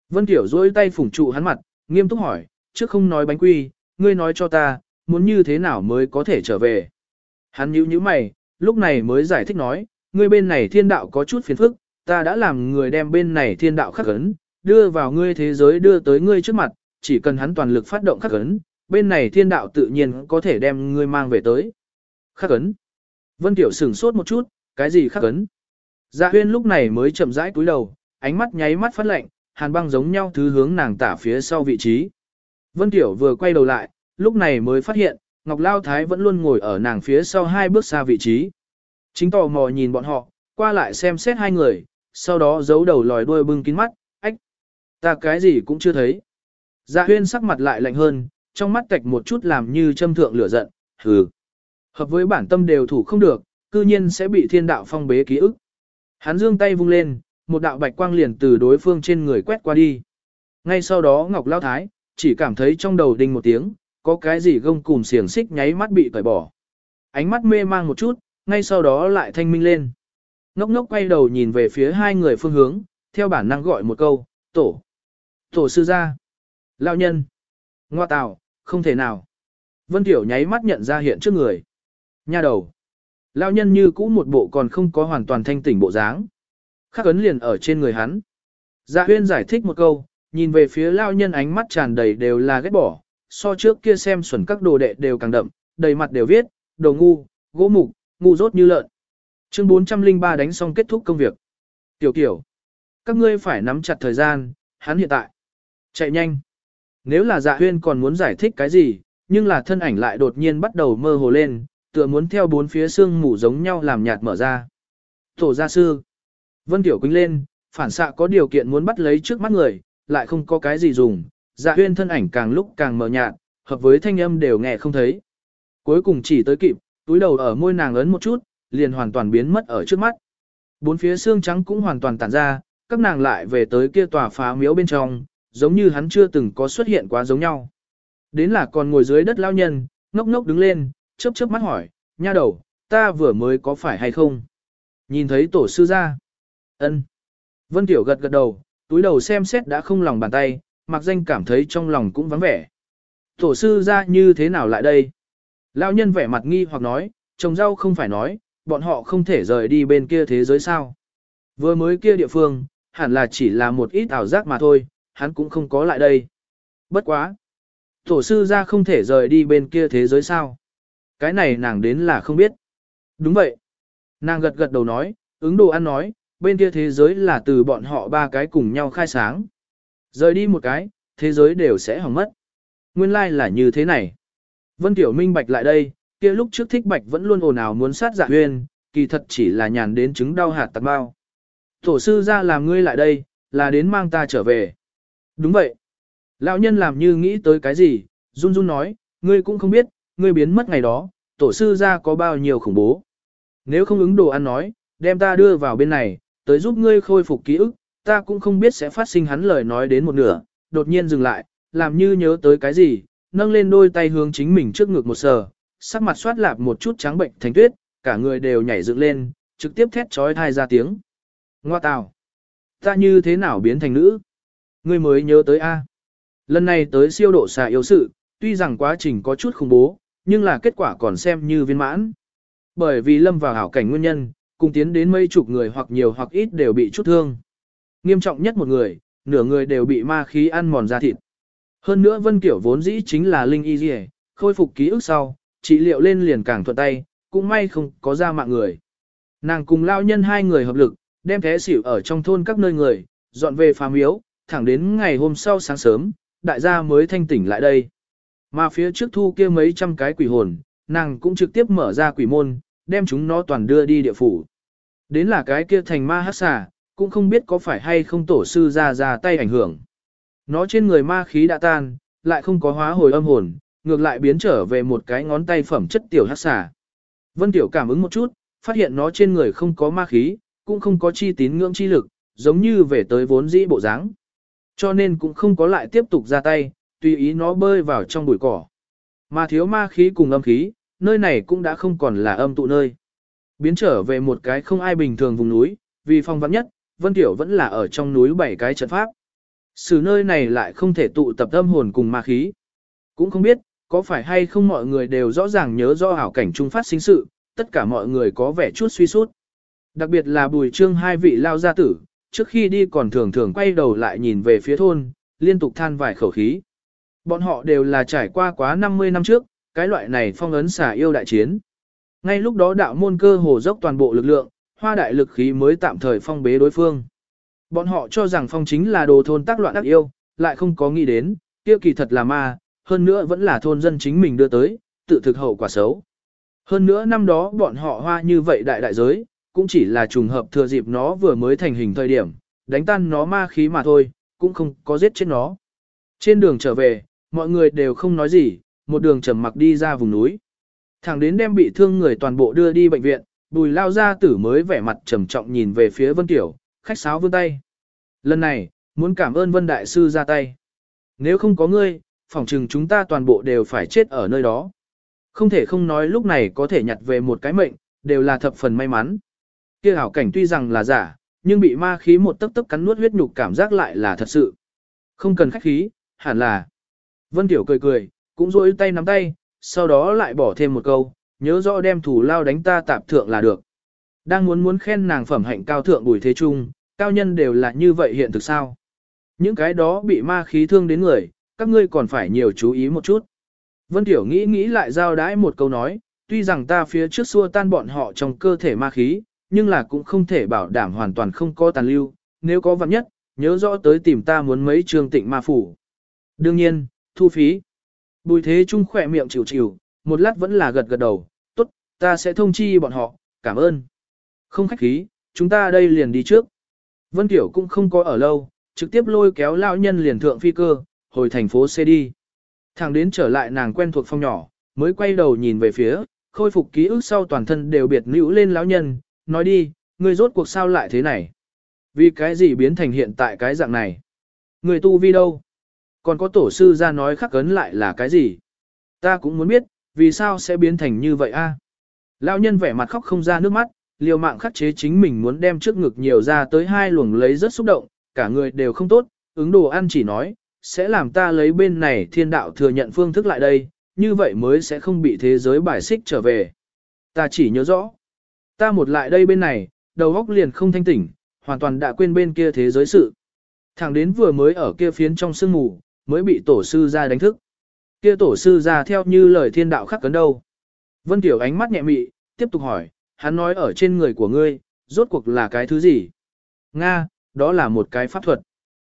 Vân Tiểu duỗi tay phủng trụ hắn mặt, nghiêm túc hỏi, trước không nói bánh quy, ngươi nói cho ta, muốn như thế nào mới có thể trở về. Hắn nhíu nhíu mày, lúc này mới giải thích nói, ngươi bên này thiên đạo có chút phiền phức, ta đã làm người đem bên này thiên đạo khắc ấn, đưa vào ngươi thế giới đưa tới ngươi trước mặt, chỉ cần hắn toàn lực phát động khắc ấn, bên này thiên đạo tự nhiên có thể đem ngươi mang về tới. Khắc ấn. Vân Tiểu sửng sốt một chút, cái gì khắc ấn? Dạ huyên lúc này mới chậm rãi cúi đầu, ánh mắt nháy mắt phát lạnh, hàn băng giống nhau thứ hướng nàng tả phía sau vị trí. Vân Tiểu vừa quay đầu lại, lúc này mới phát hiện, Ngọc Lao Thái vẫn luôn ngồi ở nàng phía sau hai bước xa vị trí. Chính tò mò nhìn bọn họ, qua lại xem xét hai người, sau đó giấu đầu lòi đuôi bưng kín mắt, ách, ta cái gì cũng chưa thấy. Dạ huyên sắc mặt lại lạnh hơn, trong mắt tạch một chút làm như châm thượng lửa giận, hừ. Hợp với bản tâm đều thủ không được, cư nhiên sẽ bị thiên đạo phong bế ký ức. Hắn dương tay vung lên, một đạo bạch quang liền từ đối phương trên người quét qua đi. Ngay sau đó Ngọc Lao Thái, chỉ cảm thấy trong đầu đinh một tiếng, có cái gì gông cùm xiềng xích nháy mắt bị cởi bỏ. Ánh mắt mê mang một chút, ngay sau đó lại thanh minh lên. Ngốc ngốc quay đầu nhìn về phía hai người phương hướng, theo bản năng gọi một câu, tổ. Tổ sư gia. Lão nhân. Ngoa tào, không thể nào. Vân Tiểu nháy mắt nhận ra hiện trước người. Nha đầu. Lão nhân như cũ một bộ còn không có hoàn toàn thanh tỉnh bộ dáng. Khắc ấn liền ở trên người hắn. Dạ huyên giải thích một câu, nhìn về phía lão nhân ánh mắt tràn đầy đều là ghét bỏ, so trước kia xem xuẩn các đồ đệ đều càng đậm, đầy mặt đều viết, đồ ngu, gỗ mục, ngu rốt như lợn. Chương 403 đánh xong kết thúc công việc. Tiểu kiểu, các ngươi phải nắm chặt thời gian, hắn hiện tại. Chạy nhanh. Nếu là dạ huyên còn muốn giải thích cái gì, nhưng là thân ảnh lại đột nhiên bắt đầu mơ hồ lên, tựa muốn theo bốn phía xương mù giống nhau làm nhạt mở ra. Tổ gia sư. Vân Tiểu Quỳnh lên, phản xạ có điều kiện muốn bắt lấy trước mắt người, lại không có cái gì dùng, dạ huyên thân ảnh càng lúc càng mờ nhạt, hợp với thanh âm đều nghe không thấy. Cuối cùng chỉ tới kịp, túi đầu ở môi nàng ấn một chút, liền hoàn toàn biến mất ở trước mắt. Bốn phía xương trắng cũng hoàn toàn tản ra, các nàng lại về tới kia tòa phá miếu bên trong, giống như hắn chưa từng có xuất hiện quá giống nhau. Đến là còn ngồi dưới đất lao nhân, ngốc ngốc đứng lên, chớp chớp mắt hỏi, nha đầu, ta vừa mới có phải hay không? Nhìn thấy tổ sư ra. ân Vân Tiểu gật gật đầu, túi đầu xem xét đã không lòng bàn tay, mặc danh cảm thấy trong lòng cũng vắng vẻ. Tổ sư ra như thế nào lại đây? lao nhân vẻ mặt nghi hoặc nói, trồng rau không phải nói, bọn họ không thể rời đi bên kia thế giới sao. Vừa mới kia địa phương, hẳn là chỉ là một ít ảo giác mà thôi, hắn cũng không có lại đây. Bất quá. Tổ sư ra không thể rời đi bên kia thế giới sao. Cái này nàng đến là không biết. Đúng vậy. Nàng gật gật đầu nói, ứng đồ ăn nói, bên kia thế giới là từ bọn họ ba cái cùng nhau khai sáng. Rời đi một cái, thế giới đều sẽ hỏng mất. Nguyên lai like là như thế này. Vân Tiểu Minh bạch lại đây, kia lúc trước thích bạch vẫn luôn ồn ào muốn sát dạ huyên, kỳ thật chỉ là nhàn đến chứng đau hạt tạc bao. Tổ sư ra làm ngươi lại đây, là đến mang ta trở về. Đúng vậy. Lão nhân làm như nghĩ tới cái gì, run run nói, ngươi cũng không biết, ngươi biến mất ngày đó, tổ sư ra có bao nhiêu khủng bố. Nếu không ứng đồ ăn nói, đem ta đưa vào bên này, tới giúp ngươi khôi phục ký ức, ta cũng không biết sẽ phát sinh hắn lời nói đến một nửa, đột nhiên dừng lại, làm như nhớ tới cái gì, nâng lên đôi tay hướng chính mình trước ngực một sờ, sắc mặt xoát lạp một chút trắng bệnh thành tuyết, cả người đều nhảy dựng lên, trực tiếp thét trói thai ra tiếng. Ngoa tào! Ta như thế nào biến thành nữ? Ngươi mới nhớ tới A. Lần này tới siêu độ xà yêu sự, tuy rằng quá trình có chút khủng bố, nhưng là kết quả còn xem như viên mãn. Bởi vì lâm vào hảo cảnh nguyên nhân, cùng tiến đến mấy chục người hoặc nhiều hoặc ít đều bị chút thương. Nghiêm trọng nhất một người, nửa người đều bị ma khí ăn mòn ra thịt. Hơn nữa Vân Kiểu vốn dĩ chính là linh y dì khôi phục ký ức sau, trị liệu lên liền càng thuận tay, cũng may không có ra mạng người. Nàng cùng lao nhân hai người hợp lực, đem thế xỉu ở trong thôn các nơi người, dọn về phá miếu, thẳng đến ngày hôm sau sáng sớm, đại gia mới thanh tỉnh lại đây. Mà phía trước thu kia mấy trăm cái quỷ hồn, nàng cũng trực tiếp mở ra quỷ môn, đem chúng nó toàn đưa đi địa phủ. Đến là cái kia thành ma hát xà, cũng không biết có phải hay không tổ sư ra ra tay ảnh hưởng. Nó trên người ma khí đã tan, lại không có hóa hồi âm hồn, ngược lại biến trở về một cái ngón tay phẩm chất tiểu hát xà. Vân Tiểu cảm ứng một chút, phát hiện nó trên người không có ma khí, cũng không có chi tín ngưỡng chi lực, giống như về tới vốn dĩ bộ dáng. Cho nên cũng không có lại tiếp tục ra tay, tùy ý nó bơi vào trong bụi cỏ. Mà thiếu ma khí cùng âm khí, nơi này cũng đã không còn là âm tụ nơi. Biến trở về một cái không ai bình thường vùng núi, vì phong vắng nhất, Vân Tiểu vẫn là ở trong núi bảy cái trận pháp. Sử nơi này lại không thể tụ tập âm hồn cùng ma khí. Cũng không biết, có phải hay không mọi người đều rõ ràng nhớ do hảo cảnh trung phát sinh sự, tất cả mọi người có vẻ chút suy sút. Đặc biệt là bùi trương hai vị lao gia tử, trước khi đi còn thường thường quay đầu lại nhìn về phía thôn, liên tục than vài khẩu khí. Bọn họ đều là trải qua quá 50 năm trước, cái loại này phong ấn xả yêu đại chiến. Ngay lúc đó đạo môn cơ hồ dốc toàn bộ lực lượng, hoa đại lực khí mới tạm thời phong bế đối phương. Bọn họ cho rằng phong chính là đồ thôn tác loạn ác yêu, lại không có nghĩ đến, kia kỳ thật là ma, hơn nữa vẫn là thôn dân chính mình đưa tới, tự thực hậu quả xấu. Hơn nữa năm đó bọn họ hoa như vậy đại đại giới, cũng chỉ là trùng hợp thừa dịp nó vừa mới thành hình thời điểm, đánh tan nó ma khí mà thôi, cũng không có giết chết nó. Trên đường trở về, mọi người đều không nói gì, một đường trầm mặc đi ra vùng núi. Thẳng đến đem bị thương người toàn bộ đưa đi bệnh viện, bùi lao ra tử mới vẻ mặt trầm trọng nhìn về phía Vân Tiểu, khách sáo vươn tay. Lần này, muốn cảm ơn Vân Đại Sư ra tay. Nếu không có ngươi, phỏng chừng chúng ta toàn bộ đều phải chết ở nơi đó. Không thể không nói lúc này có thể nhặt về một cái mệnh, đều là thập phần may mắn. Kia hảo cảnh tuy rằng là giả, nhưng bị ma khí một tấc tấc cắn nuốt huyết nhục cảm giác lại là thật sự. Không cần khách khí, hẳn là. Vân Tiểu cười cười, cũng rỗi tay nắm tay, sau đó lại bỏ thêm một câu, nhớ rõ đem thủ lao đánh ta tạp thượng là được. Đang muốn muốn khen nàng phẩm hạnh cao thượng bùi thế trung, cao nhân đều là như vậy hiện thực sao. Những cái đó bị ma khí thương đến người, các ngươi còn phải nhiều chú ý một chút. Vân Tiểu nghĩ nghĩ lại giao đãi một câu nói, tuy rằng ta phía trước xua tan bọn họ trong cơ thể ma khí, nhưng là cũng không thể bảo đảm hoàn toàn không có tàn lưu, nếu có vật nhất, nhớ rõ tới tìm ta muốn mấy trường tịnh ma phủ. Đương nhiên, thu phí. Bùi thế trung khỏe miệng chịu chịu, một lát vẫn là gật gật đầu, tốt, ta sẽ thông chi bọn họ, cảm ơn. Không khách khí, chúng ta đây liền đi trước. Vân Tiểu cũng không có ở lâu, trực tiếp lôi kéo lão nhân liền thượng phi cơ, hồi thành phố C đi. Thẳng đến trở lại nàng quen thuộc phòng nhỏ, mới quay đầu nhìn về phía, khôi phục ký ức sau toàn thân đều biệt nữ lên lão nhân, nói đi, ngươi rốt cuộc sao lại thế này? Vì cái gì biến thành hiện tại cái dạng này? Người tu vi đâu? Còn có tổ sư ra nói khắc cấn lại là cái gì? Ta cũng muốn biết, vì sao sẽ biến thành như vậy a? Lão nhân vẻ mặt khóc không ra nước mắt, liều mạng khắc chế chính mình muốn đem trước ngực nhiều ra tới hai luồng lấy rất xúc động, cả người đều không tốt, ứng đồ ăn chỉ nói, sẽ làm ta lấy bên này thiên đạo thừa nhận phương thức lại đây, như vậy mới sẽ không bị thế giới bài xích trở về. Ta chỉ nhớ rõ, ta một lại đây bên này, đầu óc liền không thanh tỉnh, hoàn toàn đã quên bên kia thế giới sự. Thẳng đến vừa mới ở kia phiến trong sương mù, mới bị tổ sư ra đánh thức. Kia tổ sư ra theo như lời thiên đạo khắc cấn đâu. Vân Tiểu ánh mắt nhẹ mị, tiếp tục hỏi, hắn nói ở trên người của ngươi, rốt cuộc là cái thứ gì? Nga, đó là một cái pháp thuật.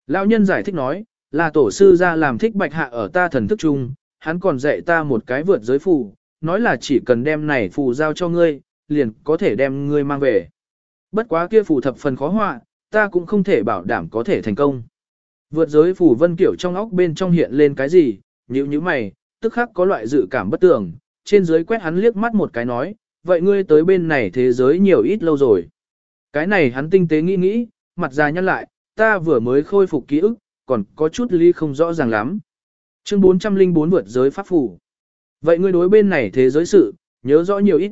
Lão nhân giải thích nói, là tổ sư ra làm thích bạch hạ ở ta thần thức chung, hắn còn dạy ta một cái vượt giới phù, nói là chỉ cần đem này phù giao cho ngươi, liền có thể đem ngươi mang về. Bất quá kia phù thập phần khó họa, ta cũng không thể bảo đảm có thể thành công. Vượt giới phù vân kiểu trong óc bên trong hiện lên cái gì, nhíu nhíu mày, tức khắc có loại dự cảm bất tường, trên dưới quét hắn liếc mắt một cái nói, vậy ngươi tới bên này thế giới nhiều ít lâu rồi. Cái này hắn tinh tế nghĩ nghĩ, mặt già nhăn lại, ta vừa mới khôi phục ký ức, còn có chút ly không rõ ràng lắm. Chương 404 vượt giới pháp phủ. Vậy ngươi đối bên này thế giới sự, nhớ rõ nhiều ít.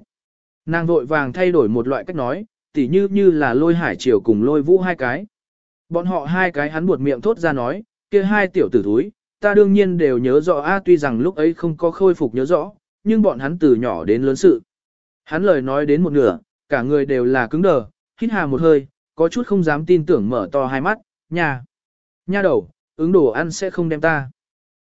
Nàng vội vàng thay đổi một loại cách nói, tỉ như như là lôi hải triều cùng lôi vũ hai cái. Bọn họ hai cái hắn buột miệng thốt ra nói, kia hai tiểu tử thúi, ta đương nhiên đều nhớ rõ a tuy rằng lúc ấy không có khôi phục nhớ rõ, nhưng bọn hắn từ nhỏ đến lớn sự. Hắn lời nói đến một nửa, cả người đều là cứng đờ, hít hà một hơi, có chút không dám tin tưởng mở to hai mắt, nhà. Nha đầu, ứng đồ ăn sẽ không đem ta.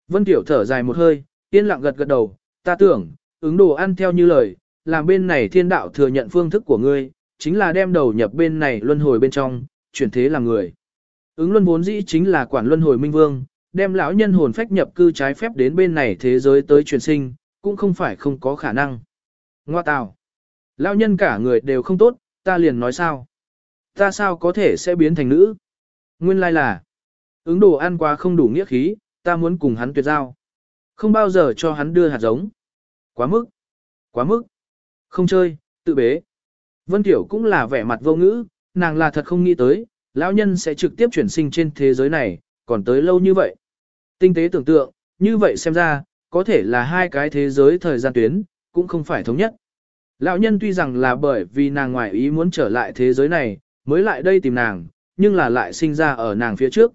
Vân Tiểu thở dài một hơi, yên lặng gật gật đầu, ta tưởng, ứng đồ ăn theo như lời, làm bên này thiên đạo thừa nhận phương thức của ngươi, chính là đem đầu nhập bên này luân hồi bên trong, chuyển thế làm người. Ứng luân vốn dĩ chính là quản luân hồi minh vương, đem lão nhân hồn phách nhập cư trái phép đến bên này thế giới tới truyền sinh, cũng không phải không có khả năng. Ngoa tào. Lão nhân cả người đều không tốt, ta liền nói sao. Ta sao có thể sẽ biến thành nữ? Nguyên lai là, ứng đồ ăn quá không đủ nghĩa khí, ta muốn cùng hắn tuyệt giao. Không bao giờ cho hắn đưa hạt giống. Quá mức, quá mức. Không chơi, tự bế. Vân Tiểu cũng là vẻ mặt vô ngữ, nàng là thật không nghĩ tới, lão nhân sẽ trực tiếp chuyển sinh trên thế giới này, còn tới lâu như vậy. Tinh tế tưởng tượng, như vậy xem ra, có thể là hai cái thế giới thời gian tuyến, cũng không phải thống nhất. Lão nhân tuy rằng là bởi vì nàng ngoại ý muốn trở lại thế giới này, mới lại đây tìm nàng, nhưng là lại sinh ra ở nàng phía trước.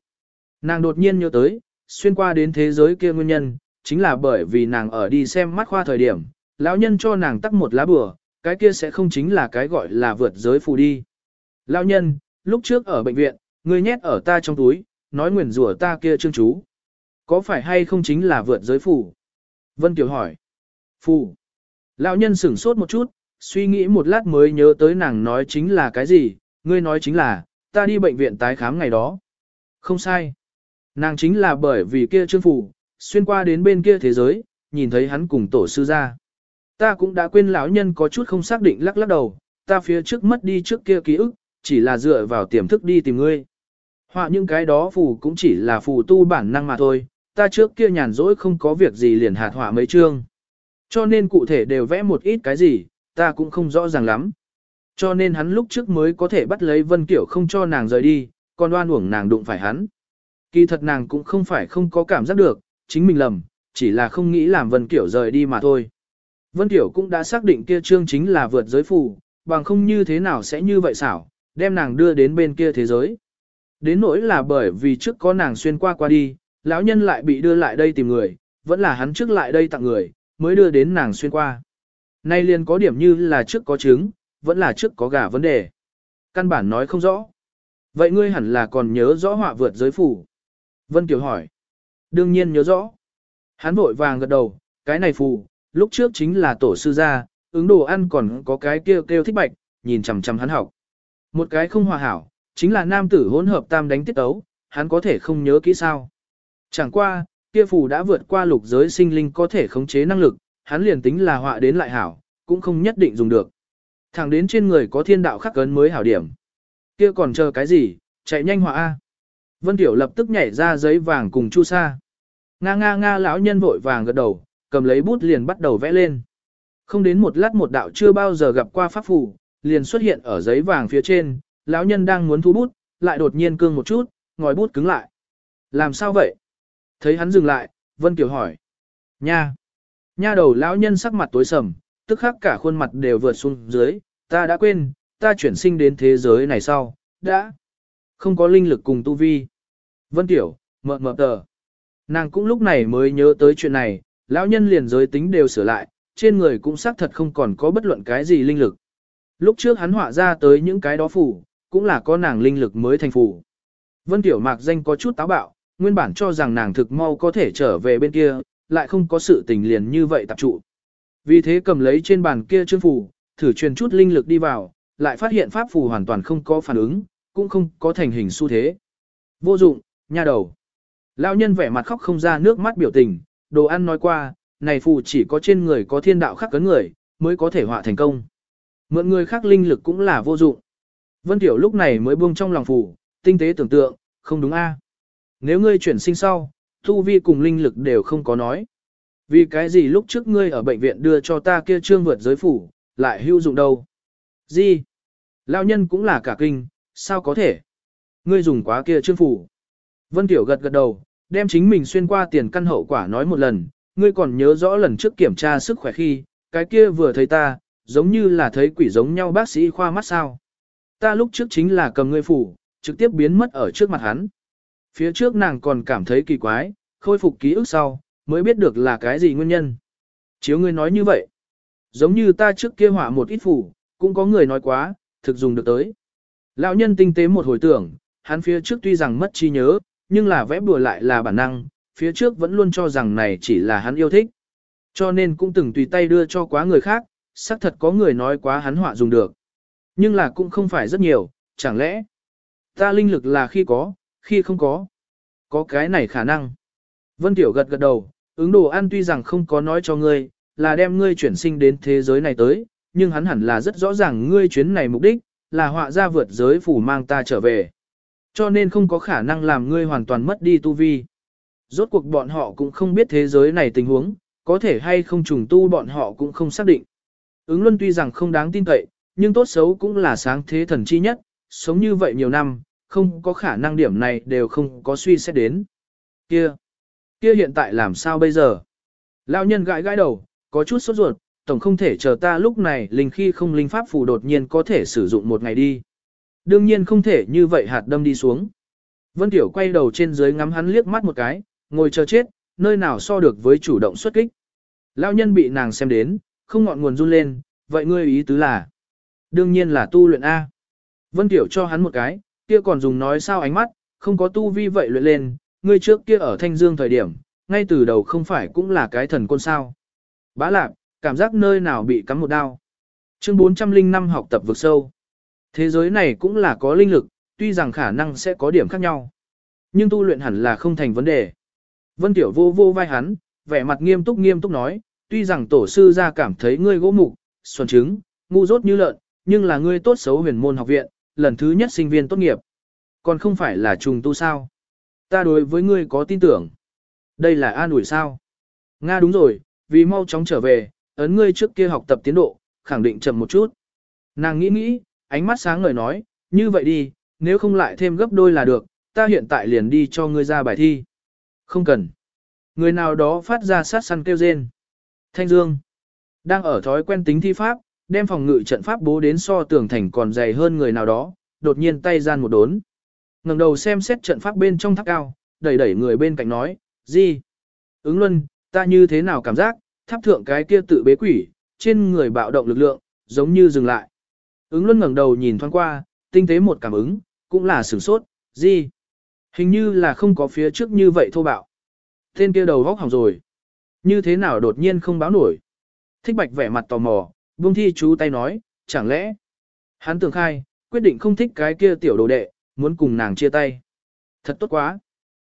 Nàng đột nhiên nhớ tới, xuyên qua đến thế giới kia nguyên nhân, chính là bởi vì nàng ở đi xem mắt khoa thời điểm, lão nhân cho nàng tắt một lá bừa, cái kia sẽ không chính là cái gọi là vượt giới phù đi. Lão nhân, lúc trước ở bệnh viện, ngươi nhét ở ta trong túi, nói nguyền rủa ta kia trương chú. Có phải hay không chính là vượt giới phù? Vân Tiểu hỏi. Phù. Lão nhân sửng sốt một chút, suy nghĩ một lát mới nhớ tới nàng nói chính là cái gì, ngươi nói chính là, ta đi bệnh viện tái khám ngày đó. Không sai. Nàng chính là bởi vì kia trương phủ xuyên qua đến bên kia thế giới, nhìn thấy hắn cùng tổ sư ra. Ta cũng đã quên lão nhân có chút không xác định lắc lắc đầu, ta phía trước mất đi trước kia ký ức, chỉ là dựa vào tiềm thức đi tìm ngươi. Họa những cái đó phù cũng chỉ là phù tu bản năng mà thôi, ta trước kia nhàn rỗi không có việc gì liền hạt họa mấy chương. Cho nên cụ thể đều vẽ một ít cái gì, ta cũng không rõ ràng lắm. Cho nên hắn lúc trước mới có thể bắt lấy Vân Kiểu không cho nàng rời đi, còn đoan uổng nàng đụng phải hắn. Kỳ thật nàng cũng không phải không có cảm giác được, chính mình lầm, chỉ là không nghĩ làm Vân Kiểu rời đi mà thôi. Vân Kiểu cũng đã xác định kia trương chính là vượt giới phù, bằng không như thế nào sẽ như vậy xảo, đem nàng đưa đến bên kia thế giới. Đến nỗi là bởi vì trước có nàng xuyên qua qua đi, lão nhân lại bị đưa lại đây tìm người, vẫn là hắn trước lại đây tặng người, mới đưa đến nàng xuyên qua. Nay liền có điểm như là trước có trứng, vẫn là trước có gà vấn đề. Căn bản nói không rõ. Vậy ngươi hẳn là còn nhớ rõ họa vượt giới phủ. Vân Kiều hỏi. Đương nhiên nhớ rõ. Hắn vội vàng gật đầu, cái này phù, lúc trước chính là tổ sư gia, ứng đồ ăn còn có cái kêu kêu thích bạch, nhìn chằm chằm hắn học. Một cái không hòa hảo, chính là nam tử hỗn hợp tam đánh tiết ấu, hắn có thể không nhớ kỹ sao. Chẳng qua, kia phù đã vượt qua lục giới sinh linh có thể khống chế năng lực, hắn liền tính là họa đến lại hảo, cũng không nhất định dùng được. Thẳng đến trên người có thiên đạo khắc cấn mới hảo điểm. Kia còn chờ cái gì, chạy nhanh họa A. Vân Tiểu lập tức nhảy ra giấy vàng cùng chu sa. Nga nga nga lão nhân vội vàng gật đầu, cầm lấy bút liền bắt đầu vẽ lên. Không đến một lát một đạo chưa bao giờ gặp qua pháp phù, liền xuất hiện ở giấy vàng phía trên, lão nhân đang muốn thu bút, lại đột nhiên cương một chút, ngòi bút cứng lại. Làm sao vậy? Thấy hắn dừng lại, Vân Kiều hỏi. Nha! Nha đầu lão nhân sắc mặt tối sầm, tức khắc cả khuôn mặt đều vượt xuống dưới, ta đã quên, ta chuyển sinh đến thế giới này sau, đã không có linh lực cùng tu vi. Vân Tiểu, mờ mờ tờ. Nàng cũng lúc này mới nhớ tới chuyện này, lão nhân liền giới tính đều sửa lại, trên người cũng xác thật không còn có bất luận cái gì linh lực. Lúc trước hắn họa ra tới những cái đó phủ, cũng là có nàng linh lực mới thành phủ. Vân Tiểu Mạc danh có chút táo bạo, nguyên bản cho rằng nàng thực mau có thể trở về bên kia, lại không có sự tình liền như vậy tập trụ. Vì thế cầm lấy trên bàn kia chương phủ, thử truyền chút linh lực đi vào, lại phát hiện pháp phù hoàn toàn không có phản ứng, cũng không có thành hình xu thế. Vô dụng, nha đầu. Lão nhân vẻ mặt khóc không ra nước mắt biểu tình, đồ ăn nói qua, này phù chỉ có trên người có thiên đạo khắc cấn người, mới có thể họa thành công. Mượn người khác linh lực cũng là vô dụng. Vân Tiểu lúc này mới buông trong lòng phù, tinh tế tưởng tượng, không đúng a? Nếu ngươi chuyển sinh sau, tu vi cùng linh lực đều không có nói. Vì cái gì lúc trước ngươi ở bệnh viện đưa cho ta kia trương vượt giới phủ, lại hữu dụng đâu? Gì? Lão nhân cũng là cả kinh, sao có thể? Ngươi dùng quá kia chương phủ. Vân Tiểu gật gật đầu, đem chính mình xuyên qua tiền căn hậu quả nói một lần, ngươi còn nhớ rõ lần trước kiểm tra sức khỏe khi, cái kia vừa thấy ta, giống như là thấy quỷ giống nhau bác sĩ khoa mắt sao. Ta lúc trước chính là cầm ngươi phủ, trực tiếp biến mất ở trước mặt hắn. Phía trước nàng còn cảm thấy kỳ quái, khôi phục ký ức sau, mới biết được là cái gì nguyên nhân. Chiếu ngươi nói như vậy, giống như ta trước kia hỏa một ít phủ, cũng có người nói quá, thực dùng được tới. Lão nhân tinh tế một hồi tưởng, hắn phía trước tuy rằng mất trí nhớ, nhưng là vẽ bùa lại là bản năng, phía trước vẫn luôn cho rằng này chỉ là hắn yêu thích. Cho nên cũng từng tùy tay đưa cho quá người khác, xác thật có người nói quá hắn họa dùng được. Nhưng là cũng không phải rất nhiều, chẳng lẽ ta linh lực là khi có, khi không có. Có cái này khả năng. Vân Tiểu gật gật đầu, ứng đồ ăn tuy rằng không có nói cho ngươi, là đem ngươi chuyển sinh đến thế giới này tới, nhưng hắn hẳn là rất rõ ràng ngươi chuyến này mục đích, là họa ra vượt giới phủ mang ta trở về. Cho nên không có khả năng làm ngươi hoàn toàn mất đi tu vi. Rốt cuộc bọn họ cũng không biết thế giới này tình huống, có thể hay không trùng tu bọn họ cũng không xác định. Ứng luân tuy rằng không đáng tin cậy, nhưng tốt xấu cũng là sáng thế thần chi nhất, sống như vậy nhiều năm, không có khả năng điểm này đều không có suy xét đến. Kia, kia hiện tại làm sao bây giờ? Lão nhân gãi gãi đầu, có chút sốt ruột, tổng không thể chờ ta lúc này linh khi không linh pháp phù đột nhiên có thể sử dụng một ngày đi. Đương nhiên không thể như vậy hạt đâm đi xuống. Vân Tiểu quay đầu trên dưới ngắm hắn liếc mắt một cái, ngồi chờ chết, nơi nào so được với chủ động xuất kích. Lão nhân bị nàng xem đến, không ngọn nguồn run lên, vậy ngươi ý tứ là? Đương nhiên là tu luyện A. Vân Tiểu cho hắn một cái, kia còn dùng nói sao ánh mắt, không có tu vi vậy luyện lên, ngươi trước kia ở Thanh Dương thời điểm, ngay từ đầu không phải cũng là cái thần côn sao. Bá lạc, cảm giác nơi nào bị cắm một đao. Chương 405 học tập vực sâu. Thế giới này cũng là có linh lực, tuy rằng khả năng sẽ có điểm khác nhau. Nhưng tu luyện hẳn là không thành vấn đề. Vân Tiểu vô vô vai hắn, vẻ mặt nghiêm túc nghiêm túc nói, tuy rằng tổ sư ra cảm thấy ngươi gỗ mục, xuân trứng, ngu dốt như lợn, nhưng là ngươi tốt xấu huyền môn học viện, lần thứ nhất sinh viên tốt nghiệp. Còn không phải là trùng tu sao. Ta đối với ngươi có tin tưởng. Đây là an ủi sao. Nga đúng rồi, vì mau chóng trở về, ấn ngươi trước kia học tập tiến độ, khẳng định chậm một chút. Nàng nghĩ nghĩ, ánh mắt sáng ngời nói, như vậy đi, nếu không lại thêm gấp đôi là được, ta hiện tại liền đi cho ngươi ra bài thi. Không cần. Người nào đó phát ra sát săn kêu rên. Thanh Dương. Đang ở thói quen tính thi pháp, đem phòng ngự trận pháp bố đến so tường thành còn dày hơn người nào đó, đột nhiên tay gian một đốn. ngẩng đầu xem xét trận pháp bên trong tháp cao, đẩy đẩy người bên cạnh nói, gì? Ứng luân, ta như thế nào cảm giác, tháp thượng cái kia tự bế quỷ, trên người bạo động lực lượng, giống như dừng lại. Ứng luân ngẩng đầu nhìn thoáng qua, tinh tế một cảm ứng, cũng là sửng sốt, gì? Hình như là không có phía trước như vậy thô bạo. Tên kia đầu vóc hỏng rồi. Như thế nào đột nhiên không báo nổi. Thích bạch vẻ mặt tò mò, buông thi chú tay nói, chẳng lẽ. Hắn tưởng khai, quyết định không thích cái kia tiểu đồ đệ, muốn cùng nàng chia tay. Thật tốt quá.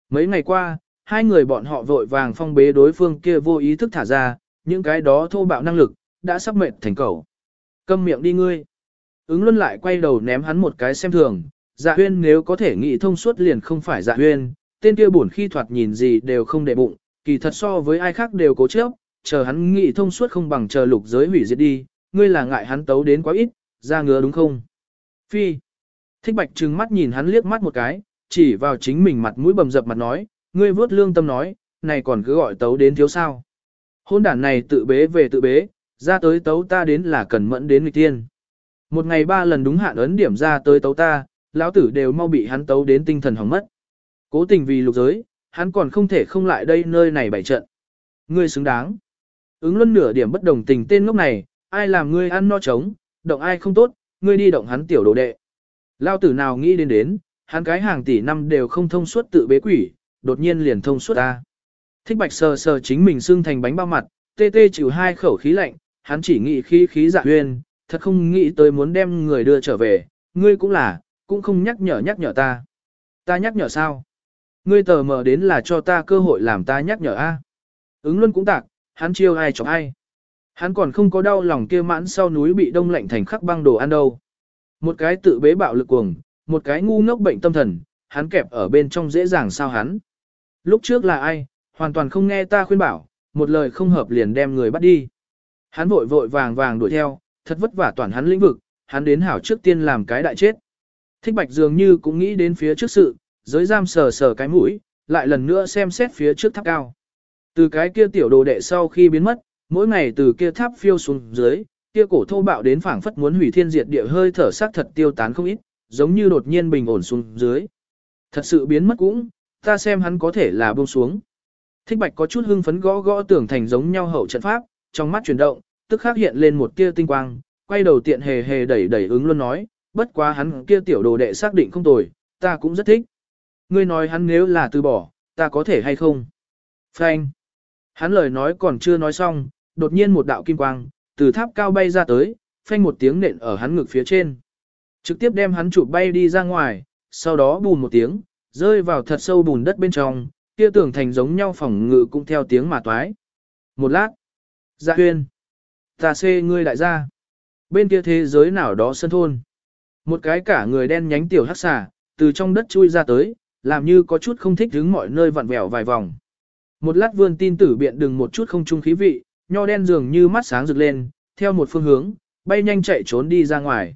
Mấy ngày qua, hai người bọn họ vội vàng phong bế đối phương kia vô ý thức thả ra, những cái đó thô bạo năng lực, đã sắp mệt thành cầu. Câm miệng đi ngươi. Ứng luân lại quay đầu ném hắn một cái xem thường, dạ huyên nếu có thể nghĩ thông suốt liền không phải dạ huyên, tên kia buồn khi thoạt nhìn gì đều không để bụng, kỳ thật so với ai khác đều cố chấp, chờ hắn nghĩ thông suốt không bằng chờ lục giới hủy diệt đi, ngươi là ngại hắn tấu đến quá ít, ra ngứa đúng không? Phi. Thích bạch trừng mắt nhìn hắn liếc mắt một cái, chỉ vào chính mình mặt mũi bầm dập mặt nói, ngươi vớt lương tâm nói, này còn cứ gọi tấu đến thiếu sao. Hôn đản này tự bế về tự bế, ra tới tấu ta đến là cần mẫn đến người tiên. Một ngày ba lần đúng hạn ấn điểm ra tới tấu ta, lão tử đều mau bị hắn tấu đến tinh thần hỏng mất. Cố tình vì lục giới, hắn còn không thể không lại đây nơi này bày trận. Ngươi xứng đáng. Ứng luân nửa điểm bất đồng tình tên lúc này, ai làm ngươi ăn no trống, động ai không tốt, ngươi đi động hắn tiểu đồ đệ. Lao tử nào nghĩ đến đến, hắn cái hàng tỷ năm đều không thông suốt tự bế quỷ, đột nhiên liền thông suốt ta. Thích bạch sờ sờ chính mình xương thành bánh bao mặt, tê tê chịu hai khẩu khí lạnh, hắn chỉ nghĩ khí khí dạ huyên, thật không nghĩ tới muốn đem người đưa trở về, ngươi cũng là, cũng không nhắc nhở nhắc nhở ta. Ta nhắc nhở sao? Ngươi tờ mờ đến là cho ta cơ hội làm ta nhắc nhở a. Ứng luôn cũng tạc, hắn chiêu ai chọc ai. Hắn còn không có đau lòng kia mãn sau núi bị đông lạnh thành khắc băng đồ ăn đâu. Một cái tự bế bạo lực cuồng, một cái ngu ngốc bệnh tâm thần, hắn kẹp ở bên trong dễ dàng sao hắn. Lúc trước là ai, hoàn toàn không nghe ta khuyên bảo, một lời không hợp liền đem người bắt đi. Hắn vội vội vàng vàng đuổi theo, thật vất vả toàn hắn lĩnh vực, hắn đến hảo trước tiên làm cái đại chết. Thích bạch dường như cũng nghĩ đến phía trước sự, giới giam sờ sờ cái mũi, lại lần nữa xem xét phía trước tháp cao. Từ cái kia tiểu đồ đệ sau khi biến mất, mỗi ngày từ kia tháp phiêu xuống dưới, kia cổ thô bạo đến phảng phất muốn hủy thiên diệt địa hơi thở sắc thật tiêu tán không ít, giống như đột nhiên bình ổn xuống dưới. Thật sự biến mất cũng, ta xem hắn có thể là buông xuống. Thích bạch có chút hưng phấn gõ gõ tưởng thành giống nhau hậu trận pháp, trong mắt chuyển động, tức khắc hiện lên một tia tinh quang, quay đầu tiện hề hề đẩy đẩy ứng luôn nói, bất quá hắn kia tiểu đồ đệ xác định không tồi, ta cũng rất thích. Ngươi nói hắn nếu là từ bỏ, ta có thể hay không? Phanh. Hắn lời nói còn chưa nói xong, đột nhiên một đạo kim quang, từ tháp cao bay ra tới, phanh một tiếng nện ở hắn ngực phía trên. Trực tiếp đem hắn chụp bay đi ra ngoài, sau đó bùn một tiếng, rơi vào thật sâu bùn đất bên trong, kia tưởng thành giống nhau phòng ngự cũng theo tiếng mà toái. Một lát. Dạ huyên. Ta xê ngươi đại gia. Bên kia thế giới nào đó sân thôn. Một cái cả người đen nhánh tiểu hắc xà, từ trong đất chui ra tới, làm như có chút không thích đứng mọi nơi vặn vẹo vài vòng. Một lát vươn tin tử biện đừng một chút không trung khí vị, nho đen dường như mắt sáng rực lên, theo một phương hướng, bay nhanh chạy trốn đi ra ngoài.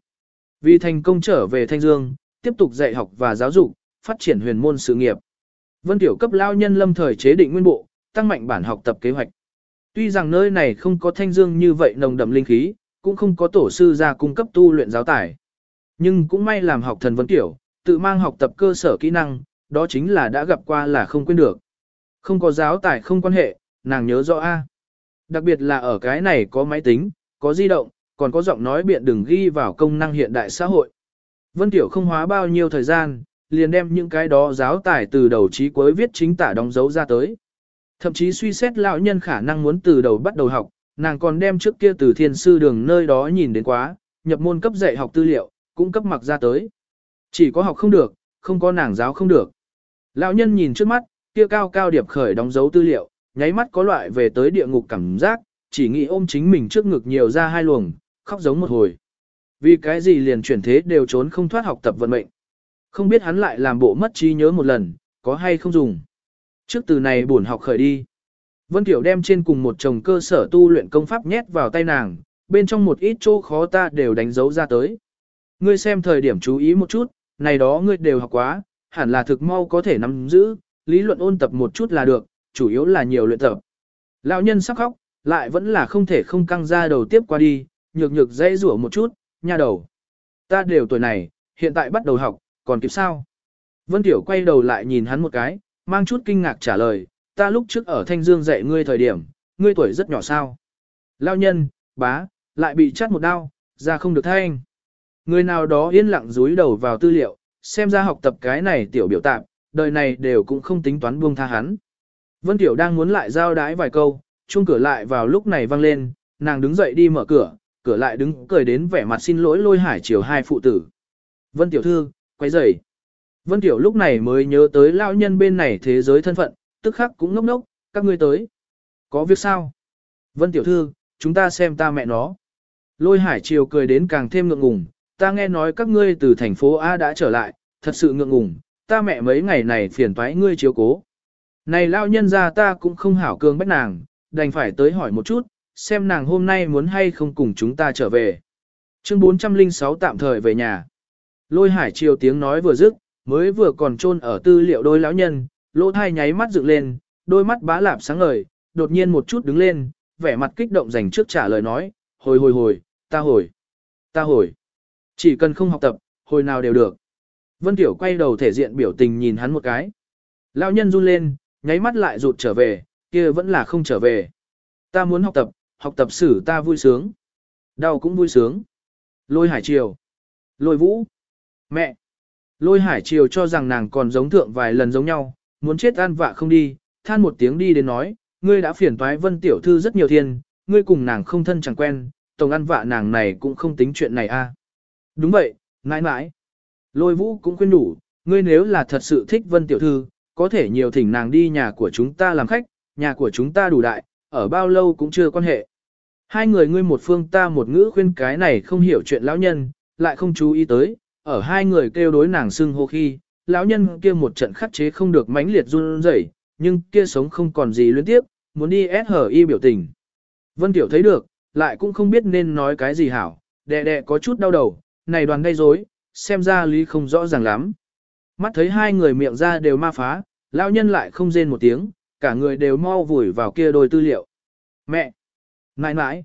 Vì thành công trở về Thanh Dương, tiếp tục dạy học và giáo dục, phát triển huyền môn sự nghiệp. Vân Tiểu cấp lao nhân lâm thời chế định nguyên bộ, tăng mạnh bản học tập kế hoạch. Tuy rằng nơi này không có Thanh Dương như vậy nồng đậm linh khí, cũng không có tổ sư ra cung cấp tu luyện giáo tải. Nhưng cũng may làm học thần Vân Tiểu, tự mang học tập cơ sở kỹ năng, đó chính là đã gặp qua là không quên được. Không có giáo tài không quan hệ, nàng nhớ rõ A. Đặc biệt là ở cái này có máy tính, có di động, còn có giọng nói biện đừng ghi vào công năng hiện đại xã hội. Vân Tiểu không hóa bao nhiêu thời gian, liền đem những cái đó giáo tài từ đầu chí cuối viết chính tả đóng dấu ra tới. Thậm chí suy xét lão nhân khả năng muốn từ đầu bắt đầu học, nàng còn đem trước kia từ thiên sư đường nơi đó nhìn đến quá, nhập môn cấp dạy học tư liệu, cũng cấp mặc ra tới. Chỉ có học không được, không có nàng giáo không được. Lão nhân nhìn trước mắt, kia cao cao điệp khởi đóng dấu tư liệu, nháy mắt có loại về tới địa ngục cảm giác, chỉ nghĩ ôm chính mình trước ngực nhiều ra hai luồng, khóc giống một hồi. Vì cái gì liền chuyển thế đều trốn không thoát học tập vận mệnh. Không biết hắn lại làm bộ mất trí nhớ một lần, có hay không dùng. Trước từ này buồn học khởi đi. Vân Tiểu đem trên cùng một chồng cơ sở tu luyện công pháp nhét vào tay nàng, bên trong một ít chỗ khó ta đều đánh dấu ra tới. Ngươi xem thời điểm chú ý một chút, này đó ngươi đều học quá, hẳn là thực mau có thể nắm giữ, lý luận ôn tập một chút là được, chủ yếu là nhiều luyện tập. Lão nhân sắc khóc, lại vẫn là không thể không căng ra đầu tiếp qua đi, nhược nhược dây rủa một chút, nha đầu. Ta đều tuổi này, hiện tại bắt đầu học, còn kịp sao? Vân Tiểu quay đầu lại nhìn hắn một cái, mang chút kinh ngạc trả lời, ta lúc trước ở Thanh Dương dạy ngươi thời điểm, ngươi tuổi rất nhỏ sao? Lão nhân, bá, lại bị chắt một đau, ra không được thanh. Người nào đó yên lặng rúi đầu vào tư liệu, xem ra học tập cái này tiểu biểu tạm, đời này đều cũng không tính toán buông tha hắn. Vân Tiểu đang muốn lại giao đái vài câu, chuông cửa lại vào lúc này vang lên, nàng đứng dậy đi mở cửa, cửa lại đứng cười đến vẻ mặt xin lỗi lôi hải chiều hai phụ tử. Vân Tiểu Thư, quay rầy. Vân Tiểu lúc này mới nhớ tới lão nhân bên này thế giới thân phận, tức khắc cũng ngốc ngốc, các ngươi tới. Có việc sao? Vân Tiểu Thư, chúng ta xem ta mẹ nó. Lôi hải chiều cười đến càng thêm ngượng ngùng, ta nghe nói các ngươi từ thành phố A đã trở lại, thật sự ngượng ngùng, ta mẹ mấy ngày này phiền toái ngươi chiếu cố. Này lão nhân ra ta cũng không hảo cương bách nàng, đành phải tới hỏi một chút, xem nàng hôm nay muốn hay không cùng chúng ta trở về. Chương 406 tạm thời về nhà. Lôi hải chiều tiếng nói vừa dứt, mới vừa còn chôn ở tư liệu đôi lão nhân, lỗ thai nháy mắt dựng lên, đôi mắt bá lạp sáng ngời, đột nhiên một chút đứng lên, vẻ mặt kích động dành trước trả lời nói, hồi hồi hồi, ta hồi, ta hồi. Chỉ cần không học tập, hồi nào đều được. Vân Tiểu quay đầu thể diện biểu tình nhìn hắn một cái. Lão nhân run lên, nháy mắt lại rụt trở về, kia vẫn là không trở về. Ta muốn học tập, học tập xử ta vui sướng. Đau cũng vui sướng. Lôi hải triều. Lôi vũ. Mẹ. Lôi hải triều cho rằng nàng còn giống thượng vài lần giống nhau, muốn chết an vạ không đi, than một tiếng đi đến nói, ngươi đã phiền toái vân tiểu thư rất nhiều thiên, ngươi cùng nàng không thân chẳng quen, tổng ăn vạ nàng này cũng không tính chuyện này a. Đúng vậy, mãi mãi. Lôi vũ cũng khuyên đủ, ngươi nếu là thật sự thích vân tiểu thư, có thể nhiều thỉnh nàng đi nhà của chúng ta làm khách, nhà của chúng ta đủ đại, ở bao lâu cũng chưa quan hệ. Hai người ngươi một phương ta một ngữ khuyên cái này không hiểu chuyện lão nhân, lại không chú ý tới, ở hai người kêu đối nàng xưng hô khi, lão nhân kia một trận khắc chế không được mãnh liệt run rẩy, nhưng kia sống không còn gì liên tiếp, muốn đi SHI biểu tình. Vân Tiểu thấy được, lại cũng không biết nên nói cái gì hảo, đẹ đẹ có chút đau đầu, này đoàn gây rối, xem ra lý không rõ ràng lắm. Mắt thấy hai người miệng ra đều ma phá, lão nhân lại không rên một tiếng, cả người đều mau vùi vào kia đôi tư liệu. Mẹ! Nãi nãi!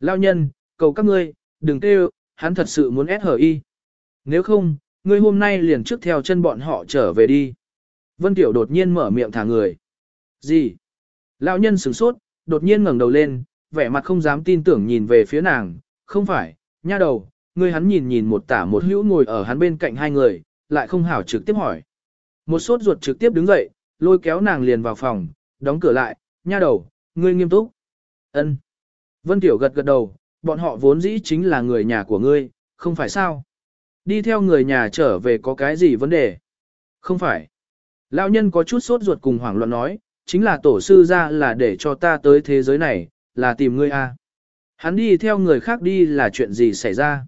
Lão nhân, cầu các ngươi, đừng kêu, hắn thật sự muốn SHI. Nếu không, ngươi hôm nay liền trước theo chân bọn họ trở về đi. Vân Tiểu đột nhiên mở miệng thả người. Gì? Lão nhân sửng sốt, đột nhiên ngẩng đầu lên, vẻ mặt không dám tin tưởng nhìn về phía nàng. Không phải, nha đầu, ngươi hắn nhìn nhìn một tả một hữu ngồi ở hắn bên cạnh hai người, lại không hảo trực tiếp hỏi. Một sốt ruột trực tiếp đứng dậy, lôi kéo nàng liền vào phòng, đóng cửa lại, nha đầu, ngươi nghiêm túc. Ân. Vân Tiểu gật gật đầu, bọn họ vốn dĩ chính là người nhà của ngươi, không phải sao? Đi theo người nhà trở về có cái gì vấn đề? Không phải. Lão nhân có chút sốt ruột cùng hoảng loạn nói, chính là tổ sư ra là để cho ta tới thế giới này, là tìm ngươi a. Hắn đi theo người khác đi là chuyện gì xảy ra?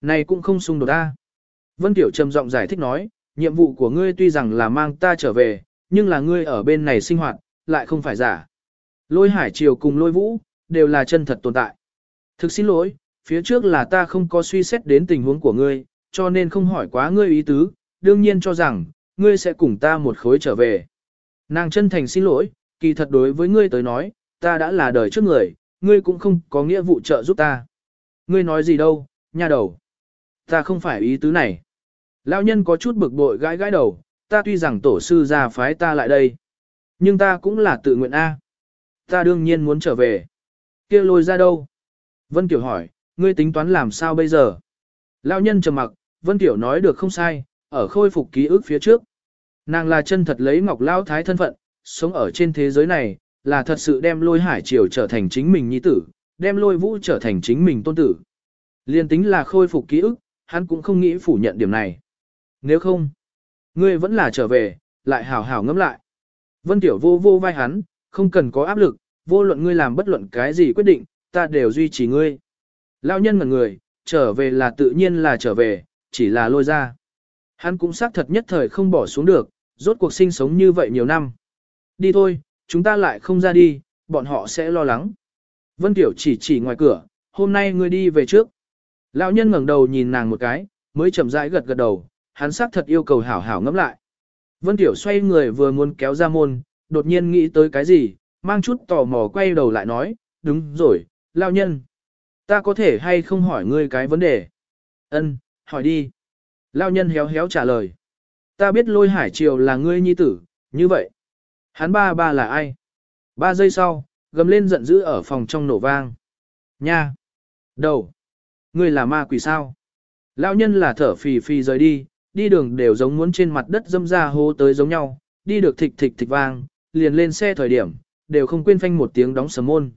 Này cũng không xung đột a. Vân Tiểu trầm giọng giải thích nói, nhiệm vụ của ngươi tuy rằng là mang ta trở về, nhưng là ngươi ở bên này sinh hoạt, lại không phải giả. Lôi hải triều cùng lôi vũ, đều là chân thật tồn tại. Thực xin lỗi, phía trước là ta không có suy xét đến tình huống của ngươi, cho nên không hỏi quá ngươi ý tứ, đương nhiên cho rằng, ngươi sẽ cùng ta một khối trở về. Nàng chân thành xin lỗi, kỳ thật đối với ngươi tới nói, ta đã là đời trước người, ngươi cũng không có nghĩa vụ trợ giúp ta. Ngươi nói gì đâu, nha đầu. Ta không phải ý tứ này. Lão nhân có chút bực bội gãi gãi đầu, ta tuy rằng tổ sư ra phái ta lại đây. Nhưng ta cũng là tự nguyện A. Ta đương nhiên muốn trở về. kia lôi ra đâu? Vân kiều hỏi, ngươi tính toán làm sao bây giờ? Lão nhân trầm mặc, Vân Tiểu nói được không sai, ở khôi phục ký ức phía trước. Nàng là chân thật lấy Ngọc Lao Thái thân phận, sống ở trên thế giới này, là thật sự đem lôi hải triều trở thành chính mình nhi tử, đem lôi vũ trở thành chính mình tôn tử. Liên tính là khôi phục ký ức, hắn cũng không nghĩ phủ nhận điểm này. Nếu không, ngươi vẫn là trở về, lại hảo hảo ngẫm lại. Vân Tiểu vô vô vai hắn, không cần có áp lực, vô luận ngươi làm bất luận cái gì quyết định, ta đều duy trì ngươi. Lão nhân ngẩn người, trở về là tự nhiên là trở về, chỉ là lôi ra. Hắn cũng xác thật nhất thời không bỏ xuống được, rốt cuộc sinh sống như vậy nhiều năm. Đi thôi, chúng ta lại không ra đi, bọn họ sẽ lo lắng. Vân Tiểu chỉ chỉ ngoài cửa, hôm nay ngươi đi về trước. Lão nhân ngẩng đầu nhìn nàng một cái, mới chậm rãi gật gật đầu, hắn xác thật yêu cầu hảo hảo ngẫm lại. Vân Tiểu xoay người vừa muốn kéo ra môn, đột nhiên nghĩ tới cái gì, mang chút tò mò quay đầu lại nói, đúng rồi, lão nhân. Ta có thể hay không hỏi ngươi cái vấn đề? Ân, hỏi đi. Lão nhân héo héo trả lời. Ta biết lôi hải triều là ngươi nhi tử, như vậy. Hắn ba ba là ai? Ba giây sau, gầm lên giận dữ ở phòng trong nổ vang. Nha! Đầu! Ngươi là ma quỷ sao? Lão nhân là thở phì phì rời đi, đi đường đều giống muốn trên mặt đất dâm ra hô tới giống nhau, đi được thịch thịch thịch vang, liền lên xe thời điểm, đều không quên phanh một tiếng đóng sầm môn.